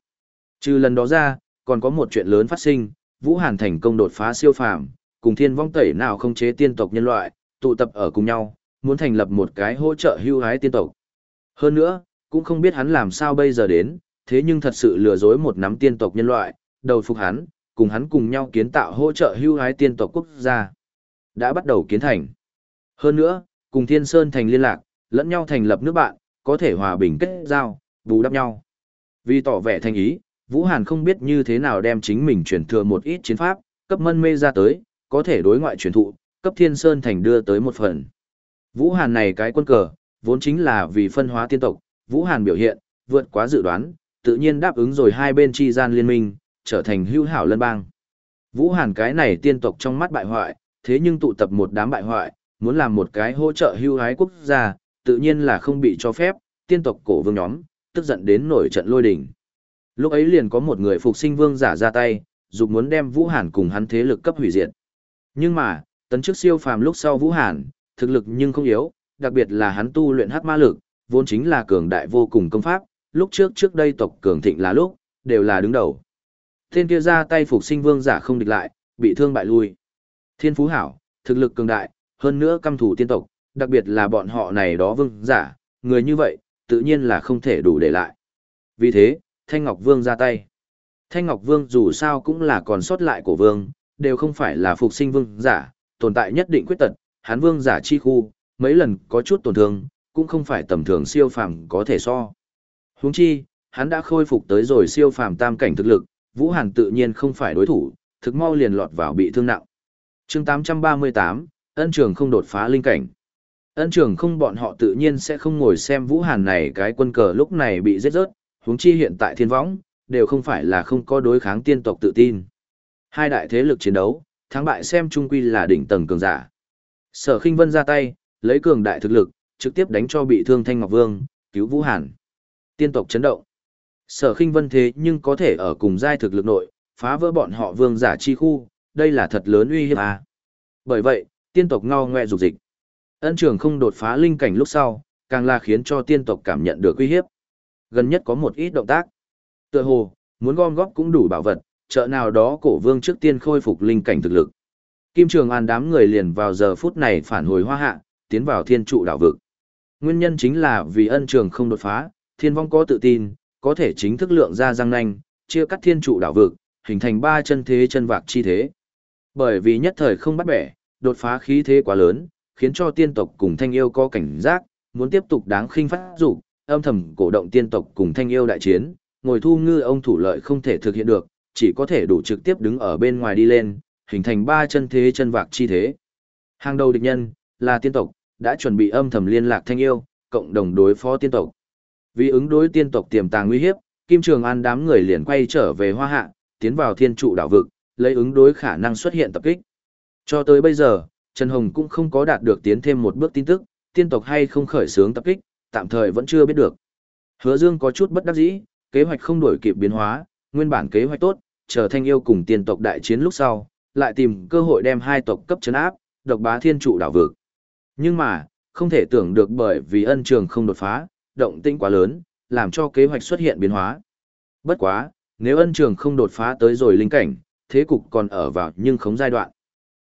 Trừ lần đó ra, còn có một chuyện lớn phát sinh, Vũ Hàn thành công đột phá siêu phàm, cùng thiên vong tẩy nào không chế tiên tộc nhân loại, tụ tập ở cùng nhau, muốn thành lập một cái hỗ trợ hưu hái tiên tộc. Hơn nữa, cũng không biết hắn làm sao bây giờ đến, thế nhưng thật sự lừa dối một nắm tiên tộc nhân loại, đầu phục hắn, cùng hắn cùng nhau kiến tạo hỗ trợ hưu hái tiên tộc quốc gia. Đã bắt đầu kiến thành. Hơn nữa, cùng Thiên Sơn thành liên lạc, lẫn nhau thành lập nước bạn, có thể hòa bình kết giao, bù đắp nhau. Vì tỏ vẻ thành ý, Vũ Hàn không biết như thế nào đem chính mình truyền thừa một ít chiến pháp, cấp mân mê ra tới, có thể đối ngoại truyền thụ, cấp Thiên Sơn thành đưa tới một phần. Vũ Hàn này cái quân cờ, vốn chính là vì phân hóa tiên tộc, Vũ Hàn biểu hiện, vượt quá dự đoán, tự nhiên đáp ứng rồi hai bên chi gian liên minh, trở thành hữu hảo lân bang. Vũ Hàn cái này tiên tộc trong mắt bại hoại, thế nhưng tụ tập một đám bại hoại, muốn làm một cái hỗ trợ hưu hái quốc gia, tự nhiên là không bị cho phép, tiên tộc cổ vương nhóm, tức giận đến nổi trận lôi đình. Lúc ấy liền có một người phục sinh vương giả ra tay, dục muốn đem Vũ Hàn cùng hắn thế lực cấp hủy diệt. Nhưng mà, tấn chức siêu phàm lúc sau Vũ Hàn, thực lực nhưng không yếu, đặc biệt là hắn tu luyện hắc ma lực, vốn chính là cường đại vô cùng công pháp, lúc trước trước đây tộc cường thịnh là lúc, đều là đứng đầu. Tên kia ra tay phục sinh vương giả không địch lại, bị thương bại lui. Thiên phú hảo, thực lực cường đại, hơn nữa căm thủ tiên tộc, đặc biệt là bọn họ này đó vương giả, người như vậy, tự nhiên là không thể đủ để lại. Vì thế, Thanh Ngọc Vương ra tay. Thanh Ngọc Vương dù sao cũng là còn sót lại của vương, đều không phải là phục sinh vương giả, tồn tại nhất định quyết tật, Hán vương giả chi khu, mấy lần có chút tổn thương, cũng không phải tầm thường siêu phàm có thể so. Huống chi, hắn đã khôi phục tới rồi siêu phàm tam cảnh thực lực, Vũ Hàn tự nhiên không phải đối thủ, thực mau liền lọt vào bị thương nặng. Chương 838, ân trường không đột phá linh cảnh. Ân trường không bọn họ tự nhiên sẽ không ngồi xem Vũ Hàn này cái quân cờ lúc này bị giết rớt, huống chi hiện tại thiên võng, đều không phải là không có đối kháng tiên tộc tự tin. Hai đại thế lực chiến đấu, thắng bại xem trung quy là đỉnh tầng cường giả. Sở Khinh Vân ra tay, lấy cường đại thực lực, trực tiếp đánh cho bị thương Thanh Ngọc Vương, cứu Vũ Hàn. Tiên tộc chấn động. Sở Khinh Vân thế nhưng có thể ở cùng giai thực lực nội, phá vỡ bọn họ vương giả chi khu, đây là thật lớn uy hiếp à. Bởi vậy, tiên tộc ngao ngoe dục dịch. Ân trường không đột phá linh cảnh lúc sau, càng là khiến cho tiên tộc cảm nhận được uy hiếp. Gần nhất có một ít động tác. Tựa hồ, muốn gom góp cũng đủ bảo vật, chợ nào đó cổ vương trước tiên khôi phục linh cảnh thực lực. Kim Trường An đám người liền vào giờ phút này phản hồi hoa hạ, tiến vào thiên trụ đảo vực. Nguyên nhân chính là vì ân trường không đột phá, thiên vong có tự tin, có thể chính thức lượng ra răng nanh, chia cắt thiên trụ đảo vực, hình thành ba chân thế chân vạc chi thế. Bởi vì nhất thời không bắt bẻ, đột phá khí thế quá lớn, khiến cho tiên tộc cùng thanh yêu có cảnh giác, muốn tiếp tục đáng khinh phát dục, âm thầm cổ động tiên tộc cùng thanh yêu đại chiến, ngồi thu ngư ông thủ lợi không thể thực hiện được, chỉ có thể đủ trực tiếp đứng ở bên ngoài đi lên, hình thành ba chân thế chân vạc chi thế. Hàng đầu địch nhân là tiên tộc, đã chuẩn bị âm thầm liên lạc thanh yêu, cộng đồng đối phó tiên tộc. Vì ứng đối tiên tộc tiềm tàng nguy hiếp, Kim Trường An đám người liền quay trở về Hoa Hạ, tiến vào thiên trụ đảo vực, lấy ứng đối khả năng xuất hiện tập kích. Cho tới bây giờ, Trần Hồng cũng không có đạt được tiến thêm một bước tin tức, tiên tộc hay không khởi xướng tập kích, tạm thời vẫn chưa biết được. Hứa Dương có chút bất đắc dĩ, kế hoạch không đổi kịp biến hóa, nguyên bản kế hoạch tốt, chờ thanh yêu cùng tiên tộc đại chiến lúc sau, lại tìm cơ hội đem hai tộc cấp chấn áp, độc bá thiên trụ đảo vực. Nhưng mà, không thể tưởng được bởi vì ân trường không đột phá, động tĩnh quá lớn, làm cho kế hoạch xuất hiện biến hóa. Bất quá, nếu ân trường không đột phá tới rồi linh cảnh, thế cục còn ở vào nhưng không giai đoạn.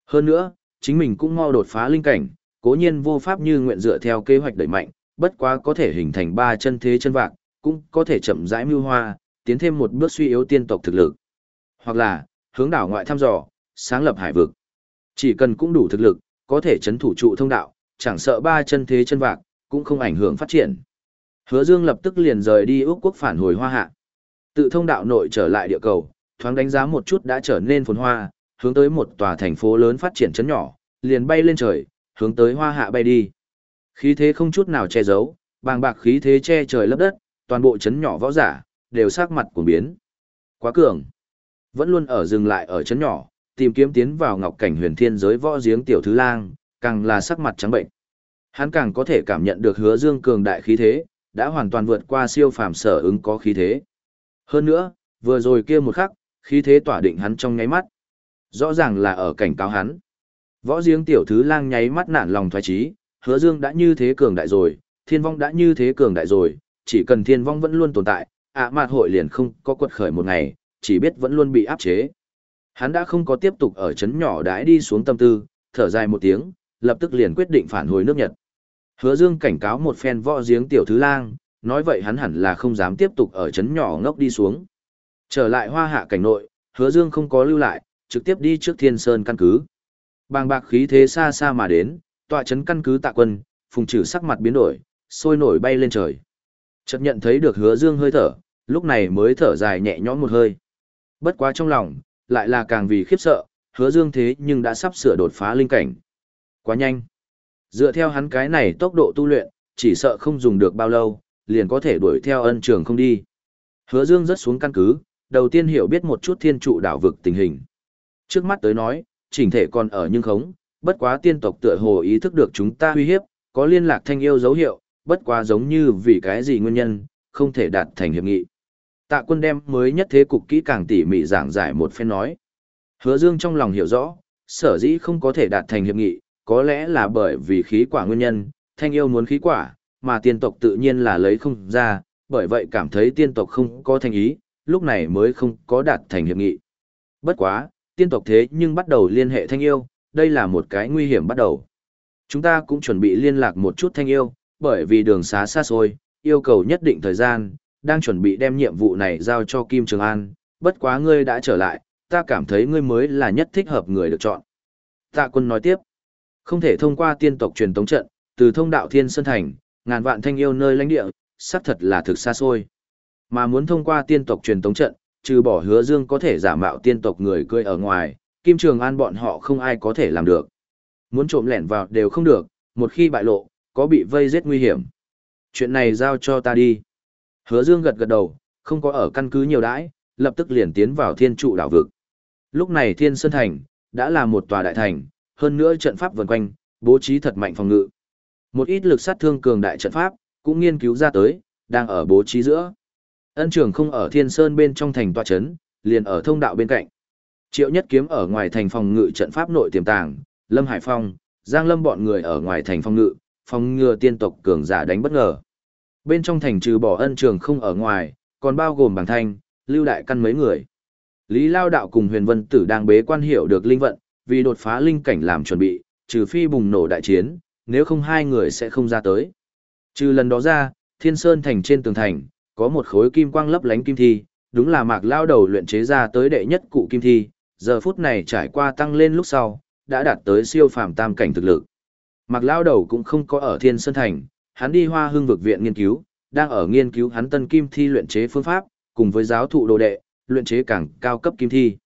Hơn nữa, chính mình cũng mau đột phá linh cảnh, cố nhiên vô pháp như nguyện dựa theo kế hoạch đẩy mạnh, bất quá có thể hình thành ba chân thế chân vạc, cũng có thể chậm rãi mưu hoa, tiến thêm một bước suy yếu tiên tộc thực lực. Hoặc là, hướng đảo ngoại thăm dò, sáng lập hải vực. Chỉ cần cũng đủ thực lực, có thể chấn thủ trụ thông đạo, chẳng sợ ba chân thế chân vạc, cũng không ảnh hưởng phát triển. Hứa Dương lập tức liền rời đi Úc quốc phản hồi Hoa Hạ. Tự thông đạo nội trở lại địa cầu, thoáng đánh giá một chút đã trở nên phồn hoa, hướng tới một tòa thành phố lớn phát triển chấn nhỏ, liền bay lên trời, hướng tới Hoa Hạ bay đi. Khí thế không chút nào che giấu, bàng bạc khí thế che trời lấp đất, toàn bộ chấn nhỏ võ giả đều sắc mặt cuồng biến. Quá cường. Vẫn luôn ở dừng lại ở chấn nhỏ, tìm kiếm tiến vào ngọc cảnh huyền thiên giới võ giếng tiểu thứ lang, càng là sắc mặt trắng bệnh. Hắn càng có thể cảm nhận được hứa dương cường đại khí thế, đã hoàn toàn vượt qua siêu phàm sở ứng có khí thế. Hơn nữa, vừa rồi kia một khắc, khí thế tỏa định hắn trong nháy mắt. Rõ ràng là ở cảnh cáo hắn. Võ giếng tiểu thứ lang nháy mắt nản lòng thoái trí, hứa dương đã như thế cường đại rồi, thiên vong đã như thế cường đại rồi, chỉ cần thiên vong vẫn luôn tồn tại, ạ mạt hội liền không có quật khởi một ngày, chỉ biết vẫn luôn bị áp chế. Hắn đã không có tiếp tục ở chấn nhỏ đãi đi xuống tâm tư, thở dài một tiếng, lập tức liền quyết định phản hồi nước Nhật. Hứa Dương cảnh cáo một phen võ giếng tiểu thứ lang, nói vậy hắn hẳn là không dám tiếp tục ở chấn nhỏ ngốc đi xuống. Trở lại hoa hạ cảnh nội, Hứa Dương không có lưu lại, trực tiếp đi trước Thiên Sơn căn cứ. Bàng bạc khí thế xa xa mà đến, tọa chấn căn cứ tạ quân, phùng trừ sắc mặt biến đổi, sôi nổi bay lên trời. Chợt nhận thấy được Hứa Dương hơi thở, lúc này mới thở dài nhẹ nhõm một hơi. Bất quá trong lòng, lại là càng vì khiếp sợ, Hứa Dương thế nhưng đã sắp sửa đột phá linh cảnh. Quá nhanh. Dựa theo hắn cái này tốc độ tu luyện, chỉ sợ không dùng được bao lâu, liền có thể đuổi theo ân trường không đi. Hứa Dương rất xuống căn cứ, đầu tiên hiểu biết một chút thiên trụ đảo vực tình hình. Trước mắt tới nói, chỉnh thể còn ở nhưng khống, bất quá tiên tộc tựa hồ ý thức được chúng ta uy hiếp, có liên lạc thanh yêu dấu hiệu, bất quá giống như vì cái gì nguyên nhân, không thể đạt thành hiệp nghị. Tạ quân đem mới nhất thế cục kỹ càng tỉ mỉ giảng giải một phen nói. Hứa Dương trong lòng hiểu rõ, sở dĩ không có thể đạt thành hiệp nghị, có lẽ là bởi vì khí quả nguyên nhân, thanh yêu muốn khí quả, mà tiên tộc tự nhiên là lấy không ra, bởi vậy cảm thấy tiên tộc không có thành ý, lúc này mới không có đạt thành hiệp nghị. Bất quá, tiên tộc thế nhưng bắt đầu liên hệ thanh yêu, đây là một cái nguy hiểm bắt đầu. Chúng ta cũng chuẩn bị liên lạc một chút thanh yêu, bởi vì đường xá xa xôi, yêu cầu nhất định thời gian, đang chuẩn bị đem nhiệm vụ này giao cho Kim Trường An, bất quá ngươi đã trở lại, ta cảm thấy ngươi mới là nhất thích hợp người được chọn. Tạ quân nói tiếp, không thể thông qua tiên tộc truyền tống trận, từ thông đạo Thiên Sơn Thành, ngàn vạn thanh yêu nơi lãnh địa, xác thật là thực xa xôi. Mà muốn thông qua tiên tộc truyền tống trận, trừ bỏ hứa dương có thể giả mạo tiên tộc người cười ở ngoài, Kim Trường An bọn họ không ai có thể làm được. Muốn trộm lẻn vào đều không được, một khi bại lộ, có bị vây giết nguy hiểm. Chuyện này giao cho ta đi. Hứa Dương gật gật đầu, không có ở căn cứ nhiều đãi, lập tức liền tiến vào thiên trụ đảo vực. Lúc này Thiên Sơn Thành, đã là một tòa đại thành, hơn nữa trận pháp vần quanh, bố trí thật mạnh phòng ngự. Một ít lực sát thương cường đại trận pháp, cũng nghiên cứu ra tới, đang ở bố trí giữa. Ân trường không ở Thiên Sơn bên trong thành tòa chấn, liền ở thông đạo bên cạnh. Triệu Nhất Kiếm ở ngoài thành phòng ngự trận pháp nội tiềm tàng, Lâm Hải Phong, Giang Lâm bọn người ở ngoài thành phòng ngự, phòng ngừa tiên tộc cường giả đánh bất ngờ. Bên trong thành trừ bỏ ân trường không ở ngoài, còn bao gồm Bàng thanh, lưu đại căn mấy người. Lý Lao Đạo cùng huyền vân tử đang bế quan hiểu được linh vận, vì đột phá linh cảnh làm chuẩn bị, trừ phi bùng nổ đại chiến, nếu không hai người sẽ không ra tới. Trừ lần đó ra, thiên sơn thành trên tường thành, có một khối kim quang lấp lánh kim thi, đúng là mạc lao đầu luyện chế ra tới đệ nhất cụ kim thi, giờ phút này trải qua tăng lên lúc sau, đã đạt tới siêu phàm tam cảnh thực lực. Mạc lao đầu cũng không có ở thiên sơn thành, hắn đi hoa hương vực viện nghiên cứu, đang ở nghiên cứu hắn tân kim thi luyện chế phương pháp, cùng với giáo thụ đồ đệ, luyện chế càng cao cấp kim thi.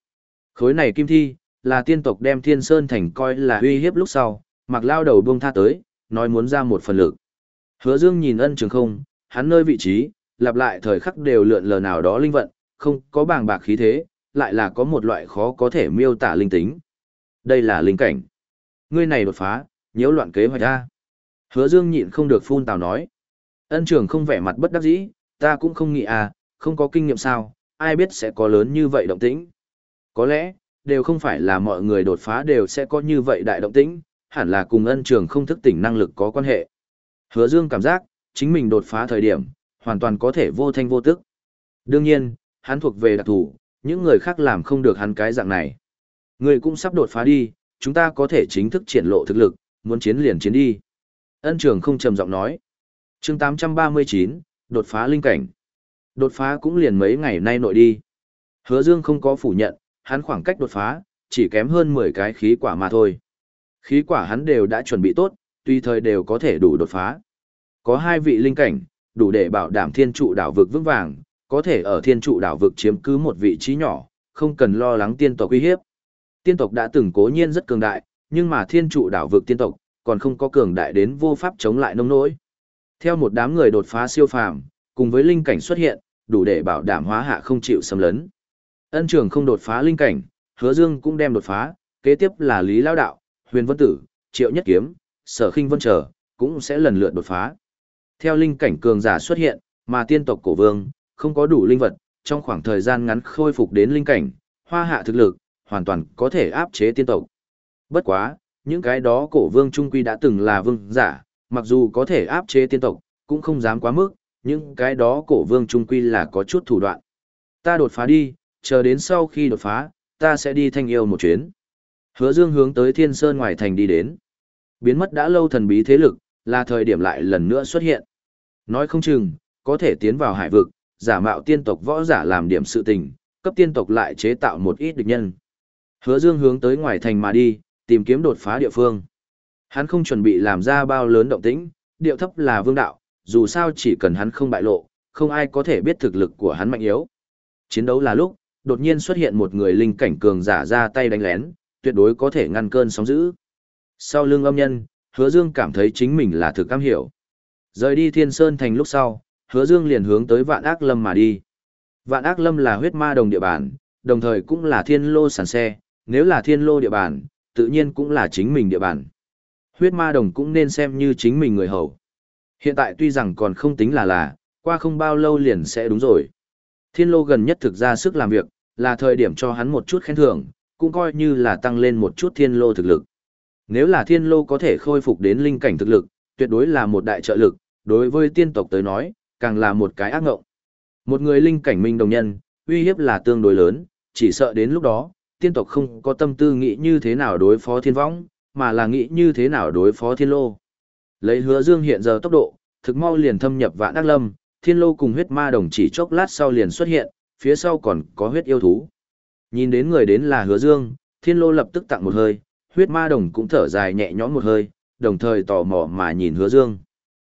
Khối này kim thi, là tiên tộc đem thiên sơn thành coi là uy hiếp lúc sau, mặc lao đầu buông tha tới, nói muốn ra một phần lực. Hứa dương nhìn ân trường không, hắn nơi vị trí, lặp lại thời khắc đều lượn lờ nào đó linh vận, không có bàng bạc khí thế, lại là có một loại khó có thể miêu tả linh tính. Đây là linh cảnh. Ngươi này đột phá, nhiễu loạn kế hoạch ra. Hứa Dương nhịn không được phun tào nói. Ân trưởng không vẻ mặt bất đắc dĩ, ta cũng không nghĩ à, không có kinh nghiệm sao, ai biết sẽ có lớn như vậy động tĩnh. Có lẽ, đều không phải là mọi người đột phá đều sẽ có như vậy đại động tĩnh, hẳn là cùng ân trường không thức tỉnh năng lực có quan hệ. Hứa Dương cảm giác, chính mình đột phá thời điểm, hoàn toàn có thể vô thanh vô tức. Đương nhiên, hắn thuộc về đặc thù, những người khác làm không được hắn cái dạng này. Người cũng sắp đột phá đi, chúng ta có thể chính thức triển lộ thực lực, muốn chiến liền chiến đi. Ân trường không trầm giọng nói. chương 839, đột phá linh cảnh. Đột phá cũng liền mấy ngày nay nội đi. Hứa Dương không có phủ nhận, hắn khoảng cách đột phá, chỉ kém hơn 10 cái khí quả mà thôi. Khí quả hắn đều đã chuẩn bị tốt, tùy thời đều có thể đủ đột phá. Có hai vị linh cảnh, đủ để bảo đảm thiên trụ đảo vực vững vàng, có thể ở thiên trụ đảo vực chiếm cứ một vị trí nhỏ, không cần lo lắng tiên tộc uy hiếp. Tiên tộc đã từng cố nhiên rất cường đại, nhưng mà thiên trụ đảo vực tiên tộc, còn không có cường đại đến vô pháp chống lại nông nỗi. Theo một đám người đột phá siêu phàm, cùng với linh cảnh xuất hiện, đủ để bảo đảm hóa hạ không chịu xâm lấn. Ân trường không đột phá linh cảnh, hứa dương cũng đem đột phá, kế tiếp là Lý Lao Đạo, Huyền Vân Tử, Triệu Nhất Kiếm, Sở khinh Vân Trở, cũng sẽ lần lượt đột phá. Theo linh cảnh cường giả xuất hiện, mà tiên tộc cổ vương, không có đủ linh vật, trong khoảng thời gian ngắn khôi phục đến linh cảnh, hoa hạ thực lực, hoàn toàn có thể áp chế tiên tộc. Bất quá, những cái đó cổ vương trung quy đã từng là vương giả, mặc dù có thể áp chế tiên tộc, cũng không dám quá mức, những cái đó cổ vương trung quy là có chút thủ đoạn. Ta đột phá đi, chờ đến sau khi đột phá, ta sẽ đi thanh yêu một chuyến. Hứa Dương hướng tới Thiên Sơn ngoài thành đi đến. Biến mất đã lâu thần bí thế lực, là thời điểm lại lần nữa xuất hiện. Nói không chừng, có thể tiến vào hải vực, giả mạo tiên tộc võ giả làm điểm sự tình, cấp tiên tộc lại chế tạo một ít địch nhân. Hứa Dương hướng tới ngoài thành mà đi, tìm kiếm đột phá địa phương. Hắn không chuẩn bị làm ra bao lớn động tĩnh, điệu thấp là vương đạo, dù sao chỉ cần hắn không bại lộ, không ai có thể biết thực lực của hắn mạnh yếu. Chiến đấu là lúc, đột nhiên xuất hiện một người linh cảnh cường giả ra tay đánh lén, tuyệt đối có thể ngăn cơn sóng dữ. Sau lưng âm nhân, hứa dương cảm thấy chính mình là thực cam hiểu. Rời đi thiên sơn thành lúc sau, hứa dương liền hướng tới vạn ác lâm mà đi. Vạn ác lâm là huyết ma đồng địa bàn, đồng thời cũng là thiên lô sản xe, nếu là thiên lô địa bàn, tự nhiên cũng là chính mình địa bàn. Huyết ma đồng cũng nên xem như chính mình người hầu. Hiện tại tuy rằng còn không tính là là, qua không bao lâu liền sẽ đúng rồi. Thiên lô gần nhất thực ra sức làm việc, là thời điểm cho hắn một chút khen thưởng, cũng coi như là tăng lên một chút thiên lô thực lực. Nếu là thiên lô có thể khôi phục đến linh cảnh thực lực, tuyệt đối là một đại trợ lực, đối với tiên tộc tới nói, càng là một cái ác ngộng. Một người linh cảnh minh đồng nhân, uy hiếp là tương đối lớn, chỉ sợ đến lúc đó, tiên tộc không có tâm tư nghĩ như thế nào đối phó thiên võng, mà là nghĩ như thế nào đối phó thiên lô. Lấy hứa dương hiện giờ tốc độ, thực mau liền thâm nhập vạn ác lâm, thiên lô cùng huyết ma đồng chỉ chốc lát sau liền xuất hiện, phía sau còn có huyết yêu thú. Nhìn đến người đến là hứa dương, thiên lô lập tức tặng một hơi, huyết ma đồng cũng thở dài nhẹ nhõm một hơi, đồng thời tò mò mà nhìn hứa dương.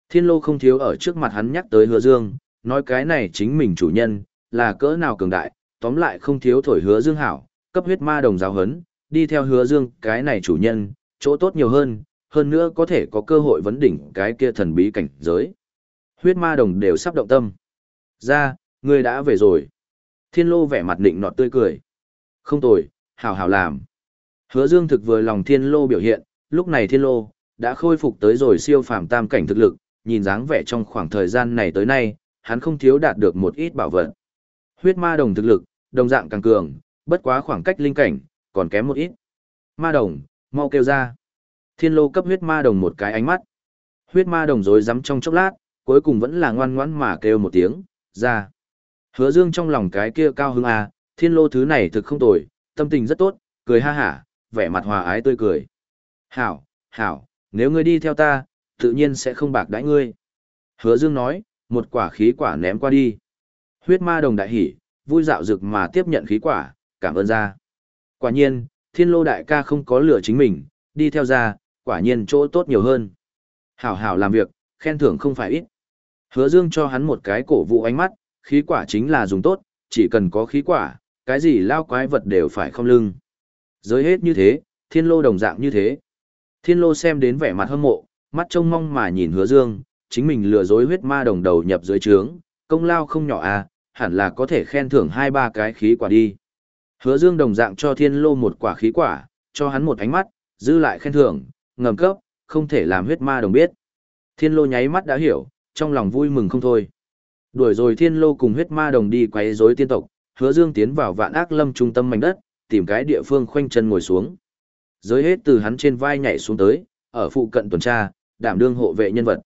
Thiên lô không thiếu ở trước mặt hắn nhắc tới hứa dương, nói cái này chính mình chủ nhân, là cỡ nào cường đại, tóm lại không thiếu thổi hứa dương hảo, cấp huyết ma đồng giáo hấn, đi theo hứa dương cái này chủ nhân, chỗ tốt nhiều hơn, hơn nữa có thể có cơ hội vấn đỉnh cái kia thần bí cảnh giới. Huyết ma đồng đều sắp động tâm. Ra, ngươi đã về rồi. Thiên lô vẻ mặt định nọt tươi cười. Không tồi, hảo hảo làm. Hứa dương thực vừa lòng thiên lô biểu hiện, lúc này thiên lô, đã khôi phục tới rồi siêu phàm tam cảnh thực lực, nhìn dáng vẻ trong khoảng thời gian này tới nay, hắn không thiếu đạt được một ít bảo vật. Huyết ma đồng thực lực, đồng dạng càng cường, bất quá khoảng cách linh cảnh, còn kém một ít. Ma đồng, mau kêu ra. Thiên lô cấp huyết ma đồng một cái ánh mắt. Huyết ma đồng rối rắm trong chốc lát, cuối cùng vẫn là ngoan ngoãn mà kêu một tiếng, ra. Hứa dương trong lòng cái kia cao hứng à, thiên lô thứ này thực không tồi, tâm tình rất tốt, cười ha hả, vẻ mặt hòa ái tươi cười. Hảo, hảo, nếu ngươi đi theo ta, tự nhiên sẽ không bạc đãi ngươi. Hứa dương nói, một quả khí quả ném qua đi. Huyết ma đồng đại hỉ, vui dạo dực mà tiếp nhận khí quả, cảm ơn ra. Quả nhiên, thiên lô đại ca không có lửa chính mình, đi theo ra, quả nhiên chỗ tốt nhiều hơn. Hảo hảo làm việc, khen thưởng không phải ít. Hứa Dương cho hắn một cái cổ vũ ánh mắt, khí quả chính là dùng tốt, chỉ cần có khí quả, cái gì lao quái vật đều phải không lưng. Giới hết như thế, thiên lô đồng dạng như thế. Thiên lô xem đến vẻ mặt hâm mộ, mắt trông mong mà nhìn hứa dương, chính mình lừa dối huyết ma đồng đầu nhập dưới trướng, công lao không nhỏ à, hẳn là có thể khen thưởng hai ba cái khí quả đi. Hứa dương đồng dạng cho thiên lô một quả khí quả, cho hắn một ánh mắt, giữ lại khen thưởng, ngầm cấp, không thể làm huyết ma đồng biết. Thiên lô nháy mắt đã hiểu, trong lòng vui mừng không thôi. Đuổi rồi thiên lô cùng huyết ma đồng đi quấy rối tiên tộc, hứa dương tiến vào vạn ác lâm trung tâm mảnh đất, tìm cái địa phương khoanh chân ngồi xuống. Giới hết từ hắn trên vai nhảy xuống tới, ở phụ cận tuần tra, đảm đương hộ vệ nhân vật.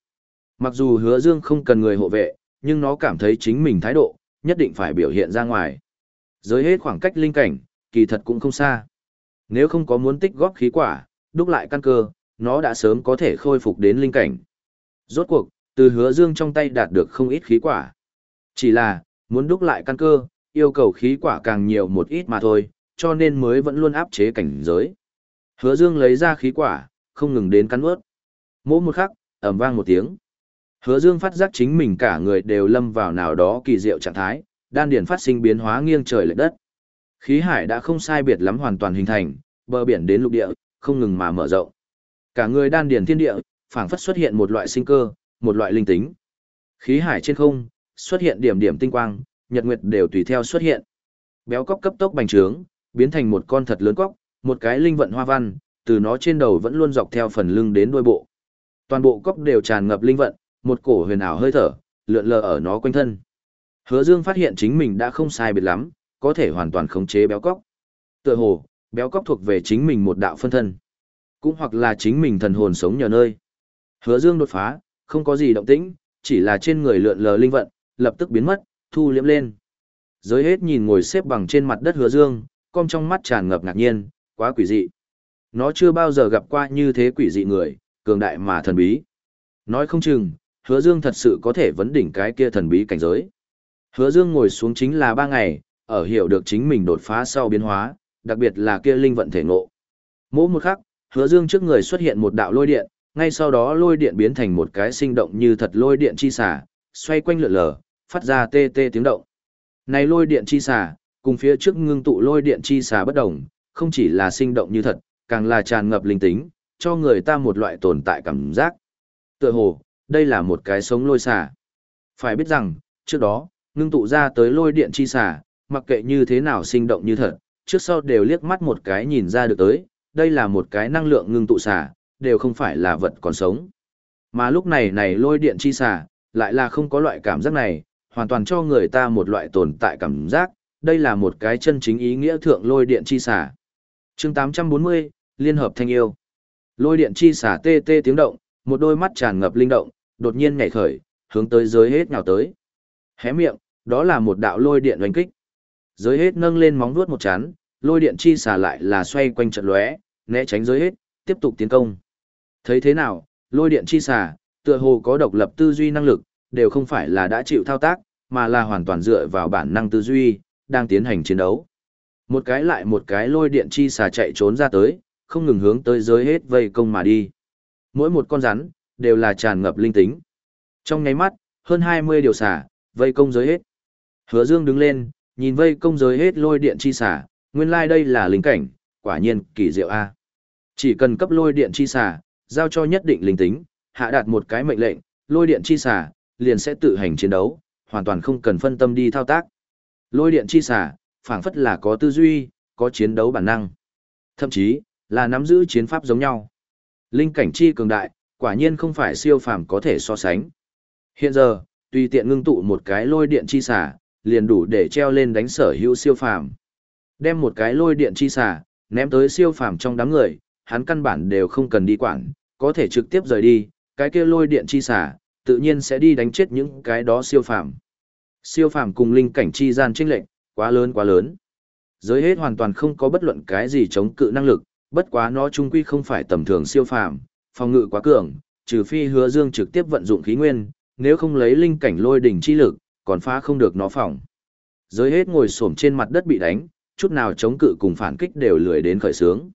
Mặc dù hứa dương không cần người hộ vệ, nhưng nó cảm thấy chính mình thái độ, nhất định phải biểu hiện ra ngoài. Giới hết khoảng cách linh cảnh, kỳ thật cũng không xa. Nếu không có muốn tích góp khí quả, đúc lại căn cơ, nó đã sớm có thể khôi phục đến linh cảnh. Rốt cuộc, từ hứa dương trong tay đạt được không ít khí quả. Chỉ là, muốn đúc lại căn cơ, yêu cầu khí quả càng nhiều một ít mà thôi, cho nên mới vẫn luôn áp chế cảnh giới. Hứa dương lấy ra khí quả, không ngừng đến cắn nuốt. Mỗi một khắc, ầm vang một tiếng. Hứa dương phát giác chính mình cả người đều lâm vào nào đó kỳ diệu trạng thái, đan điển phát sinh biến hóa nghiêng trời lệch đất. Khí hải đã không sai biệt lắm hoàn toàn hình thành, bờ biển đến lục địa, không ngừng mà mở rộng. Cả người đan điển thiên địa, phảng phất xuất hiện một loại sinh cơ, một loại linh tính. Khí hải trên không, xuất hiện điểm điểm tinh quang, nhật nguyệt đều tùy theo xuất hiện. Béo cóc cấp tốc bành trướng, biến thành một con thật lớn cóc, một cái linh vận hoa văn, từ nó trên đầu vẫn luôn dọc theo phần lưng đến đuôi bộ. Toàn bộ cóc đều tràn ngập linh vận, một cổ huyền ảo hơi thở, lượn lờ ở nó quanh thân. Hứa Dương phát hiện chính mình đã không sai biệt lắm, có thể hoàn toàn khống chế béo cóc. Tựa hồ, béo cóc thuộc về chính mình một đạo phân thân, cũng hoặc là chính mình thần hồn sống nhờ nơi. Hứa Dương đột phá, không có gì động tĩnh, chỉ là trên người lượn lờ linh vận, lập tức biến mất, thu liễm lên. Giới hết nhìn ngồi xếp bằng trên mặt đất Hứa Dương, con trong mắt tràn ngập ngạc nhiên, quá quỷ dị. Nó chưa bao giờ gặp qua như thế quỷ dị người, cường đại mà thần bí. Nói không chừng, hứa dương thật sự có thể vấn đỉnh cái kia thần bí cảnh giới. Hứa dương ngồi xuống chính là ba ngày, ở hiểu được chính mình đột phá sau biến hóa, đặc biệt là kia linh vận thể ngộ. Mỗi một khắc, hứa dương trước người xuất hiện một đạo lôi điện, ngay sau đó lôi điện biến thành một cái sinh động như thật lôi điện chi xả, xoay quanh lượn lờ, phát ra tê tê tiếng động. Này lôi điện chi xả, cùng phía trước ngưng tụ lôi điện chi xả bất đồng, không chỉ là sinh động như thật, càng là tràn ngập linh tính, cho người ta một loại tồn tại cảm giác. Tựa hồ, đây là một cái sống lôi xả. Phải biết rằng, trước đó, ngưng tụ ra tới lôi điện chi xả, mặc kệ như thế nào sinh động như thật, trước sau đều liếc mắt một cái nhìn ra được tới, đây là một cái năng lượng ngưng tụ xả, đều không phải là vật còn sống. Mà lúc này này lôi điện chi xả, lại là không có loại cảm giác này, hoàn toàn cho người ta một loại tồn tại cảm giác, đây là một cái chân chính ý nghĩa thượng lôi điện chi xả. chương 840, Liên hợp thanh yêu. Lôi điện chi xả tê tê tiếng động, một đôi mắt tràn ngập linh động, đột nhiên nhảy khởi, hướng tới giới hết nhào tới. Hé miệng, đó là một đạo lôi điện oanh kích. Giới hết nâng lên móng vuốt một chán, lôi điện chi xả lại là xoay quanh trận lóe, né tránh giới hết, tiếp tục tiến công. Thấy thế nào, lôi điện chi xả, tựa hồ có độc lập tư duy năng lực, đều không phải là đã chịu thao tác, mà là hoàn toàn dựa vào bản năng tư duy, đang tiến hành chiến đấu. Một cái lại một cái lôi điện chi xà chạy trốn ra tới, không ngừng hướng tới giới hết vây công mà đi. Mỗi một con rắn, đều là tràn ngập linh tính. Trong nháy mắt, hơn 20 điều xà, vây công giới hết. Hứa Dương đứng lên, nhìn vây công giới hết lôi điện chi xà, nguyên lai like đây là linh cảnh, quả nhiên kỳ diệu a. Chỉ cần cấp lôi điện chi xà, giao cho nhất định linh tính, hạ đạt một cái mệnh lệnh, lôi điện chi xà, liền sẽ tự hành chiến đấu, hoàn toàn không cần phân tâm đi thao tác. Lôi điện chi xả, phảng phất là có tư duy, có chiến đấu bản năng. Thậm chí, là nắm giữ chiến pháp giống nhau. Linh cảnh chi cường đại, quả nhiên không phải siêu phàm có thể so sánh. Hiện giờ, tùy tiện ngưng tụ một cái lôi điện chi xả, liền đủ để treo lên đánh sở hữu siêu phàm. Đem một cái lôi điện chi xả ném tới siêu phàm trong đám người, hắn căn bản đều không cần đi quản, có thể trực tiếp rời đi, cái kia lôi điện chi xả, tự nhiên sẽ đi đánh chết những cái đó siêu phàm. Siêu phàm cùng linh cảnh chi gian chênh lệnh, quá lớn quá lớn. Giới hết hoàn toàn không có bất luận cái gì chống cự năng lực, bất quá nó trung quy không phải tầm thường siêu phàm, phòng ngự quá cường, trừ phi hứa dương trực tiếp vận dụng khí nguyên, nếu không lấy linh cảnh lôi đỉnh chi lực, còn phá không được nó phòng. Giới hết ngồi xổm trên mặt đất bị đánh, chút nào chống cự cùng phản kích đều lười đến khởi sướng.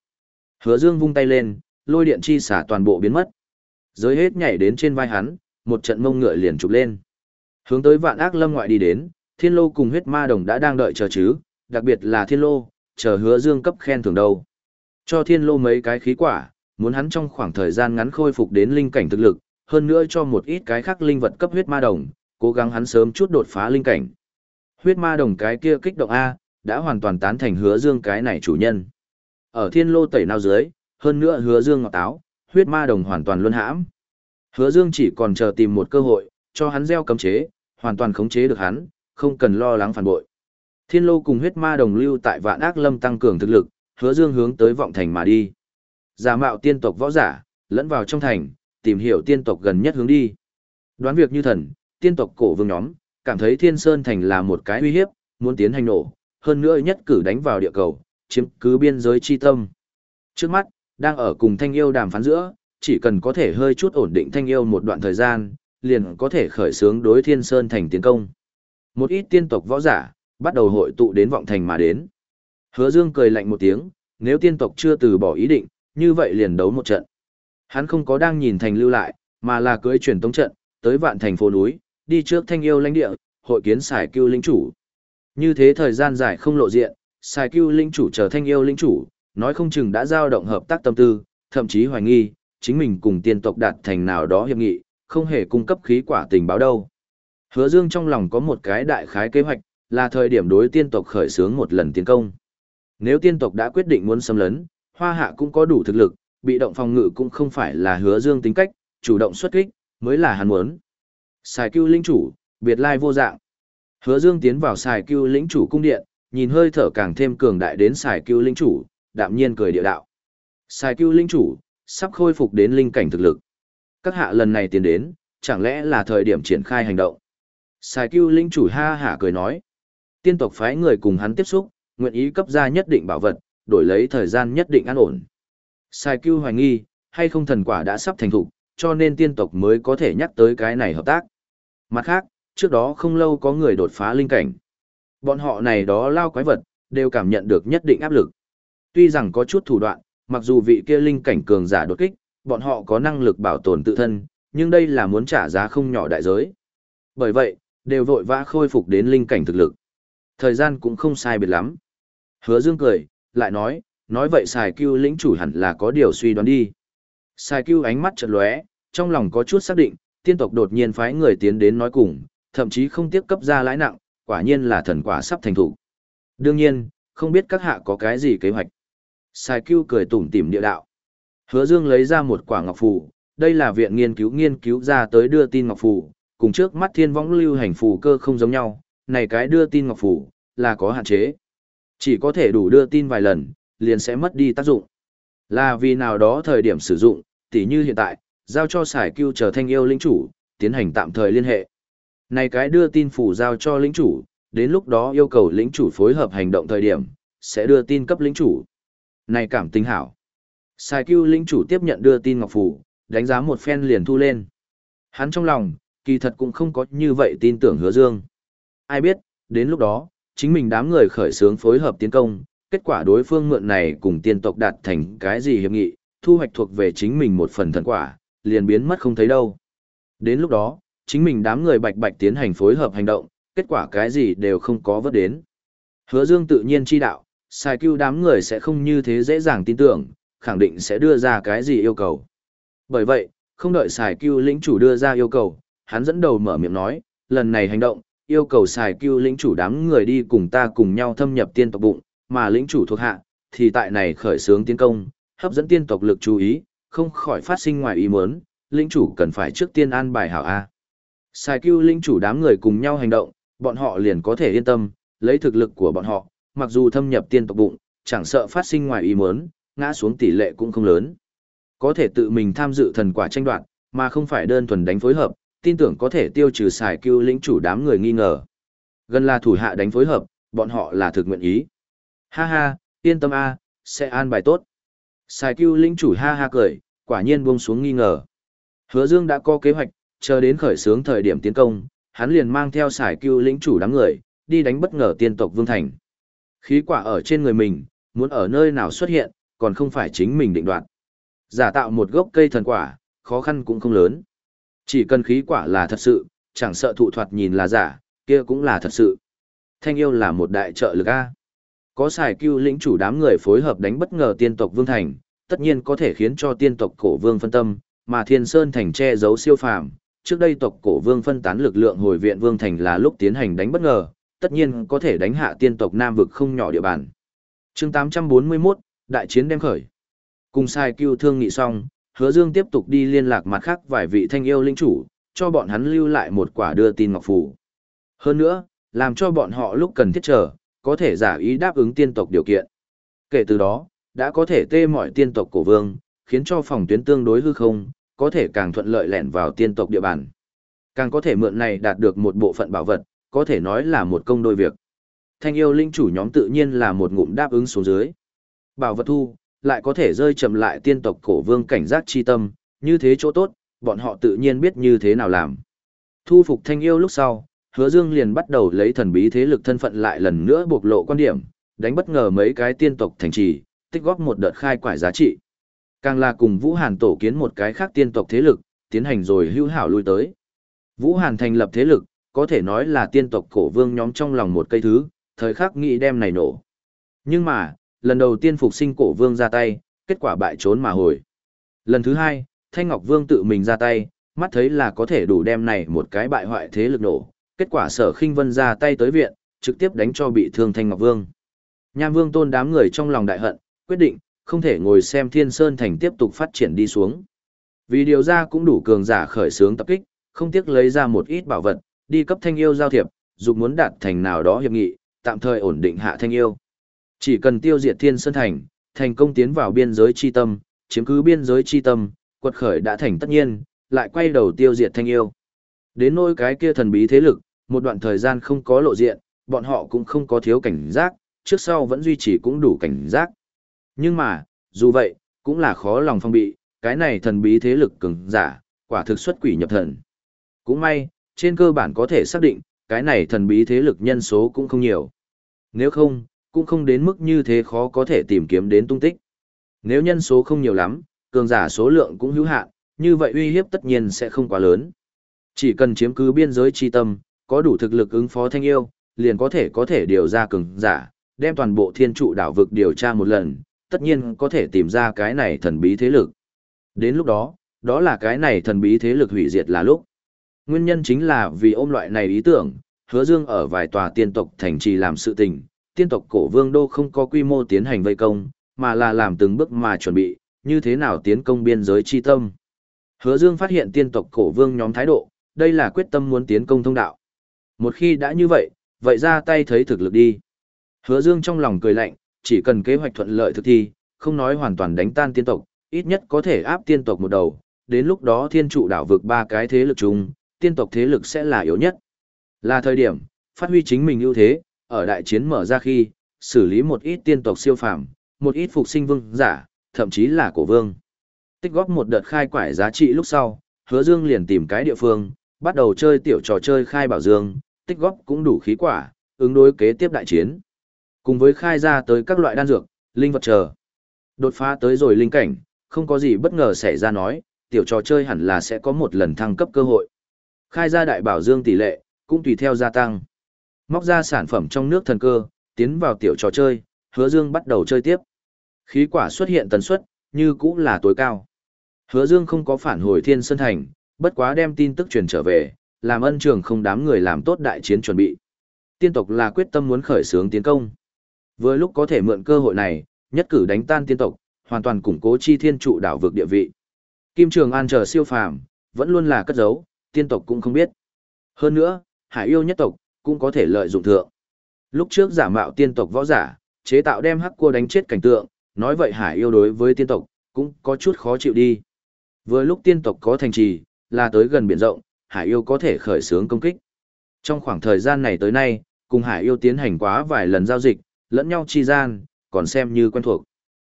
Hứa Dương vung tay lên, lôi điện chi xả toàn bộ biến mất. Giới hết nhảy đến trên vai hắn, một trận mông ngựa liền chụp lên. Hướng tới vạn ác lâm ngoại đi đến, thiên lô cùng huyết ma đồng đã đang đợi chờ chứ, đặc biệt là thiên lô, chờ hứa dương cấp khen thưởng đâu. Cho thiên lô mấy cái khí quả, muốn hắn trong khoảng thời gian ngắn khôi phục đến linh cảnh thực lực, hơn nữa cho một ít cái khác linh vật cấp huyết ma đồng, cố gắng hắn sớm chút đột phá linh cảnh. Huyết ma đồng cái kia kích động A, đã hoàn toàn tán thành hứa dương cái này chủ nhân. Ở thiên lô tẩy nào dưới, hơn nữa hứa dương ngọt táo, huyết ma đồng hoàn toàn luân hãm. Hứa dương chỉ còn chờ tìm một cơ hội, cho hắn gieo cấm chế, hoàn toàn khống chế được hắn, không cần lo lắng phản bội. Thiên lô cùng huyết ma đồng lưu tại vạn ác lâm tăng cường thực lực, hứa dương hướng tới vọng thành mà đi. Giả mạo tiên tộc võ giả, lẫn vào trong thành, tìm hiểu tiên tộc gần nhất hướng đi. Đoán việc như thần, tiên tộc cổ vương nhóm, cảm thấy thiên sơn thành là một cái uy hiếp, muốn tiến hành nổ, hơn nữa nhất cử đánh vào địa cầu, chiếm cứ biên giới chi tâm. Trước mắt, đang ở cùng thanh yêu đàm phán giữa, chỉ cần có thể hơi chút ổn định thanh yêu một đoạn thời gian, liền có thể khởi xướng đối thiên sơn thành tiến công. Một ít tiên tộc võ giả, bắt đầu hội tụ đến vọng thành mà đến. Hứa Dương cười lạnh một tiếng, nếu tiên tộc chưa từ bỏ ý định, như vậy liền đấu một trận. Hắn không có đang nhìn thành lưu lại, mà là cưỡi truyền tống trận, tới vạn thành phố núi, đi trước thanh yêu lãnh địa, hội kiến xài cưu linh chủ. Như thế thời gian dài không lộ diện, xài cưu linh chủ trở thanh yêu linh chủ, nói không chừng đã giao động hợp tác tâm tư, thậm chí hoài nghi, chính mình cùng tiên tộc đạt thành nào đó hiệp nghị, không hề cung cấp khí quả tình báo đâu. Hứa Dương trong lòng có một cái đại khái kế hoạch, là thời điểm đối tiên tộc khởi xướng một lần tiến công. Nếu tiên tộc đã quyết định muốn xâm lấn, Hoa Hạ cũng có đủ thực lực, bị động phòng ngự cũng không phải là Hứa Dương tính cách, chủ động xuất kích mới là hắn muốn. Sài Cưu linh chủ, biệt lai vô dạng. Hứa Dương tiến vào Sài Cưu lĩnh chủ cung điện, nhìn hơi thở càng thêm cường đại đến Sài Cưu lĩnh chủ, đạm nhiên cười địa đạo. Sài Cưu lĩnh chủ, sắp khôi phục đến linh cảnh thực lực. Các hạ lần này tiến đến, chẳng lẽ là thời điểm triển khai hành động. Sài Cưu lĩnh chủ ha hả cười nói. Tiên tộc phái người cùng hắn tiếp xúc, nguyện ý cấp ra nhất định bảo vật, đổi lấy thời gian nhất định an ổn. Sài Cưu hoài nghi, hay không thần quả đã sắp thành thục, cho nên tiên tộc mới có thể nhắc tới cái này hợp tác. Mặt khác, trước đó không lâu có người đột phá linh cảnh. Bọn họ này đó lao quái vật, đều cảm nhận được nhất định áp lực. Tuy rằng có chút thủ đoạn, mặc dù vị kia linh cảnh cường giả đột kích, bọn họ có năng lực bảo tồn tự thân, nhưng đây là muốn trả giá không nhỏ đại giới. Bởi vậy, đều vội vã khôi phục đến linh cảnh thực lực. Thời gian cũng không sai biệt lắm. Hứa Dương cười, lại nói, nói vậy xài cưu lĩnh chủ hẳn là có điều suy đoán đi. Xài cưu ánh mắt chợt lóe, trong lòng có chút xác định, tiên tộc đột nhiên phái người tiến đến nói cùng, thậm chí không tiếp cấp ra lãi nặng, quả nhiên là thần quả sắp thành thủ. Đương nhiên, không biết các hạ có cái gì kế hoạch. Sai Cưu cười tủm tỉm địa đạo. Hứa Dương lấy ra một quả ngọc phù, đây là viện nghiên cứu nghiên cứu ra tới đưa tin ngọc phù, cùng trước mắt thiên võng lưu hành phù cơ không giống nhau, này cái đưa tin ngọc phù, là có hạn chế. Chỉ có thể đủ đưa tin vài lần, liền sẽ mất đi tác dụng. Là vì nào đó thời điểm sử dụng, tỉ như hiện tại, giao cho Sải Cưu chờ thanh yêu lĩnh chủ, tiến hành tạm thời liên hệ. Này cái đưa tin phủ giao cho lĩnh chủ, đến lúc đó yêu cầu lĩnh chủ phối hợp hành động thời điểm, sẽ đưa tin cấp lĩnh chủ. Này cảm tình hảo. Sai Cưu lĩnh chủ tiếp nhận đưa tin ngọc phủ, đánh giá một phen liền thu lên. Hắn trong lòng, kỳ thật cũng không có như vậy tin tưởng hứa dương. Ai biết, đến lúc đó, chính mình đám người khởi xướng phối hợp tiến công, kết quả đối phương mượn này cùng tiên tộc đạt thành cái gì hiệp nghị, thu hoạch thuộc về chính mình một phần thần quả, liền biến mất không thấy đâu. Đến lúc đó, chính mình đám người bạch bạch tiến hành phối hợp hành động, kết quả cái gì đều không có vớt đến. Hứa Dương tự nhiên chi đạo, sai Cưu đám người sẽ không như thế dễ dàng tin tưởng, khẳng định sẽ đưa ra cái gì yêu cầu. Bởi vậy, không đợi xài cứu lĩnh chủ đưa ra yêu cầu, hắn dẫn đầu mở miệng nói, lần này hành động, yêu cầu xài cứu lĩnh chủ đám người đi cùng ta cùng nhau thâm nhập tiên tộc bụng, mà lĩnh chủ thuộc hạ, thì tại này khởi xướng tiến công, hấp dẫn tiên tộc lực chú ý, không khỏi phát sinh ngoài ý muốn, lĩnh chủ cần phải trước tiên an bài hảo A. Xài cứu lĩnh chủ đám người cùng nhau hành động, bọn họ liền có thể yên tâm, lấy thực lực của bọn họ, mặc dù thâm nhập tiên tộc bụng, chẳng sợ phát sinh ngoài ý muốn, ngã xuống tỷ lệ cũng không lớn. Có thể tự mình tham dự thần quả tranh đoạt, mà không phải đơn thuần đánh phối hợp, tin tưởng có thể tiêu trừ xài Cưu lĩnh chủ đám người nghi ngờ. Gần là thủ hạ đánh phối hợp, bọn họ là thực nguyện ý. Ha ha, yên tâm a, sẽ an bài tốt. Xài Cưu lĩnh chủ ha ha cười, quả nhiên buông xuống nghi ngờ. Hứa Dương đã có kế hoạch, chờ đến khởi xướng thời điểm tiến công, hắn liền mang theo xài Cưu lĩnh chủ đám người, đi đánh bất ngờ tiên tộc Vương Thành. Khí quả ở trên người mình, muốn ở nơi nào xuất hiện, còn không phải chính mình định đoạt. Giả tạo một gốc cây thần quả, khó khăn cũng không lớn. Chỉ cần khí quả là thật sự, chẳng sợ thụ thoạt nhìn là giả, kia cũng là thật sự. Thanh yêu là một đại trợ lực A. Có xài cưu lĩnh chủ đám người phối hợp đánh bất ngờ tiên tộc Vương Thành, tất nhiên có thể khiến cho tiên tộc cổ vương phân tâm, mà Thiên Sơn Thành che giấu siêu phàm. Trước đây tộc cổ vương phân tán lực lượng hồi viện Vương Thành là lúc tiến hành đánh bất ngờ, tất nhiên có thể đánh hạ tiên tộc Nam vực không nhỏ địa bàn. chương 841, đại chiến đem khởi. Cùng sai cưu thương nghị xong, hứa dương tiếp tục đi liên lạc mặt khác vài vị thanh yêu linh chủ, cho bọn hắn lưu lại một quả đưa tin ngọc phù. Hơn nữa, làm cho bọn họ lúc cần thiết chờ, có thể giả ý đáp ứng tiên tộc điều kiện. Kể từ đó, đã có thể tê mọi tiên tộc cổ vương, khiến cho phòng tuyến tương đối hư không, có thể càng thuận lợi lẻn vào tiên tộc địa bàn. Càng có thể mượn này đạt được một bộ phận bảo vật, có thể nói là một công đôi việc. Thanh yêu linh chủ nhóm tự nhiên là một ngụm đáp ứng xuống dưới. Bảo vật thu, lại có thể rơi chậm lại tiên tộc cổ vương cảnh giác chi tâm, như thế chỗ tốt, bọn họ tự nhiên biết như thế nào làm. Thu phục thanh yêu lúc sau, hứa dương liền bắt đầu lấy thần bí thế lực thân phận lại lần nữa bộc lộ quan điểm, đánh bất ngờ mấy cái tiên tộc thành trì, tích góp một đợt khai quải giá trị. Càng là cùng Vũ Hàn tổ kiến một cái khác tiên tộc thế lực, tiến hành rồi hữu hảo lui tới. Vũ Hàn thành lập thế lực, có thể nói là tiên tộc cổ vương nhóm trong lòng một cây thứ, thời khắc nghĩ đem này nổ. Nhưng mà, lần đầu tiên phục sinh cổ vương ra tay, kết quả bại trốn mà hồi. Lần thứ hai, Thanh Ngọc Vương tự mình ra tay, mắt thấy là có thể đủ đem này một cái bại hoại thế lực nổ, kết quả sở khinh vân ra tay tới viện, trực tiếp đánh cho bị thương Thanh Ngọc Vương. Nham Vương tôn đám người trong lòng đại hận, quyết định, không thể ngồi xem Thiên Sơn Thành tiếp tục phát triển đi xuống. Vì điều ra cũng đủ cường giả khởi sướng tập kích, không tiếc lấy ra một ít bảo vật, đi cấp thanh yêu giao thiệp, dục muốn đạt thành nào đó hiệp nghị, tạm thời ổn định hạ thanh yêu. Chỉ cần tiêu diệt Thiên Sơn Thành, thành công tiến vào biên giới chi tâm, chiếm cứ biên giới chi tâm, quật khởi đã thành tất nhiên, lại quay đầu tiêu diệt thanh yêu. Đến nỗi cái kia thần bí thế lực, một đoạn thời gian không có lộ diện, bọn họ cũng không có thiếu cảnh giác, trước sau vẫn duy trì cũng đủ cảnh giác. Nhưng mà, dù vậy, cũng là khó lòng phong bị, cái này thần bí thế lực cường giả, quả thực xuất quỷ nhập thần. Cũng may, trên cơ bản có thể xác định, cái này thần bí thế lực nhân số cũng không nhiều. Nếu không, cũng không đến mức như thế khó có thể tìm kiếm đến tung tích. Nếu nhân số không nhiều lắm, cường giả số lượng cũng hữu hạn, như vậy uy hiếp tất nhiên sẽ không quá lớn. Chỉ cần chiếm cứ biên giới chi tâm, có đủ thực lực ứng phó thanh yêu, liền có thể có thể điều ra cường giả, đem toàn bộ thiên trụ đảo vực điều tra một lần, tất nhiên có thể tìm ra cái này thần bí thế lực. Đến lúc đó, đó là cái này thần bí thế lực hủy diệt là lúc. Nguyên nhân chính là vì ôm loại này ý tưởng, hứa dương ở vài tòa tiên tộc thành trì làm sự tình, tiên tộc cổ vương đô không có quy mô tiến hành vây công, mà là làm từng bước mà chuẩn bị, như thế nào tiến công biên giới chi tâm. Hứa dương phát hiện tiên tộc cổ vương nhóm thái độ, đây là quyết tâm muốn tiến công thông đạo. Một khi đã như vậy, vậy ra tay thấy thực lực đi. Hứa dương trong lòng cười lạnh, chỉ cần kế hoạch thuận lợi thực thi, không nói hoàn toàn đánh tan tiên tộc, ít nhất có thể áp tiên tộc một đầu, đến lúc đó thiên trụ đảo vực ba cái thế lực chung, tiên tộc thế lực sẽ là yếu nhất. Là thời điểm, phát huy chính mình ưu thế, ở đại chiến mở ra khi, xử lý một ít tiên tộc siêu phàm, một ít phục sinh vương giả, thậm chí là cổ vương. Tích góp một đợt khai quải giá trị lúc sau, hứa dương liền tìm cái địa phương, bắt đầu chơi tiểu trò chơi khai bảo dương, tích góp cũng đủ khí quả, ứng đối kế tiếp đại chiến. Cùng với khai ra tới các loại đan dược, linh vật chờ. Đột phá tới rồi linh cảnh, không có gì bất ngờ xảy ra nói, tiểu trò chơi hẳn là sẽ có một lần thăng cấp cơ hội. Khai ra đại bảo dương tỷ lệ, cũng tùy theo gia tăng. Móc ra sản phẩm trong nước thần cơ, tiến vào tiểu trò chơi, hứa dương bắt đầu chơi tiếp. Khí quả xuất hiện tần suất, như cũng là tối cao. Hứa dương không có phản hồi thiên sơn thành, bất quá đem tin tức truyền trở về, làm ân trường không đám người làm tốt đại chiến chuẩn bị. Tiên tộc là quyết tâm muốn khởi xướng tiến công. Với lúc có thể mượn cơ hội này, nhất cử đánh tan tiên tộc, hoàn toàn củng cố chi thiên trụ đảo vực địa vị. Kim Trường An chờ siêu phàm, vẫn luôn là cất giấu, tiên tộc cũng không biết. Hơn nữa, hải yêu nhất tộc, cũng có thể lợi dụng thượng. Lúc trước giả mạo tiên tộc võ giả, chế tạo đem hắc cua đánh chết cảnh tượng, nói vậy hải yêu đối với tiên tộc, cũng có chút khó chịu đi. Vừa lúc tiên tộc có thành trì, là tới gần biển rộng, hải yêu có thể khởi xướng công kích. Trong khoảng thời gian này tới nay, cùng hải yêu tiến hành quá vài lần giao dịch, lẫn nhau chi gian, còn xem như quen thuộc.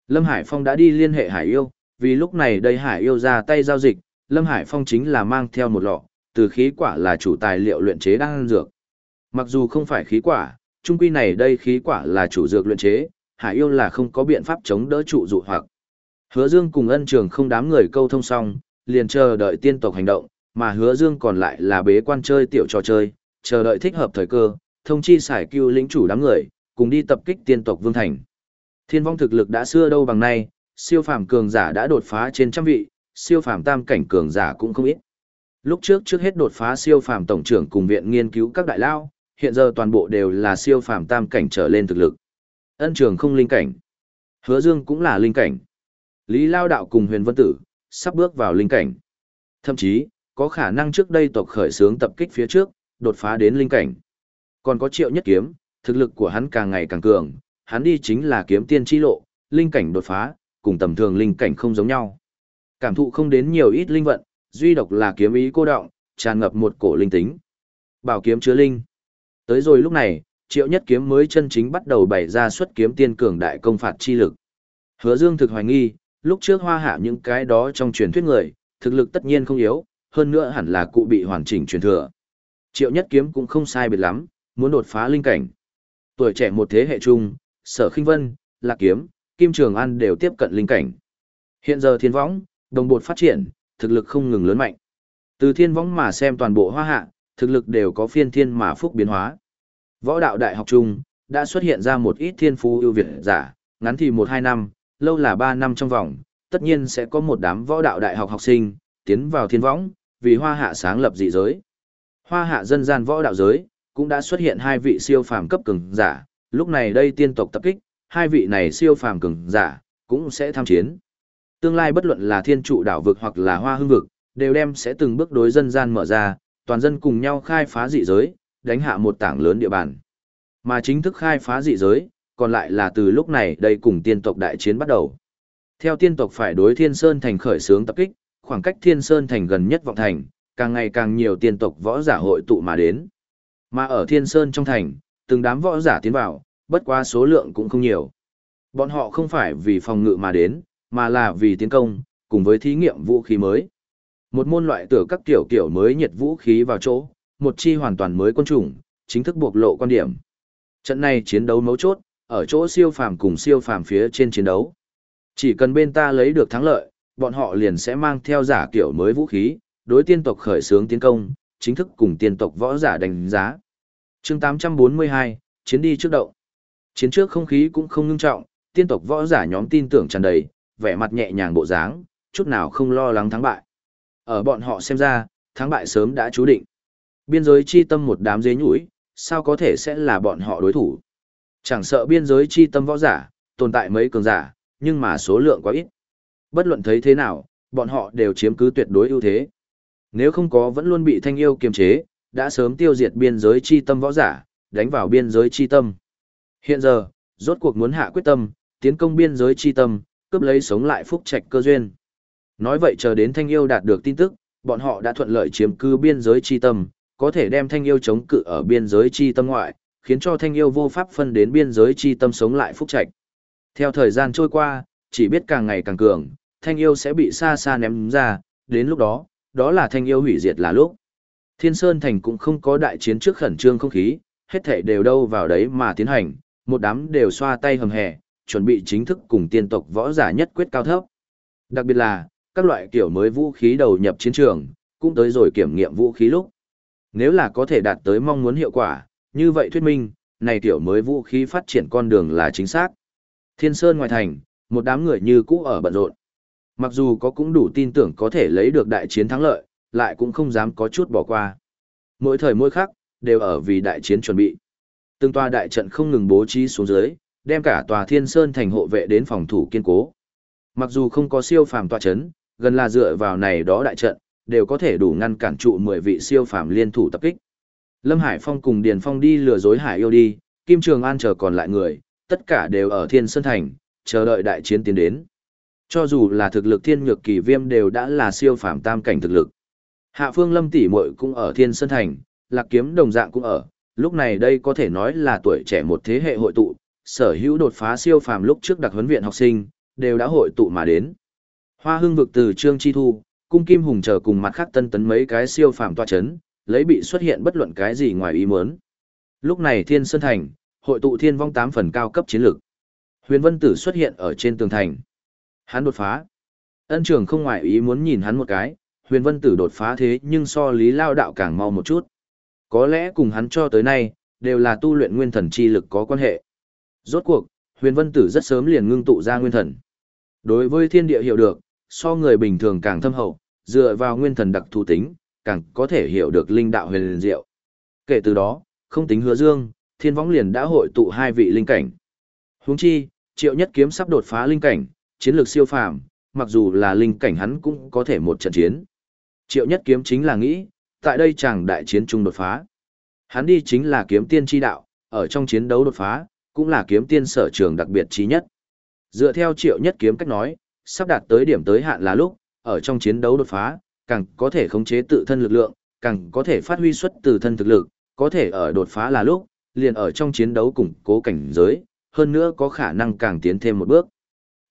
Lâm Hải Phong đã đi liên hệ hải yêu, vì lúc này đây hải yêu ra tay giao dịch, Lâm Hải Phong chính là mang theo một lọ, từ khí quả là chủ tài liệu luyện chế đan dược. Mặc dù không phải khí quả, trung quy này đây khí quả là chủ dược luyện chế, hải yêu là không có biện pháp chống đỡ trụ dụ hoặc. Hứa Dương cùng ân trường không đám người câu thông xong, liền chờ đợi tiên tộc hành động, mà hứa Dương còn lại là bế quan chơi tiểu trò chơi, chờ đợi thích hợp thời cơ, thông chi xài cứu lĩnh chủ đám người, cùng đi tập kích tiên tộc Vương Thành. Thiên vong thực lực đã xưa đâu bằng nay, siêu phàm cường giả đã đột phá trên trăm vị, siêu phàm tam cảnh cường giả cũng không ít. Lúc trước trước hết đột phá siêu phàm tổng trưởng cùng viện nghiên cứu các đại lao, hiện giờ toàn bộ đều là siêu phàm tam cảnh trở lên thực lực. Ân trường không linh cảnh. Hứa Dương cũng là linh cảnh. Lý Lao đạo cùng Huyền Vân Tử sắp bước vào linh cảnh. Thậm chí, có khả năng trước đây tộc khởi sướng tập kích phía trước, đột phá đến linh cảnh. Còn có Triệu Nhất Kiếm, thực lực của hắn càng ngày càng cường, hắn đi chính là kiếm tiên chi lộ, linh cảnh đột phá, cùng tầm thường linh cảnh không giống nhau. Cảm thụ không đến nhiều ít linh vận, duy độc là kiếm ý cô động, tràn ngập một cổ linh tính. Bảo kiếm chứa linh. Tới rồi lúc này, triệu nhất kiếm mới chân chính bắt đầu bày ra xuất kiếm tiên cường đại công phạt chi lực. Hứa Dương thực hoài nghi, lúc trước hoa hạ những cái đó trong truyền thuyết người, thực lực tất nhiên không yếu, hơn nữa hẳn là cụ bị hoàn chỉnh truyền thừa. Triệu nhất kiếm cũng không sai biệt lắm, muốn đột phá linh cảnh. Tuổi trẻ một thế hệ chung, sở khinh vân, lạc kiếm, kim trường an đều tiếp cận linh cảnh. Hiện giờ thiên võng, đồng bột phát triển, thực lực không ngừng lớn mạnh. Từ thiên võng mà xem toàn bộ hoa hạ, thực lực đều có phiên thiên mà phúc biến hóa. Võ đạo đại học chung, đã xuất hiện ra một ít thiên phú ưu việt giả, ngắn thì 1-2 năm, lâu là 3 năm trong vòng, tất nhiên sẽ có một đám võ đạo đại học học sinh, tiến vào thiên võng, vì hoa hạ sáng lập dị giới. Hoa hạ dân gian võ đạo giới, cũng đã xuất hiện hai vị siêu phàm cấp cường giả, lúc này đây tiên tộc tập kích, hai vị này siêu phàm cường giả, cũng sẽ tham chiến. Tương lai bất luận là thiên trụ đảo vực hoặc là hoa hương vực, đều đem sẽ từng bước đối dân gian mở ra, toàn dân cùng nhau khai phá dị giới, đánh hạ một tảng lớn địa bàn. Mà chính thức khai phá dị giới, còn lại là từ lúc này đây cùng tiên tộc đại chiến bắt đầu. Theo tiên tộc phải đối Thiên Sơn thành khởi xướng tập kích, khoảng cách Thiên Sơn thành gần nhất vọng thành, càng ngày càng nhiều tiên tộc võ giả hội tụ mà đến. Mà ở Thiên Sơn trong thành, từng đám võ giả tiến vào, bất quá số lượng cũng không nhiều. Bọn họ không phải vì phòng ngự mà đến, mà là vì tiến công, cùng với thí nghiệm vũ khí mới. Một môn loại tử các kiểu kiểu mới nhiệt vũ khí vào chỗ, một chi hoàn toàn mới quân chủng, chính thức bộc lộ quan điểm. Trận này chiến đấu mấu chốt, ở chỗ siêu phàm cùng siêu phàm phía trên chiến đấu. Chỉ cần bên ta lấy được thắng lợi, bọn họ liền sẽ mang theo giả kiểu mới vũ khí, đối tiên tộc khởi xướng tiến công, chính thức cùng tiên tộc võ giả đánh giá. chương 842, chiến đi trước động. Chiến trước không khí cũng không ngưng trọng, tiên tộc võ giả nhóm tin tưởng tràn đầy, vẻ mặt nhẹ nhàng bộ dáng, chút nào không lo lắng thắng bại. Ở bọn họ xem ra, thắng bại sớm đã chú định. Biên giới chi tâm một đám dế nhũi, sao có thể sẽ là bọn họ đối thủ. Chẳng sợ biên giới chi tâm võ giả, tồn tại mấy cường giả, nhưng mà số lượng quá ít. Bất luận thấy thế nào, bọn họ đều chiếm cứ tuyệt đối ưu thế. Nếu không có vẫn luôn bị thanh yêu kiềm chế, đã sớm tiêu diệt biên giới chi tâm võ giả, đánh vào biên giới chi tâm. Hiện giờ, rốt cuộc muốn hạ quyết tâm, tiến công biên giới chi tâm, cướp lấy sống lại phúc trạch cơ duyên. Nói vậy chờ đến thanh yêu đạt được tin tức, bọn họ đã thuận lợi chiếm cư biên giới chi tâm, có thể đem thanh yêu chống cự ở biên giới chi tâm ngoại, khiến cho thanh yêu vô pháp phân đến biên giới chi tâm sống lại phúc trạch. Theo thời gian trôi qua, chỉ biết càng ngày càng cường, thanh yêu sẽ bị xa xa ném ra, đến lúc đó, đó là thanh yêu hủy diệt là lúc. Thiên Sơn Thành cũng không có đại chiến trước khẩn trương không khí, hết thảy đều đâu vào đấy mà tiến hành, một đám đều xoa tay hầm hè, chuẩn bị chính thức cùng tiên tộc võ giả nhất quyết cao thấp. Đặc biệt là, các loại kiểu mới vũ khí đầu nhập chiến trường, cũng tới rồi kiểm nghiệm vũ khí lúc. Nếu là có thể đạt tới mong muốn hiệu quả, như vậy thuyết minh, này tiểu mới vũ khí phát triển con đường là chính xác. Thiên Sơn ngoài thành, một đám người như cũ ở bận rộn. Mặc dù có cũng đủ tin tưởng có thể lấy được đại chiến thắng lợi, lại cũng không dám có chút bỏ qua. Mỗi thời mỗi khắc, đều ở vì đại chiến chuẩn bị. Từng tòa đại trận không ngừng bố trí xuống dưới, đem cả tòa Thiên Sơn thành hộ vệ đến phòng thủ kiên cố. Mặc dù không có siêu phàm tòa chấn, gần là dựa vào này đó đại trận, đều có thể đủ ngăn cản trụ 10 vị siêu phàm liên thủ tập kích. Lâm Hải Phong cùng Điền Phong đi lừa dối Hải Yêu đi, Kim Trường An chờ còn lại người, tất cả đều ở Thiên Sơn Thành, chờ đợi đại chiến tiến đến. Cho dù là thực lực thiên nhược kỳ viêm đều đã là siêu phàm tam cảnh thực lực. Hạ Phương Lâm tỷ muội cũng ở Thiên Sơn Thành, Lạc Kiếm đồng dạng cũng ở, lúc này đây có thể nói là tuổi trẻ một thế hệ hội tụ, sở hữu đột phá siêu phàm lúc trước đặc huấn viện học sinh, đều đã hội tụ mà đến. Hoa hương vực từ Trương Chi Thu, cung Kim Hùng chờ cùng mặt khác tân tấn mấy cái siêu phàm tọa chấn, lấy bị xuất hiện bất luận cái gì ngoài ý muốn. Lúc này Thiên Sơn Thành, hội tụ thiên vong tám phần cao cấp chiến lược. Huyền Vân Tử xuất hiện ở trên tường thành. Hắn đột phá. Ân trường không ngoại ý muốn nhìn hắn một cái, huyền vân tử đột phá thế nhưng so lý lao đạo càng mau một chút. Có lẽ cùng hắn cho tới nay, đều là tu luyện nguyên thần chi lực có quan hệ. Rốt cuộc, huyền vân tử rất sớm liền ngưng tụ ra nguyên thần. Đối với thiên địa hiểu được, so người bình thường càng thâm hậu, dựa vào nguyên thần đặc thù tính, càng có thể hiểu được linh đạo huyền liền diệu. Kể từ đó, không tính hứa dương, thiên võng liền đã hội tụ hai vị linh cảnh. Huống chi, triệu nhất kiếm sắp đột phá linh cảnh, chiến lược siêu phàm, mặc dù là linh cảnh hắn cũng có thể một trận chiến. Triệu nhất kiếm chính là nghĩ, tại đây chàng đại chiến chung đột phá. Hắn đi chính là kiếm tiên chi đạo, ở trong chiến đấu đột phá, cũng là kiếm tiên sở trường đặc biệt trí nhất. Dựa theo triệu nhất kiếm cách nói, sắp đạt tới điểm tới hạn là lúc, ở trong chiến đấu đột phá, càng có thể khống chế tự thân lực lượng, càng có thể phát huy xuất từ thân thực lực, có thể ở đột phá là lúc, liền ở trong chiến đấu củng cố cảnh giới, hơn nữa có khả năng càng tiến thêm một bước.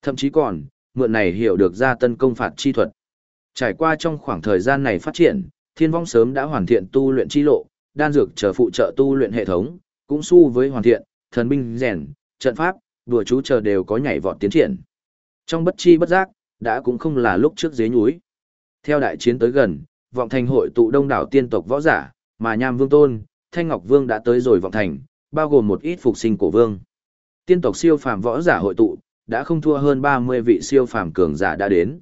Thậm chí còn, mượn này hiểu được ra tân công phạt chi thuật. Trải qua trong khoảng thời gian này phát triển, thiên vong sớm đã hoàn thiện tu luyện chi lộ, đan dược chờ phụ trợ tu luyện hệ thống, cũng su với hoàn thiện, thần binh rèn, trận pháp, đùa chú chờ đều có nhảy vọt tiến triển. Trong bất chi bất giác, đã cũng không là lúc trước dế núi. Theo đại chiến tới gần, vọng thành hội tụ đông đảo tiên tộc võ giả, mà Nham Vương Tôn, Thanh Ngọc Vương đã tới rồi vọng thành, bao gồm một ít phục sinh cổ vương. Tiên tộc siêu phàm võ giả hội tụ, đã không thua hơn 30 vị siêu phàm cường giả đã đến.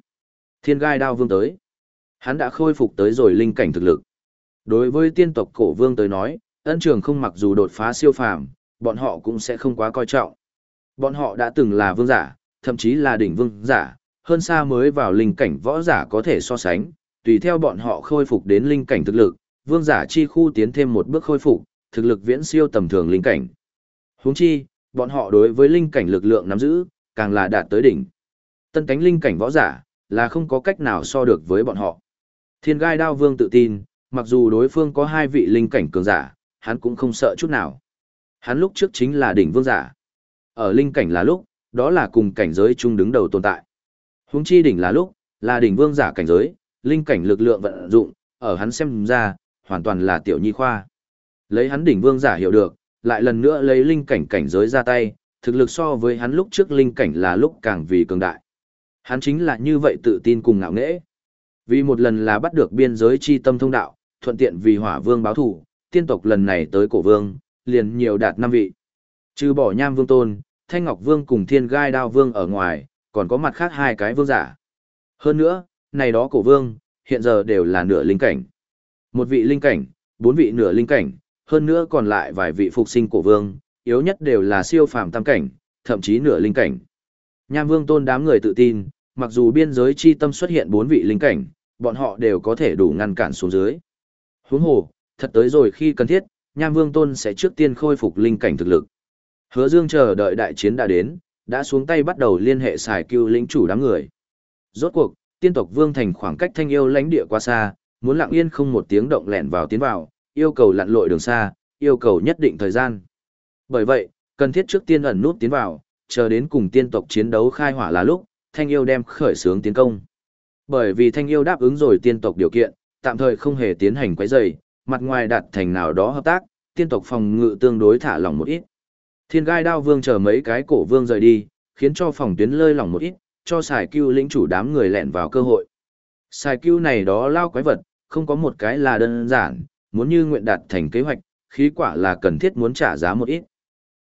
Thiên gai đao vương tới. Hắn đã khôi phục tới rồi linh cảnh thực lực. Đối với tiên tộc cổ vương tới nói, ân trường không mặc dù đột phá siêu phàm, bọn họ cũng sẽ không quá coi trọng. Bọn họ đã từng là vương giả, thậm chí là đỉnh vương giả, hơn xa mới vào linh cảnh võ giả có thể so sánh, tùy theo bọn họ khôi phục đến linh cảnh thực lực, vương giả chi khu tiến thêm một bước khôi phục, thực lực viễn siêu tầm thường linh cảnh. Huống chi, bọn họ đối với linh cảnh lực lượng nắm giữ, càng là đạt tới đỉnh. Tân cánh linh cảnh võ giả, là không có cách nào so được với bọn họ. Thiên gai đao vương tự tin, mặc dù đối phương có hai vị linh cảnh cường giả, hắn cũng không sợ chút nào. Hắn lúc trước chính là đỉnh vương giả. Ở linh cảnh là lúc, đó là cùng cảnh giới chung đứng đầu tồn tại. Huống chi đỉnh là lúc, là đỉnh vương giả cảnh giới, linh cảnh lực lượng vận dụng, ở hắn xem ra, hoàn toàn là tiểu nhi khoa. Lấy hắn đỉnh vương giả hiểu được, lại lần nữa lấy linh cảnh cảnh giới ra tay, thực lực so với hắn lúc trước linh cảnh là lúc càng vì cường đại. Hắn chính là như vậy tự tin cùng ngạo nghễ. Vì một lần là bắt được biên giới chi tâm thông đạo, thuận tiện vì hỏa vương báo thủ, tiên tộc lần này tới cổ vương, liền nhiều đạt năm vị. Trừ bỏ nham vương tôn, thanh ngọc vương cùng thiên gai đao vương ở ngoài, còn có mặt khác hai cái vương giả. Hơn nữa, này đó cổ vương, hiện giờ đều là nửa linh cảnh. Một vị linh cảnh, bốn vị nửa linh cảnh, hơn nữa còn lại vài vị phục sinh cổ vương, yếu nhất đều là siêu phàm tam cảnh, thậm chí nửa linh cảnh. Nham vương tôn đám người tự tin, mặc dù biên giới chi tâm xuất hiện bốn vị linh cảnh, bọn họ đều có thể đủ ngăn cản xuống dưới. Huống hồ, thật tới rồi khi cần thiết, Nham Vương Tôn sẽ trước tiên khôi phục linh cảnh thực lực. Hứa Dương chờ đợi đại chiến đã đến, đã xuống tay bắt đầu liên hệ xài cứu lĩnh chủ đám người. Rốt cuộc, tiên tộc Vương Thành khoảng cách thanh yêu lãnh địa quá xa, muốn lặng yên không một tiếng động lẻn vào tiến vào, yêu cầu lặn lội đường xa, yêu cầu nhất định thời gian. Bởi vậy, cần thiết trước tiên ẩn nút tiến vào, chờ đến cùng tiên tộc chiến đấu khai hỏa là lúc, thanh yêu đem khởi xướng tiến công. Bởi vì thanh yêu đáp ứng rồi tiên tộc điều kiện, tạm thời không hề tiến hành quấy rầy, mặt ngoài đặt thành nào đó hợp tác, tiên tộc phòng ngự tương đối thả lỏng một ít. Thiên gai đao vương chờ mấy cái cổ vương rời đi, khiến cho phòng tuyến lơi lỏng một ít, cho xài cưu lĩnh chủ đám người lẹn vào cơ hội. Xài cưu này đó lao quái vật, không có một cái là đơn giản, muốn như nguyện đạt thành kế hoạch, khí quả là cần thiết muốn trả giá một ít.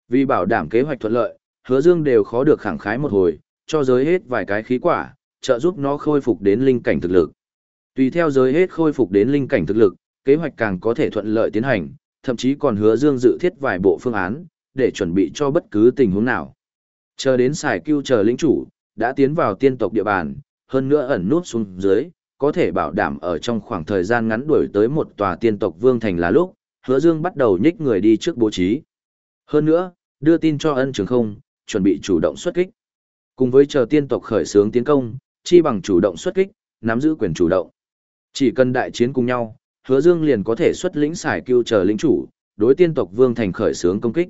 Vì bảo đảm kế hoạch thuận lợi, hứa dương đều khó được khẳng khái một hồi, cho giới hết vài cái khí quả, trợ giúp nó khôi phục đến linh cảnh thực lực. Tùy theo giới hết khôi phục đến linh cảnh thực lực, kế hoạch càng có thể thuận lợi tiến hành, thậm chí còn hứa Dương dự thiết vài bộ phương án, để chuẩn bị cho bất cứ tình huống nào. Chờ đến xài cưu chờ lĩnh chủ, đã tiến vào tiên tộc địa bàn, hơn nữa ẩn nút xuống dưới, có thể bảo đảm ở trong khoảng thời gian ngắn đuổi tới một tòa tiên tộc vương thành là lúc, hứa Dương bắt đầu nhích người đi trước bố trí. Hơn nữa, đưa tin cho ân trường không, chuẩn bị chủ động xuất kích. Cùng với chờ tiên tộc khởi xướng tiến công, chi bằng chủ động xuất kích, nắm giữ quyền chủ động. Chỉ cần đại chiến cùng nhau, hứa dương liền có thể xuất lĩnh xài cưu chờ lĩnh chủ, đối tiên tộc vương thành khởi xướng công kích.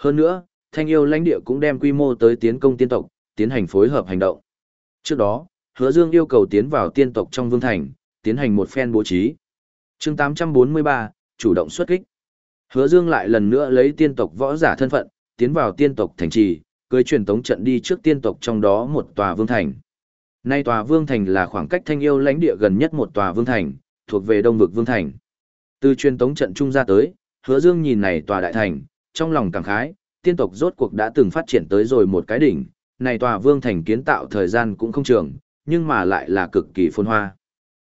Hơn nữa, thanh yêu lãnh địa cũng đem quy mô tới tiến công tiên tộc, tiến hành phối hợp hành động. Trước đó, hứa dương yêu cầu tiến vào tiên tộc trong vương thành, tiến hành một phen bố trí. chương 843, chủ động xuất kích. Hứa dương lại lần nữa lấy tiên tộc võ giả thân phận, tiến vào tiên tộc thành trì, cưới truyền tống trận đi trước tiên tộc trong đó một tòa vương thành. Nay tòa vương thành là khoảng cách thanh yêu lãnh địa gần nhất một tòa vương thành, thuộc về đông vực vương thành. Từ truyền tống trận trung ra tới, hứa dương nhìn này tòa đại thành, trong lòng cảm khái, tiên tộc rốt cuộc đã từng phát triển tới rồi một cái đỉnh, này tòa vương thành kiến tạo thời gian cũng không trường, nhưng mà lại là cực kỳ phồn hoa.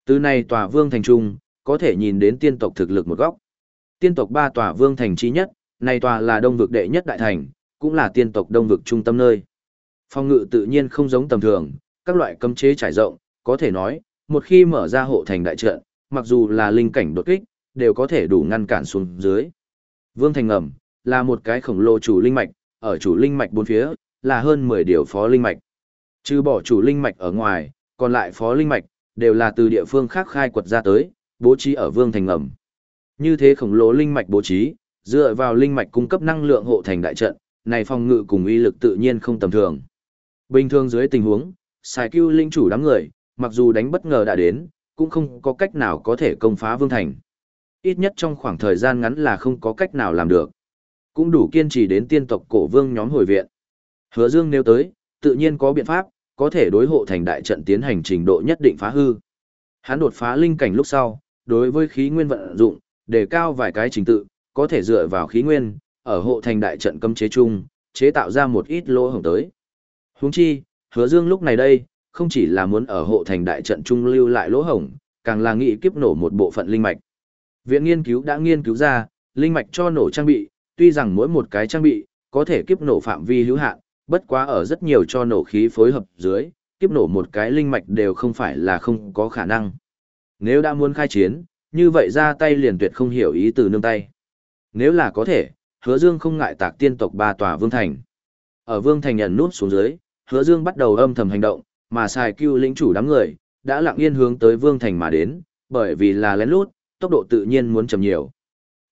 Từ này tòa vương thành trung, có thể nhìn đến tiên tộc thực lực một góc. Tiên tộc ba tòa vương thành chí nhất, này tòa là đông vực đệ nhất đại thành, cũng là tiên tộc đông vực trung tâm nơi. Phong ngự tự nhiên không giống tầm thường, các loại cấm chế trải rộng, có thể nói, một khi mở ra hộ thành đại trận, mặc dù là linh cảnh đột kích, đều có thể đủ ngăn cản xuống dưới. Vương Thành Ngầm, là một cái khổng lồ chủ linh mạch, ở chủ linh mạch bốn phía, là hơn 10 điều phó linh mạch. Trừ bỏ chủ linh mạch ở ngoài, còn lại phó linh mạch, đều là từ địa phương khác khai quật ra tới, bố trí ở Vương Thành Ngầm. Như thế khổng lồ linh mạch bố trí, dựa vào linh mạch cung cấp năng lượng hộ thành đại trận, này phòng ngự cùng uy lực tự nhiên không tầm thường. Bình thường dưới tình huống, xài cưu linh chủ đám người, mặc dù đánh bất ngờ đã đến, cũng không có cách nào có thể công phá vương thành. Ít nhất trong khoảng thời gian ngắn là không có cách nào làm được. Cũng đủ kiên trì đến tiên tộc cổ vương nhóm hồi viện. Hứa Dương nếu tới, tự nhiên có biện pháp, có thể đối hộ thành đại trận tiến hành trình độ nhất định phá hư. Hắn đột phá linh cảnh lúc sau, đối với khí nguyên vận dụng, đề cao vài cái trình tự, có thể dựa vào khí nguyên, ở hộ thành đại trận cấm chế chung, chế tạo ra một ít lỗ hổng tới. Huống chi, Hứa Dương lúc này đây, không chỉ là muốn ở hộ thành đại trận trung lưu lại lỗ hổng, càng là nghĩ kiếp nổ một bộ phận linh mạch. Viện nghiên cứu đã nghiên cứu ra, linh mạch cho nổ trang bị, tuy rằng mỗi một cái trang bị có thể kiếp nổ phạm vi hữu hạn, bất quá ở rất nhiều cho nổ khí phối hợp dưới, kiếp nổ một cái linh mạch đều không phải là không có khả năng. Nếu đã muốn khai chiến, như vậy ra tay liền tuyệt không hiểu ý từ nương tay. Nếu là có thể, Hứa Dương không ngại tạc tiên tộc ba tòa vương thành. Ở vương thành nhận nút xuống dưới, hứa dương bắt đầu âm thầm hành động, mà xài cưu lĩnh chủ đám người, đã lặng yên hướng tới vương thành mà đến, bởi vì là lén lút, tốc độ tự nhiên muốn chậm nhiều.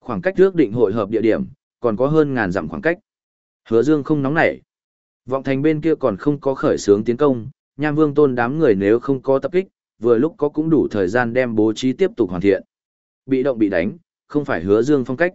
Khoảng cách trước định hội hợp địa điểm, còn có hơn ngàn dặm khoảng cách. Hứa dương không nóng nảy. Vọng thành bên kia còn không có khởi xướng tiến công, Nham Vương Tôn đám người nếu không có tập kích, vừa lúc có cũng đủ thời gian đem bố trí tiếp tục hoàn thiện. Bị động bị đánh, không phải hứa dương phong cách.